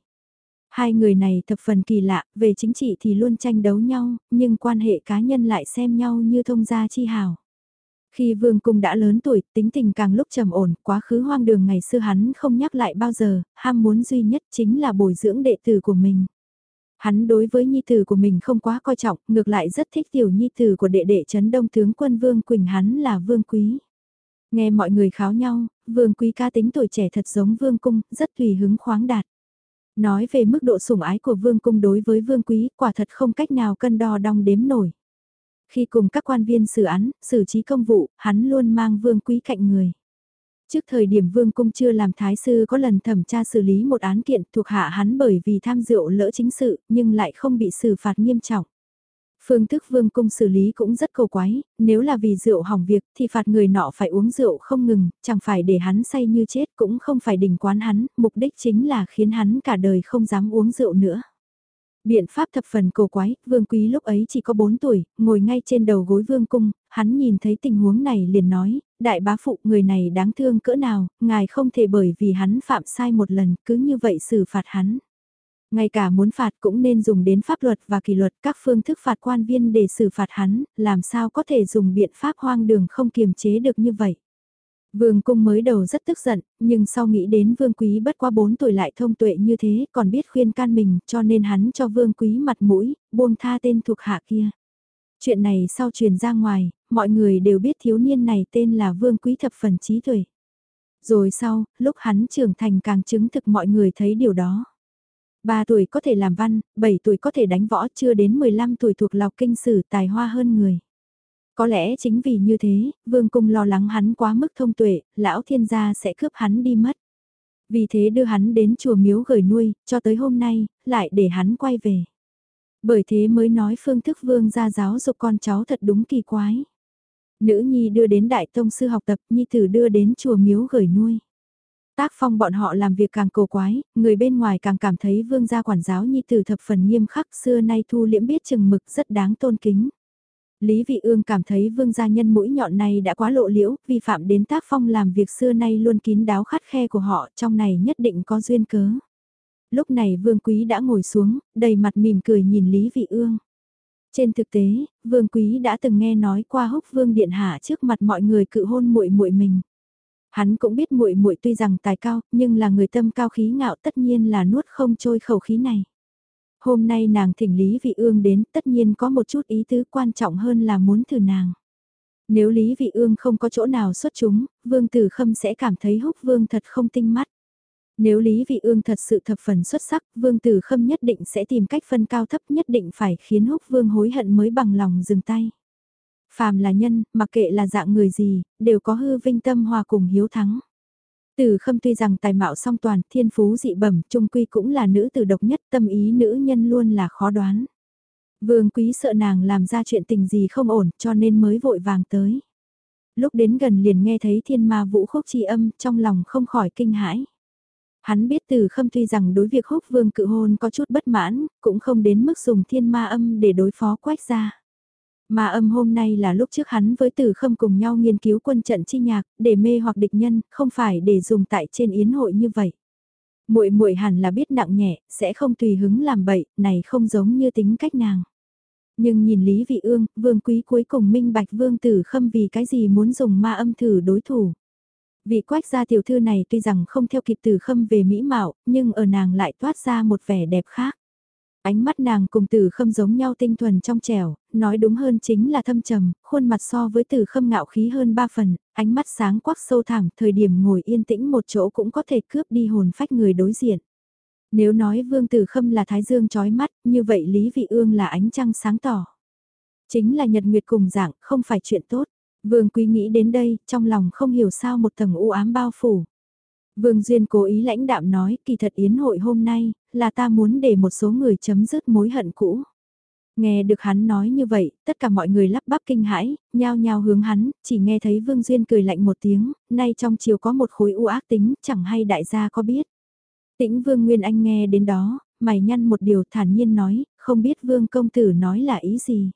Hai người này thập phần kỳ lạ, về chính trị thì luôn tranh đấu nhau, nhưng quan hệ cá nhân lại xem nhau như thông gia chi hào. Khi vương cung đã lớn tuổi, tính tình càng lúc trầm ổn, quá khứ hoang đường ngày xưa hắn không nhắc lại bao giờ, ham muốn duy nhất chính là bồi dưỡng đệ tử của mình. Hắn đối với nhi tử của mình không quá coi trọng, ngược lại rất thích tiểu nhi tử của đệ đệ trấn đông tướng quân Vương Quỳnh hắn là Vương Quý. Nghe mọi người kháo nhau, Vương Quý ca tính tuổi trẻ thật giống Vương Cung, rất tùy hứng khoáng đạt. Nói về mức độ sủng ái của Vương Cung đối với Vương Quý, quả thật không cách nào cân đo đong đếm nổi. Khi cùng các quan viên xử án, xử trí công vụ, hắn luôn mang Vương Quý cạnh người. Trước thời điểm Vương Cung chưa làm thái sư có lần thẩm tra xử lý một án kiện thuộc hạ hắn bởi vì tham rượu lỡ chính sự, nhưng lại không bị xử phạt nghiêm trọng. Phương thức vương cung xử lý cũng rất cầu quái, nếu là vì rượu hỏng việc thì phạt người nọ phải uống rượu không ngừng, chẳng phải để hắn say như chết cũng không phải đình quán hắn, mục đích chính là khiến hắn cả đời không dám uống rượu nữa. Biện pháp thập phần cổ quái, vương quý lúc ấy chỉ có 4 tuổi, ngồi ngay trên đầu gối vương cung, hắn nhìn thấy tình huống này liền nói, đại bá phụ người này đáng thương cỡ nào, ngài không thể bởi vì hắn phạm sai một lần cứ như vậy xử phạt hắn. Ngay cả muốn phạt cũng nên dùng đến pháp luật và kỷ luật các phương thức phạt quan viên để xử phạt hắn, làm sao có thể dùng biện pháp hoang đường không kiềm chế được như vậy. Vương cung mới đầu rất tức giận, nhưng sau nghĩ đến vương quý bất qua 4 tuổi lại thông tuệ như thế còn biết khuyên can mình cho nên hắn cho vương quý mặt mũi, buông tha tên thuộc hạ kia. Chuyện này sau truyền ra ngoài, mọi người đều biết thiếu niên này tên là vương quý thập phần trí tuệ. Rồi sau, lúc hắn trưởng thành càng chứng thực mọi người thấy điều đó. 3 tuổi có thể làm văn, 7 tuổi có thể đánh võ chưa đến 15 tuổi thuộc lọc kinh sử tài hoa hơn người. Có lẽ chính vì như thế, vương cung lo lắng hắn quá mức thông tuệ, lão thiên gia sẽ cướp hắn đi mất. Vì thế đưa hắn đến chùa miếu gửi nuôi, cho tới hôm nay, lại để hắn quay về. Bởi thế mới nói phương thức vương gia giáo dục con cháu thật đúng kỳ quái. Nữ nhi đưa đến đại tông sư học tập, nhi tử đưa đến chùa miếu gửi nuôi. Tác phong bọn họ làm việc càng cổ quái, người bên ngoài càng cảm thấy vương gia quản giáo nhi tử thập phần nghiêm khắc xưa nay thu liễm biết chừng mực rất đáng tôn kính. Lý Vị Ương cảm thấy vương gia nhân mũi nhọn này đã quá lộ liễu, vi phạm đến tác phong làm việc xưa nay luôn kín đáo khắt khe của họ, trong này nhất định có duyên cớ. Lúc này vương quý đã ngồi xuống, đầy mặt mỉm cười nhìn Lý Vị Ương. Trên thực tế, vương quý đã từng nghe nói qua húc vương điện hạ trước mặt mọi người cự hôn muội muội mình. Hắn cũng biết muội muội tuy rằng tài cao, nhưng là người tâm cao khí ngạo tất nhiên là nuốt không trôi khẩu khí này. Hôm nay nàng thỉnh Lý Vị Ương đến tất nhiên có một chút ý tứ quan trọng hơn là muốn thử nàng. Nếu Lý Vị Ương không có chỗ nào xuất chúng, Vương Tử Khâm sẽ cảm thấy húc Vương thật không tinh mắt. Nếu Lý Vị Ương thật sự thập phần xuất sắc, Vương Tử Khâm nhất định sẽ tìm cách phân cao thấp nhất định phải khiến húc Vương hối hận mới bằng lòng dừng tay. Phàm là nhân, mặc kệ là dạng người gì, đều có hư vinh tâm hòa cùng hiếu thắng. Từ khâm tuy rằng tài mạo song toàn, thiên phú dị bẩm, trung quy cũng là nữ tử độc nhất, tâm ý nữ nhân luôn là khó đoán. Vương quý sợ nàng làm ra chuyện tình gì không ổn, cho nên mới vội vàng tới. Lúc đến gần liền nghe thấy thiên ma vũ khúc chi âm, trong lòng không khỏi kinh hãi. Hắn biết từ khâm tuy rằng đối việc húc vương cự hôn có chút bất mãn, cũng không đến mức dùng thiên ma âm để đối phó quách ra. Mà âm hôm nay là lúc trước hắn với tử khâm cùng nhau nghiên cứu quân trận chi nhạc, để mê hoặc địch nhân, không phải để dùng tại trên yến hội như vậy. muội muội hẳn là biết nặng nhẹ, sẽ không tùy hứng làm bậy, này không giống như tính cách nàng. Nhưng nhìn Lý Vị Ương, vương quý cuối cùng minh bạch vương tử khâm vì cái gì muốn dùng ma âm thử đối thủ. Vị quách gia tiểu thư này tuy rằng không theo kịp tử khâm về mỹ mạo, nhưng ở nàng lại toát ra một vẻ đẹp khác. Ánh mắt nàng cùng tử khâm giống nhau tinh thuần trong trẻo, nói đúng hơn chính là thâm trầm, khuôn mặt so với tử khâm ngạo khí hơn ba phần, ánh mắt sáng quắc sâu thẳm, thời điểm ngồi yên tĩnh một chỗ cũng có thể cướp đi hồn phách người đối diện. Nếu nói vương tử khâm là thái dương trói mắt, như vậy Lý Vị Ương là ánh trăng sáng tỏ. Chính là nhật nguyệt cùng dạng, không phải chuyện tốt. Vương quý nghĩ đến đây, trong lòng không hiểu sao một tầng u ám bao phủ. Vương Duyên cố ý lãnh đạm nói, kỳ thật yến hội hôm nay, là ta muốn để một số người chấm dứt mối hận cũ. Nghe được hắn nói như vậy, tất cả mọi người lắp bắp kinh hãi, nhao nhao hướng hắn, chỉ nghe thấy Vương Duyên cười lạnh một tiếng, nay trong chiều có một khối u ác tính, chẳng hay đại gia có biết. Tĩnh Vương Nguyên Anh nghe đến đó, mày nhăn một điều thản nhiên nói, không biết Vương Công Tử nói là ý gì.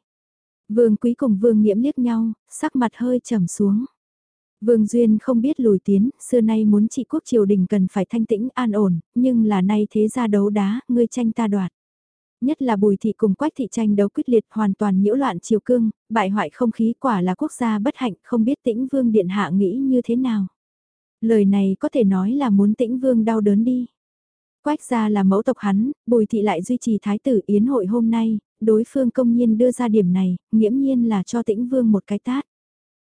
Vương Quý cùng Vương Nghiễm liếc nhau, sắc mặt hơi trầm xuống. Vương Duyên không biết lùi tiến, xưa nay muốn trị quốc triều đình cần phải thanh tĩnh an ổn, nhưng là nay thế ra đấu đá, ngươi tranh ta đoạt. Nhất là bùi thị cùng quách thị tranh đấu quyết liệt hoàn toàn nhiễu loạn triều cương, bại hoại không khí quả là quốc gia bất hạnh không biết tĩnh vương điện hạ nghĩ như thế nào. Lời này có thể nói là muốn tĩnh vương đau đớn đi. Quách gia là mẫu tộc hắn, bùi thị lại duy trì thái tử yến hội hôm nay, đối phương công nhiên đưa ra điểm này, nghiễm nhiên là cho tĩnh vương một cái tát.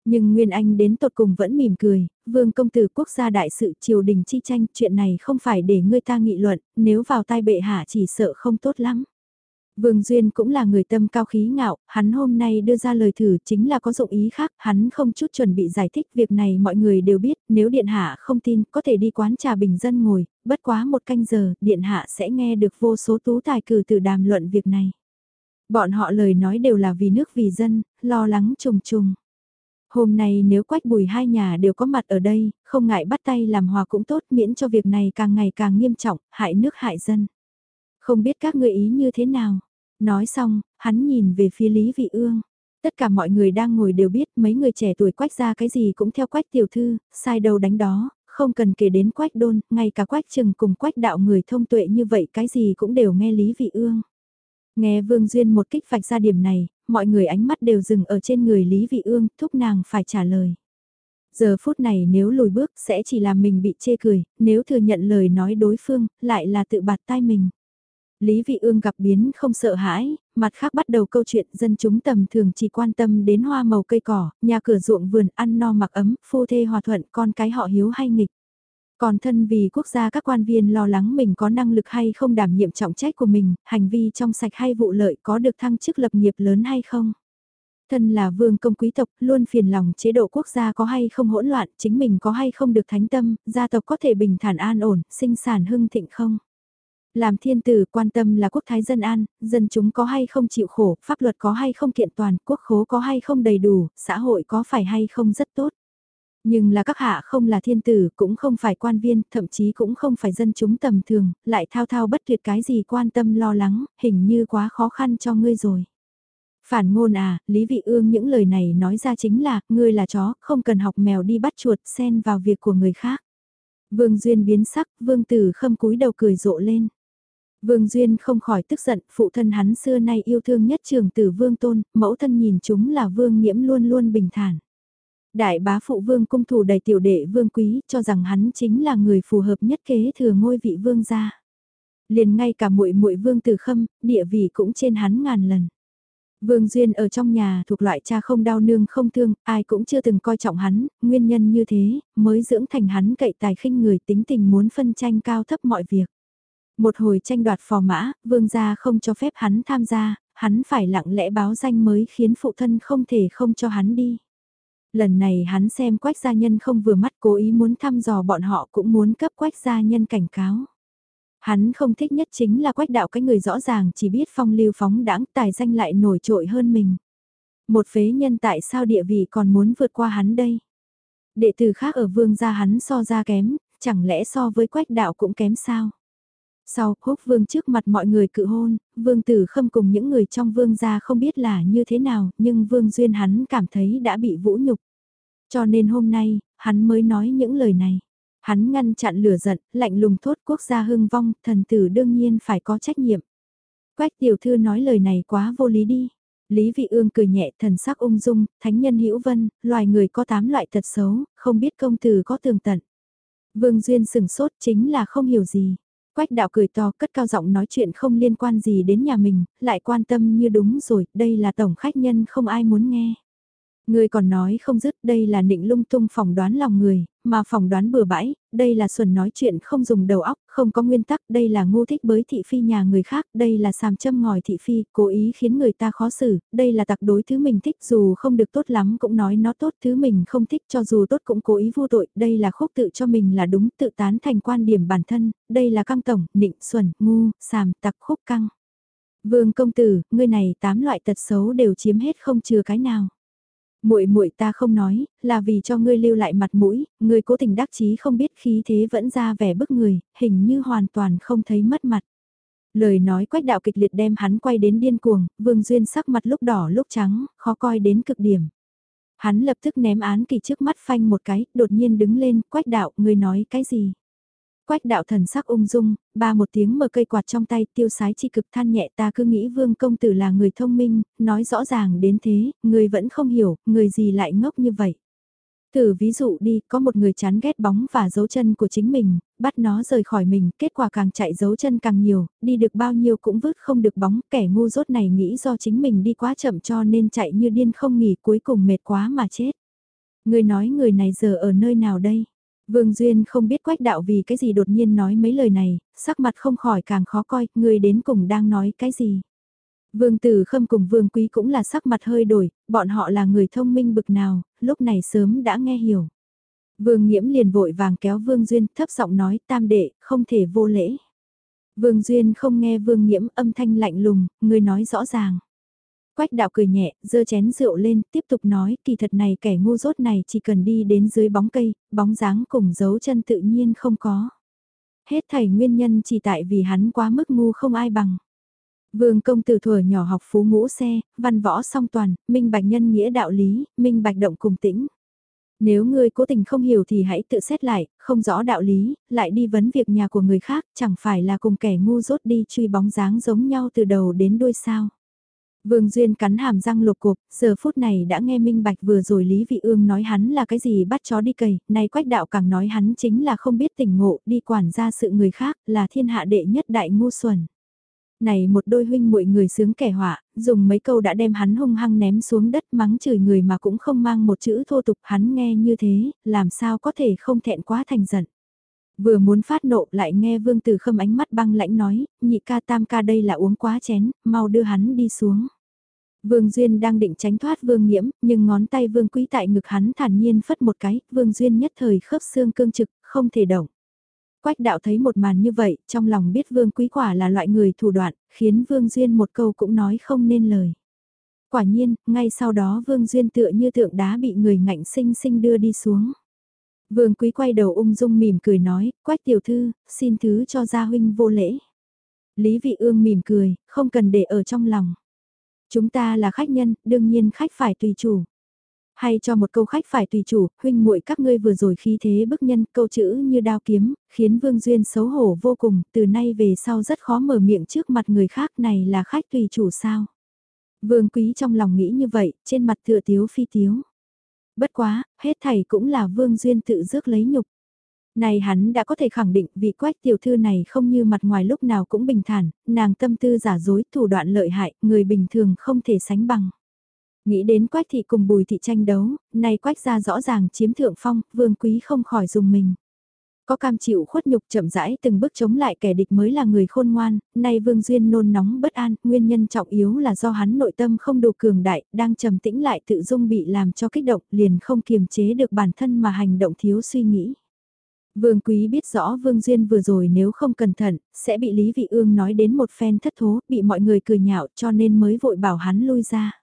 Nhưng Nguyên Anh đến tột cùng vẫn mỉm cười, vương công tử quốc gia đại sự triều đình chi tranh, chuyện này không phải để ngươi ta nghị luận, nếu vào tai bệ hạ chỉ sợ không tốt lắm. Vương Duyên cũng là người tâm cao khí ngạo, hắn hôm nay đưa ra lời thử chính là có dụng ý khác, hắn không chút chuẩn bị giải thích việc này mọi người đều biết, nếu Điện Hạ không tin có thể đi quán trà bình dân ngồi, bất quá một canh giờ, Điện Hạ sẽ nghe được vô số tú tài cử từ đàm luận việc này. Bọn họ lời nói đều là vì nước vì dân, lo lắng trùng trùng. Hôm nay nếu quách bùi hai nhà đều có mặt ở đây, không ngại bắt tay làm hòa cũng tốt miễn cho việc này càng ngày càng nghiêm trọng, hại nước hại dân. Không biết các người ý như thế nào. Nói xong, hắn nhìn về phía Lý Vị Ương. Tất cả mọi người đang ngồi đều biết mấy người trẻ tuổi quách ra cái gì cũng theo quách tiểu thư, sai đầu đánh đó, không cần kể đến quách đôn, ngay cả quách trừng cùng quách đạo người thông tuệ như vậy cái gì cũng đều nghe Lý Vị Ương. Nghe Vương Duyên một kích vạch ra điểm này, mọi người ánh mắt đều dừng ở trên người Lý Vị Ương, thúc nàng phải trả lời. Giờ phút này nếu lùi bước sẽ chỉ làm mình bị chê cười, nếu thừa nhận lời nói đối phương, lại là tự bạt tai mình. Lý Vị Ương gặp biến không sợ hãi, mặt khác bắt đầu câu chuyện dân chúng tầm thường chỉ quan tâm đến hoa màu cây cỏ, nhà cửa ruộng vườn ăn no mặc ấm, phu thê hòa thuận con cái họ hiếu hay nghịch. Còn thân vì quốc gia các quan viên lo lắng mình có năng lực hay không đảm nhiệm trọng trách của mình, hành vi trong sạch hay vụ lợi có được thăng chức lập nghiệp lớn hay không. Thân là vương công quý tộc luôn phiền lòng chế độ quốc gia có hay không hỗn loạn, chính mình có hay không được thánh tâm, gia tộc có thể bình thản an ổn, sinh sản hưng thịnh không. Làm thiên tử quan tâm là quốc thái dân an, dân chúng có hay không chịu khổ, pháp luật có hay không kiện toàn, quốc khố có hay không đầy đủ, xã hội có phải hay không rất tốt. Nhưng là các hạ không là thiên tử, cũng không phải quan viên, thậm chí cũng không phải dân chúng tầm thường, lại thao thao bất tuyệt cái gì quan tâm lo lắng, hình như quá khó khăn cho ngươi rồi. Phản ngôn à, Lý Vị Ương những lời này nói ra chính là, ngươi là chó, không cần học mèo đi bắt chuột, xen vào việc của người khác. Vương Duyên biến sắc, Vương Tử khâm cúi đầu cười rộ lên. Vương Duyên không khỏi tức giận, phụ thân hắn xưa nay yêu thương nhất trường tử Vương Tôn, mẫu thân nhìn chúng là Vương Nhiễm luôn luôn bình thản. Đại bá phụ Vương cung thủ đầy tiểu đệ Vương Quý cho rằng hắn chính là người phù hợp nhất kế thừa ngôi vị Vương gia. Liền ngay cả muội muội Vương Tử Khâm, địa vị cũng trên hắn ngàn lần. Vương Duyên ở trong nhà thuộc loại cha không đau nương không thương, ai cũng chưa từng coi trọng hắn, nguyên nhân như thế, mới dưỡng thành hắn cậy tài khinh người tính tình muốn phân tranh cao thấp mọi việc. Một hồi tranh đoạt phò mã, vương gia không cho phép hắn tham gia, hắn phải lặng lẽ báo danh mới khiến phụ thân không thể không cho hắn đi. Lần này hắn xem quách gia nhân không vừa mắt cố ý muốn thăm dò bọn họ cũng muốn cấp quách gia nhân cảnh cáo. Hắn không thích nhất chính là quách đạo cái người rõ ràng chỉ biết phong lưu phóng đãng tài danh lại nổi trội hơn mình. Một phế nhân tại sao địa vị còn muốn vượt qua hắn đây? Đệ tử khác ở vương gia hắn so ra kém, chẳng lẽ so với quách đạo cũng kém sao? Sau, húc vương trước mặt mọi người cự hôn, vương tử khâm cùng những người trong vương gia không biết là như thế nào, nhưng vương duyên hắn cảm thấy đã bị vũ nhục. Cho nên hôm nay, hắn mới nói những lời này. Hắn ngăn chặn lửa giận, lạnh lùng thốt quốc gia hưng vong, thần tử đương nhiên phải có trách nhiệm. Quách tiểu thư nói lời này quá vô lý đi. Lý Vị Ương cười nhẹ thần sắc ung dung, thánh nhân hữu vân, loài người có tám loại tật xấu, không biết công tử có tường tận. Vương Duyên sừng sốt chính là không hiểu gì. Quách đạo cười to cất cao giọng nói chuyện không liên quan gì đến nhà mình, lại quan tâm như đúng rồi, đây là tổng khách nhân không ai muốn nghe. Người còn nói không dứt đây là nịnh lung tung phỏng đoán lòng người, mà phỏng đoán bừa bãi, đây là xuẩn nói chuyện không dùng đầu óc, không có nguyên tắc, đây là ngu thích bới thị phi nhà người khác, đây là sàm châm ngòi thị phi, cố ý khiến người ta khó xử, đây là tặc đối thứ mình thích dù không được tốt lắm cũng nói nó tốt thứ mình không thích cho dù tốt cũng cố ý vô tội, đây là khúc tự cho mình là đúng tự tán thành quan điểm bản thân, đây là căng tổng, nịnh xuẩn, ngu, sàm, tặc khúc căng. Vương công tử, ngươi này tám loại tật xấu đều chiếm hết không chừa cái nào muội muội ta không nói, là vì cho ngươi lưu lại mặt mũi, ngươi cố tình đắc chí không biết khí thế vẫn ra vẻ bức người, hình như hoàn toàn không thấy mất mặt. Lời nói quách đạo kịch liệt đem hắn quay đến điên cuồng, vương duyên sắc mặt lúc đỏ lúc trắng, khó coi đến cực điểm. Hắn lập tức ném án kỳ trước mắt phanh một cái, đột nhiên đứng lên, quách đạo, ngươi nói cái gì? Quách đạo thần sắc ung dung, ba một tiếng mở cây quạt trong tay tiêu sái chi cực than nhẹ ta cứ nghĩ vương công tử là người thông minh, nói rõ ràng đến thế, người vẫn không hiểu, người gì lại ngốc như vậy. Thử ví dụ đi, có một người chán ghét bóng và dấu chân của chính mình, bắt nó rời khỏi mình, kết quả càng chạy dấu chân càng nhiều, đi được bao nhiêu cũng vứt không được bóng, kẻ ngu dốt này nghĩ do chính mình đi quá chậm cho nên chạy như điên không nghỉ cuối cùng mệt quá mà chết. Người nói người này giờ ở nơi nào đây? Vương Duyên không biết quách đạo vì cái gì đột nhiên nói mấy lời này, sắc mặt không khỏi càng khó coi, người đến cùng đang nói cái gì. Vương Tử Khâm cùng Vương Quý cũng là sắc mặt hơi đổi, bọn họ là người thông minh bực nào, lúc này sớm đã nghe hiểu. Vương Nghiễm liền vội vàng kéo Vương Duyên thấp giọng nói tam đệ, không thể vô lễ. Vương Duyên không nghe Vương Nghiễm âm thanh lạnh lùng, người nói rõ ràng. Quách đạo cười nhẹ, dơ chén rượu lên, tiếp tục nói, kỳ thật này kẻ ngu dốt này chỉ cần đi đến dưới bóng cây, bóng dáng cùng dấu chân tự nhiên không có. Hết thảy nguyên nhân chỉ tại vì hắn quá mức ngu không ai bằng. Vương công từ thuở nhỏ học phú ngũ xe, văn võ song toàn, minh bạch nhân nghĩa đạo lý, minh bạch động cùng tĩnh. Nếu ngươi cố tình không hiểu thì hãy tự xét lại, không rõ đạo lý, lại đi vấn việc nhà của người khác, chẳng phải là cùng kẻ ngu dốt đi truy bóng dáng giống nhau từ đầu đến đuôi sao. Vương Duyên cắn hàm răng lục cục, giờ phút này đã nghe minh bạch vừa rồi Lý Vị Ương nói hắn là cái gì bắt chó đi cầy, nay quách đạo càng nói hắn chính là không biết tỉnh ngộ, đi quản ra sự người khác, là thiên hạ đệ nhất đại ngu xuẩn. Này một đôi huynh muội người sướng kẻ họa, dùng mấy câu đã đem hắn hung hăng ném xuống đất mắng chửi người mà cũng không mang một chữ thô tục hắn nghe như thế, làm sao có thể không thẹn quá thành giận. Vừa muốn phát nộ lại nghe Vương Tử Khâm ánh mắt băng lãnh nói, nhị ca tam ca đây là uống quá chén, mau đưa hắn đi xuống. Vương Duyên đang định tránh thoát Vương Nhiễm, nhưng ngón tay Vương Quý tại ngực hắn thản nhiên phất một cái, Vương Duyên nhất thời khớp xương cương trực, không thể động. Quách đạo thấy một màn như vậy, trong lòng biết Vương Quý quả là loại người thủ đoạn, khiến Vương Duyên một câu cũng nói không nên lời. Quả nhiên, ngay sau đó Vương Duyên tựa như tượng đá bị người ngạnh sinh sinh đưa đi xuống. Vương Quý quay đầu ung dung mỉm cười nói, quách tiểu thư, xin thứ cho gia huynh vô lễ. Lý Vị Ương mỉm cười, không cần để ở trong lòng. Chúng ta là khách nhân, đương nhiên khách phải tùy chủ. Hay cho một câu khách phải tùy chủ, huynh muội các ngươi vừa rồi khí thế bức nhân, câu chữ như đao kiếm, khiến Vương Duyên xấu hổ vô cùng, từ nay về sau rất khó mở miệng trước mặt người khác này là khách tùy chủ sao. Vương Quý trong lòng nghĩ như vậy, trên mặt tựa tiếu phi tiếu. Bất quá, hết thầy cũng là Vương Duyên tự rước lấy nhục. Này hắn đã có thể khẳng định vị quách tiểu thư này không như mặt ngoài lúc nào cũng bình thản, nàng tâm tư giả dối, thủ đoạn lợi hại, người bình thường không thể sánh bằng. Nghĩ đến quách thị cùng bùi thị tranh đấu, này quách ra rõ ràng chiếm thượng phong, vương quý không khỏi dùng mình. Có cam chịu khuất nhục chậm rãi từng bước chống lại kẻ địch mới là người khôn ngoan, nay Vương Duyên nôn nóng bất an, nguyên nhân trọng yếu là do hắn nội tâm không đủ cường đại, đang trầm tĩnh lại tự dung bị làm cho kích động, liền không kiềm chế được bản thân mà hành động thiếu suy nghĩ. Vương Quý biết rõ Vương Duyên vừa rồi nếu không cẩn thận, sẽ bị Lý Vị Ương nói đến một phen thất thố, bị mọi người cười nhạo cho nên mới vội bảo hắn lui ra.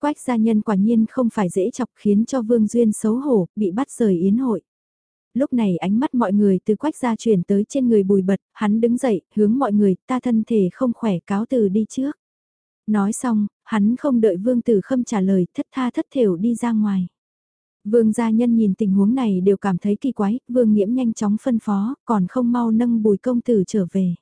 Quách gia nhân quả nhiên không phải dễ chọc khiến cho Vương Duyên xấu hổ, bị bắt rời yến hội. Lúc này ánh mắt mọi người từ quách ra chuyển tới trên người bùi bật, hắn đứng dậy, hướng mọi người, ta thân thể không khỏe cáo từ đi trước. Nói xong, hắn không đợi vương tử khâm trả lời, thất tha thất thểu đi ra ngoài. Vương gia nhân nhìn tình huống này đều cảm thấy kỳ quái, vương nghiễm nhanh chóng phân phó, còn không mau nâng bùi công tử trở về.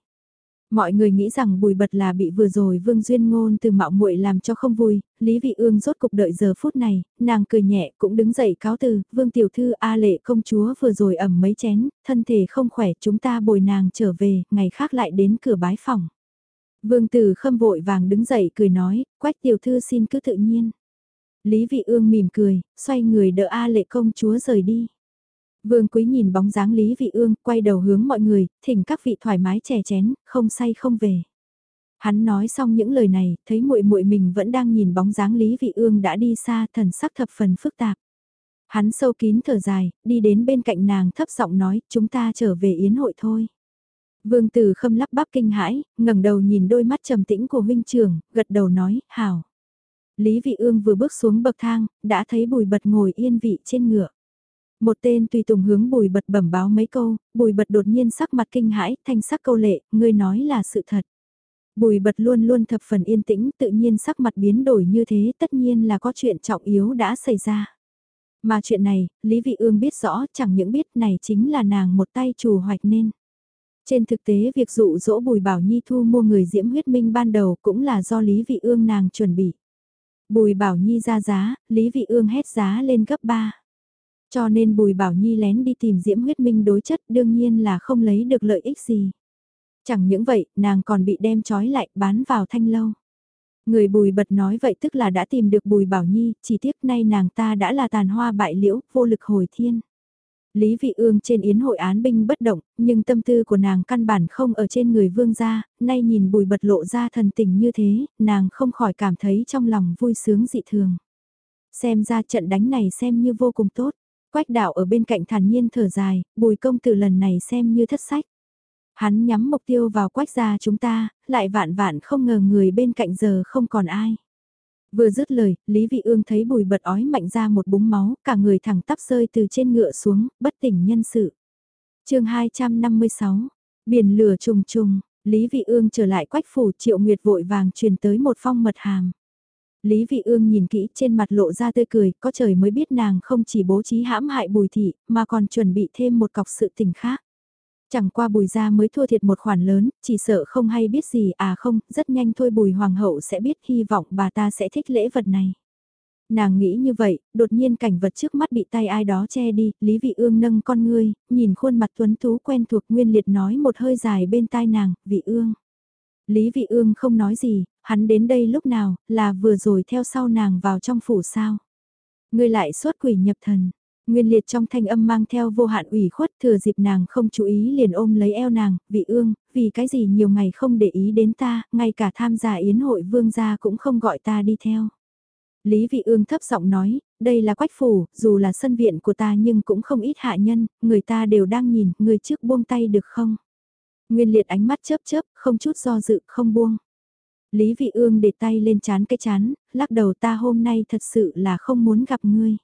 Mọi người nghĩ rằng bùi bật là bị vừa rồi Vương Duyên Ngôn từ mạo muội làm cho không vui, Lý Vị Ương rốt cục đợi giờ phút này, nàng cười nhẹ cũng đứng dậy cáo từ, Vương Tiểu Thư A Lệ công chúa vừa rồi ẩm mấy chén, thân thể không khỏe chúng ta bồi nàng trở về, ngày khác lại đến cửa bái phòng. Vương Tử khâm vội vàng đứng dậy cười nói, Quách Tiểu Thư xin cứ tự nhiên. Lý Vị Ương mỉm cười, xoay người đỡ A Lệ công chúa rời đi. Vương Quý nhìn bóng dáng Lý Vị Ương, quay đầu hướng mọi người, thỉnh các vị thoải mái chè chén, không say không về. Hắn nói xong những lời này, thấy muội muội mình vẫn đang nhìn bóng dáng Lý Vị Ương đã đi xa, thần sắc thập phần phức tạp. Hắn sâu kín thở dài, đi đến bên cạnh nàng thấp giọng nói, chúng ta trở về yến hội thôi. Vương Tử khâm lắp bắp kinh hãi, ngẩng đầu nhìn đôi mắt trầm tĩnh của huynh trưởng, gật đầu nói, hảo. Lý Vị Ương vừa bước xuống bậc thang, đã thấy bùi bật ngồi yên vị trên ngựa. Một tên tùy tùng hướng bùi bật bẩm báo mấy câu, bùi bật đột nhiên sắc mặt kinh hãi, thanh sắc câu lệ, ngươi nói là sự thật. Bùi bật luôn luôn thập phần yên tĩnh, tự nhiên sắc mặt biến đổi như thế, tất nhiên là có chuyện trọng yếu đã xảy ra. Mà chuyện này, Lý Vị Ương biết rõ, chẳng những biết này chính là nàng một tay chủ hoạch nên. Trên thực tế việc dụ dỗ Bùi Bảo Nhi thu mua người diễm huyết minh ban đầu cũng là do Lý Vị Ương nàng chuẩn bị. Bùi Bảo Nhi ra giá, Lý Vị Ương hét giá lên gấp 3. Cho nên Bùi Bảo Nhi lén đi tìm Diễm huyết minh đối chất đương nhiên là không lấy được lợi ích gì. Chẳng những vậy, nàng còn bị đem trói lại bán vào thanh lâu. Người bùi bật nói vậy tức là đã tìm được bùi bảo nhi, chỉ tiếc nay nàng ta đã là tàn hoa bại liễu, vô lực hồi thiên. Lý Vị Ương trên yến hội án binh bất động, nhưng tâm tư của nàng căn bản không ở trên người vương gia, nay nhìn bùi bật lộ ra thần tình như thế, nàng không khỏi cảm thấy trong lòng vui sướng dị thường. Xem ra trận đánh này xem như vô cùng tốt, quách đạo ở bên cạnh thản nhiên thở dài, bùi công tử lần này xem như thất sách. Hắn nhắm mục tiêu vào quách gia chúng ta, lại vạn vạn không ngờ người bên cạnh giờ không còn ai. Vừa dứt lời, Lý Vị Ương thấy bùi bật ói mạnh ra một búng máu, cả người thẳng tắp rơi từ trên ngựa xuống, bất tỉnh nhân sự. chương 256, biển lửa trùng trùng, Lý Vị Ương trở lại quách phủ triệu nguyệt vội vàng truyền tới một phong mật hàm. Lý Vị Ương nhìn kỹ trên mặt lộ ra tươi cười, có trời mới biết nàng không chỉ bố trí hãm hại bùi thị, mà còn chuẩn bị thêm một cọc sự tình khác. Chẳng qua bùi gia mới thua thiệt một khoản lớn, chỉ sợ không hay biết gì à không, rất nhanh thôi bùi hoàng hậu sẽ biết hy vọng bà ta sẽ thích lễ vật này. Nàng nghĩ như vậy, đột nhiên cảnh vật trước mắt bị tay ai đó che đi, Lý Vị Ương nâng con ngươi, nhìn khuôn mặt tuấn tú quen thuộc nguyên liệt nói một hơi dài bên tai nàng, Vị Ương. Lý Vị Ương không nói gì, hắn đến đây lúc nào, là vừa rồi theo sau nàng vào trong phủ sao. Ngươi lại xuất quỷ nhập thần, Nguyên liệt trong thanh âm mang theo vô hạn ủy khuất thừa dịp nàng không chú ý liền ôm lấy eo nàng, vị ương, vì cái gì nhiều ngày không để ý đến ta, ngay cả tham gia yến hội vương gia cũng không gọi ta đi theo. Lý vị ương thấp giọng nói, đây là quách phủ, dù là sân viện của ta nhưng cũng không ít hạ nhân, người ta đều đang nhìn, người trước buông tay được không? Nguyên liệt ánh mắt chớp chớp, không chút do dự, không buông. Lý vị ương để tay lên chán cái chán, lắc đầu ta hôm nay thật sự là không muốn gặp ngươi.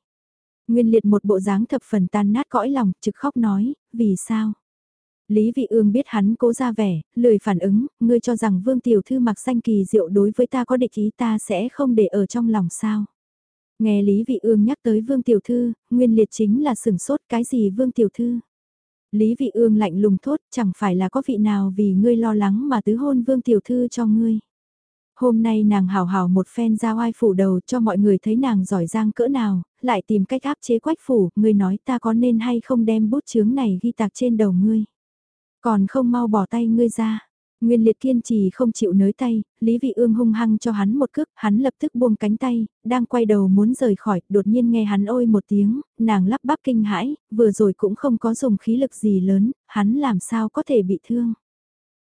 Nguyên liệt một bộ dáng thập phần tan nát cõi lòng, trực khóc nói, vì sao? Lý Vị Ương biết hắn cố ra vẻ, lười phản ứng, ngươi cho rằng Vương Tiểu Thư mặc xanh kỳ diệu đối với ta có địch ý ta sẽ không để ở trong lòng sao. Nghe Lý Vị Ương nhắc tới Vương Tiểu Thư, Nguyên Liệt chính là sừng sốt cái gì Vương Tiểu Thư. Lý Vị Ương lạnh lùng thốt chẳng phải là có vị nào vì ngươi lo lắng mà tứ hôn Vương Tiểu Thư cho ngươi. Hôm nay nàng hào hào một phen ra oai phủ đầu cho mọi người thấy nàng giỏi giang cỡ nào, lại tìm cách áp chế quách phủ, ngươi nói ta có nên hay không đem bút chướng này ghi tạc trên đầu ngươi. Còn không mau bỏ tay ngươi ra. Nguyên liệt kiên trì không chịu nới tay, Lý Vị Ương hung hăng cho hắn một cước, hắn lập tức buông cánh tay, đang quay đầu muốn rời khỏi, đột nhiên nghe hắn ôi một tiếng, nàng lắp bắp kinh hãi, vừa rồi cũng không có dùng khí lực gì lớn, hắn làm sao có thể bị thương.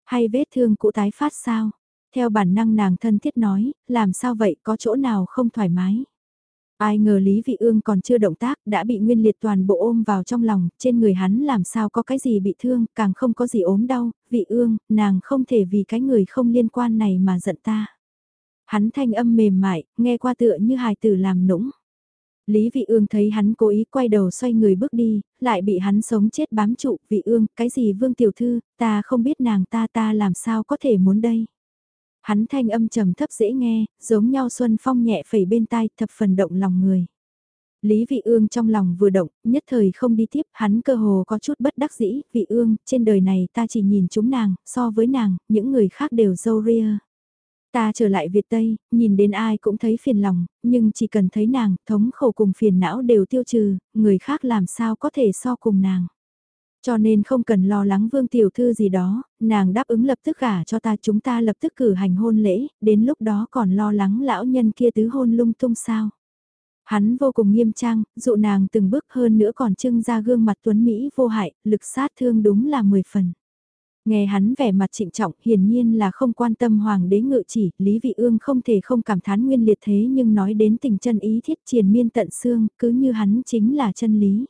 Hay vết thương cũ tái phát sao? Theo bản năng nàng thân thiết nói, làm sao vậy có chỗ nào không thoải mái. Ai ngờ Lý Vị Ương còn chưa động tác đã bị Nguyên Liệt toàn bộ ôm vào trong lòng, trên người hắn làm sao có cái gì bị thương, càng không có gì ốm đau, Vị Ương, nàng không thể vì cái người không liên quan này mà giận ta. Hắn thanh âm mềm mại, nghe qua tựa như hài tử làm nũng. Lý Vị Ương thấy hắn cố ý quay đầu xoay người bước đi, lại bị hắn sống chết bám trụ, Vị Ương, cái gì Vương Tiểu Thư, ta không biết nàng ta ta làm sao có thể muốn đây. Hắn thanh âm trầm thấp dễ nghe, giống nhau Xuân Phong nhẹ phẩy bên tai thập phần động lòng người. Lý Vị Ương trong lòng vừa động, nhất thời không đi tiếp, hắn cơ hồ có chút bất đắc dĩ, Vị Ương, trên đời này ta chỉ nhìn chúng nàng, so với nàng, những người khác đều dâu ria. Ta trở lại Việt Tây, nhìn đến ai cũng thấy phiền lòng, nhưng chỉ cần thấy nàng, thống khổ cùng phiền não đều tiêu trừ, người khác làm sao có thể so cùng nàng. Cho nên không cần lo lắng vương tiểu thư gì đó, nàng đáp ứng lập tức gả cho ta chúng ta lập tức cử hành hôn lễ, đến lúc đó còn lo lắng lão nhân kia tứ hôn lung tung sao. Hắn vô cùng nghiêm trang, dụ nàng từng bước hơn nữa còn trưng ra gương mặt tuấn Mỹ vô hại, lực sát thương đúng là 10 phần. Nghe hắn vẻ mặt trịnh trọng, hiển nhiên là không quan tâm hoàng đế ngự chỉ, Lý Vị Ương không thể không cảm thán nguyên liệt thế nhưng nói đến tình chân ý thiết triền miên tận xương, cứ như hắn chính là chân lý.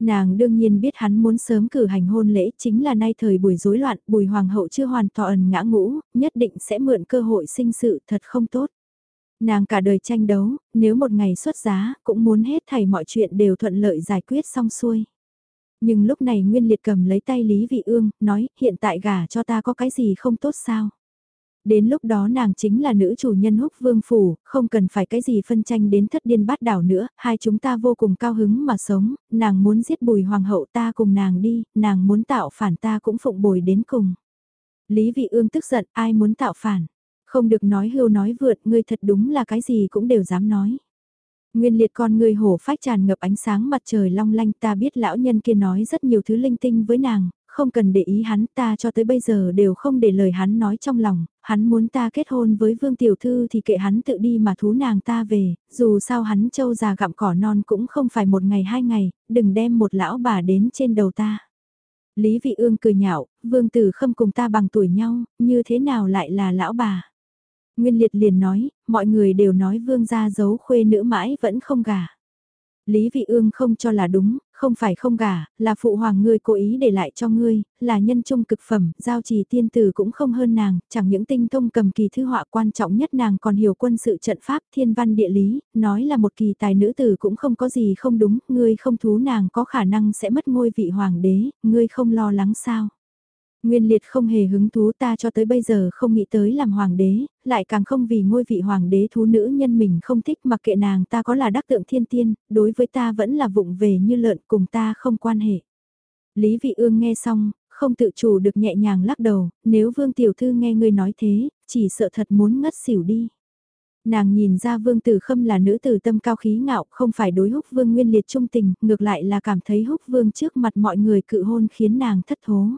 Nàng đương nhiên biết hắn muốn sớm cử hành hôn lễ chính là nay thời buổi rối loạn, bùi hoàng hậu chưa hoàn toàn ngã ngũ, nhất định sẽ mượn cơ hội sinh sự thật không tốt. Nàng cả đời tranh đấu, nếu một ngày xuất giá, cũng muốn hết thảy mọi chuyện đều thuận lợi giải quyết xong xuôi. Nhưng lúc này Nguyên Liệt cầm lấy tay Lý Vị Ương, nói, hiện tại gả cho ta có cái gì không tốt sao? Đến lúc đó nàng chính là nữ chủ nhân húc vương phủ, không cần phải cái gì phân tranh đến thất điên bát đảo nữa, hai chúng ta vô cùng cao hứng mà sống, nàng muốn giết bùi hoàng hậu ta cùng nàng đi, nàng muốn tạo phản ta cũng phụng bồi đến cùng. Lý vị ương tức giận, ai muốn tạo phản? Không được nói hưu nói vượt, ngươi thật đúng là cái gì cũng đều dám nói. Nguyên liệt con người hổ phách tràn ngập ánh sáng mặt trời long lanh ta biết lão nhân kia nói rất nhiều thứ linh tinh với nàng, không cần để ý hắn ta cho tới bây giờ đều không để lời hắn nói trong lòng, hắn muốn ta kết hôn với vương tiểu thư thì kệ hắn tự đi mà thú nàng ta về, dù sao hắn châu già gặm cỏ non cũng không phải một ngày hai ngày, đừng đem một lão bà đến trên đầu ta. Lý vị ương cười nhạo, vương tử khâm cùng ta bằng tuổi nhau, như thế nào lại là lão bà. Nguyên liệt liền nói, mọi người đều nói vương gia giấu khuê nữ mãi vẫn không gả. Lý Vị Ương không cho là đúng, không phải không gả, là phụ hoàng ngươi cố ý để lại cho ngươi, là nhân trung cực phẩm, giao trì tiên tử cũng không hơn nàng, chẳng những tinh thông cầm kỳ thư họa quan trọng nhất nàng còn hiểu quân sự trận pháp thiên văn địa lý, nói là một kỳ tài nữ tử cũng không có gì không đúng, ngươi không thú nàng có khả năng sẽ mất ngôi vị hoàng đế, ngươi không lo lắng sao. Nguyên liệt không hề hứng thú ta cho tới bây giờ không nghĩ tới làm hoàng đế, lại càng không vì ngôi vị hoàng đế thú nữ nhân mình không thích mặc kệ nàng ta có là đắc tượng thiên tiên, đối với ta vẫn là vụng về như lợn cùng ta không quan hệ. Lý vị ương nghe xong, không tự chủ được nhẹ nhàng lắc đầu, nếu vương tiểu thư nghe ngươi nói thế, chỉ sợ thật muốn ngất xỉu đi. Nàng nhìn ra vương tử khâm là nữ tử tâm cao khí ngạo, không phải đối húc vương nguyên liệt trung tình, ngược lại là cảm thấy húc vương trước mặt mọi người cự hôn khiến nàng thất thố.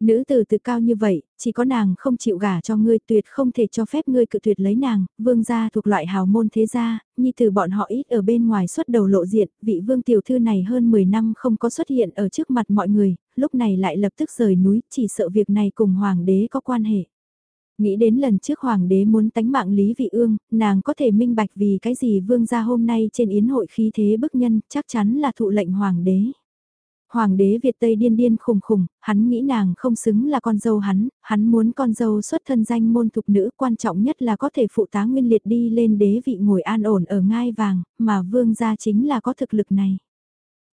Nữ tử từ cao như vậy, chỉ có nàng không chịu gả cho ngươi tuyệt không thể cho phép ngươi cự tuyệt lấy nàng, vương gia thuộc loại hào môn thế gia, nhi từ bọn họ ít ở bên ngoài xuất đầu lộ diện, vị vương tiểu thư này hơn 10 năm không có xuất hiện ở trước mặt mọi người, lúc này lại lập tức rời núi, chỉ sợ việc này cùng hoàng đế có quan hệ. Nghĩ đến lần trước hoàng đế muốn tánh mạng Lý Vị Ương, nàng có thể minh bạch vì cái gì vương gia hôm nay trên yến hội khí thế bức nhân, chắc chắn là thụ lệnh hoàng đế. Hoàng đế Việt Tây điên điên khùng khùng, hắn nghĩ nàng không xứng là con dâu hắn, hắn muốn con dâu xuất thân danh môn thục nữ quan trọng nhất là có thể phụ tá nguyên liệt đi lên đế vị ngồi an ổn ở ngai vàng, mà vương gia chính là có thực lực này.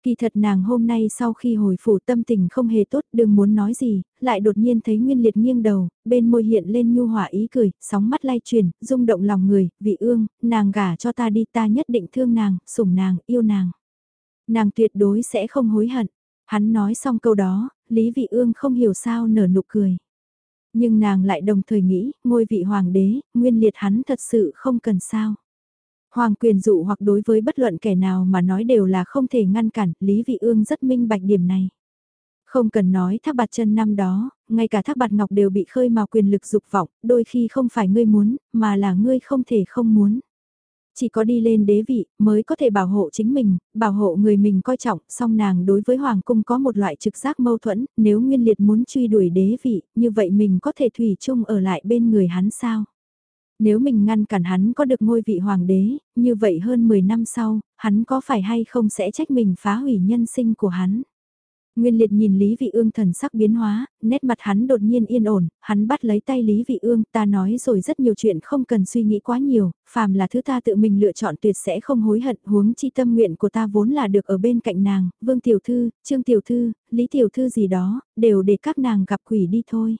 Kỳ thật nàng hôm nay sau khi hồi phủ tâm tình không hề tốt đừng muốn nói gì, lại đột nhiên thấy Nguyên Liệt nghiêng đầu, bên môi hiện lên nhu hỏa ý cười, sóng mắt lay truyền, rung động lòng người, vị ương, nàng gả cho ta đi ta nhất định thương nàng, sủng nàng, yêu nàng. Nàng tuyệt đối sẽ không hối hận. Hắn nói xong câu đó, Lý Vị Ương không hiểu sao nở nụ cười. Nhưng nàng lại đồng thời nghĩ, ngôi vị hoàng đế, nguyên liệt hắn thật sự không cần sao. Hoàng quyền dụ hoặc đối với bất luận kẻ nào mà nói đều là không thể ngăn cản, Lý Vị Ương rất minh bạch điểm này. Không cần nói thác bạt chân năm đó, ngay cả thác bạt ngọc đều bị khơi mào quyền lực dục vọng, đôi khi không phải ngươi muốn, mà là ngươi không thể không muốn chỉ có đi lên đế vị mới có thể bảo hộ chính mình, bảo hộ người mình coi trọng, song nàng đối với Hoàng cung có một loại trực giác mâu thuẫn, nếu Nguyên Liệt muốn truy đuổi đế vị, như vậy mình có thể thủy chung ở lại bên người hắn sao? Nếu mình ngăn cản hắn có được ngôi vị hoàng đế, như vậy hơn 10 năm sau, hắn có phải hay không sẽ trách mình phá hủy nhân sinh của hắn? Nguyên liệt nhìn Lý Vị Ương thần sắc biến hóa, nét mặt hắn đột nhiên yên ổn, hắn bắt lấy tay Lý Vị Ương, ta nói rồi rất nhiều chuyện không cần suy nghĩ quá nhiều, phàm là thứ ta tự mình lựa chọn tuyệt sẽ không hối hận, huống chi tâm nguyện của ta vốn là được ở bên cạnh nàng, Vương Tiểu Thư, Trương Tiểu Thư, Lý Tiểu Thư gì đó, đều để các nàng gặp quỷ đi thôi.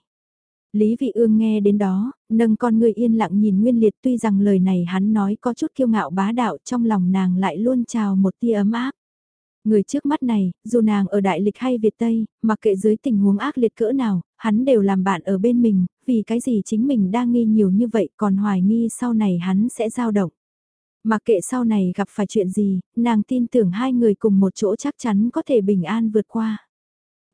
Lý Vị Ương nghe đến đó, nâng con người yên lặng nhìn Nguyên Liệt tuy rằng lời này hắn nói có chút kiêu ngạo bá đạo trong lòng nàng lại luôn trào một tia ấm áp. Người trước mắt này, dù nàng ở Đại Lịch hay Việt Tây, mặc kệ dưới tình huống ác liệt cỡ nào, hắn đều làm bạn ở bên mình, vì cái gì chính mình đang nghi nhiều như vậy còn hoài nghi sau này hắn sẽ dao động. Mặc kệ sau này gặp phải chuyện gì, nàng tin tưởng hai người cùng một chỗ chắc chắn có thể bình an vượt qua.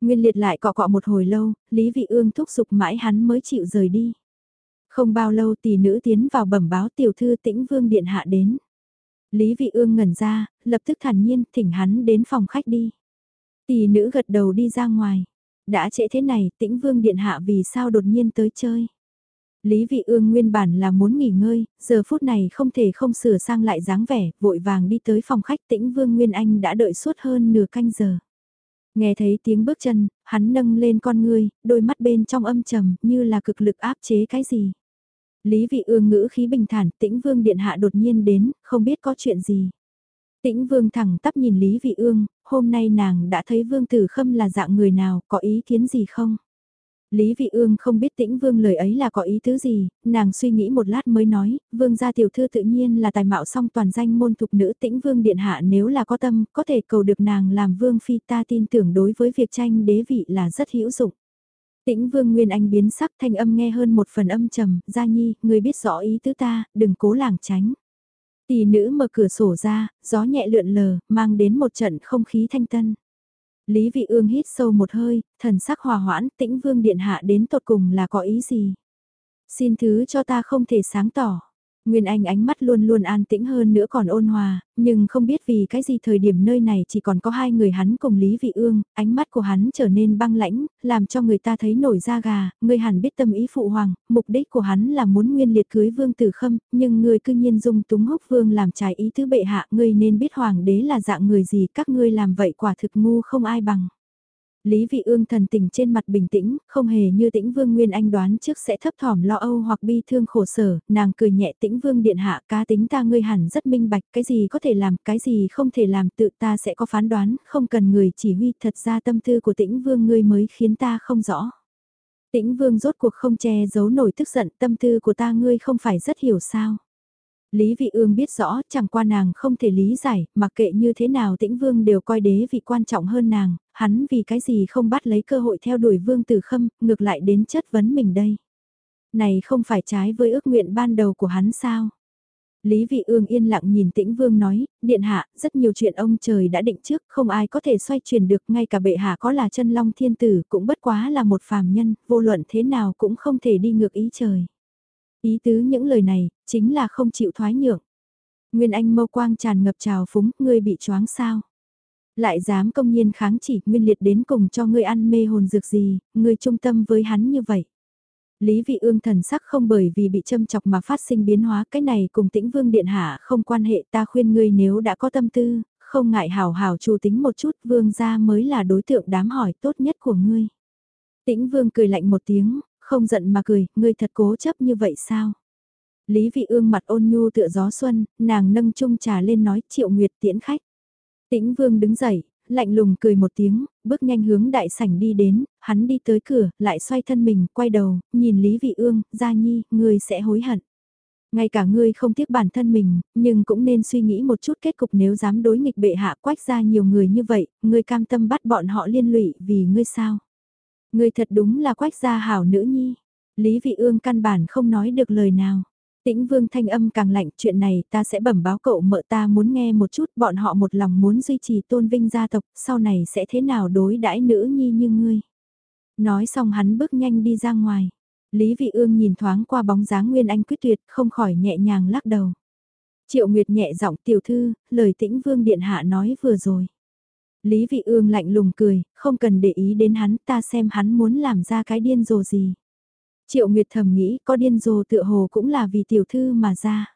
Nguyên liệt lại cọ cọ một hồi lâu, Lý Vị Ương thúc giục mãi hắn mới chịu rời đi. Không bao lâu tỷ nữ tiến vào bẩm báo tiểu thư tĩnh vương điện hạ đến. Lý Vị Ương ngẩn ra, lập tức thản nhiên thỉnh hắn đến phòng khách đi. Tỷ nữ gật đầu đi ra ngoài. Đã trễ thế này, tĩnh vương điện hạ vì sao đột nhiên tới chơi. Lý Vị Ương nguyên bản là muốn nghỉ ngơi, giờ phút này không thể không sửa sang lại dáng vẻ, vội vàng đi tới phòng khách tĩnh vương Nguyên Anh đã đợi suốt hơn nửa canh giờ. Nghe thấy tiếng bước chân, hắn nâng lên con ngươi, đôi mắt bên trong âm trầm như là cực lực áp chế cái gì. Lý vị ương ngữ khí bình thản, tĩnh vương điện hạ đột nhiên đến, không biết có chuyện gì. Tĩnh vương thẳng tắp nhìn Lý vị ương, hôm nay nàng đã thấy vương tử khâm là dạng người nào, có ý kiến gì không? Lý Vị Ương không biết tĩnh vương lời ấy là có ý tứ gì, nàng suy nghĩ một lát mới nói, vương gia tiểu thư tự nhiên là tài mạo song toàn danh môn thục nữ tĩnh vương điện hạ nếu là có tâm, có thể cầu được nàng làm vương phi ta tin tưởng đối với việc tranh đế vị là rất hữu dụng. Tĩnh Vương Nguyên Anh biến sắc thanh âm nghe hơn một phần âm trầm, Gia Nhi, người biết rõ ý tứ ta, đừng cố lảng tránh. Tỷ nữ mở cửa sổ ra, gió nhẹ lượn lờ, mang đến một trận không khí thanh tân. Lý Vị Ương hít sâu một hơi, thần sắc hòa hoãn, tĩnh vương điện hạ đến tột cùng là có ý gì? Xin thứ cho ta không thể sáng tỏ. Nguyên Anh ánh mắt luôn luôn an tĩnh hơn nữa còn ôn hòa, nhưng không biết vì cái gì thời điểm nơi này chỉ còn có hai người hắn cùng Lý Vị Ương, ánh mắt của hắn trở nên băng lãnh, làm cho người ta thấy nổi da gà, người hẳn biết tâm ý phụ hoàng, mục đích của hắn là muốn nguyên liệt cưới vương tử khâm, nhưng người cư nhiên dung túng húc vương làm trái ý tứ bệ hạ, ngươi nên biết hoàng đế là dạng người gì, các ngươi làm vậy quả thực ngu không ai bằng. Lý Vị Ương thần tình trên mặt bình tĩnh, không hề như tĩnh vương Nguyên Anh đoán trước sẽ thấp thỏm lo âu hoặc bi thương khổ sở, nàng cười nhẹ tĩnh vương điện hạ cá tính ta ngươi hẳn rất minh bạch, cái gì có thể làm, cái gì không thể làm tự ta sẽ có phán đoán, không cần người chỉ huy, thật ra tâm tư của tĩnh vương ngươi mới khiến ta không rõ. Tĩnh vương rốt cuộc không che giấu nổi tức giận tâm tư của ta ngươi không phải rất hiểu sao. Lý Vị Ương biết rõ, chẳng qua nàng không thể lý giải, mặc kệ như thế nào tĩnh vương đều coi đế vị quan trọng hơn nàng, hắn vì cái gì không bắt lấy cơ hội theo đuổi vương tử khâm, ngược lại đến chất vấn mình đây. Này không phải trái với ước nguyện ban đầu của hắn sao? Lý Vị Ương yên lặng nhìn Tĩnh Vương nói, điện hạ, rất nhiều chuyện ông trời đã định trước, không ai có thể xoay chuyển được, ngay cả bệ hạ có là chân long thiên tử cũng bất quá là một phàm nhân, vô luận thế nào cũng không thể đi ngược ý trời. Ý tứ những lời này, chính là không chịu thoái nhượng. Nguyên Anh mâu quang tràn ngập trào phúng, ngươi bị choáng sao? Lại dám công nhiên kháng chỉ, nguyên liệt đến cùng cho ngươi ăn mê hồn dược gì, ngươi trung tâm với hắn như vậy. Lý vị ương thần sắc không bởi vì bị châm chọc mà phát sinh biến hóa cái này cùng tĩnh vương điện hạ không quan hệ ta khuyên ngươi nếu đã có tâm tư, không ngại hào hào chủ tính một chút vương gia mới là đối tượng đám hỏi tốt nhất của ngươi. Tĩnh vương cười lạnh một tiếng, không giận mà cười, ngươi thật cố chấp như vậy sao? Lý vị ương mặt ôn nhu tựa gió xuân, nàng nâng chung trà lên nói triệu nguyệt tiễn khách. Tĩnh vương đứng dậy, lạnh lùng cười một tiếng, bước nhanh hướng đại sảnh đi đến, hắn đi tới cửa, lại xoay thân mình, quay đầu, nhìn Lý vị ương, gia nhi, ngươi sẽ hối hận. Ngay cả ngươi không tiếc bản thân mình, nhưng cũng nên suy nghĩ một chút kết cục nếu dám đối nghịch bệ hạ quách ra nhiều người như vậy, ngươi cam tâm bắt bọn họ liên lụy vì ngươi sao. Ngươi thật đúng là quách gia hảo nữ nhi. Lý vị ương căn bản không nói được lời nào. Tĩnh vương thanh âm càng lạnh chuyện này ta sẽ bẩm báo cậu mợ ta muốn nghe một chút bọn họ một lòng muốn duy trì tôn vinh gia tộc sau này sẽ thế nào đối đãi nữ nhi như ngươi. Nói xong hắn bước nhanh đi ra ngoài. Lý vị ương nhìn thoáng qua bóng dáng Nguyên Anh quyết tuyệt không khỏi nhẹ nhàng lắc đầu. Triệu Nguyệt nhẹ giọng tiểu thư, lời tĩnh vương điện hạ nói vừa rồi. Lý vị ương lạnh lùng cười, không cần để ý đến hắn ta xem hắn muốn làm ra cái điên rồ gì. Triệu Nguyệt thầm nghĩ có điên rồ tựa hồ cũng là vì tiểu thư mà ra.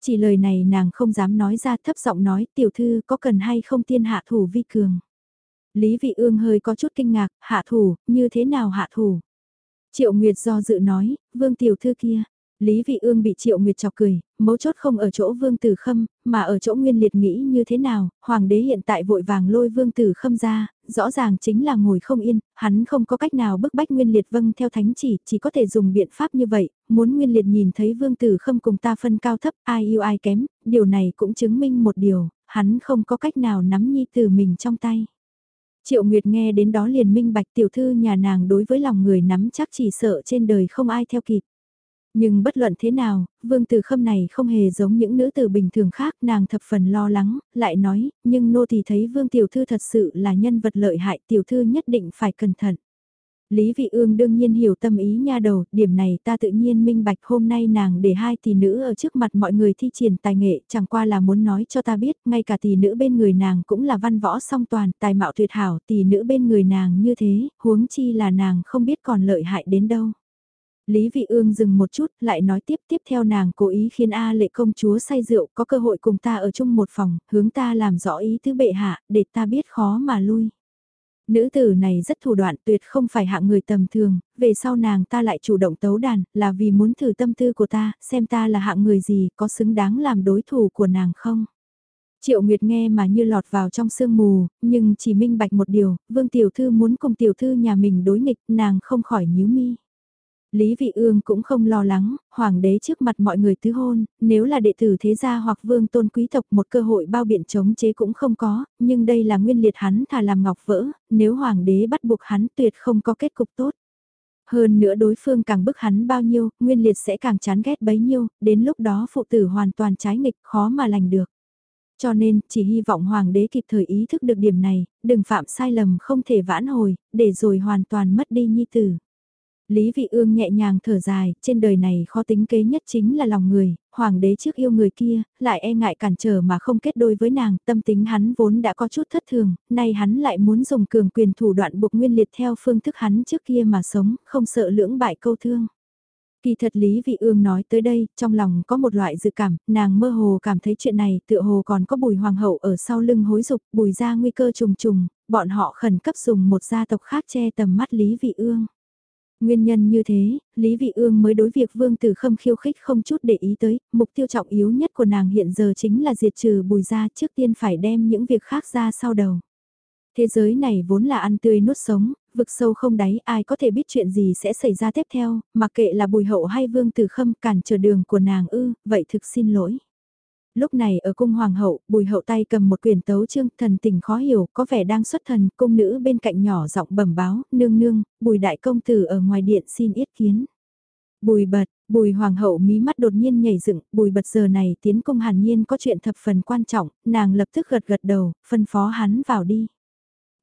Chỉ lời này nàng không dám nói ra thấp giọng nói tiểu thư có cần hay không tiên hạ thủ vi cường. Lý vị ương hơi có chút kinh ngạc, hạ thủ, như thế nào hạ thủ? Triệu Nguyệt do dự nói, vương tiểu thư kia, Lý Vị Ương bị Triệu Nguyệt chọc cười, mấu chốt không ở chỗ Vương Tử Khâm, mà ở chỗ Nguyên Liệt nghĩ như thế nào, Hoàng đế hiện tại vội vàng lôi Vương Tử Khâm ra, rõ ràng chính là ngồi không yên, hắn không có cách nào bức bách Nguyên Liệt vâng theo thánh chỉ, chỉ có thể dùng biện pháp như vậy, muốn Nguyên Liệt nhìn thấy Vương Tử Khâm cùng ta phân cao thấp, ai yêu ai kém, điều này cũng chứng minh một điều, hắn không có cách nào nắm nhi tử mình trong tay. Triệu Nguyệt nghe đến đó liền minh bạch tiểu thư nhà nàng đối với lòng người nắm chắc chỉ sợ trên đời không ai theo kịp. Nhưng bất luận thế nào, vương tử khâm này không hề giống những nữ tử bình thường khác, nàng thập phần lo lắng, lại nói, nhưng nô thì thấy vương tiểu thư thật sự là nhân vật lợi hại, tiểu thư nhất định phải cẩn thận. Lý Vị Ương đương nhiên hiểu tâm ý nha đầu, điểm này ta tự nhiên minh bạch hôm nay nàng để hai tỷ nữ ở trước mặt mọi người thi triển tài nghệ, chẳng qua là muốn nói cho ta biết, ngay cả tỷ nữ bên người nàng cũng là văn võ song toàn, tài mạo tuyệt hảo, tỷ nữ bên người nàng như thế, huống chi là nàng không biết còn lợi hại đến đâu. Lý Vị Ương dừng một chút, lại nói tiếp tiếp theo nàng cố ý khiến A lệ công chúa say rượu có cơ hội cùng ta ở chung một phòng, hướng ta làm rõ ý tứ bệ hạ, để ta biết khó mà lui. Nữ tử này rất thủ đoạn tuyệt không phải hạng người tầm thường, về sau nàng ta lại chủ động tấu đàn, là vì muốn thử tâm tư của ta, xem ta là hạng người gì, có xứng đáng làm đối thủ của nàng không. Triệu Nguyệt nghe mà như lọt vào trong sương mù, nhưng chỉ minh bạch một điều, Vương Tiểu Thư muốn cùng Tiểu Thư nhà mình đối nghịch, nàng không khỏi nhíu mi. Lý Vị Ương cũng không lo lắng, hoàng đế trước mặt mọi người tứ hôn, nếu là đệ tử thế gia hoặc vương tôn quý tộc một cơ hội bao biện chống chế cũng không có, nhưng đây là nguyên liệt hắn thà làm ngọc vỡ, nếu hoàng đế bắt buộc hắn tuyệt không có kết cục tốt. Hơn nữa đối phương càng bức hắn bao nhiêu, Nguyên Liệt sẽ càng chán ghét bấy nhiêu, đến lúc đó phụ tử hoàn toàn trái nghịch khó mà lành được. Cho nên, chỉ hy vọng Hoàng đế kịp thời ý thức được điểm này, đừng phạm sai lầm không thể vãn hồi, để rồi hoàn toàn mất đi nhi tử. Lý Vị Ương nhẹ nhàng thở dài, trên đời này khó tính kế nhất chính là lòng người, hoàng đế trước yêu người kia, lại e ngại cản trở mà không kết đôi với nàng, tâm tính hắn vốn đã có chút thất thường, nay hắn lại muốn dùng cường quyền thủ đoạn buộc nguyên liệt theo phương thức hắn trước kia mà sống, không sợ lưỡng bại câu thương. Kỳ thật Lý Vị Ương nói tới đây, trong lòng có một loại dự cảm, nàng mơ hồ cảm thấy chuyện này tựa hồ còn có bùi hoàng hậu ở sau lưng hối dục, bùi ra nguy cơ trùng trùng, bọn họ khẩn cấp dùng một gia tộc khác che tầm mắt Lý Vị Ương. Nguyên nhân như thế, Lý Vị Ương mới đối việc Vương Tử Khâm khiêu khích không chút để ý tới, mục tiêu trọng yếu nhất của nàng hiện giờ chính là diệt trừ bùi ra trước tiên phải đem những việc khác ra sau đầu. Thế giới này vốn là ăn tươi nuốt sống, vực sâu không đáy ai có thể biết chuyện gì sẽ xảy ra tiếp theo, mặc kệ là bùi hậu hay Vương Tử Khâm cản trở đường của nàng ư, vậy thực xin lỗi. Lúc này ở cung hoàng hậu, bùi hậu tay cầm một quyển tấu chương thần tình khó hiểu, có vẻ đang xuất thần, cung nữ bên cạnh nhỏ giọng bẩm báo, nương nương, bùi đại công tử ở ngoài điện xin ý kiến. Bùi bật, bùi hoàng hậu mí mắt đột nhiên nhảy dựng, bùi bật giờ này tiến cung hàn nhiên có chuyện thập phần quan trọng, nàng lập tức gật gật đầu, phân phó hắn vào đi.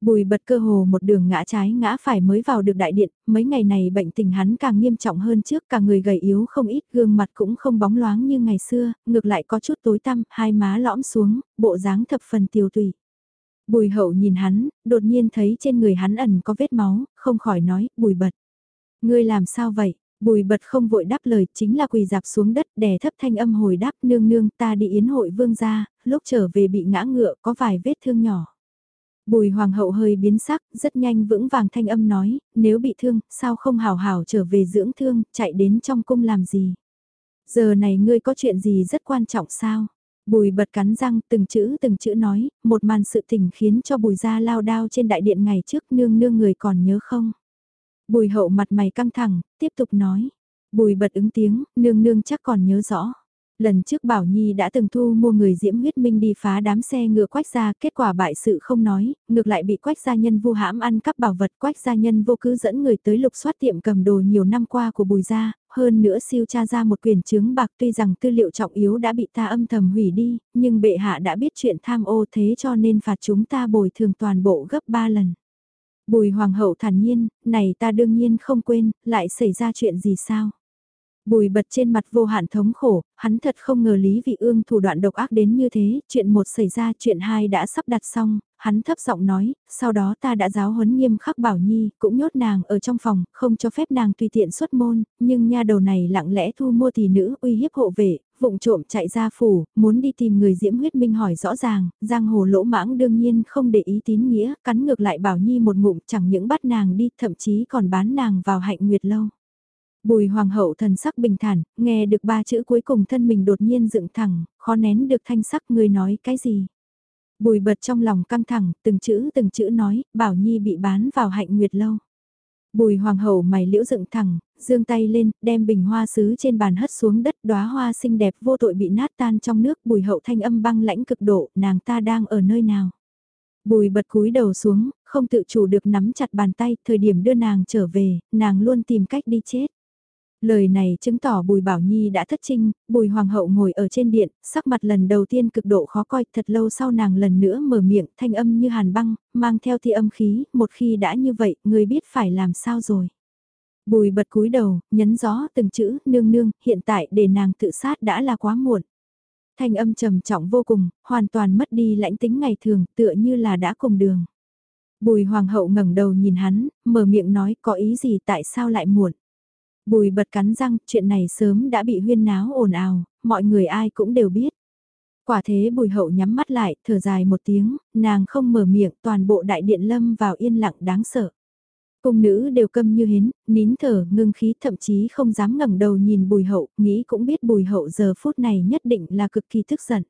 Bùi bật cơ hồ một đường ngã trái ngã phải mới vào được đại điện, mấy ngày này bệnh tình hắn càng nghiêm trọng hơn trước, cả người gầy yếu không ít, gương mặt cũng không bóng loáng như ngày xưa, ngược lại có chút tối tăm, hai má lõm xuống, bộ dáng thập phần tiêu tùy. Bùi hậu nhìn hắn, đột nhiên thấy trên người hắn ẩn có vết máu, không khỏi nói, bùi bật. Ngươi làm sao vậy? Bùi bật không vội đáp lời, chính là quỳ dạp xuống đất đè thấp thanh âm hồi đáp nương nương ta đi yến hội vương gia, lúc trở về bị ngã ngựa có vài vết thương nhỏ. Bùi hoàng hậu hơi biến sắc, rất nhanh vững vàng thanh âm nói, nếu bị thương, sao không hào hào trở về dưỡng thương, chạy đến trong cung làm gì? Giờ này ngươi có chuyện gì rất quan trọng sao? Bùi bật cắn răng từng chữ từng chữ nói, một màn sự tình khiến cho bùi ra lao đao trên đại điện ngày trước nương nương người còn nhớ không? Bùi hậu mặt mày căng thẳng, tiếp tục nói. Bùi bật ứng tiếng, nương nương chắc còn nhớ rõ. Lần trước Bảo Nhi đã từng thu mua người diễm huyết minh đi phá đám xe ngựa quách gia, kết quả bại sự không nói, ngược lại bị quách gia nhân vu hãm ăn cắp bảo vật quách gia nhân vô cứ dẫn người tới lục soát tiệm cầm đồ nhiều năm qua của bùi gia, hơn nữa siêu tra ra một quyền chứng bạc tuy rằng tư liệu trọng yếu đã bị ta âm thầm hủy đi, nhưng bệ hạ đã biết chuyện tham ô thế cho nên phạt chúng ta bồi thường toàn bộ gấp 3 lần. Bùi hoàng hậu thản nhiên, này ta đương nhiên không quên, lại xảy ra chuyện gì sao? Bùi bật trên mặt vô hạn thống khổ, hắn thật không ngờ Lý Vị Ương thủ đoạn độc ác đến như thế, chuyện một xảy ra chuyện hai đã sắp đặt xong, hắn thấp giọng nói, sau đó ta đã giáo huấn nghiêm khắc Bảo Nhi, cũng nhốt nàng ở trong phòng, không cho phép nàng tùy tiện xuất môn, nhưng nha đầu này lặng lẽ thu mua tỷ nữ uy hiếp hộ vệ, vụng trộm chạy ra phủ, muốn đi tìm người diễm huyết minh hỏi rõ ràng, giang hồ lỗ mãng đương nhiên không để ý tín nghĩa, cắn ngược lại Bảo Nhi một ngụm chẳng những bắt nàng đi, thậm chí còn bán nàng vào hạnh nguyệt lâu. Bùi hoàng hậu thần sắc bình thản, nghe được ba chữ cuối cùng thân mình đột nhiên dựng thẳng, khó nén được thanh sắc người nói cái gì. Bùi bật trong lòng căng thẳng, từng chữ từng chữ nói, bảo nhi bị bán vào hạnh nguyệt lâu. Bùi hoàng hậu mày liễu dựng thẳng, dương tay lên, đem bình hoa sứ trên bàn hất xuống đất đóa hoa xinh đẹp vô tội bị nát tan trong nước bùi hậu thanh âm băng lãnh cực độ, nàng ta đang ở nơi nào. Bùi bật cúi đầu xuống, không tự chủ được nắm chặt bàn tay, thời điểm đưa nàng trở về, nàng luôn tìm cách đi chết. Lời này chứng tỏ Bùi Bảo Nhi đã thất trinh, Bùi Hoàng hậu ngồi ở trên điện, sắc mặt lần đầu tiên cực độ khó coi, thật lâu sau nàng lần nữa mở miệng, thanh âm như hàn băng, mang theo thi âm khí, một khi đã như vậy, người biết phải làm sao rồi. Bùi bật cúi đầu, nhấn gió từng chữ, nương nương, hiện tại để nàng tự sát đã là quá muộn. Thanh âm trầm trọng vô cùng, hoàn toàn mất đi lãnh tính ngày thường, tựa như là đã cùng đường. Bùi hoàng hậu ngẩng đầu nhìn hắn, mở miệng nói có ý gì tại sao lại muộn. Bùi bật cắn răng, chuyện này sớm đã bị huyên náo ồn ào, mọi người ai cũng đều biết. Quả thế bùi hậu nhắm mắt lại, thở dài một tiếng, nàng không mở miệng, toàn bộ đại điện lâm vào yên lặng đáng sợ. Cung nữ đều câm như hến, nín thở, ngưng khí thậm chí không dám ngẩng đầu nhìn bùi hậu, nghĩ cũng biết bùi hậu giờ phút này nhất định là cực kỳ tức giận.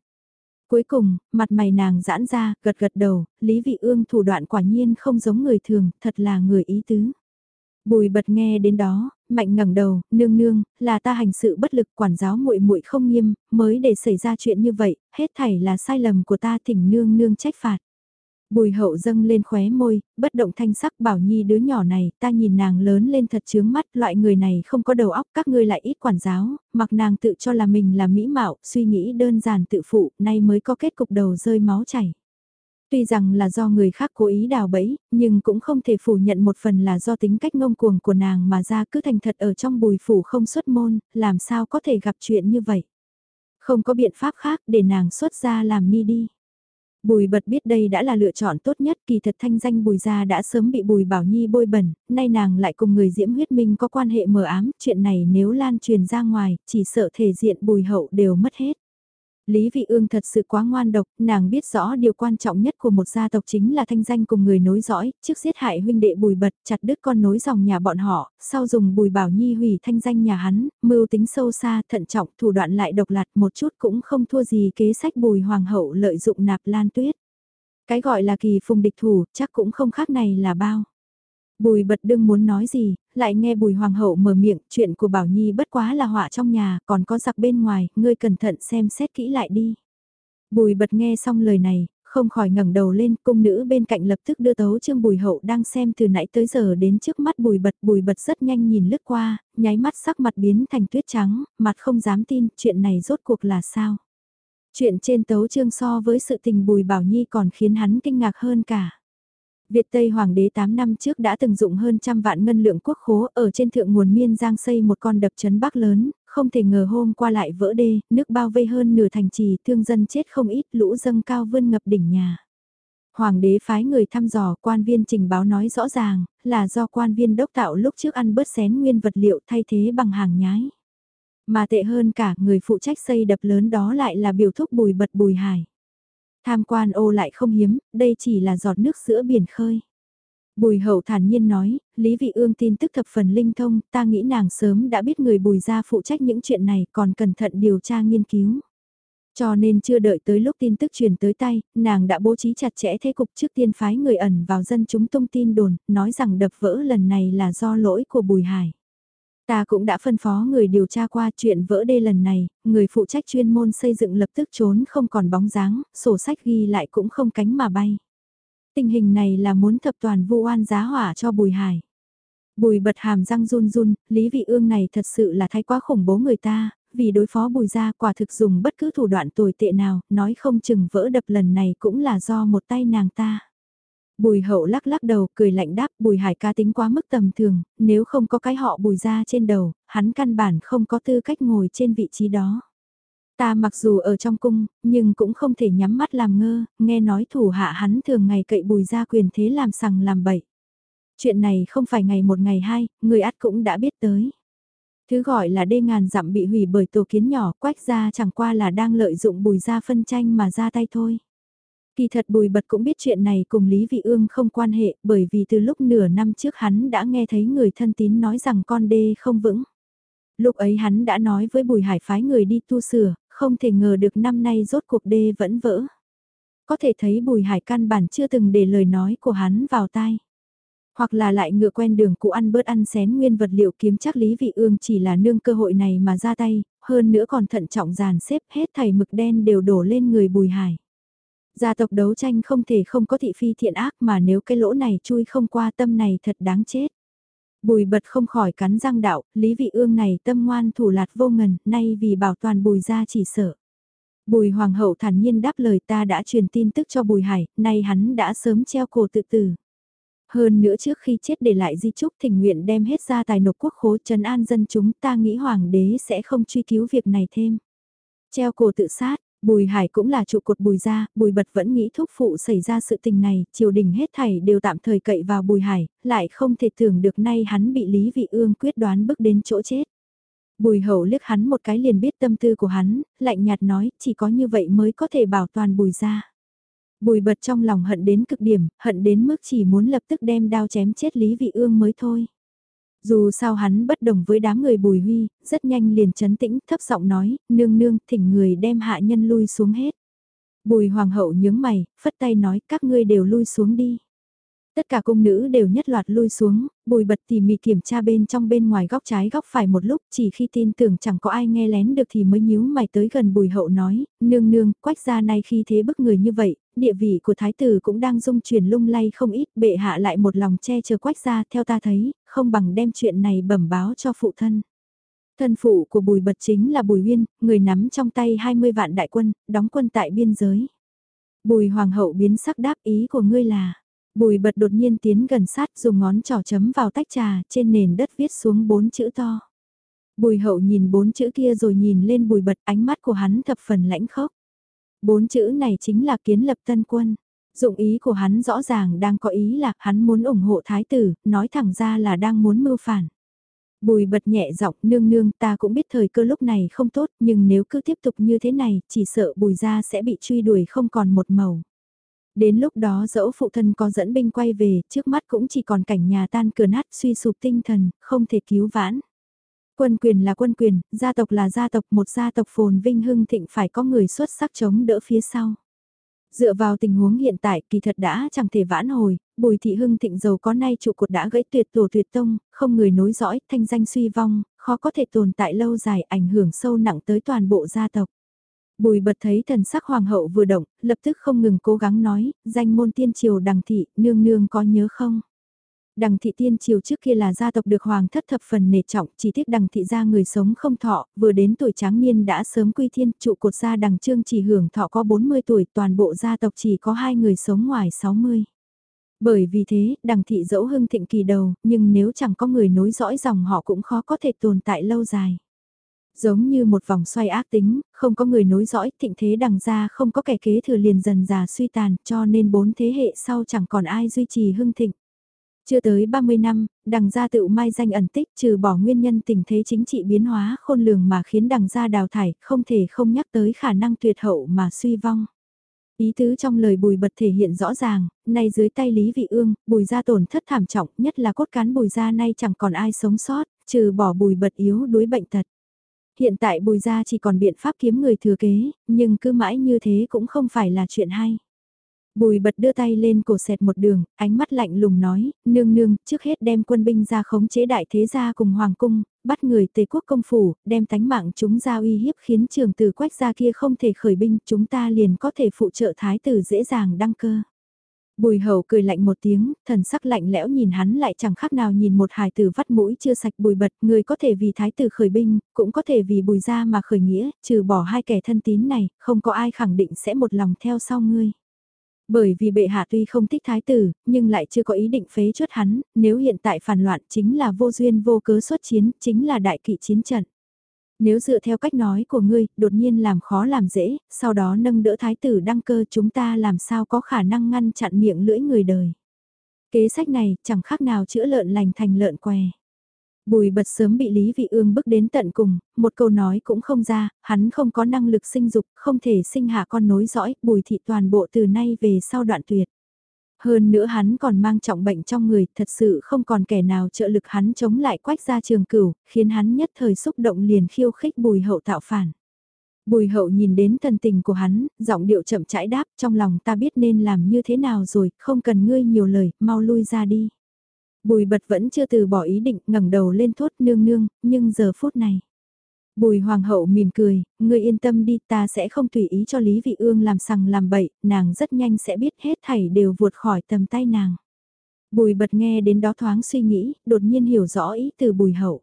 Cuối cùng, mặt mày nàng giãn ra, gật gật đầu, Lý Vị Ương thủ đoạn quả nhiên không giống người thường, thật là người ý tứ. Bùi bật nghe đến đó, mạnh ngẩng đầu, nương nương, là ta hành sự bất lực quản giáo muội muội không nghiêm, mới để xảy ra chuyện như vậy, hết thảy là sai lầm của ta thỉnh nương nương trách phạt. Bùi hậu dâng lên khóe môi, bất động thanh sắc bảo nhi đứa nhỏ này, ta nhìn nàng lớn lên thật chướng mắt, loại người này không có đầu óc, các ngươi lại ít quản giáo, mặc nàng tự cho là mình là mỹ mạo, suy nghĩ đơn giản tự phụ, nay mới có kết cục đầu rơi máu chảy. Tuy rằng là do người khác cố ý đào bẫy, nhưng cũng không thể phủ nhận một phần là do tính cách ngông cuồng của nàng mà ra cứ thành thật ở trong bùi phủ không xuất môn, làm sao có thể gặp chuyện như vậy. Không có biện pháp khác để nàng xuất ra làm ni đi. Bùi bật biết đây đã là lựa chọn tốt nhất kỳ thật thanh danh bùi gia đã sớm bị bùi bảo nhi bôi bẩn, nay nàng lại cùng người diễm huyết minh có quan hệ mờ ám, chuyện này nếu lan truyền ra ngoài, chỉ sợ thể diện bùi hậu đều mất hết. Lý Vị Ương thật sự quá ngoan độc, nàng biết rõ điều quan trọng nhất của một gia tộc chính là thanh danh cùng người nối dõi, trước giết hại huynh đệ bùi bật chặt đứt con nối dòng nhà bọn họ, sau dùng bùi bảo nhi hủy thanh danh nhà hắn, mưu tính sâu xa, thận trọng, thủ đoạn lại độc lạt một chút cũng không thua gì kế sách bùi hoàng hậu lợi dụng nạp lan tuyết. Cái gọi là kỳ phùng địch thủ, chắc cũng không khác này là bao. Bùi bật đương muốn nói gì, lại nghe bùi hoàng hậu mở miệng, chuyện của Bảo Nhi bất quá là họa trong nhà, còn có giặc bên ngoài, ngươi cẩn thận xem xét kỹ lại đi. Bùi bật nghe xong lời này, không khỏi ngẩng đầu lên, cung nữ bên cạnh lập tức đưa tấu chương bùi hậu đang xem từ nãy tới giờ đến trước mắt bùi bật, bùi bật rất nhanh nhìn lướt qua, nháy mắt sắc mặt biến thành tuyết trắng, mặt không dám tin, chuyện này rốt cuộc là sao. Chuyện trên tấu chương so với sự tình bùi bảo nhi còn khiến hắn kinh ngạc hơn cả. Việt Tây Hoàng đế 8 năm trước đã từng dụng hơn trăm vạn ngân lượng quốc khố ở trên thượng nguồn miên giang xây một con đập chấn bắc lớn, không thể ngờ hôm qua lại vỡ đê, nước bao vây hơn nửa thành trì, thương dân chết không ít, lũ dâng cao vươn ngập đỉnh nhà. Hoàng đế phái người thăm dò quan viên trình báo nói rõ ràng, là do quan viên đốc tạo lúc trước ăn bớt xén nguyên vật liệu thay thế bằng hàng nhái. Mà tệ hơn cả người phụ trách xây đập lớn đó lại là biểu thúc bùi bật bùi hải. Tham quan ô lại không hiếm, đây chỉ là giọt nước giữa biển khơi. Bùi hậu thản nhiên nói, Lý Vị Ương tin tức thập phần linh thông, ta nghĩ nàng sớm đã biết người bùi gia phụ trách những chuyện này còn cẩn thận điều tra nghiên cứu. Cho nên chưa đợi tới lúc tin tức truyền tới tay, nàng đã bố trí chặt chẽ thế cục trước tiên phái người ẩn vào dân chúng tung tin đồn, nói rằng đập vỡ lần này là do lỗi của Bùi Hải. Ta cũng đã phân phó người điều tra qua chuyện vỡ đê lần này, người phụ trách chuyên môn xây dựng lập tức trốn không còn bóng dáng, sổ sách ghi lại cũng không cánh mà bay. Tình hình này là muốn thập toàn vu oan giá hỏa cho Bùi Hải. Bùi bật hàm răng run run, Lý Vị Ương này thật sự là thái quá khủng bố người ta, vì đối phó Bùi gia quả thực dùng bất cứ thủ đoạn tồi tệ nào, nói không chừng vỡ đập lần này cũng là do một tay nàng ta. Bùi hậu lắc lắc đầu cười lạnh đáp bùi hải ca tính quá mức tầm thường, nếu không có cái họ bùi ra trên đầu, hắn căn bản không có tư cách ngồi trên vị trí đó. Ta mặc dù ở trong cung, nhưng cũng không thể nhắm mắt làm ngơ, nghe nói thủ hạ hắn thường ngày cậy bùi ra quyền thế làm sằng làm bậy. Chuyện này không phải ngày một ngày hai, người ắt cũng đã biết tới. Thứ gọi là đê ngàn dặm bị hủy bởi tổ kiến nhỏ quách ra chẳng qua là đang lợi dụng bùi ra phân tranh mà ra tay thôi. Kỳ thật Bùi Bật cũng biết chuyện này cùng Lý Vị Ương không quan hệ bởi vì từ lúc nửa năm trước hắn đã nghe thấy người thân tín nói rằng con đê không vững. Lúc ấy hắn đã nói với Bùi Hải phái người đi tu sửa, không thể ngờ được năm nay rốt cuộc đê vẫn vỡ. Có thể thấy Bùi Hải căn bản chưa từng để lời nói của hắn vào tai. Hoặc là lại ngựa quen đường cũ ăn bớt ăn xén nguyên vật liệu kiếm chắc Lý Vị Ương chỉ là nương cơ hội này mà ra tay, hơn nữa còn thận trọng dàn xếp hết thầy mực đen đều đổ lên người Bùi Hải. Gia tộc đấu tranh không thể không có thị phi thiện ác mà nếu cái lỗ này chui không qua tâm này thật đáng chết. Bùi bật không khỏi cắn răng đạo, Lý Vị Ương này tâm ngoan thủ lạt vô ngần, nay vì bảo toàn bùi gia chỉ sợ. Bùi Hoàng hậu thản nhiên đáp lời ta đã truyền tin tức cho Bùi Hải, nay hắn đã sớm treo cổ tự tử. Hơn nữa trước khi chết để lại di trúc thỉnh nguyện đem hết gia tài nộp quốc khố trấn an dân chúng ta nghĩ Hoàng đế sẽ không truy cứu việc này thêm. Treo cổ tự sát, Bùi Hải cũng là trụ cột bùi gia, bùi bật vẫn nghĩ thúc phụ xảy ra sự tình này, triều đình hết thảy đều tạm thời cậy vào bùi Hải, lại không thể tưởng được nay hắn bị Lý Vị Ương quyết đoán bước đến chỗ chết. Bùi hậu liếc hắn một cái liền biết tâm tư của hắn, lạnh nhạt nói, chỉ có như vậy mới có thể bảo toàn bùi gia. Bùi bật trong lòng hận đến cực điểm, hận đến mức chỉ muốn lập tức đem đao chém chết Lý Vị Ương mới thôi. Dù sao hắn bất đồng với đám người bùi huy, rất nhanh liền chấn tĩnh thấp giọng nói, nương nương thỉnh người đem hạ nhân lui xuống hết. Bùi hoàng hậu nhướng mày, phất tay nói các ngươi đều lui xuống đi. Tất cả cung nữ đều nhất loạt lui xuống, bùi bật tỉ mỉ kiểm tra bên trong bên ngoài góc trái góc phải một lúc chỉ khi tin tưởng chẳng có ai nghe lén được thì mới nhíu mày tới gần bùi hậu nói, nương nương, quách gia này khi thế bức người như vậy, địa vị của thái tử cũng đang dung chuyển lung lay không ít, bệ hạ lại một lòng che chở quách gia theo ta thấy, không bằng đem chuyện này bẩm báo cho phụ thân. Thân phụ của Bùi Bật chính là Bùi Uyên, người nắm trong tay 20 vạn đại quân, đóng quân tại biên giới. Bùi Hoàng hậu biến sắc đáp ý của ngươi là, Bùi Bật đột nhiên tiến gần sát dùng ngón trỏ chấm vào tách trà, trên nền đất viết xuống bốn chữ to. Bùi hậu nhìn bốn chữ kia rồi nhìn lên bùi bật ánh mắt của hắn thập phần lãnh khốc. Bốn chữ này chính là kiến lập tân quân. Dụng ý của hắn rõ ràng đang có ý là hắn muốn ủng hộ thái tử, nói thẳng ra là đang muốn mưu phản. Bùi bật nhẹ giọng nương nương ta cũng biết thời cơ lúc này không tốt nhưng nếu cứ tiếp tục như thế này chỉ sợ bùi gia sẽ bị truy đuổi không còn một màu. Đến lúc đó dẫu phụ thân có dẫn binh quay về trước mắt cũng chỉ còn cảnh nhà tan cửa nát suy sụp tinh thần không thể cứu vãn. Quân quyền là quân quyền, gia tộc là gia tộc, một gia tộc phồn vinh hưng thịnh phải có người xuất sắc chống đỡ phía sau. Dựa vào tình huống hiện tại kỳ thật đã chẳng thể vãn hồi, bùi thị hưng thịnh giàu có nay trụ cột đã gãy tuyệt tổ tuyệt tông, không người nối dõi, thanh danh suy vong, khó có thể tồn tại lâu dài ảnh hưởng sâu nặng tới toàn bộ gia tộc. Bùi bật thấy thần sắc hoàng hậu vừa động, lập tức không ngừng cố gắng nói, danh môn tiên triều đằng thị, nương nương có nhớ không? Đằng thị tiên triều trước kia là gia tộc được hoàng thất thập phần nể trọng, chỉ tiếc đằng thị gia người sống không thọ, vừa đến tuổi tráng niên đã sớm quy thiên, trụ cột gia đằng trương chỉ hưởng thọ có 40 tuổi, toàn bộ gia tộc chỉ có hai người sống ngoài 60. Bởi vì thế, đằng thị dẫu hưng thịnh kỳ đầu, nhưng nếu chẳng có người nối dõi dòng họ cũng khó có thể tồn tại lâu dài. Giống như một vòng xoay ác tính, không có người nối dõi, thịnh thế đằng ra không có kẻ kế thừa liền dần già suy tàn, cho nên bốn thế hệ sau chẳng còn ai duy trì hưng thịnh. Chưa tới 30 năm, đằng gia tự mai danh ẩn tích trừ bỏ nguyên nhân tình thế chính trị biến hóa khôn lường mà khiến đằng gia đào thải, không thể không nhắc tới khả năng tuyệt hậu mà suy vong. Ý tứ trong lời bùi bật thể hiện rõ ràng, nay dưới tay Lý Vị Ương, bùi gia tổn thất thảm trọng, nhất là cốt cán bùi gia nay chẳng còn ai sống sót, trừ bỏ bùi bật yếu đuối bệnh tật. Hiện tại bùi gia chỉ còn biện pháp kiếm người thừa kế, nhưng cứ mãi như thế cũng không phải là chuyện hay. Bùi bật đưa tay lên cổ sẹt một đường, ánh mắt lạnh lùng nói, nương nương, trước hết đem quân binh ra khống chế đại thế gia cùng hoàng cung, bắt người tề quốc công phủ, đem tánh mạng chúng ra uy hiếp khiến trường tử quách gia kia không thể khởi binh, chúng ta liền có thể phụ trợ thái tử dễ dàng đăng cơ. Bùi hậu cười lạnh một tiếng, thần sắc lạnh lẽo nhìn hắn lại chẳng khác nào nhìn một hài tử vắt mũi chưa sạch bùi bật, người có thể vì thái tử khởi binh, cũng có thể vì bùi gia mà khởi nghĩa, trừ bỏ hai kẻ thân tín này, không có ai khẳng định sẽ một lòng theo sau ngươi. Bởi vì bệ hạ tuy không thích thái tử, nhưng lại chưa có ý định phế chuất hắn, nếu hiện tại phản loạn chính là vô duyên vô cớ xuất chiến, chính là đại kỵ chiến trận. Nếu dựa theo cách nói của ngươi, đột nhiên làm khó làm dễ, sau đó nâng đỡ thái tử đăng cơ chúng ta làm sao có khả năng ngăn chặn miệng lưỡi người đời. Kế sách này chẳng khác nào chữa lợn lành thành lợn què. Bùi bật sớm bị Lý Vị Ương bức đến tận cùng, một câu nói cũng không ra, hắn không có năng lực sinh dục, không thể sinh hạ con nối dõi, bùi thị toàn bộ từ nay về sau đoạn tuyệt. Hơn nữa hắn còn mang trọng bệnh trong người, thật sự không còn kẻ nào trợ lực hắn chống lại quách ra trường cửu, khiến hắn nhất thời xúc động liền khiêu khích bùi hậu tạo phản. Bùi hậu nhìn đến thần tình của hắn, giọng điệu chậm rãi đáp, trong lòng ta biết nên làm như thế nào rồi, không cần ngươi nhiều lời, mau lui ra đi. Bùi bật vẫn chưa từ bỏ ý định ngẩng đầu lên thốt nương nương, nhưng giờ phút này. Bùi hoàng hậu mỉm cười, ngươi yên tâm đi ta sẽ không tùy ý cho Lý Vị Ương làm sằng làm bậy, nàng rất nhanh sẽ biết hết thảy đều vượt khỏi tầm tay nàng. Bùi bật nghe đến đó thoáng suy nghĩ, đột nhiên hiểu rõ ý từ bùi hậu.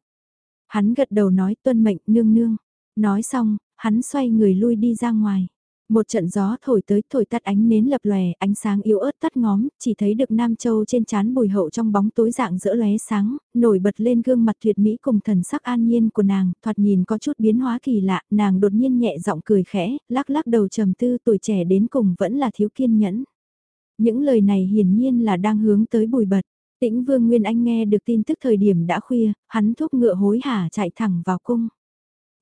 Hắn gật đầu nói tuân mệnh nương nương. Nói xong, hắn xoay người lui đi ra ngoài. Một trận gió thổi tới thổi tắt ánh nến lập lòe, ánh sáng yếu ớt tắt ngóm, chỉ thấy được Nam Châu trên chán bùi hậu trong bóng tối dạng giữa lóe sáng, nổi bật lên gương mặt tuyệt mỹ cùng thần sắc an nhiên của nàng, thoạt nhìn có chút biến hóa kỳ lạ, nàng đột nhiên nhẹ giọng cười khẽ, lắc lắc đầu trầm tư tuổi trẻ đến cùng vẫn là thiếu kiên nhẫn. Những lời này hiển nhiên là đang hướng tới bùi bật. Tĩnh Vương Nguyên Anh nghe được tin tức thời điểm đã khuya, hắn thúc ngựa hối hả chạy thẳng vào cung.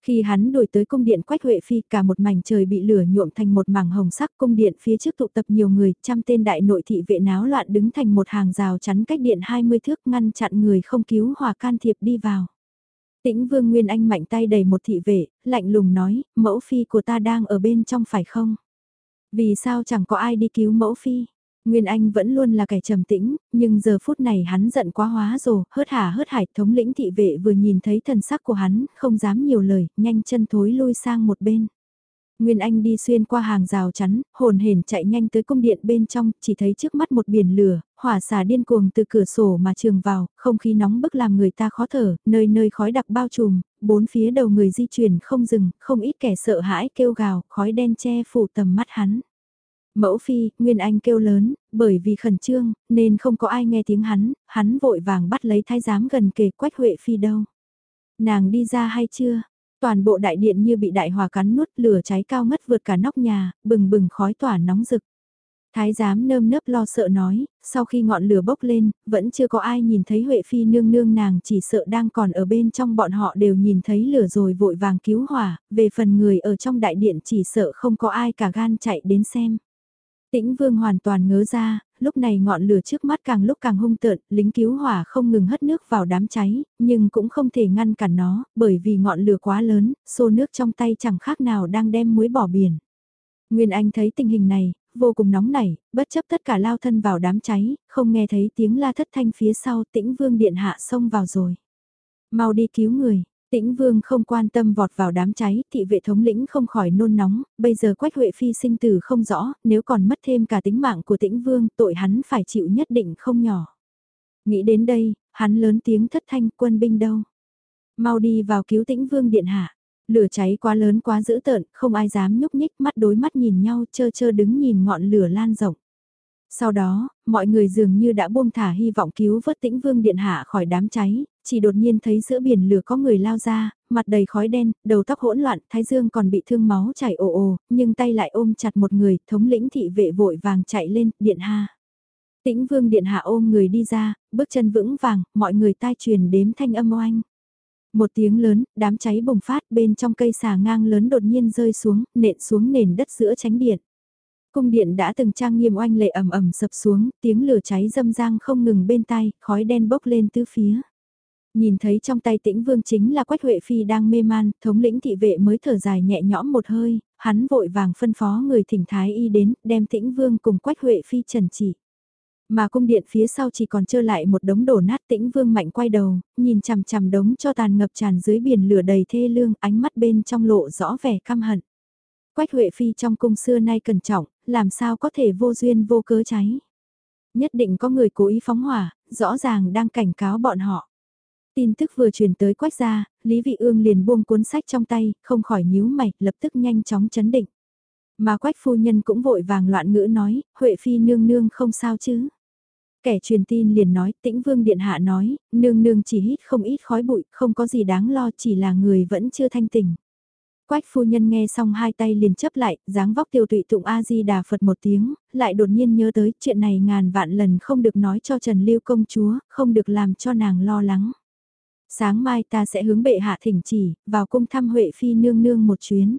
Khi hắn đuổi tới cung điện Quách Huệ Phi cả một mảnh trời bị lửa nhuộm thành một mảng hồng sắc cung điện phía trước tụ tập nhiều người, trăm tên đại nội thị vệ náo loạn đứng thành một hàng rào chắn cách điện 20 thước ngăn chặn người không cứu hòa can thiệp đi vào. Tĩnh Vương Nguyên Anh mạnh tay đầy một thị vệ, lạnh lùng nói, mẫu phi của ta đang ở bên trong phải không? Vì sao chẳng có ai đi cứu mẫu phi? Nguyên Anh vẫn luôn là kẻ trầm tĩnh, nhưng giờ phút này hắn giận quá hóa rồi, hớt hả hớt hải thống lĩnh thị vệ vừa nhìn thấy thần sắc của hắn, không dám nhiều lời, nhanh chân thối lui sang một bên. Nguyên Anh đi xuyên qua hàng rào chắn, hồn hển chạy nhanh tới cung điện bên trong, chỉ thấy trước mắt một biển lửa, hỏa xà điên cuồng từ cửa sổ mà trường vào, không khí nóng bức làm người ta khó thở, nơi nơi khói đặc bao trùm, bốn phía đầu người di chuyển không dừng, không ít kẻ sợ hãi kêu gào, khói đen che phủ tầm mắt hắn. Mẫu phi, Nguyên Anh kêu lớn, bởi vì khẩn trương, nên không có ai nghe tiếng hắn, hắn vội vàng bắt lấy thái giám gần kề quách huệ phi đâu. Nàng đi ra hay chưa? Toàn bộ đại điện như bị đại hòa cắn nuốt lửa cháy cao ngất vượt cả nóc nhà, bừng bừng khói tỏa nóng rực. Thái giám nơm nớp lo sợ nói, sau khi ngọn lửa bốc lên, vẫn chưa có ai nhìn thấy Huệ Phi nương nương nàng chỉ sợ đang còn ở bên trong bọn họ đều nhìn thấy lửa rồi vội vàng cứu hỏa, về phần người ở trong đại điện chỉ sợ không có ai cả gan chạy đến xem. Tĩnh vương hoàn toàn ngớ ra, lúc này ngọn lửa trước mắt càng lúc càng hung tợn, lính cứu hỏa không ngừng hất nước vào đám cháy, nhưng cũng không thể ngăn cản nó, bởi vì ngọn lửa quá lớn, xô nước trong tay chẳng khác nào đang đem muối bỏ biển. Nguyên Anh thấy tình hình này, vô cùng nóng nảy, bất chấp tất cả lao thân vào đám cháy, không nghe thấy tiếng la thất thanh phía sau tĩnh vương điện hạ xông vào rồi. Mau đi cứu người, Tĩnh Vương không quan tâm vọt vào đám cháy, thị vệ thống lĩnh không khỏi nôn nóng, bây giờ Quách Huệ Phi sinh tử không rõ, nếu còn mất thêm cả tính mạng của Tĩnh Vương, tội hắn phải chịu nhất định không nhỏ. Nghĩ đến đây, hắn lớn tiếng thất thanh quân binh đâu. Mau đi vào cứu Tĩnh Vương điện hạ. Lửa cháy quá lớn quá dữ tợn, không ai dám nhúc nhích mắt đối mắt nhìn nhau chơ chơ đứng nhìn ngọn lửa lan rộng. Sau đó, mọi người dường như đã buông thả hy vọng cứu vớt tĩnh vương điện hạ khỏi đám cháy, chỉ đột nhiên thấy giữa biển lửa có người lao ra, mặt đầy khói đen, đầu tóc hỗn loạn, thái dương còn bị thương máu chảy ồ ồ, nhưng tay lại ôm chặt một người, thống lĩnh thị vệ vội vàng chạy lên, điện hạ Tĩnh vương điện hạ ôm người đi ra, bước chân vững vàng, mọi người tai truyền đếm thanh âm oanh. Một tiếng lớn, đám cháy bùng phát bên trong cây xà ngang lớn đột nhiên rơi xuống, nện xuống nền đất giữa tránh điện. Cung điện đã từng trang nghiêm oanh lệ ầm ầm sập xuống, tiếng lửa cháy dâm giang không ngừng bên tai, khói đen bốc lên tứ phía. Nhìn thấy trong tay tĩnh vương chính là Quách Huệ Phi đang mê man, thống lĩnh thị vệ mới thở dài nhẹ nhõm một hơi, hắn vội vàng phân phó người thỉnh thái y đến, đem tĩnh vương cùng Quách Huệ Phi trần chỉ. Mà cung điện phía sau chỉ còn trơ lại một đống đổ nát tĩnh vương mạnh quay đầu, nhìn chằm chằm đống cho tàn ngập tràn dưới biển lửa đầy thê lương, ánh mắt bên trong lộ rõ vẻ căm hận. Quách Huệ Phi trong cung xưa nay cẩn trọng, làm sao có thể vô duyên vô cớ cháy. Nhất định có người cố ý phóng hỏa, rõ ràng đang cảnh cáo bọn họ. Tin tức vừa truyền tới quách gia, Lý Vị Ương liền buông cuốn sách trong tay, không khỏi nhíu mày, lập tức nhanh chóng chấn định. Mà quách phu nhân cũng vội vàng loạn ngữ nói, Huệ Phi nương nương không sao chứ. Kẻ truyền tin liền nói, tĩnh vương điện hạ nói, nương nương chỉ hít không ít khói bụi, không có gì đáng lo chỉ là người vẫn chưa thanh tỉnh. Quách phu nhân nghe xong hai tay liền chấp lại, dáng vóc tiêu tụy tụng A-di-đà Phật một tiếng, lại đột nhiên nhớ tới chuyện này ngàn vạn lần không được nói cho Trần Lưu công chúa, không được làm cho nàng lo lắng. Sáng mai ta sẽ hướng bệ hạ thỉnh chỉ, vào cung thăm Huệ Phi nương nương một chuyến.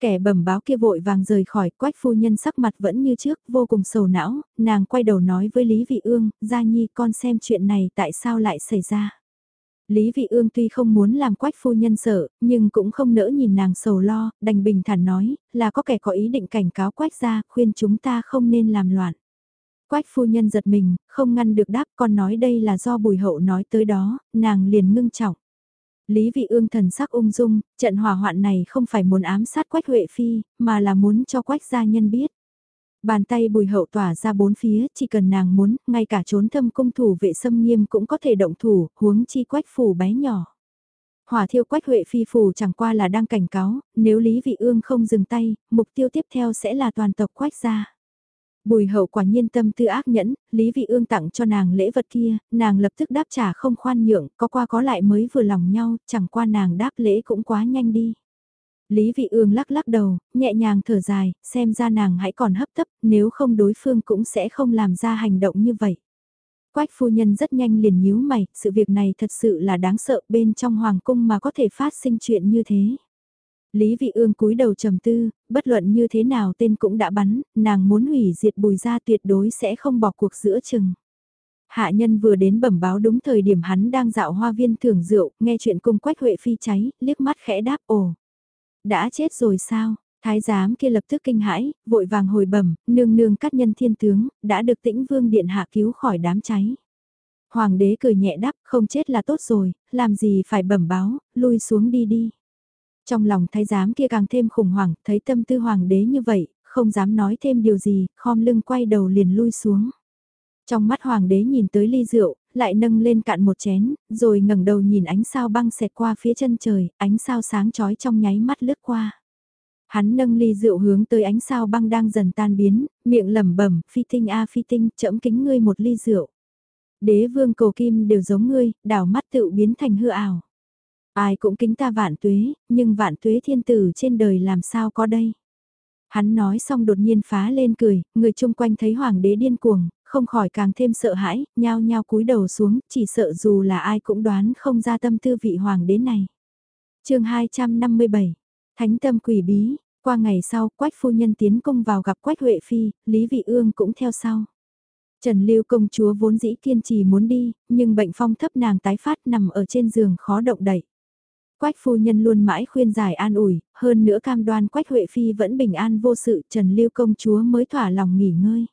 Kẻ bẩm báo kia vội vàng rời khỏi, quách phu nhân sắc mặt vẫn như trước, vô cùng sầu não, nàng quay đầu nói với Lý Vị Ương, Gia Nhi con xem chuyện này tại sao lại xảy ra. Lý Vị Ương tuy không muốn làm quách phu nhân sợ, nhưng cũng không nỡ nhìn nàng sầu lo, đành bình thản nói, là có kẻ có ý định cảnh cáo quách gia khuyên chúng ta không nên làm loạn. Quách phu nhân giật mình, không ngăn được đáp con nói đây là do bùi hậu nói tới đó, nàng liền ngưng trọng. Lý vị ương thần sắc ung dung, trận hỏa hoạn này không phải muốn ám sát quách huệ phi, mà là muốn cho quách gia nhân biết. Bàn tay bùi hậu tỏa ra bốn phía, chỉ cần nàng muốn, ngay cả trốn thâm cung thủ vệ xâm nghiêm cũng có thể động thủ, huống chi quách phủ bé nhỏ. Hỏa thiêu quách huệ phi phủ chẳng qua là đang cảnh cáo, nếu Lý Vị Ương không dừng tay, mục tiêu tiếp theo sẽ là toàn tộc quách gia. Bùi hậu quả nhiên tâm tư ác nhẫn, Lý Vị Ương tặng cho nàng lễ vật kia, nàng lập tức đáp trả không khoan nhượng, có qua có lại mới vừa lòng nhau, chẳng qua nàng đáp lễ cũng quá nhanh đi. Lý Vị Ương lắc lắc đầu, nhẹ nhàng thở dài, xem ra nàng hãy còn hấp tấp, nếu không đối phương cũng sẽ không làm ra hành động như vậy. Quách phu nhân rất nhanh liền nhíu mày, sự việc này thật sự là đáng sợ bên trong hoàng cung mà có thể phát sinh chuyện như thế. Lý Vị Ương cúi đầu trầm tư, bất luận như thế nào tên cũng đã bắn, nàng muốn hủy diệt bùi gia tuyệt đối sẽ không bỏ cuộc giữa chừng. Hạ nhân vừa đến bẩm báo đúng thời điểm hắn đang dạo hoa viên thưởng rượu, nghe chuyện cung quách Huệ Phi cháy, liếc mắt khẽ đáp ồ. Đã chết rồi sao? Thái giám kia lập tức kinh hãi, vội vàng hồi bẩm, nương nương cát nhân thiên tướng, đã được tĩnh vương điện hạ cứu khỏi đám cháy. Hoàng đế cười nhẹ đáp, không chết là tốt rồi, làm gì phải bẩm báo, lui xuống đi đi. Trong lòng thái giám kia càng thêm khủng hoảng, thấy tâm tư hoàng đế như vậy, không dám nói thêm điều gì, khom lưng quay đầu liền lui xuống. Trong mắt hoàng đế nhìn tới ly rượu, lại nâng lên cạn một chén, rồi ngẩng đầu nhìn ánh sao băng xẹt qua phía chân trời, ánh sao sáng chói trong nháy mắt lướt qua. Hắn nâng ly rượu hướng tới ánh sao băng đang dần tan biến, miệng lẩm bẩm, phi tinh a phi tinh, chậm kính ngươi một ly rượu. Đế vương cầu kim đều giống ngươi, đảo mắt tự biến thành hư ảo. Ai cũng kính ta vạn tuế, nhưng vạn tuế thiên tử trên đời làm sao có đây. Hắn nói xong đột nhiên phá lên cười, người chung quanh thấy hoàng đế điên cuồng, không khỏi càng thêm sợ hãi, nhao nhao cúi đầu xuống, chỉ sợ dù là ai cũng đoán không ra tâm tư vị hoàng đế này. chương 257, Thánh tâm quỷ bí, qua ngày sau, Quách phu nhân tiến công vào gặp Quách Huệ Phi, Lý Vị Ương cũng theo sau. Trần Lưu công chúa vốn dĩ kiên trì muốn đi, nhưng bệnh phong thấp nàng tái phát nằm ở trên giường khó động đậy. Quách phu nhân luôn mãi khuyên giải an ủi, hơn nữa cam đoan Quách Huệ Phi vẫn bình an vô sự, Trần Lưu công chúa mới thỏa lòng nghỉ ngơi.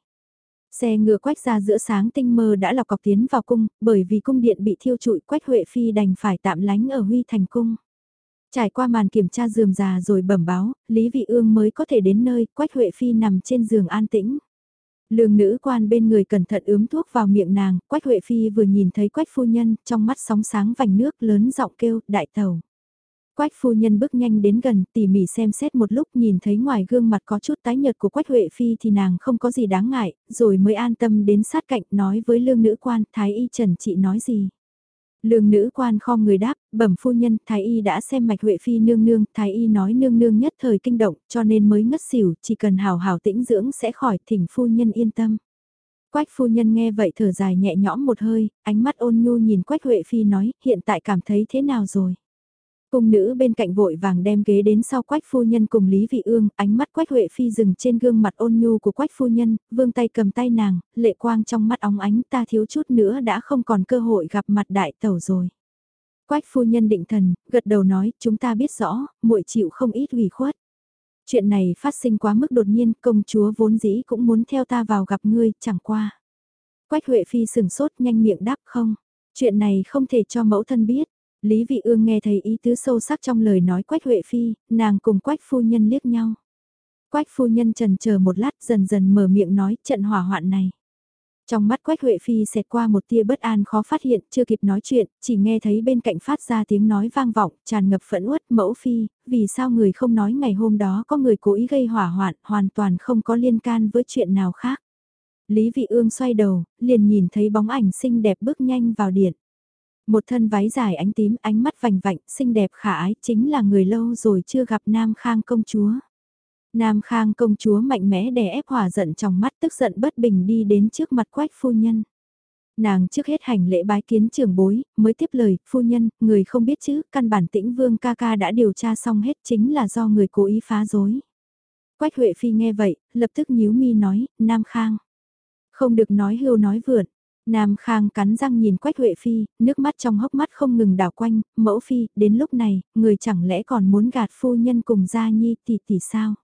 Xe ngựa quách ra giữa sáng tinh mơ đã lọc cọc tiến vào cung, bởi vì cung điện bị thiêu trụi quách Huệ Phi đành phải tạm lánh ở Huy Thành Cung. Trải qua màn kiểm tra dườm già rồi bẩm báo, Lý Vị Ương mới có thể đến nơi, Quách Huệ Phi nằm trên giường an tĩnh. Lương nữ quan bên người cẩn thận ướm thuốc vào miệng nàng, Quách Huệ Phi vừa nhìn thấy Quách phu nhân, trong mắt sóng sáng vành nước lớn giọng kêu, đại tàu. Quách phu nhân bước nhanh đến gần, tỉ mỉ xem xét một lúc nhìn thấy ngoài gương mặt có chút tái nhợt của Quách Huệ Phi thì nàng không có gì đáng ngại, rồi mới an tâm đến sát cạnh nói với lương nữ quan, Thái Y Trần chị nói gì. Lương nữ quan khom người đáp, bẩm phu nhân, thái y đã xem mạch Huệ Phi nương nương, thái y nói nương nương nhất thời kinh động, cho nên mới ngất xỉu, chỉ cần hào hào tĩnh dưỡng sẽ khỏi, thỉnh phu nhân yên tâm. Quách phu nhân nghe vậy thở dài nhẹ nhõm một hơi, ánh mắt ôn nhu nhìn Quách Huệ Phi nói, hiện tại cảm thấy thế nào rồi? Cung nữ bên cạnh vội vàng đem ghế đến sau quách phu nhân cùng Lý Vị Ương, ánh mắt quách Huệ Phi dừng trên gương mặt ôn nhu của quách phu nhân, vương tay cầm tay nàng, lệ quang trong mắt óng ánh ta thiếu chút nữa đã không còn cơ hội gặp mặt đại tẩu rồi. Quách phu nhân định thần, gật đầu nói, chúng ta biết rõ, muội chịu không ít ủy khuất. Chuyện này phát sinh quá mức đột nhiên, công chúa vốn dĩ cũng muốn theo ta vào gặp ngươi, chẳng qua. Quách Huệ Phi sừng sốt nhanh miệng đáp không, chuyện này không thể cho mẫu thân biết. Lý Vị Ương nghe thấy ý tứ sâu sắc trong lời nói Quách Huệ Phi, nàng cùng Quách phu nhân liếc nhau. Quách phu nhân trần chờ một lát dần dần mở miệng nói trận hỏa hoạn này. Trong mắt Quách Huệ Phi xẹt qua một tia bất an khó phát hiện, chưa kịp nói chuyện, chỉ nghe thấy bên cạnh phát ra tiếng nói vang vọng, tràn ngập phẫn uất mẫu Phi, vì sao người không nói ngày hôm đó có người cố ý gây hỏa hoạn, hoàn toàn không có liên can với chuyện nào khác. Lý Vị Ương xoay đầu, liền nhìn thấy bóng ảnh xinh đẹp bước nhanh vào điện. Một thân váy dài ánh tím ánh mắt vành vạnh, xinh đẹp khả ái chính là người lâu rồi chưa gặp Nam Khang công chúa. Nam Khang công chúa mạnh mẽ đè ép hỏa giận trong mắt tức giận bất bình đi đến trước mặt quách phu nhân. Nàng trước hết hành lễ bái kiến trưởng bối, mới tiếp lời, phu nhân, người không biết chứ, căn bản tĩnh vương ca ca đã điều tra xong hết chính là do người cố ý phá dối. Quách Huệ Phi nghe vậy, lập tức nhíu mi nói, Nam Khang. Không được nói hưu nói vượn, Nam Khang cắn răng nhìn Quách Huệ Phi, nước mắt trong hốc mắt không ngừng đảo quanh, mẫu Phi, đến lúc này, người chẳng lẽ còn muốn gạt phu nhân cùng gia nhi tỷ tỷ sao?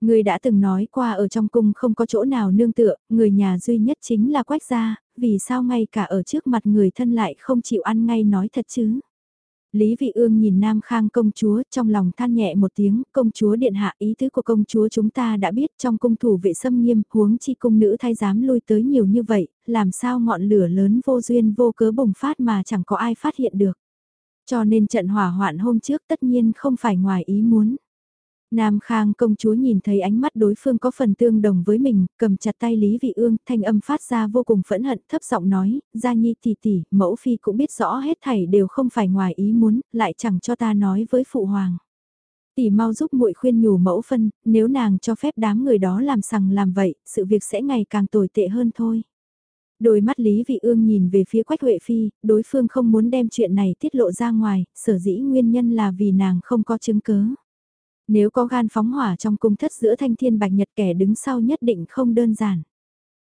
Người đã từng nói qua ở trong cung không có chỗ nào nương tựa, người nhà duy nhất chính là Quách gia, vì sao ngay cả ở trước mặt người thân lại không chịu ăn ngay nói thật chứ? Lý Vị Ương nhìn Nam Khang công chúa trong lòng than nhẹ một tiếng, công chúa điện hạ ý tứ của công chúa chúng ta đã biết trong cung thủ vệ xâm nghiêm, huống chi cung nữ thay dám lui tới nhiều như vậy, làm sao ngọn lửa lớn vô duyên vô cớ bùng phát mà chẳng có ai phát hiện được. Cho nên trận hỏa hoạn hôm trước tất nhiên không phải ngoài ý muốn. Nam Khang công chúa nhìn thấy ánh mắt đối phương có phần tương đồng với mình, cầm chặt tay Lý Vị Ương, thanh âm phát ra vô cùng phẫn hận, thấp giọng nói, gia nhi tỷ tỷ, mẫu phi cũng biết rõ hết thảy đều không phải ngoài ý muốn, lại chẳng cho ta nói với phụ hoàng. Tỷ mau giúp muội khuyên nhủ mẫu phân, nếu nàng cho phép đám người đó làm sằng làm vậy, sự việc sẽ ngày càng tồi tệ hơn thôi. Đôi mắt Lý Vị Ương nhìn về phía Quách Huệ Phi, đối phương không muốn đem chuyện này tiết lộ ra ngoài, sở dĩ nguyên nhân là vì nàng không có chứng cứ. Nếu có gan phóng hỏa trong cung thất giữa thanh thiên bạch nhật kẻ đứng sau nhất định không đơn giản.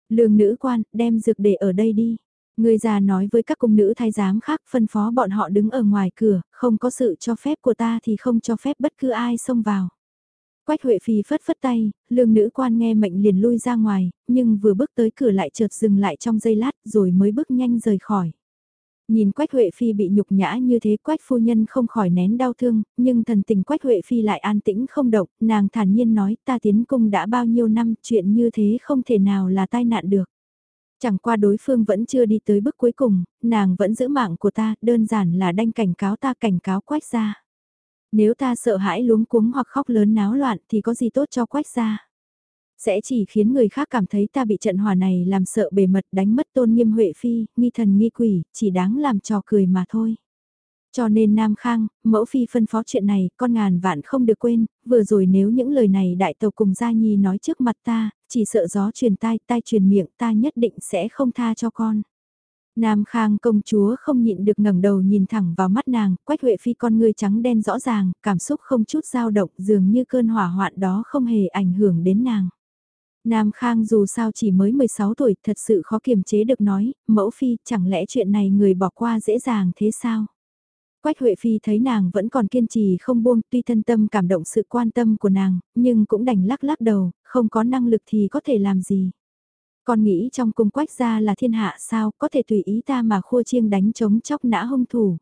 Lương nữ quan, đem dược để ở đây đi. Người già nói với các cung nữ thái giám khác phân phó bọn họ đứng ở ngoài cửa, không có sự cho phép của ta thì không cho phép bất cứ ai xông vào. Quách Huệ Phi phất phất tay, lương nữ quan nghe mệnh liền lui ra ngoài, nhưng vừa bước tới cửa lại chợt dừng lại trong giây lát rồi mới bước nhanh rời khỏi. Nhìn Quách Huệ Phi bị nhục nhã như thế Quách phu nhân không khỏi nén đau thương, nhưng thần tình Quách Huệ Phi lại an tĩnh không động, nàng thản nhiên nói ta tiến cung đã bao nhiêu năm chuyện như thế không thể nào là tai nạn được. Chẳng qua đối phương vẫn chưa đi tới bước cuối cùng, nàng vẫn giữ mạng của ta, đơn giản là đanh cảnh cáo ta cảnh cáo Quách ra. Nếu ta sợ hãi luống cuống hoặc khóc lớn náo loạn thì có gì tốt cho Quách ra sẽ chỉ khiến người khác cảm thấy ta bị trận hỏa này làm sợ bề mật đánh mất tôn nghiêm Huệ Phi, nghi thần nghi quỷ, chỉ đáng làm trò cười mà thôi. Cho nên Nam Khang, mẫu phi phân phó chuyện này, con ngàn vạn không được quên, vừa rồi nếu những lời này đại tàu cùng Gia Nhi nói trước mặt ta, chỉ sợ gió truyền tai, tai truyền miệng ta nhất định sẽ không tha cho con. Nam Khang công chúa không nhịn được ngẩng đầu nhìn thẳng vào mắt nàng, quách huệ phi con ngươi trắng đen rõ ràng, cảm xúc không chút dao động dường như cơn hỏa hoạn đó không hề ảnh hưởng đến nàng. Nam Khang dù sao chỉ mới 16 tuổi, thật sự khó kiềm chế được nói, mẫu phi, chẳng lẽ chuyện này người bỏ qua dễ dàng thế sao? Quách Huệ Phi thấy nàng vẫn còn kiên trì không buông, tuy thân tâm cảm động sự quan tâm của nàng, nhưng cũng đành lắc lắc đầu, không có năng lực thì có thể làm gì. Còn nghĩ trong cung quách gia là thiên hạ sao, có thể tùy ý ta mà khua chiêng đánh chống chóc nã hung thủ.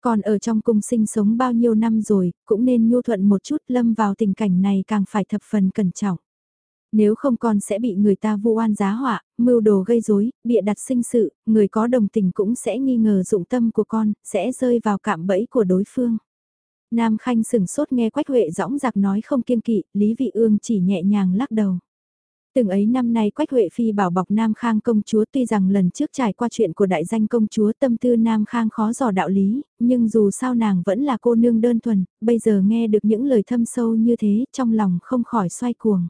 Còn ở trong cung sinh sống bao nhiêu năm rồi, cũng nên nhu thuận một chút lâm vào tình cảnh này càng phải thập phần cẩn trọng. Nếu không con sẽ bị người ta vu oan giá họa, mưu đồ gây rối, bịa đặt sinh sự, người có đồng tình cũng sẽ nghi ngờ dụng tâm của con, sẽ rơi vào cạm bẫy của đối phương. Nam Khanh sừng sốt nghe Quách Huệ dõng dạc nói không kiêng kỵ, Lý Vị Ương chỉ nhẹ nhàng lắc đầu. Từng ấy năm nay Quách Huệ Phi bảo bọc Nam Khang công chúa tuy rằng lần trước trải qua chuyện của đại danh công chúa tâm tư Nam Khang khó dò đạo lý, nhưng dù sao nàng vẫn là cô nương đơn thuần, bây giờ nghe được những lời thâm sâu như thế trong lòng không khỏi xoay cuồng.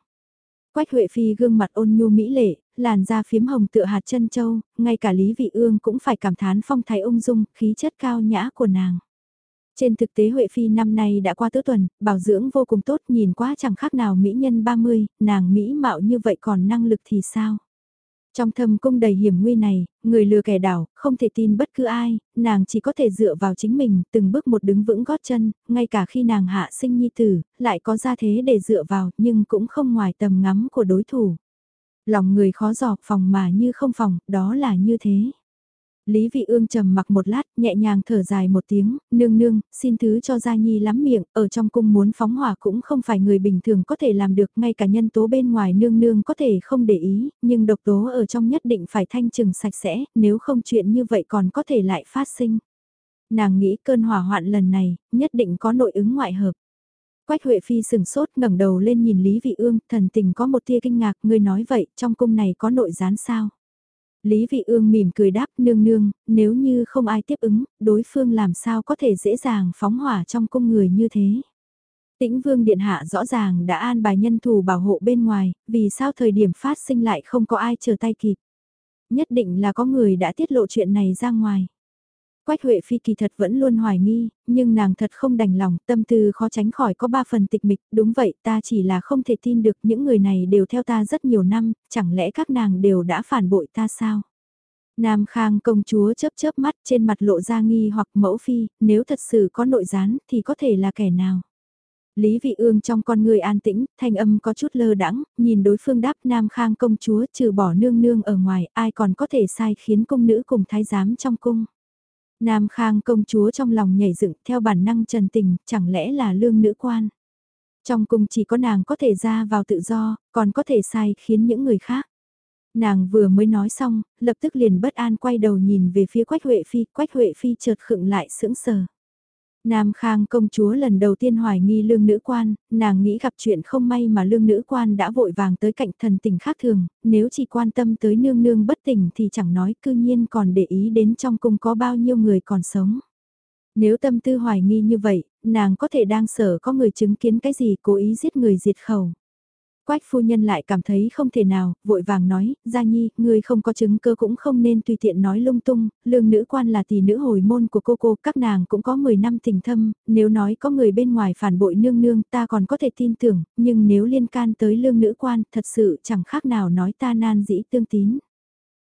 Quách Huệ Phi gương mặt ôn nhu mỹ lệ, làn da phiếm hồng tựa hạt chân châu, ngay cả Lý Vị Ương cũng phải cảm thán phong thái ung dung, khí chất cao nhã của nàng. Trên thực tế Huệ Phi năm nay đã qua tứ tuần, bảo dưỡng vô cùng tốt nhìn quá chẳng khác nào mỹ nhân 30, nàng mỹ mạo như vậy còn năng lực thì sao? Trong thâm cung đầy hiểm nguy này, người lừa kẻ đảo, không thể tin bất cứ ai, nàng chỉ có thể dựa vào chính mình, từng bước một đứng vững gót chân, ngay cả khi nàng hạ sinh nhi tử, lại có ra thế để dựa vào, nhưng cũng không ngoài tầm ngắm của đối thủ. Lòng người khó dò, phòng mà như không phòng, đó là như thế. Lý Vị Ương trầm mặc một lát, nhẹ nhàng thở dài một tiếng, nương nương, xin thứ cho Gia Nhi lắm miệng, ở trong cung muốn phóng hỏa cũng không phải người bình thường có thể làm được, ngay cả nhân tố bên ngoài nương nương có thể không để ý, nhưng độc tố ở trong nhất định phải thanh trừng sạch sẽ, nếu không chuyện như vậy còn có thể lại phát sinh. Nàng nghĩ cơn hỏa hoạn lần này, nhất định có nội ứng ngoại hợp. Quách Huệ Phi sừng sốt ngẩng đầu lên nhìn Lý Vị Ương, thần tình có một tia kinh ngạc, người nói vậy, trong cung này có nội gián sao? Lý Vị Ương mỉm cười đáp nương nương, nếu như không ai tiếp ứng, đối phương làm sao có thể dễ dàng phóng hỏa trong cung người như thế. Tĩnh Vương Điện Hạ rõ ràng đã an bài nhân thủ bảo hộ bên ngoài, vì sao thời điểm phát sinh lại không có ai chờ tay kịp. Nhất định là có người đã tiết lộ chuyện này ra ngoài. Quách Huệ Phi kỳ thật vẫn luôn hoài nghi, nhưng nàng thật không đành lòng, tâm tư khó tránh khỏi có ba phần tịch mịch, đúng vậy ta chỉ là không thể tin được những người này đều theo ta rất nhiều năm, chẳng lẽ các nàng đều đã phản bội ta sao? Nam Khang công chúa chớp chớp mắt trên mặt lộ ra nghi hoặc mẫu phi, nếu thật sự có nội gián thì có thể là kẻ nào? Lý Vị Ương trong con người an tĩnh, thanh âm có chút lơ đãng, nhìn đối phương đáp Nam Khang công chúa trừ bỏ nương nương ở ngoài, ai còn có thể sai khiến công nữ cùng thái giám trong cung. Nam Khang công chúa trong lòng nhảy dựng theo bản năng trần tình, chẳng lẽ là lương nữ quan. Trong cung chỉ có nàng có thể ra vào tự do, còn có thể sai khiến những người khác. Nàng vừa mới nói xong, lập tức liền bất an quay đầu nhìn về phía Quách Huệ Phi, Quách Huệ Phi chợt khựng lại sững sờ. Nam Khang công chúa lần đầu tiên hoài nghi lương nữ quan, nàng nghĩ gặp chuyện không may mà lương nữ quan đã vội vàng tới cạnh thần tình khác thường, nếu chỉ quan tâm tới nương nương bất tỉnh thì chẳng nói cư nhiên còn để ý đến trong cung có bao nhiêu người còn sống. Nếu tâm tư hoài nghi như vậy, nàng có thể đang sợ có người chứng kiến cái gì cố ý giết người diệt khẩu. Quách phu nhân lại cảm thấy không thể nào, vội vàng nói, Gia Nhi, người không có chứng cơ cũng không nên tùy tiện nói lung tung, lương nữ quan là tỷ nữ hồi môn của cô cô, các nàng cũng có 10 năm tình thâm, nếu nói có người bên ngoài phản bội nương nương ta còn có thể tin tưởng, nhưng nếu liên can tới lương nữ quan thật sự chẳng khác nào nói ta nan dĩ tương tín.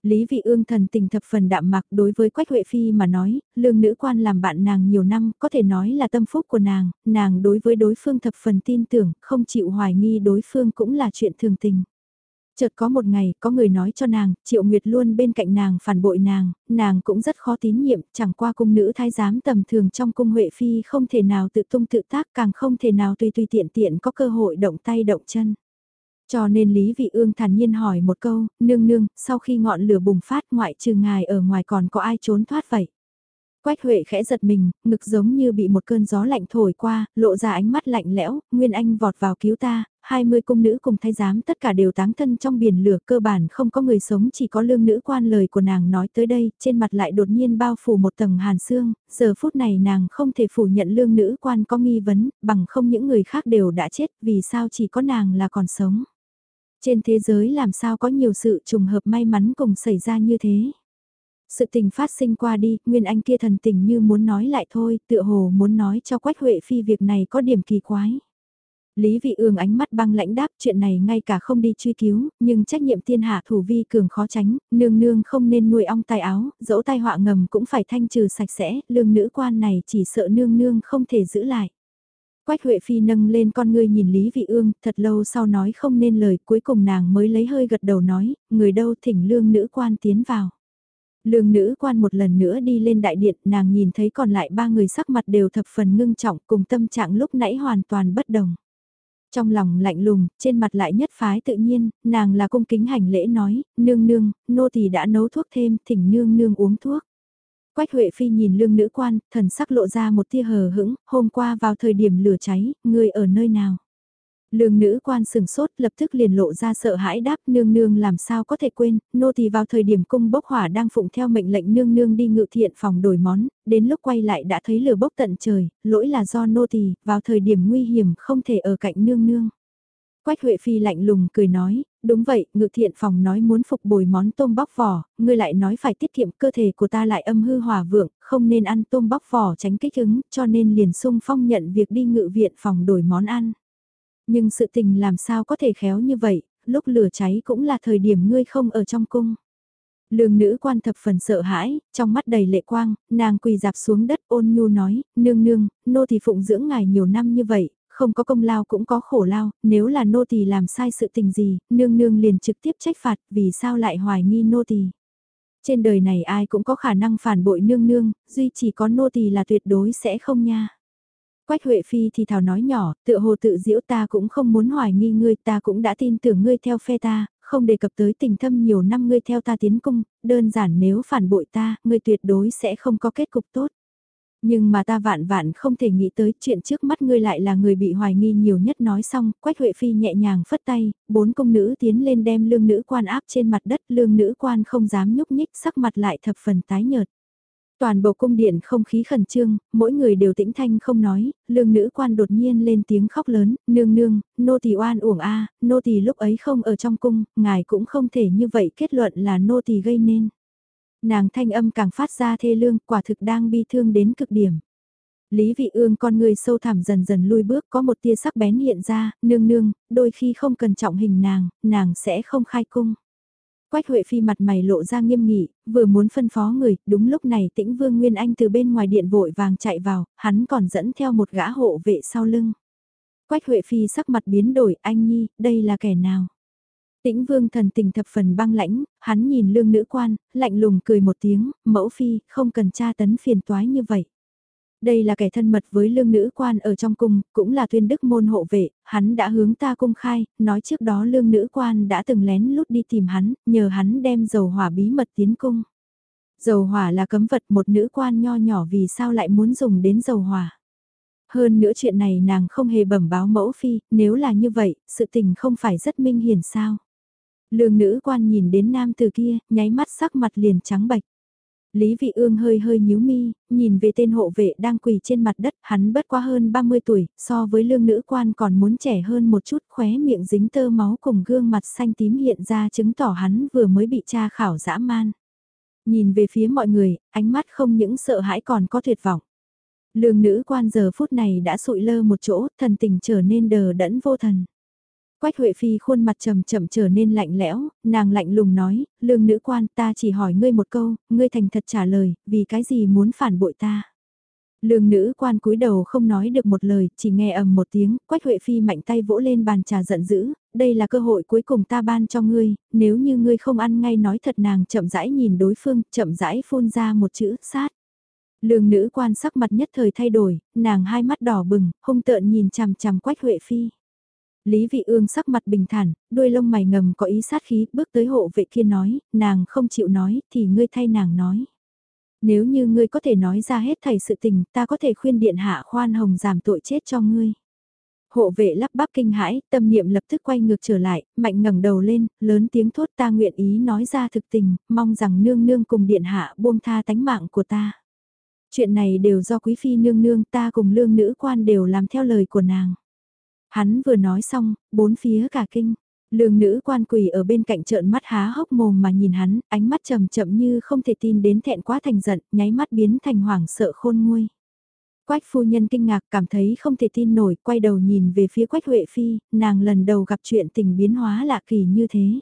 Lý Vị Ương thần tình thập phần đạm mạc đối với Quách Huệ Phi mà nói, lương nữ quan làm bạn nàng nhiều năm, có thể nói là tâm phúc của nàng, nàng đối với đối phương thập phần tin tưởng, không chịu hoài nghi đối phương cũng là chuyện thường tình. Chợt có một ngày, có người nói cho nàng, Triệu Nguyệt luôn bên cạnh nàng phản bội nàng, nàng cũng rất khó tín nhiệm, chẳng qua cung nữ thái giám tầm thường trong cung Huệ Phi không thể nào tự tung tự tác càng không thể nào tùy tùy tiện tiện có cơ hội động tay động chân. Cho nên Lý Vị Ương thản nhiên hỏi một câu, nương nương, sau khi ngọn lửa bùng phát ngoại trừ ngài ở ngoài còn có ai trốn thoát vậy? Quách Huệ khẽ giật mình, ngực giống như bị một cơn gió lạnh thổi qua, lộ ra ánh mắt lạnh lẽo, Nguyên Anh vọt vào cứu ta, 20 cung nữ cùng thay giám tất cả đều táng thân trong biển lửa cơ bản không có người sống chỉ có lương nữ quan lời của nàng nói tới đây, trên mặt lại đột nhiên bao phủ một tầng hàn xương, giờ phút này nàng không thể phủ nhận lương nữ quan có nghi vấn, bằng không những người khác đều đã chết, vì sao chỉ có nàng là còn sống. Trên thế giới làm sao có nhiều sự trùng hợp may mắn cùng xảy ra như thế. Sự tình phát sinh qua đi, Nguyên Anh kia thần tình như muốn nói lại thôi, tựa hồ muốn nói cho Quách Huệ Phi việc này có điểm kỳ quái. Lý Vị Ương ánh mắt băng lãnh đáp chuyện này ngay cả không đi truy cứu, nhưng trách nhiệm thiên hạ thủ vi cường khó tránh, nương nương không nên nuôi ong tai áo, dẫu tai họa ngầm cũng phải thanh trừ sạch sẽ, lương nữ quan này chỉ sợ nương nương không thể giữ lại. Quách Huệ Phi nâng lên con ngươi nhìn Lý Vị Ương, thật lâu sau nói không nên lời, cuối cùng nàng mới lấy hơi gật đầu nói, người đâu thỉnh lương nữ quan tiến vào. Lương nữ quan một lần nữa đi lên đại điện, nàng nhìn thấy còn lại ba người sắc mặt đều thập phần ngưng trọng cùng tâm trạng lúc nãy hoàn toàn bất đồng. Trong lòng lạnh lùng, trên mặt lại nhất phái tự nhiên, nàng là cung kính hành lễ nói, nương nương, nô tỳ đã nấu thuốc thêm, thỉnh nương nương uống thuốc. Quách Huệ Phi nhìn lương nữ quan, thần sắc lộ ra một tia hờ hững, hôm qua vào thời điểm lửa cháy, người ở nơi nào? Lương nữ quan sừng sốt lập tức liền lộ ra sợ hãi đáp nương nương làm sao có thể quên, nô tỳ vào thời điểm cung bốc hỏa đang phụng theo mệnh lệnh nương nương đi ngự thiện phòng đổi món, đến lúc quay lại đã thấy lửa bốc tận trời, lỗi là do nô tỳ, vào thời điểm nguy hiểm không thể ở cạnh nương nương. Quách Huệ Phi lạnh lùng cười nói, đúng vậy, ngự thiện phòng nói muốn phục bồi món tôm bóc vỏ, ngươi lại nói phải tiết kiệm cơ thể của ta lại âm hư hòa vượng, không nên ăn tôm bóc vỏ tránh kích ứng, cho nên liền sung phong nhận việc đi ngự viện phòng đổi món ăn. Nhưng sự tình làm sao có thể khéo như vậy, lúc lửa cháy cũng là thời điểm ngươi không ở trong cung. Lương nữ quan thập phần sợ hãi, trong mắt đầy lệ quang, nàng quỳ dạp xuống đất ôn nhu nói, nương nương, nô thì phụng dưỡng ngài nhiều năm như vậy, không có công lao cũng có khổ lao, nếu là nô tỳ làm sai sự tình gì, nương nương liền trực tiếp trách phạt, vì sao lại hoài nghi nô tỳ. Trên đời này ai cũng có khả năng phản bội nương nương, duy chỉ có nô tỳ là tuyệt đối sẽ không nha. Quách Huệ Phi thì thảo nói nhỏ, tựa hồ tự diễu ta cũng không muốn hoài nghi ngươi, ta cũng đã tin tưởng ngươi theo phe ta, không đề cập tới tình thâm nhiều năm ngươi theo ta tiến cung, đơn giản nếu phản bội ta, ngươi tuyệt đối sẽ không có kết cục tốt. Nhưng mà ta vạn vạn không thể nghĩ tới chuyện trước mắt ngươi lại là người bị hoài nghi nhiều nhất nói xong, Quách Huệ Phi nhẹ nhàng phất tay, bốn công nữ tiến lên đem lương nữ quan áp trên mặt đất, lương nữ quan không dám nhúc nhích sắc mặt lại thập phần tái nhợt. Toàn bộ cung điện không khí khẩn trương, mỗi người đều tĩnh thanh không nói, lương nữ quan đột nhiên lên tiếng khóc lớn, nương nương, nô tỳ oan uổng a, nô tỳ lúc ấy không ở trong cung, ngài cũng không thể như vậy kết luận là nô tỳ gây nên. Nàng thanh âm càng phát ra thê lương, quả thực đang bi thương đến cực điểm. Lý vị ương con người sâu thẳm dần dần lui bước có một tia sắc bén hiện ra, nương nương, đôi khi không cần trọng hình nàng, nàng sẽ không khai cung. Quách Huệ Phi mặt mày lộ ra nghiêm nghị, vừa muốn phân phó người, đúng lúc này tĩnh Vương Nguyên Anh từ bên ngoài điện vội vàng chạy vào, hắn còn dẫn theo một gã hộ vệ sau lưng. Quách Huệ Phi sắc mặt biến đổi, anh Nhi, đây là kẻ nào? Tĩnh Vương thần tình thập phần băng lãnh, hắn nhìn lương nữ quan, lạnh lùng cười một tiếng, mẫu phi, không cần tra tấn phiền toái như vậy. Đây là kẻ thân mật với lương nữ quan ở trong cung, cũng là tuyên đức môn hộ vệ, hắn đã hướng ta cung khai, nói trước đó lương nữ quan đã từng lén lút đi tìm hắn, nhờ hắn đem dầu hỏa bí mật tiến cung. Dầu hỏa là cấm vật một nữ quan nho nhỏ vì sao lại muốn dùng đến dầu hỏa. Hơn nữa chuyện này nàng không hề bẩm báo mẫu phi, nếu là như vậy, sự tình không phải rất minh hiển sao. Lương nữ quan nhìn đến nam từ kia, nháy mắt sắc mặt liền trắng bạch. Lý Vị Ương hơi hơi nhíu mi, nhìn về tên hộ vệ đang quỳ trên mặt đất, hắn bất quá hơn 30 tuổi, so với lương nữ quan còn muốn trẻ hơn một chút, khóe miệng dính tơ máu cùng gương mặt xanh tím hiện ra chứng tỏ hắn vừa mới bị tra khảo dã man. Nhìn về phía mọi người, ánh mắt không những sợ hãi còn có tuyệt vọng. Lương nữ quan giờ phút này đã sụi lơ một chỗ, thần tình trở nên đờ đẫn vô thần. Quách Huệ Phi khuôn mặt trầm chậm trở nên lạnh lẽo, nàng lạnh lùng nói, lương nữ quan ta chỉ hỏi ngươi một câu, ngươi thành thật trả lời, vì cái gì muốn phản bội ta. Lương nữ quan cúi đầu không nói được một lời, chỉ nghe ầm một tiếng, Quách Huệ Phi mạnh tay vỗ lên bàn trà giận dữ, đây là cơ hội cuối cùng ta ban cho ngươi, nếu như ngươi không ăn ngay nói thật nàng chậm rãi nhìn đối phương, chậm rãi phun ra một chữ, sát. Lương nữ quan sắc mặt nhất thời thay đổi, nàng hai mắt đỏ bừng, hung tợn nhìn chằm chằm Quách Huệ Phi. Lý Vị Ương sắc mặt bình thản, đuôi lông mày ngầm có ý sát khí, bước tới hộ vệ kia nói, nàng không chịu nói, thì ngươi thay nàng nói. Nếu như ngươi có thể nói ra hết thảy sự tình, ta có thể khuyên điện hạ khoan hồng giảm tội chết cho ngươi. Hộ vệ lắp bắp kinh hãi, tâm niệm lập tức quay ngược trở lại, mạnh ngẩng đầu lên, lớn tiếng thốt ta nguyện ý nói ra thực tình, mong rằng nương nương cùng điện hạ buông tha tánh mạng của ta. Chuyện này đều do quý phi nương nương ta cùng lương nữ quan đều làm theo lời của nàng. Hắn vừa nói xong, bốn phía cả kinh. Lương nữ quan quỳ ở bên cạnh trợn mắt há hốc mồm mà nhìn hắn, ánh mắt chậm chậm như không thể tin đến thẹn quá thành giận, nháy mắt biến thành hoảng sợ khôn nguôi. Quách phu nhân kinh ngạc cảm thấy không thể tin nổi, quay đầu nhìn về phía Quách Huệ Phi, nàng lần đầu gặp chuyện tình biến hóa lạ kỳ như thế.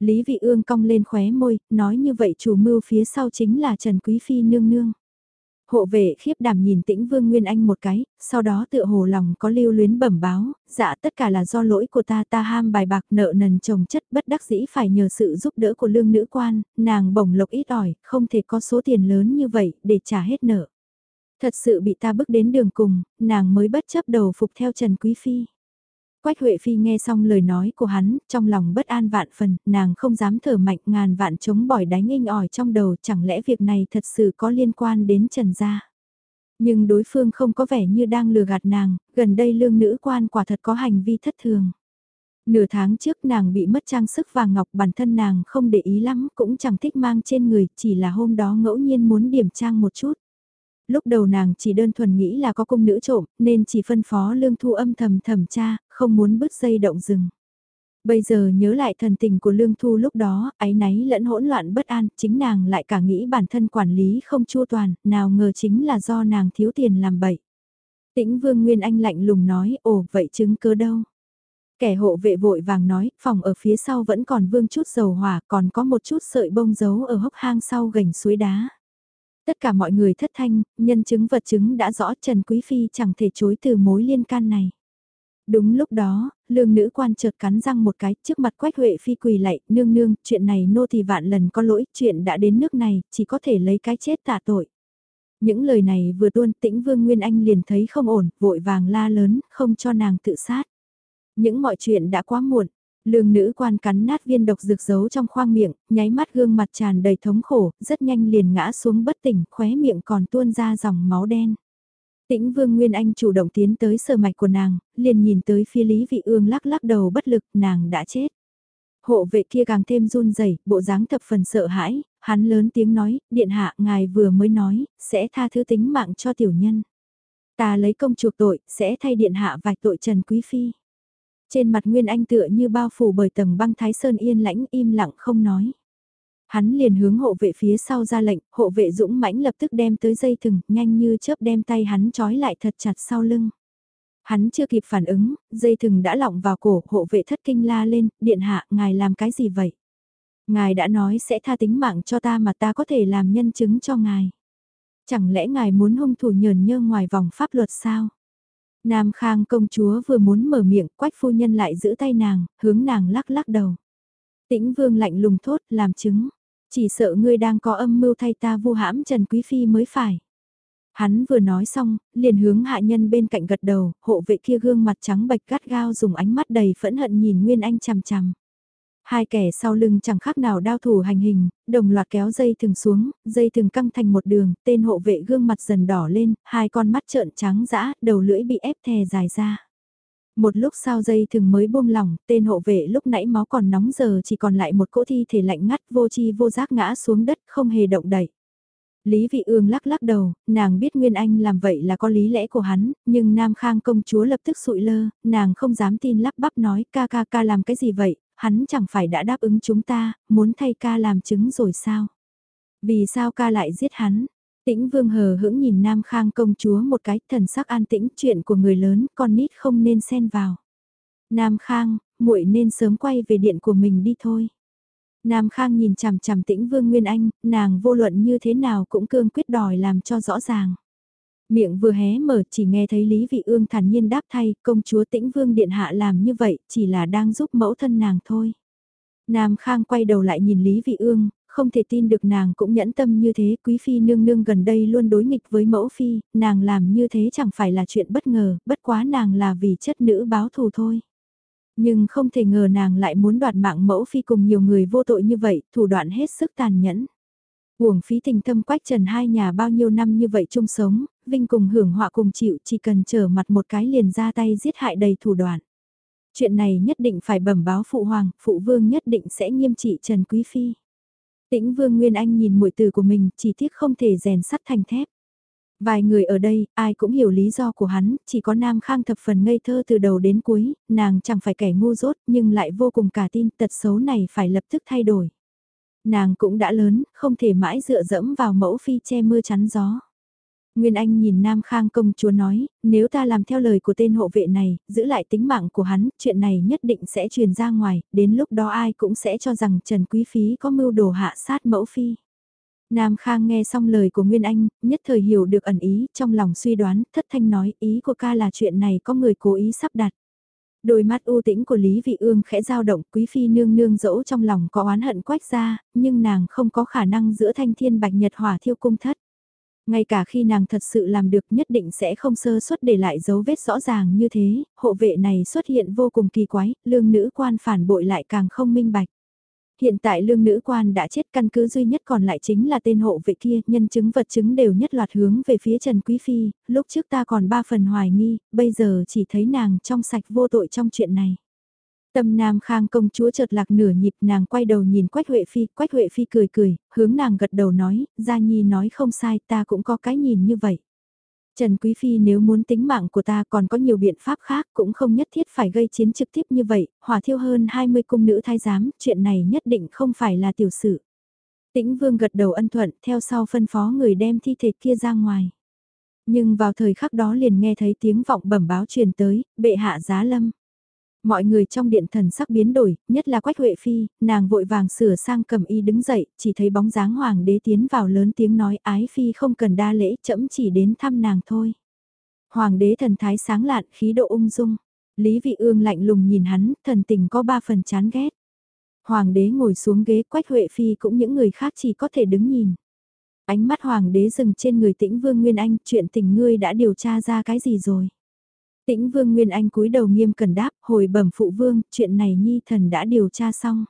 Lý Vị Ương cong lên khóe môi, nói như vậy chủ mưu phía sau chính là Trần Quý Phi nương nương. Hộ vệ khiếp đảm nhìn tĩnh Vương Nguyên Anh một cái, sau đó tựa hồ lòng có lưu luyến bẩm báo, dạ tất cả là do lỗi của ta ta ham bài bạc nợ nần chồng chất bất đắc dĩ phải nhờ sự giúp đỡ của lương nữ quan, nàng bổng lộc ít ỏi, không thể có số tiền lớn như vậy để trả hết nợ. Thật sự bị ta bước đến đường cùng, nàng mới bất chấp đầu phục theo Trần Quý Phi. Quách Huệ Phi nghe xong lời nói của hắn, trong lòng bất an vạn phần, nàng không dám thở mạnh ngàn vạn chống bỏi đánh nghênh ỏi trong đầu chẳng lẽ việc này thật sự có liên quan đến Trần Gia. Nhưng đối phương không có vẻ như đang lừa gạt nàng, gần đây lương nữ quan quả thật có hành vi thất thường. Nửa tháng trước nàng bị mất trang sức vàng ngọc bản thân nàng không để ý lắm cũng chẳng thích mang trên người, chỉ là hôm đó ngẫu nhiên muốn điểm trang một chút. Lúc đầu nàng chỉ đơn thuần nghĩ là có cung nữ trộm, nên chỉ phân phó lương thu âm thầm thầm tra, không muốn bứt dây động rừng. Bây giờ nhớ lại thần tình của Lương Thu lúc đó, áy náy lẫn hỗn loạn bất an, chính nàng lại cả nghĩ bản thân quản lý không chua toàn, nào ngờ chính là do nàng thiếu tiền làm bậy. Tĩnh Vương Nguyên Anh lạnh lùng nói, ồ vậy chứng cứ đâu? Kẻ hộ vệ vội vàng nói, phòng ở phía sau vẫn còn vương chút dầu hỏa, còn có một chút sợi bông giấu ở hốc hang sau gành suối đá. Tất cả mọi người thất thanh, nhân chứng vật chứng đã rõ Trần Quý Phi chẳng thể chối từ mối liên can này. Đúng lúc đó, lương nữ quan chợt cắn răng một cái, trước mặt quách huệ phi quỳ lạy, nương nương, chuyện này nô thì vạn lần có lỗi, chuyện đã đến nước này, chỉ có thể lấy cái chết tạ tội. Những lời này vừa tuôn tĩnh vương Nguyên Anh liền thấy không ổn, vội vàng la lớn, không cho nàng tự sát. Những mọi chuyện đã quá muộn, lương nữ quan cắn nát viên độc dược giấu trong khoang miệng, nháy mắt gương mặt tràn đầy thống khổ, rất nhanh liền ngã xuống bất tỉnh, khóe miệng còn tuôn ra dòng máu đen. Tĩnh Vương Nguyên Anh chủ động tiến tới sờ mạch của nàng, liền nhìn tới phía Lý Vị Ương lắc lắc đầu bất lực, nàng đã chết. Hộ vệ kia càng thêm run rẩy, bộ dáng thập phần sợ hãi, hắn lớn tiếng nói, điện hạ ngài vừa mới nói, sẽ tha thứ tính mạng cho tiểu nhân. Ta lấy công chuộc tội, sẽ thay điện hạ vạch tội Trần Quý Phi. Trên mặt Nguyên Anh tựa như bao phủ bởi tầng băng thái sơn yên lãnh im lặng không nói. Hắn liền hướng hộ vệ phía sau ra lệnh, hộ vệ dũng mãnh lập tức đem tới dây thừng, nhanh như chớp đem tay hắn trói lại thật chặt sau lưng. Hắn chưa kịp phản ứng, dây thừng đã lỏng vào cổ, hộ vệ thất kinh la lên, điện hạ, ngài làm cái gì vậy? Ngài đã nói sẽ tha tính mạng cho ta mà ta có thể làm nhân chứng cho ngài. Chẳng lẽ ngài muốn hung thủ nhờn nhơ ngoài vòng pháp luật sao? Nam Khang công chúa vừa muốn mở miệng, quách phu nhân lại giữ tay nàng, hướng nàng lắc lắc đầu. Tĩnh vương lạnh lùng thốt, làm chứng. Chỉ sợ ngươi đang có âm mưu thay ta vu hãm Trần Quý Phi mới phải. Hắn vừa nói xong, liền hướng hạ nhân bên cạnh gật đầu, hộ vệ kia gương mặt trắng bạch gắt gao dùng ánh mắt đầy phẫn hận nhìn Nguyên Anh chằm chằm. Hai kẻ sau lưng chẳng khác nào đao thủ hành hình, đồng loạt kéo dây thừng xuống, dây thừng căng thành một đường, tên hộ vệ gương mặt dần đỏ lên, hai con mắt trợn trắng dã, đầu lưỡi bị ép thè dài ra. Một lúc sau dây thừng mới buông lỏng, tên hộ vệ lúc nãy máu còn nóng giờ chỉ còn lại một cỗ thi thể lạnh ngắt vô chi vô giác ngã xuống đất không hề động đậy. Lý Vị Ương lắc lắc đầu, nàng biết Nguyên Anh làm vậy là có lý lẽ của hắn, nhưng Nam Khang công chúa lập tức sụi lơ, nàng không dám tin lắp bắp nói ca ca ca làm cái gì vậy, hắn chẳng phải đã đáp ứng chúng ta, muốn thay ca làm chứng rồi sao? Vì sao ca lại giết hắn? Tĩnh vương hờ hững nhìn Nam Khang công chúa một cái thần sắc an tĩnh chuyện của người lớn, con nít không nên xen vào. Nam Khang, muội nên sớm quay về điện của mình đi thôi. Nam Khang nhìn chằm chằm tĩnh Vương Nguyên Anh, nàng vô luận như thế nào cũng cương quyết đòi làm cho rõ ràng. Miệng vừa hé mở chỉ nghe thấy Lý Vị Ương thản nhiên đáp thay, công chúa tĩnh Vương Điện Hạ làm như vậy chỉ là đang giúp mẫu thân nàng thôi. Nam Khang quay đầu lại nhìn Lý Vị Ương, không thể tin được nàng cũng nhẫn tâm như thế, quý phi nương nương gần đây luôn đối nghịch với mẫu phi, nàng làm như thế chẳng phải là chuyện bất ngờ, bất quá nàng là vì chất nữ báo thù thôi. Nhưng không thể ngờ nàng lại muốn đoạt mạng mẫu phi cùng nhiều người vô tội như vậy, thủ đoạn hết sức tàn nhẫn. Uổng phí tình thâm quách trần hai nhà bao nhiêu năm như vậy chung sống, Vinh cùng hưởng họa cùng chịu chỉ cần trở mặt một cái liền ra tay giết hại đầy thủ đoạn. Chuyện này nhất định phải bẩm báo phụ hoàng, phụ vương nhất định sẽ nghiêm trị Trần Quý Phi. Tĩnh Vương Nguyên Anh nhìn muội từ của mình, chỉ tiếc không thể rèn sắt thành thép. Vài người ở đây, ai cũng hiểu lý do của hắn, chỉ có Nam Khang thập phần ngây thơ từ đầu đến cuối, nàng chẳng phải kẻ ngu dốt nhưng lại vô cùng cả tin tật xấu này phải lập tức thay đổi. Nàng cũng đã lớn, không thể mãi dựa dẫm vào mẫu phi che mưa chắn gió. Nguyên Anh nhìn Nam Khang công chúa nói, nếu ta làm theo lời của tên hộ vệ này, giữ lại tính mạng của hắn, chuyện này nhất định sẽ truyền ra ngoài, đến lúc đó ai cũng sẽ cho rằng Trần Quý Phí có mưu đồ hạ sát mẫu phi. Nam Khang nghe xong lời của Nguyên Anh, nhất thời hiểu được ẩn ý, trong lòng suy đoán, thất thanh nói, ý của ca là chuyện này có người cố ý sắp đặt. Đôi mắt u tĩnh của Lý Vị Ương khẽ dao động, quý phi nương nương dẫu trong lòng có oán hận quách ra, nhưng nàng không có khả năng giữa thanh thiên bạch nhật hỏa thiêu cung thất. Ngay cả khi nàng thật sự làm được nhất định sẽ không sơ suất để lại dấu vết rõ ràng như thế, hộ vệ này xuất hiện vô cùng kỳ quái, lương nữ quan phản bội lại càng không minh bạch. Hiện tại lương nữ quan đã chết căn cứ duy nhất còn lại chính là tên hộ vệ kia, nhân chứng vật chứng đều nhất loạt hướng về phía Trần Quý Phi, lúc trước ta còn ba phần hoài nghi, bây giờ chỉ thấy nàng trong sạch vô tội trong chuyện này. Tâm Nam Khang công chúa chợt lạc nửa nhịp nàng quay đầu nhìn Quách Huệ Phi, Quách Huệ Phi cười cười, hướng nàng gật đầu nói, Gia Nhi nói không sai ta cũng có cái nhìn như vậy. Trần Quý Phi nếu muốn tính mạng của ta còn có nhiều biện pháp khác cũng không nhất thiết phải gây chiến trực tiếp như vậy, hỏa thiêu hơn 20 cung nữ thái giám, chuyện này nhất định không phải là tiểu sự. Tĩnh Vương gật đầu ân thuận, theo sau phân phó người đem thi thể kia ra ngoài. Nhưng vào thời khắc đó liền nghe thấy tiếng vọng bẩm báo truyền tới, bệ hạ giá lâm. Mọi người trong điện thần sắc biến đổi, nhất là Quách Huệ Phi, nàng vội vàng sửa sang cầm y đứng dậy, chỉ thấy bóng dáng hoàng đế tiến vào lớn tiếng nói ái Phi không cần đa lễ, chậm chỉ đến thăm nàng thôi. Hoàng đế thần thái sáng lạn, khí độ ung dung. Lý vị ương lạnh lùng nhìn hắn, thần tình có ba phần chán ghét. Hoàng đế ngồi xuống ghế Quách Huệ Phi cũng những người khác chỉ có thể đứng nhìn. Ánh mắt hoàng đế dừng trên người tĩnh vương Nguyên Anh, chuyện tình ngươi đã điều tra ra cái gì rồi? Tĩnh Vương Nguyên Anh cúi đầu nghiêm cần đáp, hồi bẩm phụ vương, chuyện này nhi thần đã điều tra xong.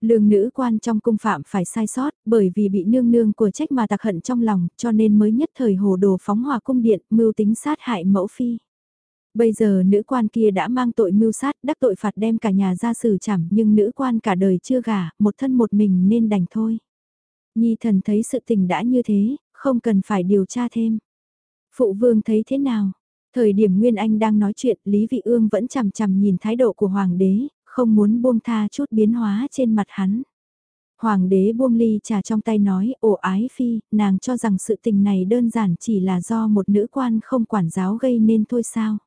Lương nữ quan trong cung phạm phải sai sót, bởi vì bị nương nương của trách mà tặc hận trong lòng, cho nên mới nhất thời hồ đồ phóng hỏa cung điện, mưu tính sát hại mẫu phi. Bây giờ nữ quan kia đã mang tội mưu sát, đắc tội phạt đem cả nhà ra xử chảm, nhưng nữ quan cả đời chưa gả, một thân một mình nên đành thôi. Nhi thần thấy sự tình đã như thế, không cần phải điều tra thêm. Phụ vương thấy thế nào? Thời điểm Nguyên Anh đang nói chuyện, Lý Vị Ương vẫn chằm chằm nhìn thái độ của Hoàng đế, không muốn buông tha chút biến hóa trên mặt hắn. Hoàng đế buông ly trà trong tay nói, ổ ái phi, nàng cho rằng sự tình này đơn giản chỉ là do một nữ quan không quản giáo gây nên thôi sao.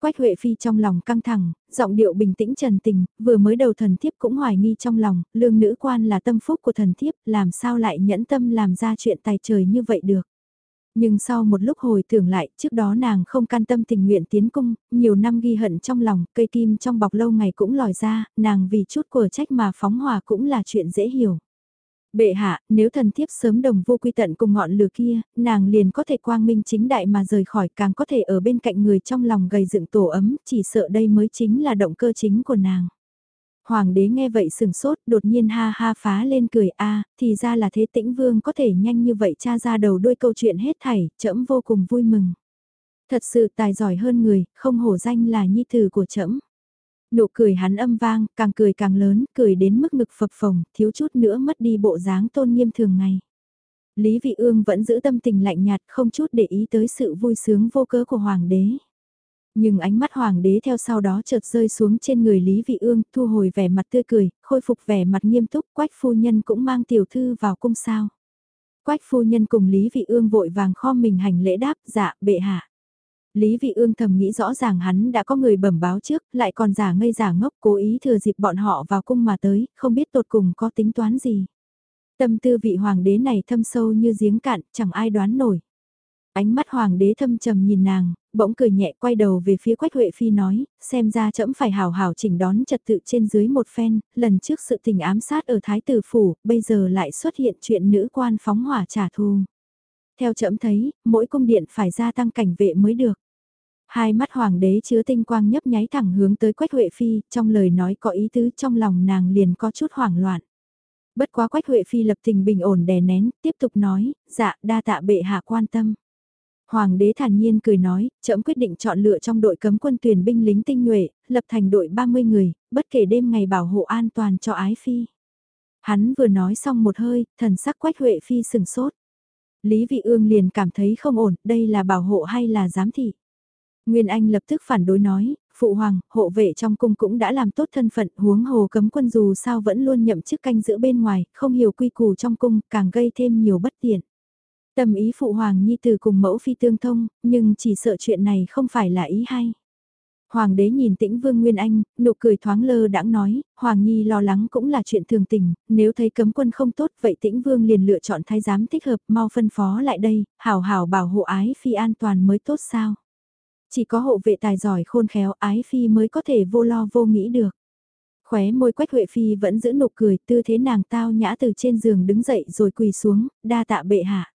Quách Huệ Phi trong lòng căng thẳng, giọng điệu bình tĩnh trần tình, vừa mới đầu thần thiếp cũng hoài nghi trong lòng, lương nữ quan là tâm phúc của thần thiếp, làm sao lại nhẫn tâm làm ra chuyện tài trời như vậy được. Nhưng sau một lúc hồi tưởng lại, trước đó nàng không can tâm tình nguyện tiến cung, nhiều năm ghi hận trong lòng, cây kim trong bọc lâu ngày cũng lòi ra, nàng vì chút của trách mà phóng hỏa cũng là chuyện dễ hiểu. Bệ hạ, nếu thần thiếp sớm đồng vô quy tận cùng ngọn lửa kia, nàng liền có thể quang minh chính đại mà rời khỏi càng có thể ở bên cạnh người trong lòng gầy dựng tổ ấm, chỉ sợ đây mới chính là động cơ chính của nàng. Hoàng đế nghe vậy sừng sốt, đột nhiên ha ha phá lên cười a, thì ra là thế tĩnh vương có thể nhanh như vậy tra ra đầu đuôi câu chuyện hết thảy, trẫm vô cùng vui mừng. Thật sự tài giỏi hơn người, không hổ danh là nhi tử của trẫm. Nụ cười hắn âm vang, càng cười càng lớn, cười đến mức ngực phập phồng, thiếu chút nữa mất đi bộ dáng tôn nghiêm thường ngày. Lý Vị Ương vẫn giữ tâm tình lạnh nhạt, không chút để ý tới sự vui sướng vô cớ của hoàng đế. Nhưng ánh mắt hoàng đế theo sau đó chợt rơi xuống trên người Lý Vị Ương, thu hồi vẻ mặt tươi cười, khôi phục vẻ mặt nghiêm túc, quách phu nhân cũng mang tiểu thư vào cung sao. Quách phu nhân cùng Lý Vị Ương vội vàng kho mình hành lễ đáp, dạ, bệ hạ. Lý Vị Ương thầm nghĩ rõ ràng hắn đã có người bẩm báo trước, lại còn giả ngây giả ngốc cố ý thừa dịp bọn họ vào cung mà tới, không biết tột cùng có tính toán gì. Tâm tư vị hoàng đế này thâm sâu như giếng cạn, chẳng ai đoán nổi. Ánh mắt hoàng đế thâm trầm nhìn nàng, bỗng cười nhẹ quay đầu về phía Quách Huệ Phi nói, xem ra trẫm phải hào hào chỉnh đón trật tự trên dưới một phen, lần trước sự tình ám sát ở Thái Tử Phủ, bây giờ lại xuất hiện chuyện nữ quan phóng hỏa trả thù. Theo trẫm thấy, mỗi cung điện phải gia tăng cảnh vệ mới được. Hai mắt hoàng đế chứa tinh quang nhấp nháy thẳng hướng tới Quách Huệ Phi, trong lời nói có ý tứ trong lòng nàng liền có chút hoảng loạn. Bất quá Quách Huệ Phi lập tình bình ổn đè nén, tiếp tục nói, dạ đa tạ bệ hạ quan tâm. Hoàng đế thản nhiên cười nói, trẫm quyết định chọn lựa trong đội cấm quân tuyển binh lính tinh nhuệ, lập thành đội 30 người, bất kể đêm ngày bảo hộ an toàn cho ái phi. Hắn vừa nói xong một hơi, thần sắc quách huệ phi sừng sốt. Lý Vị Ương liền cảm thấy không ổn, đây là bảo hộ hay là giám thị. Nguyên Anh lập tức phản đối nói, phụ hoàng, hộ vệ trong cung cũng đã làm tốt thân phận, huống hồ cấm quân dù sao vẫn luôn nhậm chức canh giữ bên ngoài, không hiểu quy củ trong cung, càng gây thêm nhiều bất tiện. Tâm ý phụ hoàng nhi từ cùng mẫu phi tương thông, nhưng chỉ sợ chuyện này không phải là ý hay. Hoàng đế nhìn tĩnh vương Nguyên Anh, nụ cười thoáng lơ đãng nói, Hoàng Nhi lo lắng cũng là chuyện thường tình, nếu thấy cấm quân không tốt vậy tĩnh vương liền lựa chọn thái giám thích hợp mau phân phó lại đây, hảo hảo bảo hộ ái phi an toàn mới tốt sao. Chỉ có hộ vệ tài giỏi khôn khéo ái phi mới có thể vô lo vô nghĩ được. Khóe môi quách huệ phi vẫn giữ nụ cười tư thế nàng tao nhã từ trên giường đứng dậy rồi quỳ xuống, đa tạ bệ hạ.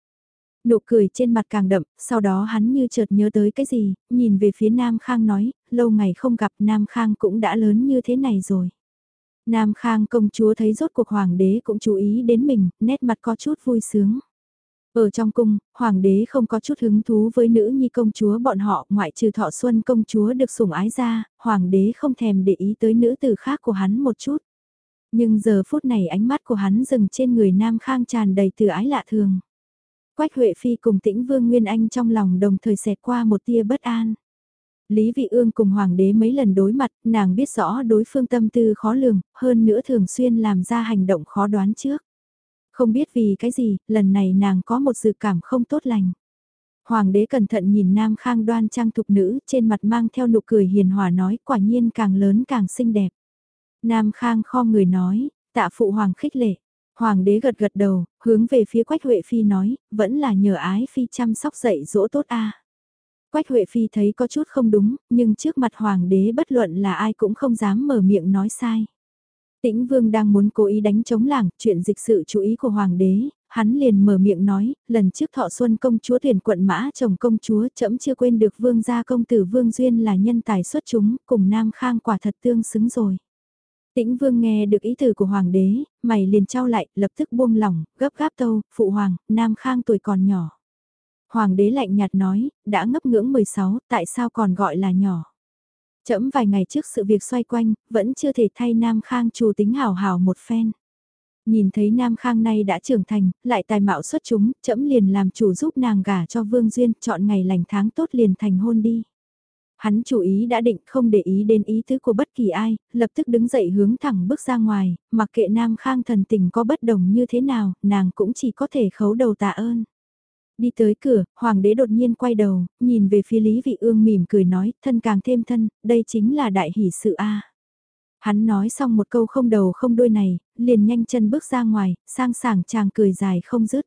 Nụ cười trên mặt càng đậm, sau đó hắn như chợt nhớ tới cái gì, nhìn về phía Nam Khang nói, lâu ngày không gặp Nam Khang cũng đã lớn như thế này rồi. Nam Khang công chúa thấy rốt cuộc hoàng đế cũng chú ý đến mình, nét mặt có chút vui sướng. Ở trong cung, hoàng đế không có chút hứng thú với nữ nhi công chúa bọn họ, ngoại trừ thọ xuân công chúa được sủng ái ra, hoàng đế không thèm để ý tới nữ tử khác của hắn một chút. Nhưng giờ phút này ánh mắt của hắn dừng trên người Nam Khang tràn đầy từ ái lạ thường. Quách Huệ Phi cùng tĩnh Vương Nguyên Anh trong lòng đồng thời xẹt qua một tia bất an. Lý Vị Ương cùng Hoàng đế mấy lần đối mặt, nàng biết rõ đối phương tâm tư khó lường, hơn nữa thường xuyên làm ra hành động khó đoán trước. Không biết vì cái gì, lần này nàng có một dự cảm không tốt lành. Hoàng đế cẩn thận nhìn Nam Khang đoan trang thục nữ, trên mặt mang theo nụ cười hiền hòa nói quả nhiên càng lớn càng xinh đẹp. Nam Khang kho người nói, tạ phụ hoàng khích lệ. Hoàng đế gật gật đầu, hướng về phía Quách Huệ Phi nói, vẫn là nhờ ái Phi chăm sóc dạy dỗ tốt a. Quách Huệ Phi thấy có chút không đúng, nhưng trước mặt Hoàng đế bất luận là ai cũng không dám mở miệng nói sai. Tĩnh Vương đang muốn cố ý đánh chống làng, chuyện dịch sự chú ý của Hoàng đế, hắn liền mở miệng nói, lần trước thọ xuân công chúa tuyển quận mã chồng công chúa chậm chưa quên được Vương gia công tử Vương Duyên là nhân tài xuất chúng, cùng Nam Khang quả thật tương xứng rồi. Tĩnh vương nghe được ý từ của hoàng đế, mày liền trao lại, lập tức buông lỏng, gấp gáp tâu, phụ hoàng, nam khang tuổi còn nhỏ. Hoàng đế lạnh nhạt nói, đã ngấp ngưỡng 16, tại sao còn gọi là nhỏ. Chậm vài ngày trước sự việc xoay quanh, vẫn chưa thể thay Nam Khang chủ tính hào hào một phen. Nhìn thấy Nam Khang nay đã trưởng thành, lại tài mạo xuất chúng, chậm liền làm chủ giúp nàng gả cho Vương Duyên, chọn ngày lành tháng tốt liền thành hôn đi. Hắn chủ ý đã định không để ý đến ý tứ của bất kỳ ai, lập tức đứng dậy hướng thẳng bước ra ngoài, mặc kệ Nam Khang thần tình có bất đồng như thế nào, nàng cũng chỉ có thể khấu đầu tạ ơn. Đi tới cửa, hoàng đế đột nhiên quay đầu, nhìn về phía Lý Vị Ương mỉm cười nói, thân càng thêm thân, đây chính là đại hỷ sự A. Hắn nói xong một câu không đầu không đuôi này, liền nhanh chân bước ra ngoài, sang sảng chàng cười dài không dứt.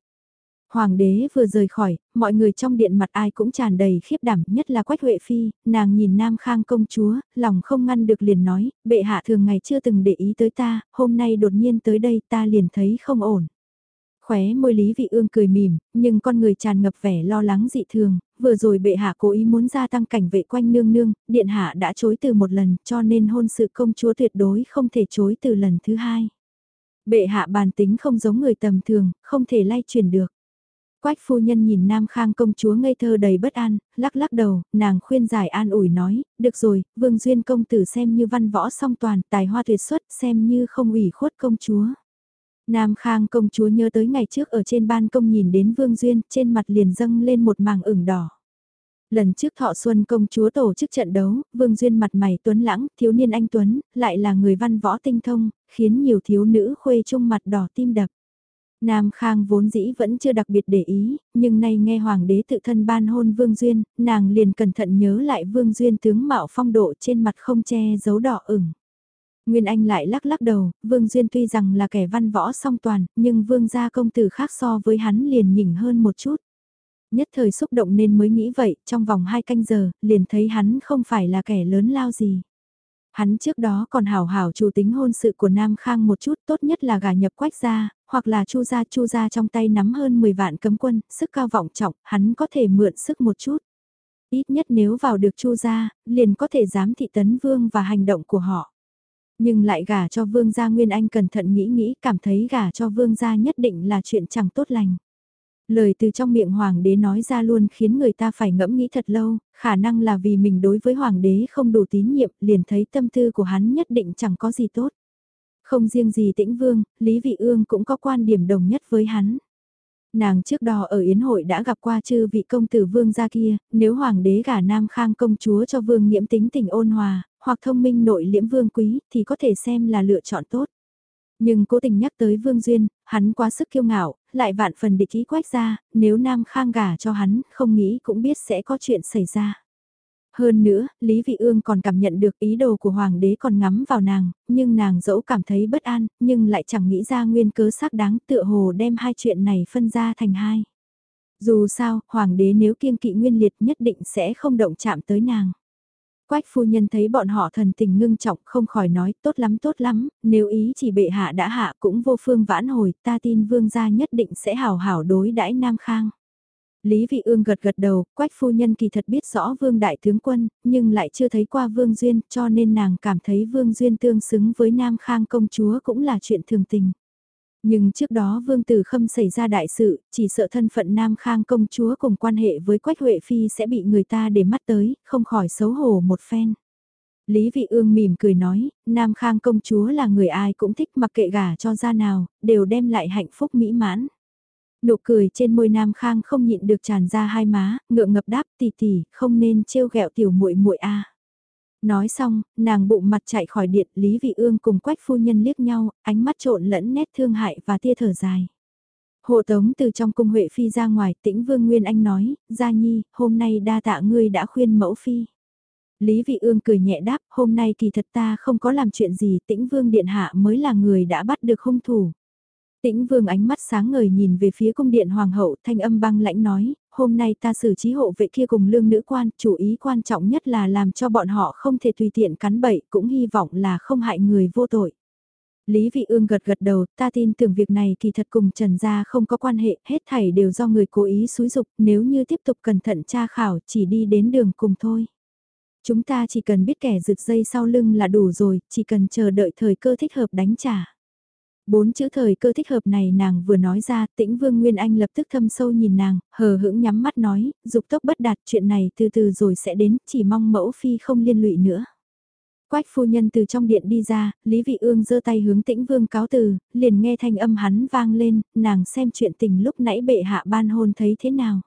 Hoàng đế vừa rời khỏi, mọi người trong điện mặt ai cũng tràn đầy khiếp đảm, nhất là Quách Huệ Phi, nàng nhìn Nam Khang công chúa, lòng không ngăn được liền nói, bệ hạ thường ngày chưa từng để ý tới ta, hôm nay đột nhiên tới đây ta liền thấy không ổn. Khóe môi Lý Vị Ương cười mỉm, nhưng con người tràn ngập vẻ lo lắng dị thường, vừa rồi bệ hạ cố ý muốn gia tăng cảnh vệ quanh nương nương, điện hạ đã chối từ một lần cho nên hôn sự công chúa tuyệt đối không thể chối từ lần thứ hai. Bệ hạ bàn tính không giống người tầm thường, không thể lay truyền được. Quách phu nhân nhìn Nam Khang công chúa ngây thơ đầy bất an, lắc lắc đầu, nàng khuyên giải an ủi nói, được rồi, Vương Duyên công tử xem như văn võ song toàn, tài hoa tuyệt xuất, xem như không ủy khuất công chúa. Nam Khang công chúa nhớ tới ngày trước ở trên ban công nhìn đến Vương Duyên, trên mặt liền dâng lên một màng ửng đỏ. Lần trước thọ xuân công chúa tổ chức trận đấu, Vương Duyên mặt mày tuấn lãng, thiếu niên anh Tuấn, lại là người văn võ tinh thông, khiến nhiều thiếu nữ khuê trung mặt đỏ tim đập. Nam Khang vốn dĩ vẫn chưa đặc biệt để ý, nhưng nay nghe Hoàng đế tự thân ban hôn Vương Duyên, nàng liền cẩn thận nhớ lại Vương Duyên tướng mạo phong độ trên mặt không che giấu đỏ ửng. Nguyên Anh lại lắc lắc đầu, Vương Duyên tuy rằng là kẻ văn võ song toàn, nhưng Vương gia công tử khác so với hắn liền nhỉnh hơn một chút. Nhất thời xúc động nên mới nghĩ vậy, trong vòng hai canh giờ, liền thấy hắn không phải là kẻ lớn lao gì. Hắn trước đó còn hảo hảo chủ tính hôn sự của Nam Khang một chút tốt nhất là gà nhập quách gia, hoặc là chu gia chu gia trong tay nắm hơn 10 vạn cấm quân, sức cao vọng trọng, hắn có thể mượn sức một chút. Ít nhất nếu vào được chu gia, liền có thể dám thị tấn vương và hành động của họ. Nhưng lại gả cho vương gia Nguyên Anh cẩn thận nghĩ nghĩ cảm thấy gả cho vương gia nhất định là chuyện chẳng tốt lành. Lời từ trong miệng hoàng đế nói ra luôn khiến người ta phải ngẫm nghĩ thật lâu, khả năng là vì mình đối với hoàng đế không đủ tín nhiệm, liền thấy tâm tư của hắn nhất định chẳng có gì tốt. Không riêng gì tĩnh vương, Lý Vị Ương cũng có quan điểm đồng nhất với hắn. Nàng trước đó ở Yến hội đã gặp qua chư vị công tử vương gia kia, nếu hoàng đế gả Nam Khang công chúa cho vương nhiễm tính tình ôn hòa, hoặc thông minh nội liễm vương quý, thì có thể xem là lựa chọn tốt. Nhưng cố tình nhắc tới Vương Duyên, hắn quá sức kiêu ngạo, lại vạn phần địch ý quách ra, nếu Nam Khang gả cho hắn, không nghĩ cũng biết sẽ có chuyện xảy ra. Hơn nữa, Lý Vị Ương còn cảm nhận được ý đồ của Hoàng đế còn ngắm vào nàng, nhưng nàng dẫu cảm thấy bất an, nhưng lại chẳng nghĩ ra nguyên cớ xác đáng tựa hồ đem hai chuyện này phân ra thành hai. Dù sao, Hoàng đế nếu kiêng kỵ nguyên liệt nhất định sẽ không động chạm tới nàng. Quách phu nhân thấy bọn họ thần tình ngưng trọng không khỏi nói tốt lắm tốt lắm, nếu ý chỉ bệ hạ đã hạ cũng vô phương vãn hồi, ta tin vương gia nhất định sẽ hảo hảo đối đãi Nam Khang. Lý Vị Ương gật gật đầu, quách phu nhân kỳ thật biết rõ vương đại tướng quân, nhưng lại chưa thấy qua vương duyên cho nên nàng cảm thấy vương duyên tương xứng với Nam Khang công chúa cũng là chuyện thường tình. Nhưng trước đó Vương Tử Khâm xảy ra đại sự, chỉ sợ thân phận Nam Khang công chúa cùng quan hệ với Quách Huệ Phi sẽ bị người ta để mắt tới, không khỏi xấu hổ một phen. Lý Vị Ương mỉm cười nói, Nam Khang công chúa là người ai cũng thích mặc kệ gả cho ra nào, đều đem lại hạnh phúc mỹ mãn. Nụ cười trên môi Nam Khang không nhịn được tràn ra hai má, ngượng ngập đáp tỷ tỷ, không nên trêu ghẹo tiểu muội muội a. Nói xong, nàng bụng mặt chạy khỏi điện, Lý Vị Ương cùng Quách phu nhân liếc nhau, ánh mắt trộn lẫn nét thương hại và tia thở dài. Hộ tống từ trong cung Huệ Phi ra ngoài, tĩnh Vương Nguyên Anh nói, Gia Nhi, hôm nay đa tạ ngươi đã khuyên mẫu Phi. Lý Vị Ương cười nhẹ đáp, hôm nay kỳ thật ta không có làm chuyện gì, tĩnh Vương Điện Hạ mới là người đã bắt được hung thủ. Tĩnh Vương ánh mắt sáng ngời nhìn về phía cung điện Hoàng hậu, thanh âm băng lãnh nói, hôm nay ta xử trí hộ vệ kia cùng lương nữ quan, chủ ý quan trọng nhất là làm cho bọn họ không thể tùy tiện cắn bậy, cũng hy vọng là không hại người vô tội. Lý Vị Ương gật gật đầu, ta tin tưởng việc này thì thật cùng Trần Gia không có quan hệ, hết thảy đều do người cố ý xúi dục, nếu như tiếp tục cẩn thận tra khảo chỉ đi đến đường cùng thôi. Chúng ta chỉ cần biết kẻ rực dây sau lưng là đủ rồi, chỉ cần chờ đợi thời cơ thích hợp đánh trả. Bốn chữ thời cơ thích hợp này nàng vừa nói ra, tĩnh vương Nguyên Anh lập tức thâm sâu nhìn nàng, hờ hững nhắm mắt nói, dục tốc bất đạt chuyện này từ từ rồi sẽ đến, chỉ mong mẫu phi không liên lụy nữa. Quách phu nhân từ trong điện đi ra, Lý Vị Ương giơ tay hướng tĩnh vương cáo từ, liền nghe thanh âm hắn vang lên, nàng xem chuyện tình lúc nãy bệ hạ ban hôn thấy thế nào.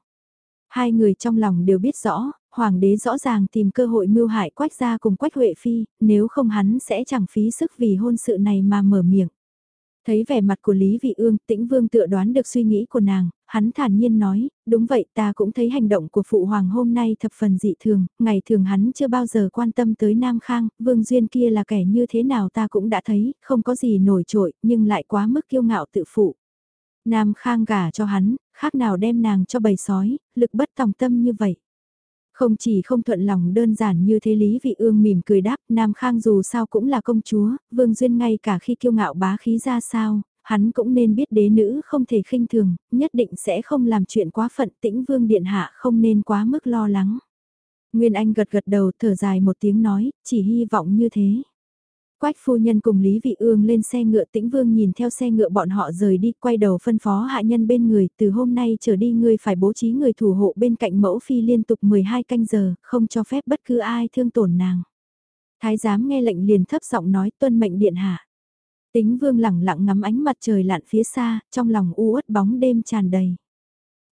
Hai người trong lòng đều biết rõ, hoàng đế rõ ràng tìm cơ hội mưu hại quách gia cùng quách huệ phi, nếu không hắn sẽ chẳng phí sức vì hôn sự này mà mở miệng. Thấy vẻ mặt của Lý Vị Ương, tĩnh vương tựa đoán được suy nghĩ của nàng, hắn thản nhiên nói, đúng vậy ta cũng thấy hành động của Phụ Hoàng hôm nay thập phần dị thường, ngày thường hắn chưa bao giờ quan tâm tới Nam Khang, Vương Duyên kia là kẻ như thế nào ta cũng đã thấy, không có gì nổi trội, nhưng lại quá mức kiêu ngạo tự phụ. Nam Khang gả cho hắn, khác nào đem nàng cho bầy sói, lực bất tòng tâm như vậy. Không chỉ không thuận lòng đơn giản như thế Lý Vị Ương mỉm cười đáp, Nam Khang dù sao cũng là công chúa, Vương Duyên ngay cả khi kiêu ngạo bá khí ra sao, hắn cũng nên biết đế nữ không thể khinh thường, nhất định sẽ không làm chuyện quá phận tĩnh Vương Điện Hạ không nên quá mức lo lắng. Nguyên Anh gật gật đầu thở dài một tiếng nói, chỉ hy vọng như thế. Quách phu nhân cùng Lý Vị Ương lên xe ngựa tĩnh vương nhìn theo xe ngựa bọn họ rời đi, quay đầu phân phó hạ nhân bên người, từ hôm nay trở đi ngươi phải bố trí người thủ hộ bên cạnh mẫu phi liên tục 12 canh giờ, không cho phép bất cứ ai thương tổn nàng. Thái giám nghe lệnh liền thấp giọng nói tuân mệnh điện hạ. Tĩnh vương lẳng lặng ngắm ánh mặt trời lặn phía xa, trong lòng u uất bóng đêm tràn đầy.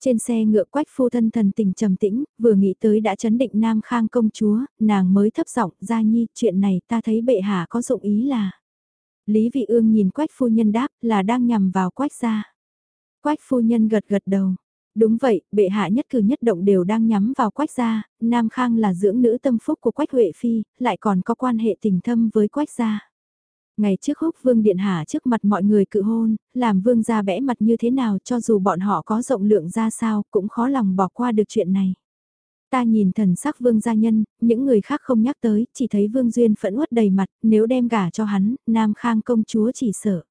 Trên xe ngựa quách phu thân thần tình trầm tĩnh, vừa nghĩ tới đã chấn định Nam Khang công chúa, nàng mới thấp giọng ra nhi, chuyện này ta thấy bệ hạ có dụng ý là. Lý vị ương nhìn quách phu nhân đáp là đang nhằm vào quách gia. Quách phu nhân gật gật đầu. Đúng vậy, bệ hạ nhất cử nhất động đều đang nhắm vào quách gia, Nam Khang là dưỡng nữ tâm phúc của quách Huệ Phi, lại còn có quan hệ tình thâm với quách gia. Ngày trước húc vương điện hạ trước mặt mọi người cự hôn, làm vương gia bẽ mặt như thế nào cho dù bọn họ có rộng lượng ra sao cũng khó lòng bỏ qua được chuyện này. Ta nhìn thần sắc vương gia nhân, những người khác không nhắc tới, chỉ thấy vương duyên phẫn uất đầy mặt, nếu đem gả cho hắn, nam khang công chúa chỉ sợ.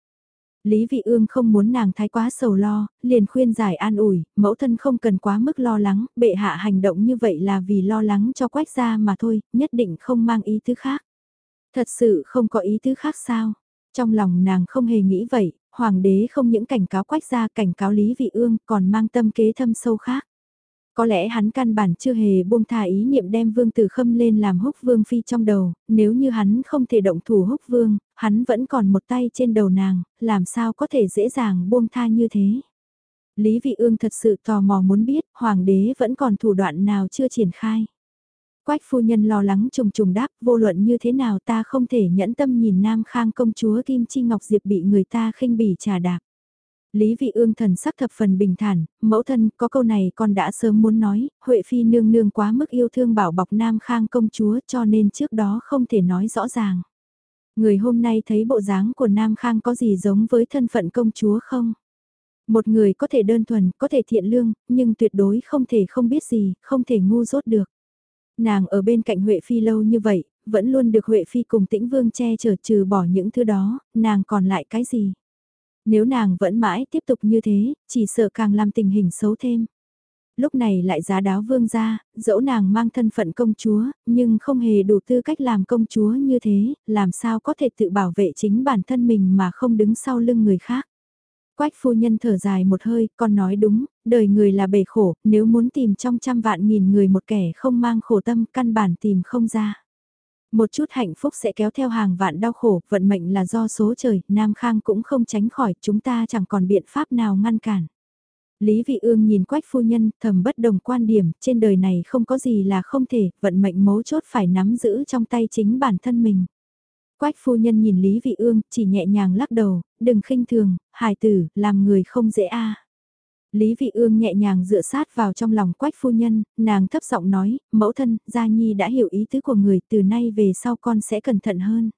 Lý Vị Ương không muốn nàng thái quá sầu lo, liền khuyên giải an ủi, mẫu thân không cần quá mức lo lắng, bệ hạ hành động như vậy là vì lo lắng cho quách gia mà thôi, nhất định không mang ý thứ khác. Thật sự không có ý tứ khác sao? Trong lòng nàng không hề nghĩ vậy, hoàng đế không những cảnh cáo quách gia cảnh cáo Lý Vị Ương còn mang tâm kế thâm sâu khác. Có lẽ hắn căn bản chưa hề buông thả ý niệm đem vương tử khâm lên làm húc vương phi trong đầu, nếu như hắn không thể động thủ húc vương, hắn vẫn còn một tay trên đầu nàng, làm sao có thể dễ dàng buông tha như thế. Lý vị ương thật sự tò mò muốn biết hoàng đế vẫn còn thủ đoạn nào chưa triển khai. Quách phu nhân lo lắng trùng trùng đáp vô luận như thế nào ta không thể nhẫn tâm nhìn nam khang công chúa Kim Chi Ngọc Diệp bị người ta khinh bỉ trà đạp. Lý vị ương thần sắc thập phần bình thản, mẫu thân có câu này con đã sớm muốn nói, Huệ Phi nương nương quá mức yêu thương bảo bọc Nam Khang công chúa cho nên trước đó không thể nói rõ ràng. Người hôm nay thấy bộ dáng của Nam Khang có gì giống với thân phận công chúa không? Một người có thể đơn thuần, có thể thiện lương, nhưng tuyệt đối không thể không biết gì, không thể ngu dốt được. Nàng ở bên cạnh Huệ Phi lâu như vậy, vẫn luôn được Huệ Phi cùng tĩnh vương che chở trừ bỏ những thứ đó, nàng còn lại cái gì? Nếu nàng vẫn mãi tiếp tục như thế, chỉ sợ càng làm tình hình xấu thêm. Lúc này lại giá đáo vương ra, dẫu nàng mang thân phận công chúa, nhưng không hề đủ tư cách làm công chúa như thế, làm sao có thể tự bảo vệ chính bản thân mình mà không đứng sau lưng người khác. Quách phu nhân thở dài một hơi, con nói đúng, đời người là bể khổ, nếu muốn tìm trong trăm vạn nghìn người một kẻ không mang khổ tâm căn bản tìm không ra. Một chút hạnh phúc sẽ kéo theo hàng vạn đau khổ, vận mệnh là do số trời, Nam Khang cũng không tránh khỏi, chúng ta chẳng còn biện pháp nào ngăn cản. Lý Vị Ương nhìn Quách phu nhân, thầm bất đồng quan điểm, trên đời này không có gì là không thể, vận mệnh mấu chốt phải nắm giữ trong tay chính bản thân mình. Quách phu nhân nhìn Lý Vị Ương, chỉ nhẹ nhàng lắc đầu, đừng khinh thường, hài tử, làm người không dễ a. Lý Vị Ương nhẹ nhàng dựa sát vào trong lòng quách phu nhân, nàng thấp giọng nói, mẫu thân, Gia Nhi đã hiểu ý tứ của người, từ nay về sau con sẽ cẩn thận hơn.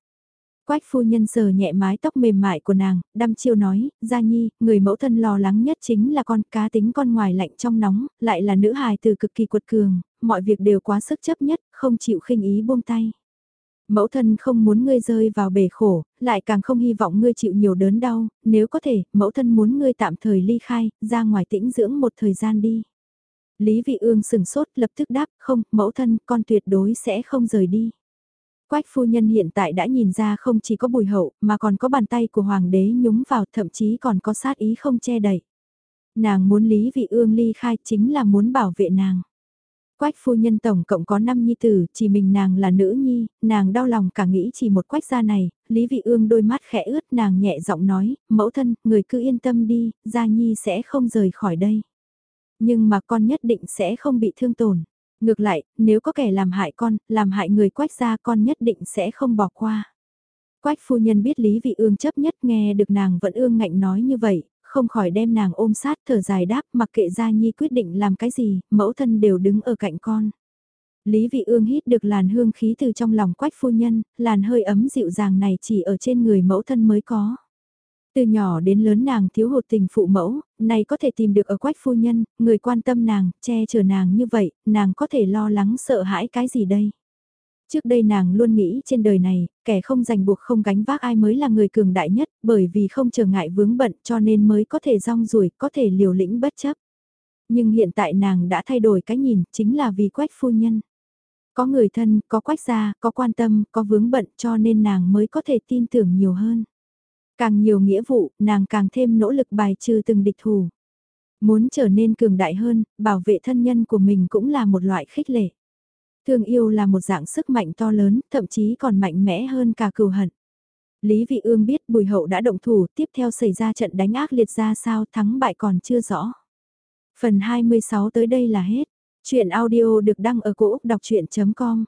Quách phu nhân sờ nhẹ mái tóc mềm mại của nàng, đăm chiêu nói, Gia Nhi, người mẫu thân lo lắng nhất chính là con cá tính con ngoài lạnh trong nóng, lại là nữ hài từ cực kỳ quật cường, mọi việc đều quá sức chấp nhất, không chịu khinh ý buông tay. Mẫu thân không muốn ngươi rơi vào bể khổ, lại càng không hy vọng ngươi chịu nhiều đớn đau, nếu có thể, mẫu thân muốn ngươi tạm thời ly khai, ra ngoài tĩnh dưỡng một thời gian đi. Lý Vị Ương sừng sốt lập tức đáp, không, mẫu thân, con tuyệt đối sẽ không rời đi. Quách phu nhân hiện tại đã nhìn ra không chỉ có bùi hậu, mà còn có bàn tay của hoàng đế nhúng vào, thậm chí còn có sát ý không che đậy. Nàng muốn Lý Vị Ương ly khai chính là muốn bảo vệ nàng. Quách phu nhân tổng cộng có 5 nhi tử, chỉ mình nàng là nữ nhi, nàng đau lòng cả nghĩ chỉ một quách gia này, Lý Vị Ương đôi mắt khẽ ướt nàng nhẹ giọng nói, mẫu thân, người cứ yên tâm đi, gia nhi sẽ không rời khỏi đây. Nhưng mà con nhất định sẽ không bị thương tổn. Ngược lại, nếu có kẻ làm hại con, làm hại người quách gia con nhất định sẽ không bỏ qua. Quách phu nhân biết Lý Vị Ương chấp nhất nghe được nàng vẫn ương ngạnh nói như vậy, không khỏi đem nàng ôm sát thở dài đáp mặc kệ Gia Nhi quyết định làm cái gì, mẫu thân đều đứng ở cạnh con. Lý Vị Ương hít được làn hương khí từ trong lòng quách phu nhân, làn hơi ấm dịu dàng này chỉ ở trên người mẫu thân mới có. Từ nhỏ đến lớn nàng thiếu hụt tình phụ mẫu, này có thể tìm được ở quách phu nhân, người quan tâm nàng, che chở nàng như vậy, nàng có thể lo lắng sợ hãi cái gì đây. Trước đây nàng luôn nghĩ trên đời này, kẻ không ràng buộc không gánh vác ai mới là người cường đại nhất, bởi vì không trở ngại vướng bận cho nên mới có thể rong ruổi, có thể liều lĩnh bất chấp. Nhưng hiện tại nàng đã thay đổi cái nhìn, chính là vì quách phu nhân. Có người thân, có quách gia, có quan tâm, có vướng bận cho nên nàng mới có thể tin tưởng nhiều hơn. Càng nhiều nghĩa vụ, nàng càng thêm nỗ lực bài trừ từng địch thủ. Muốn trở nên cường đại hơn, bảo vệ thân nhân của mình cũng là một loại khích lệ. Thương yêu là một dạng sức mạnh to lớn, thậm chí còn mạnh mẽ hơn cả cừu hận. Lý Vị Ương biết Bùi Hậu đã động thủ, tiếp theo xảy ra trận đánh ác liệt ra sao thắng bại còn chưa rõ. Phần 26 tới đây là hết. Chuyện audio được đăng ở cổ Úc đọc chuyện.com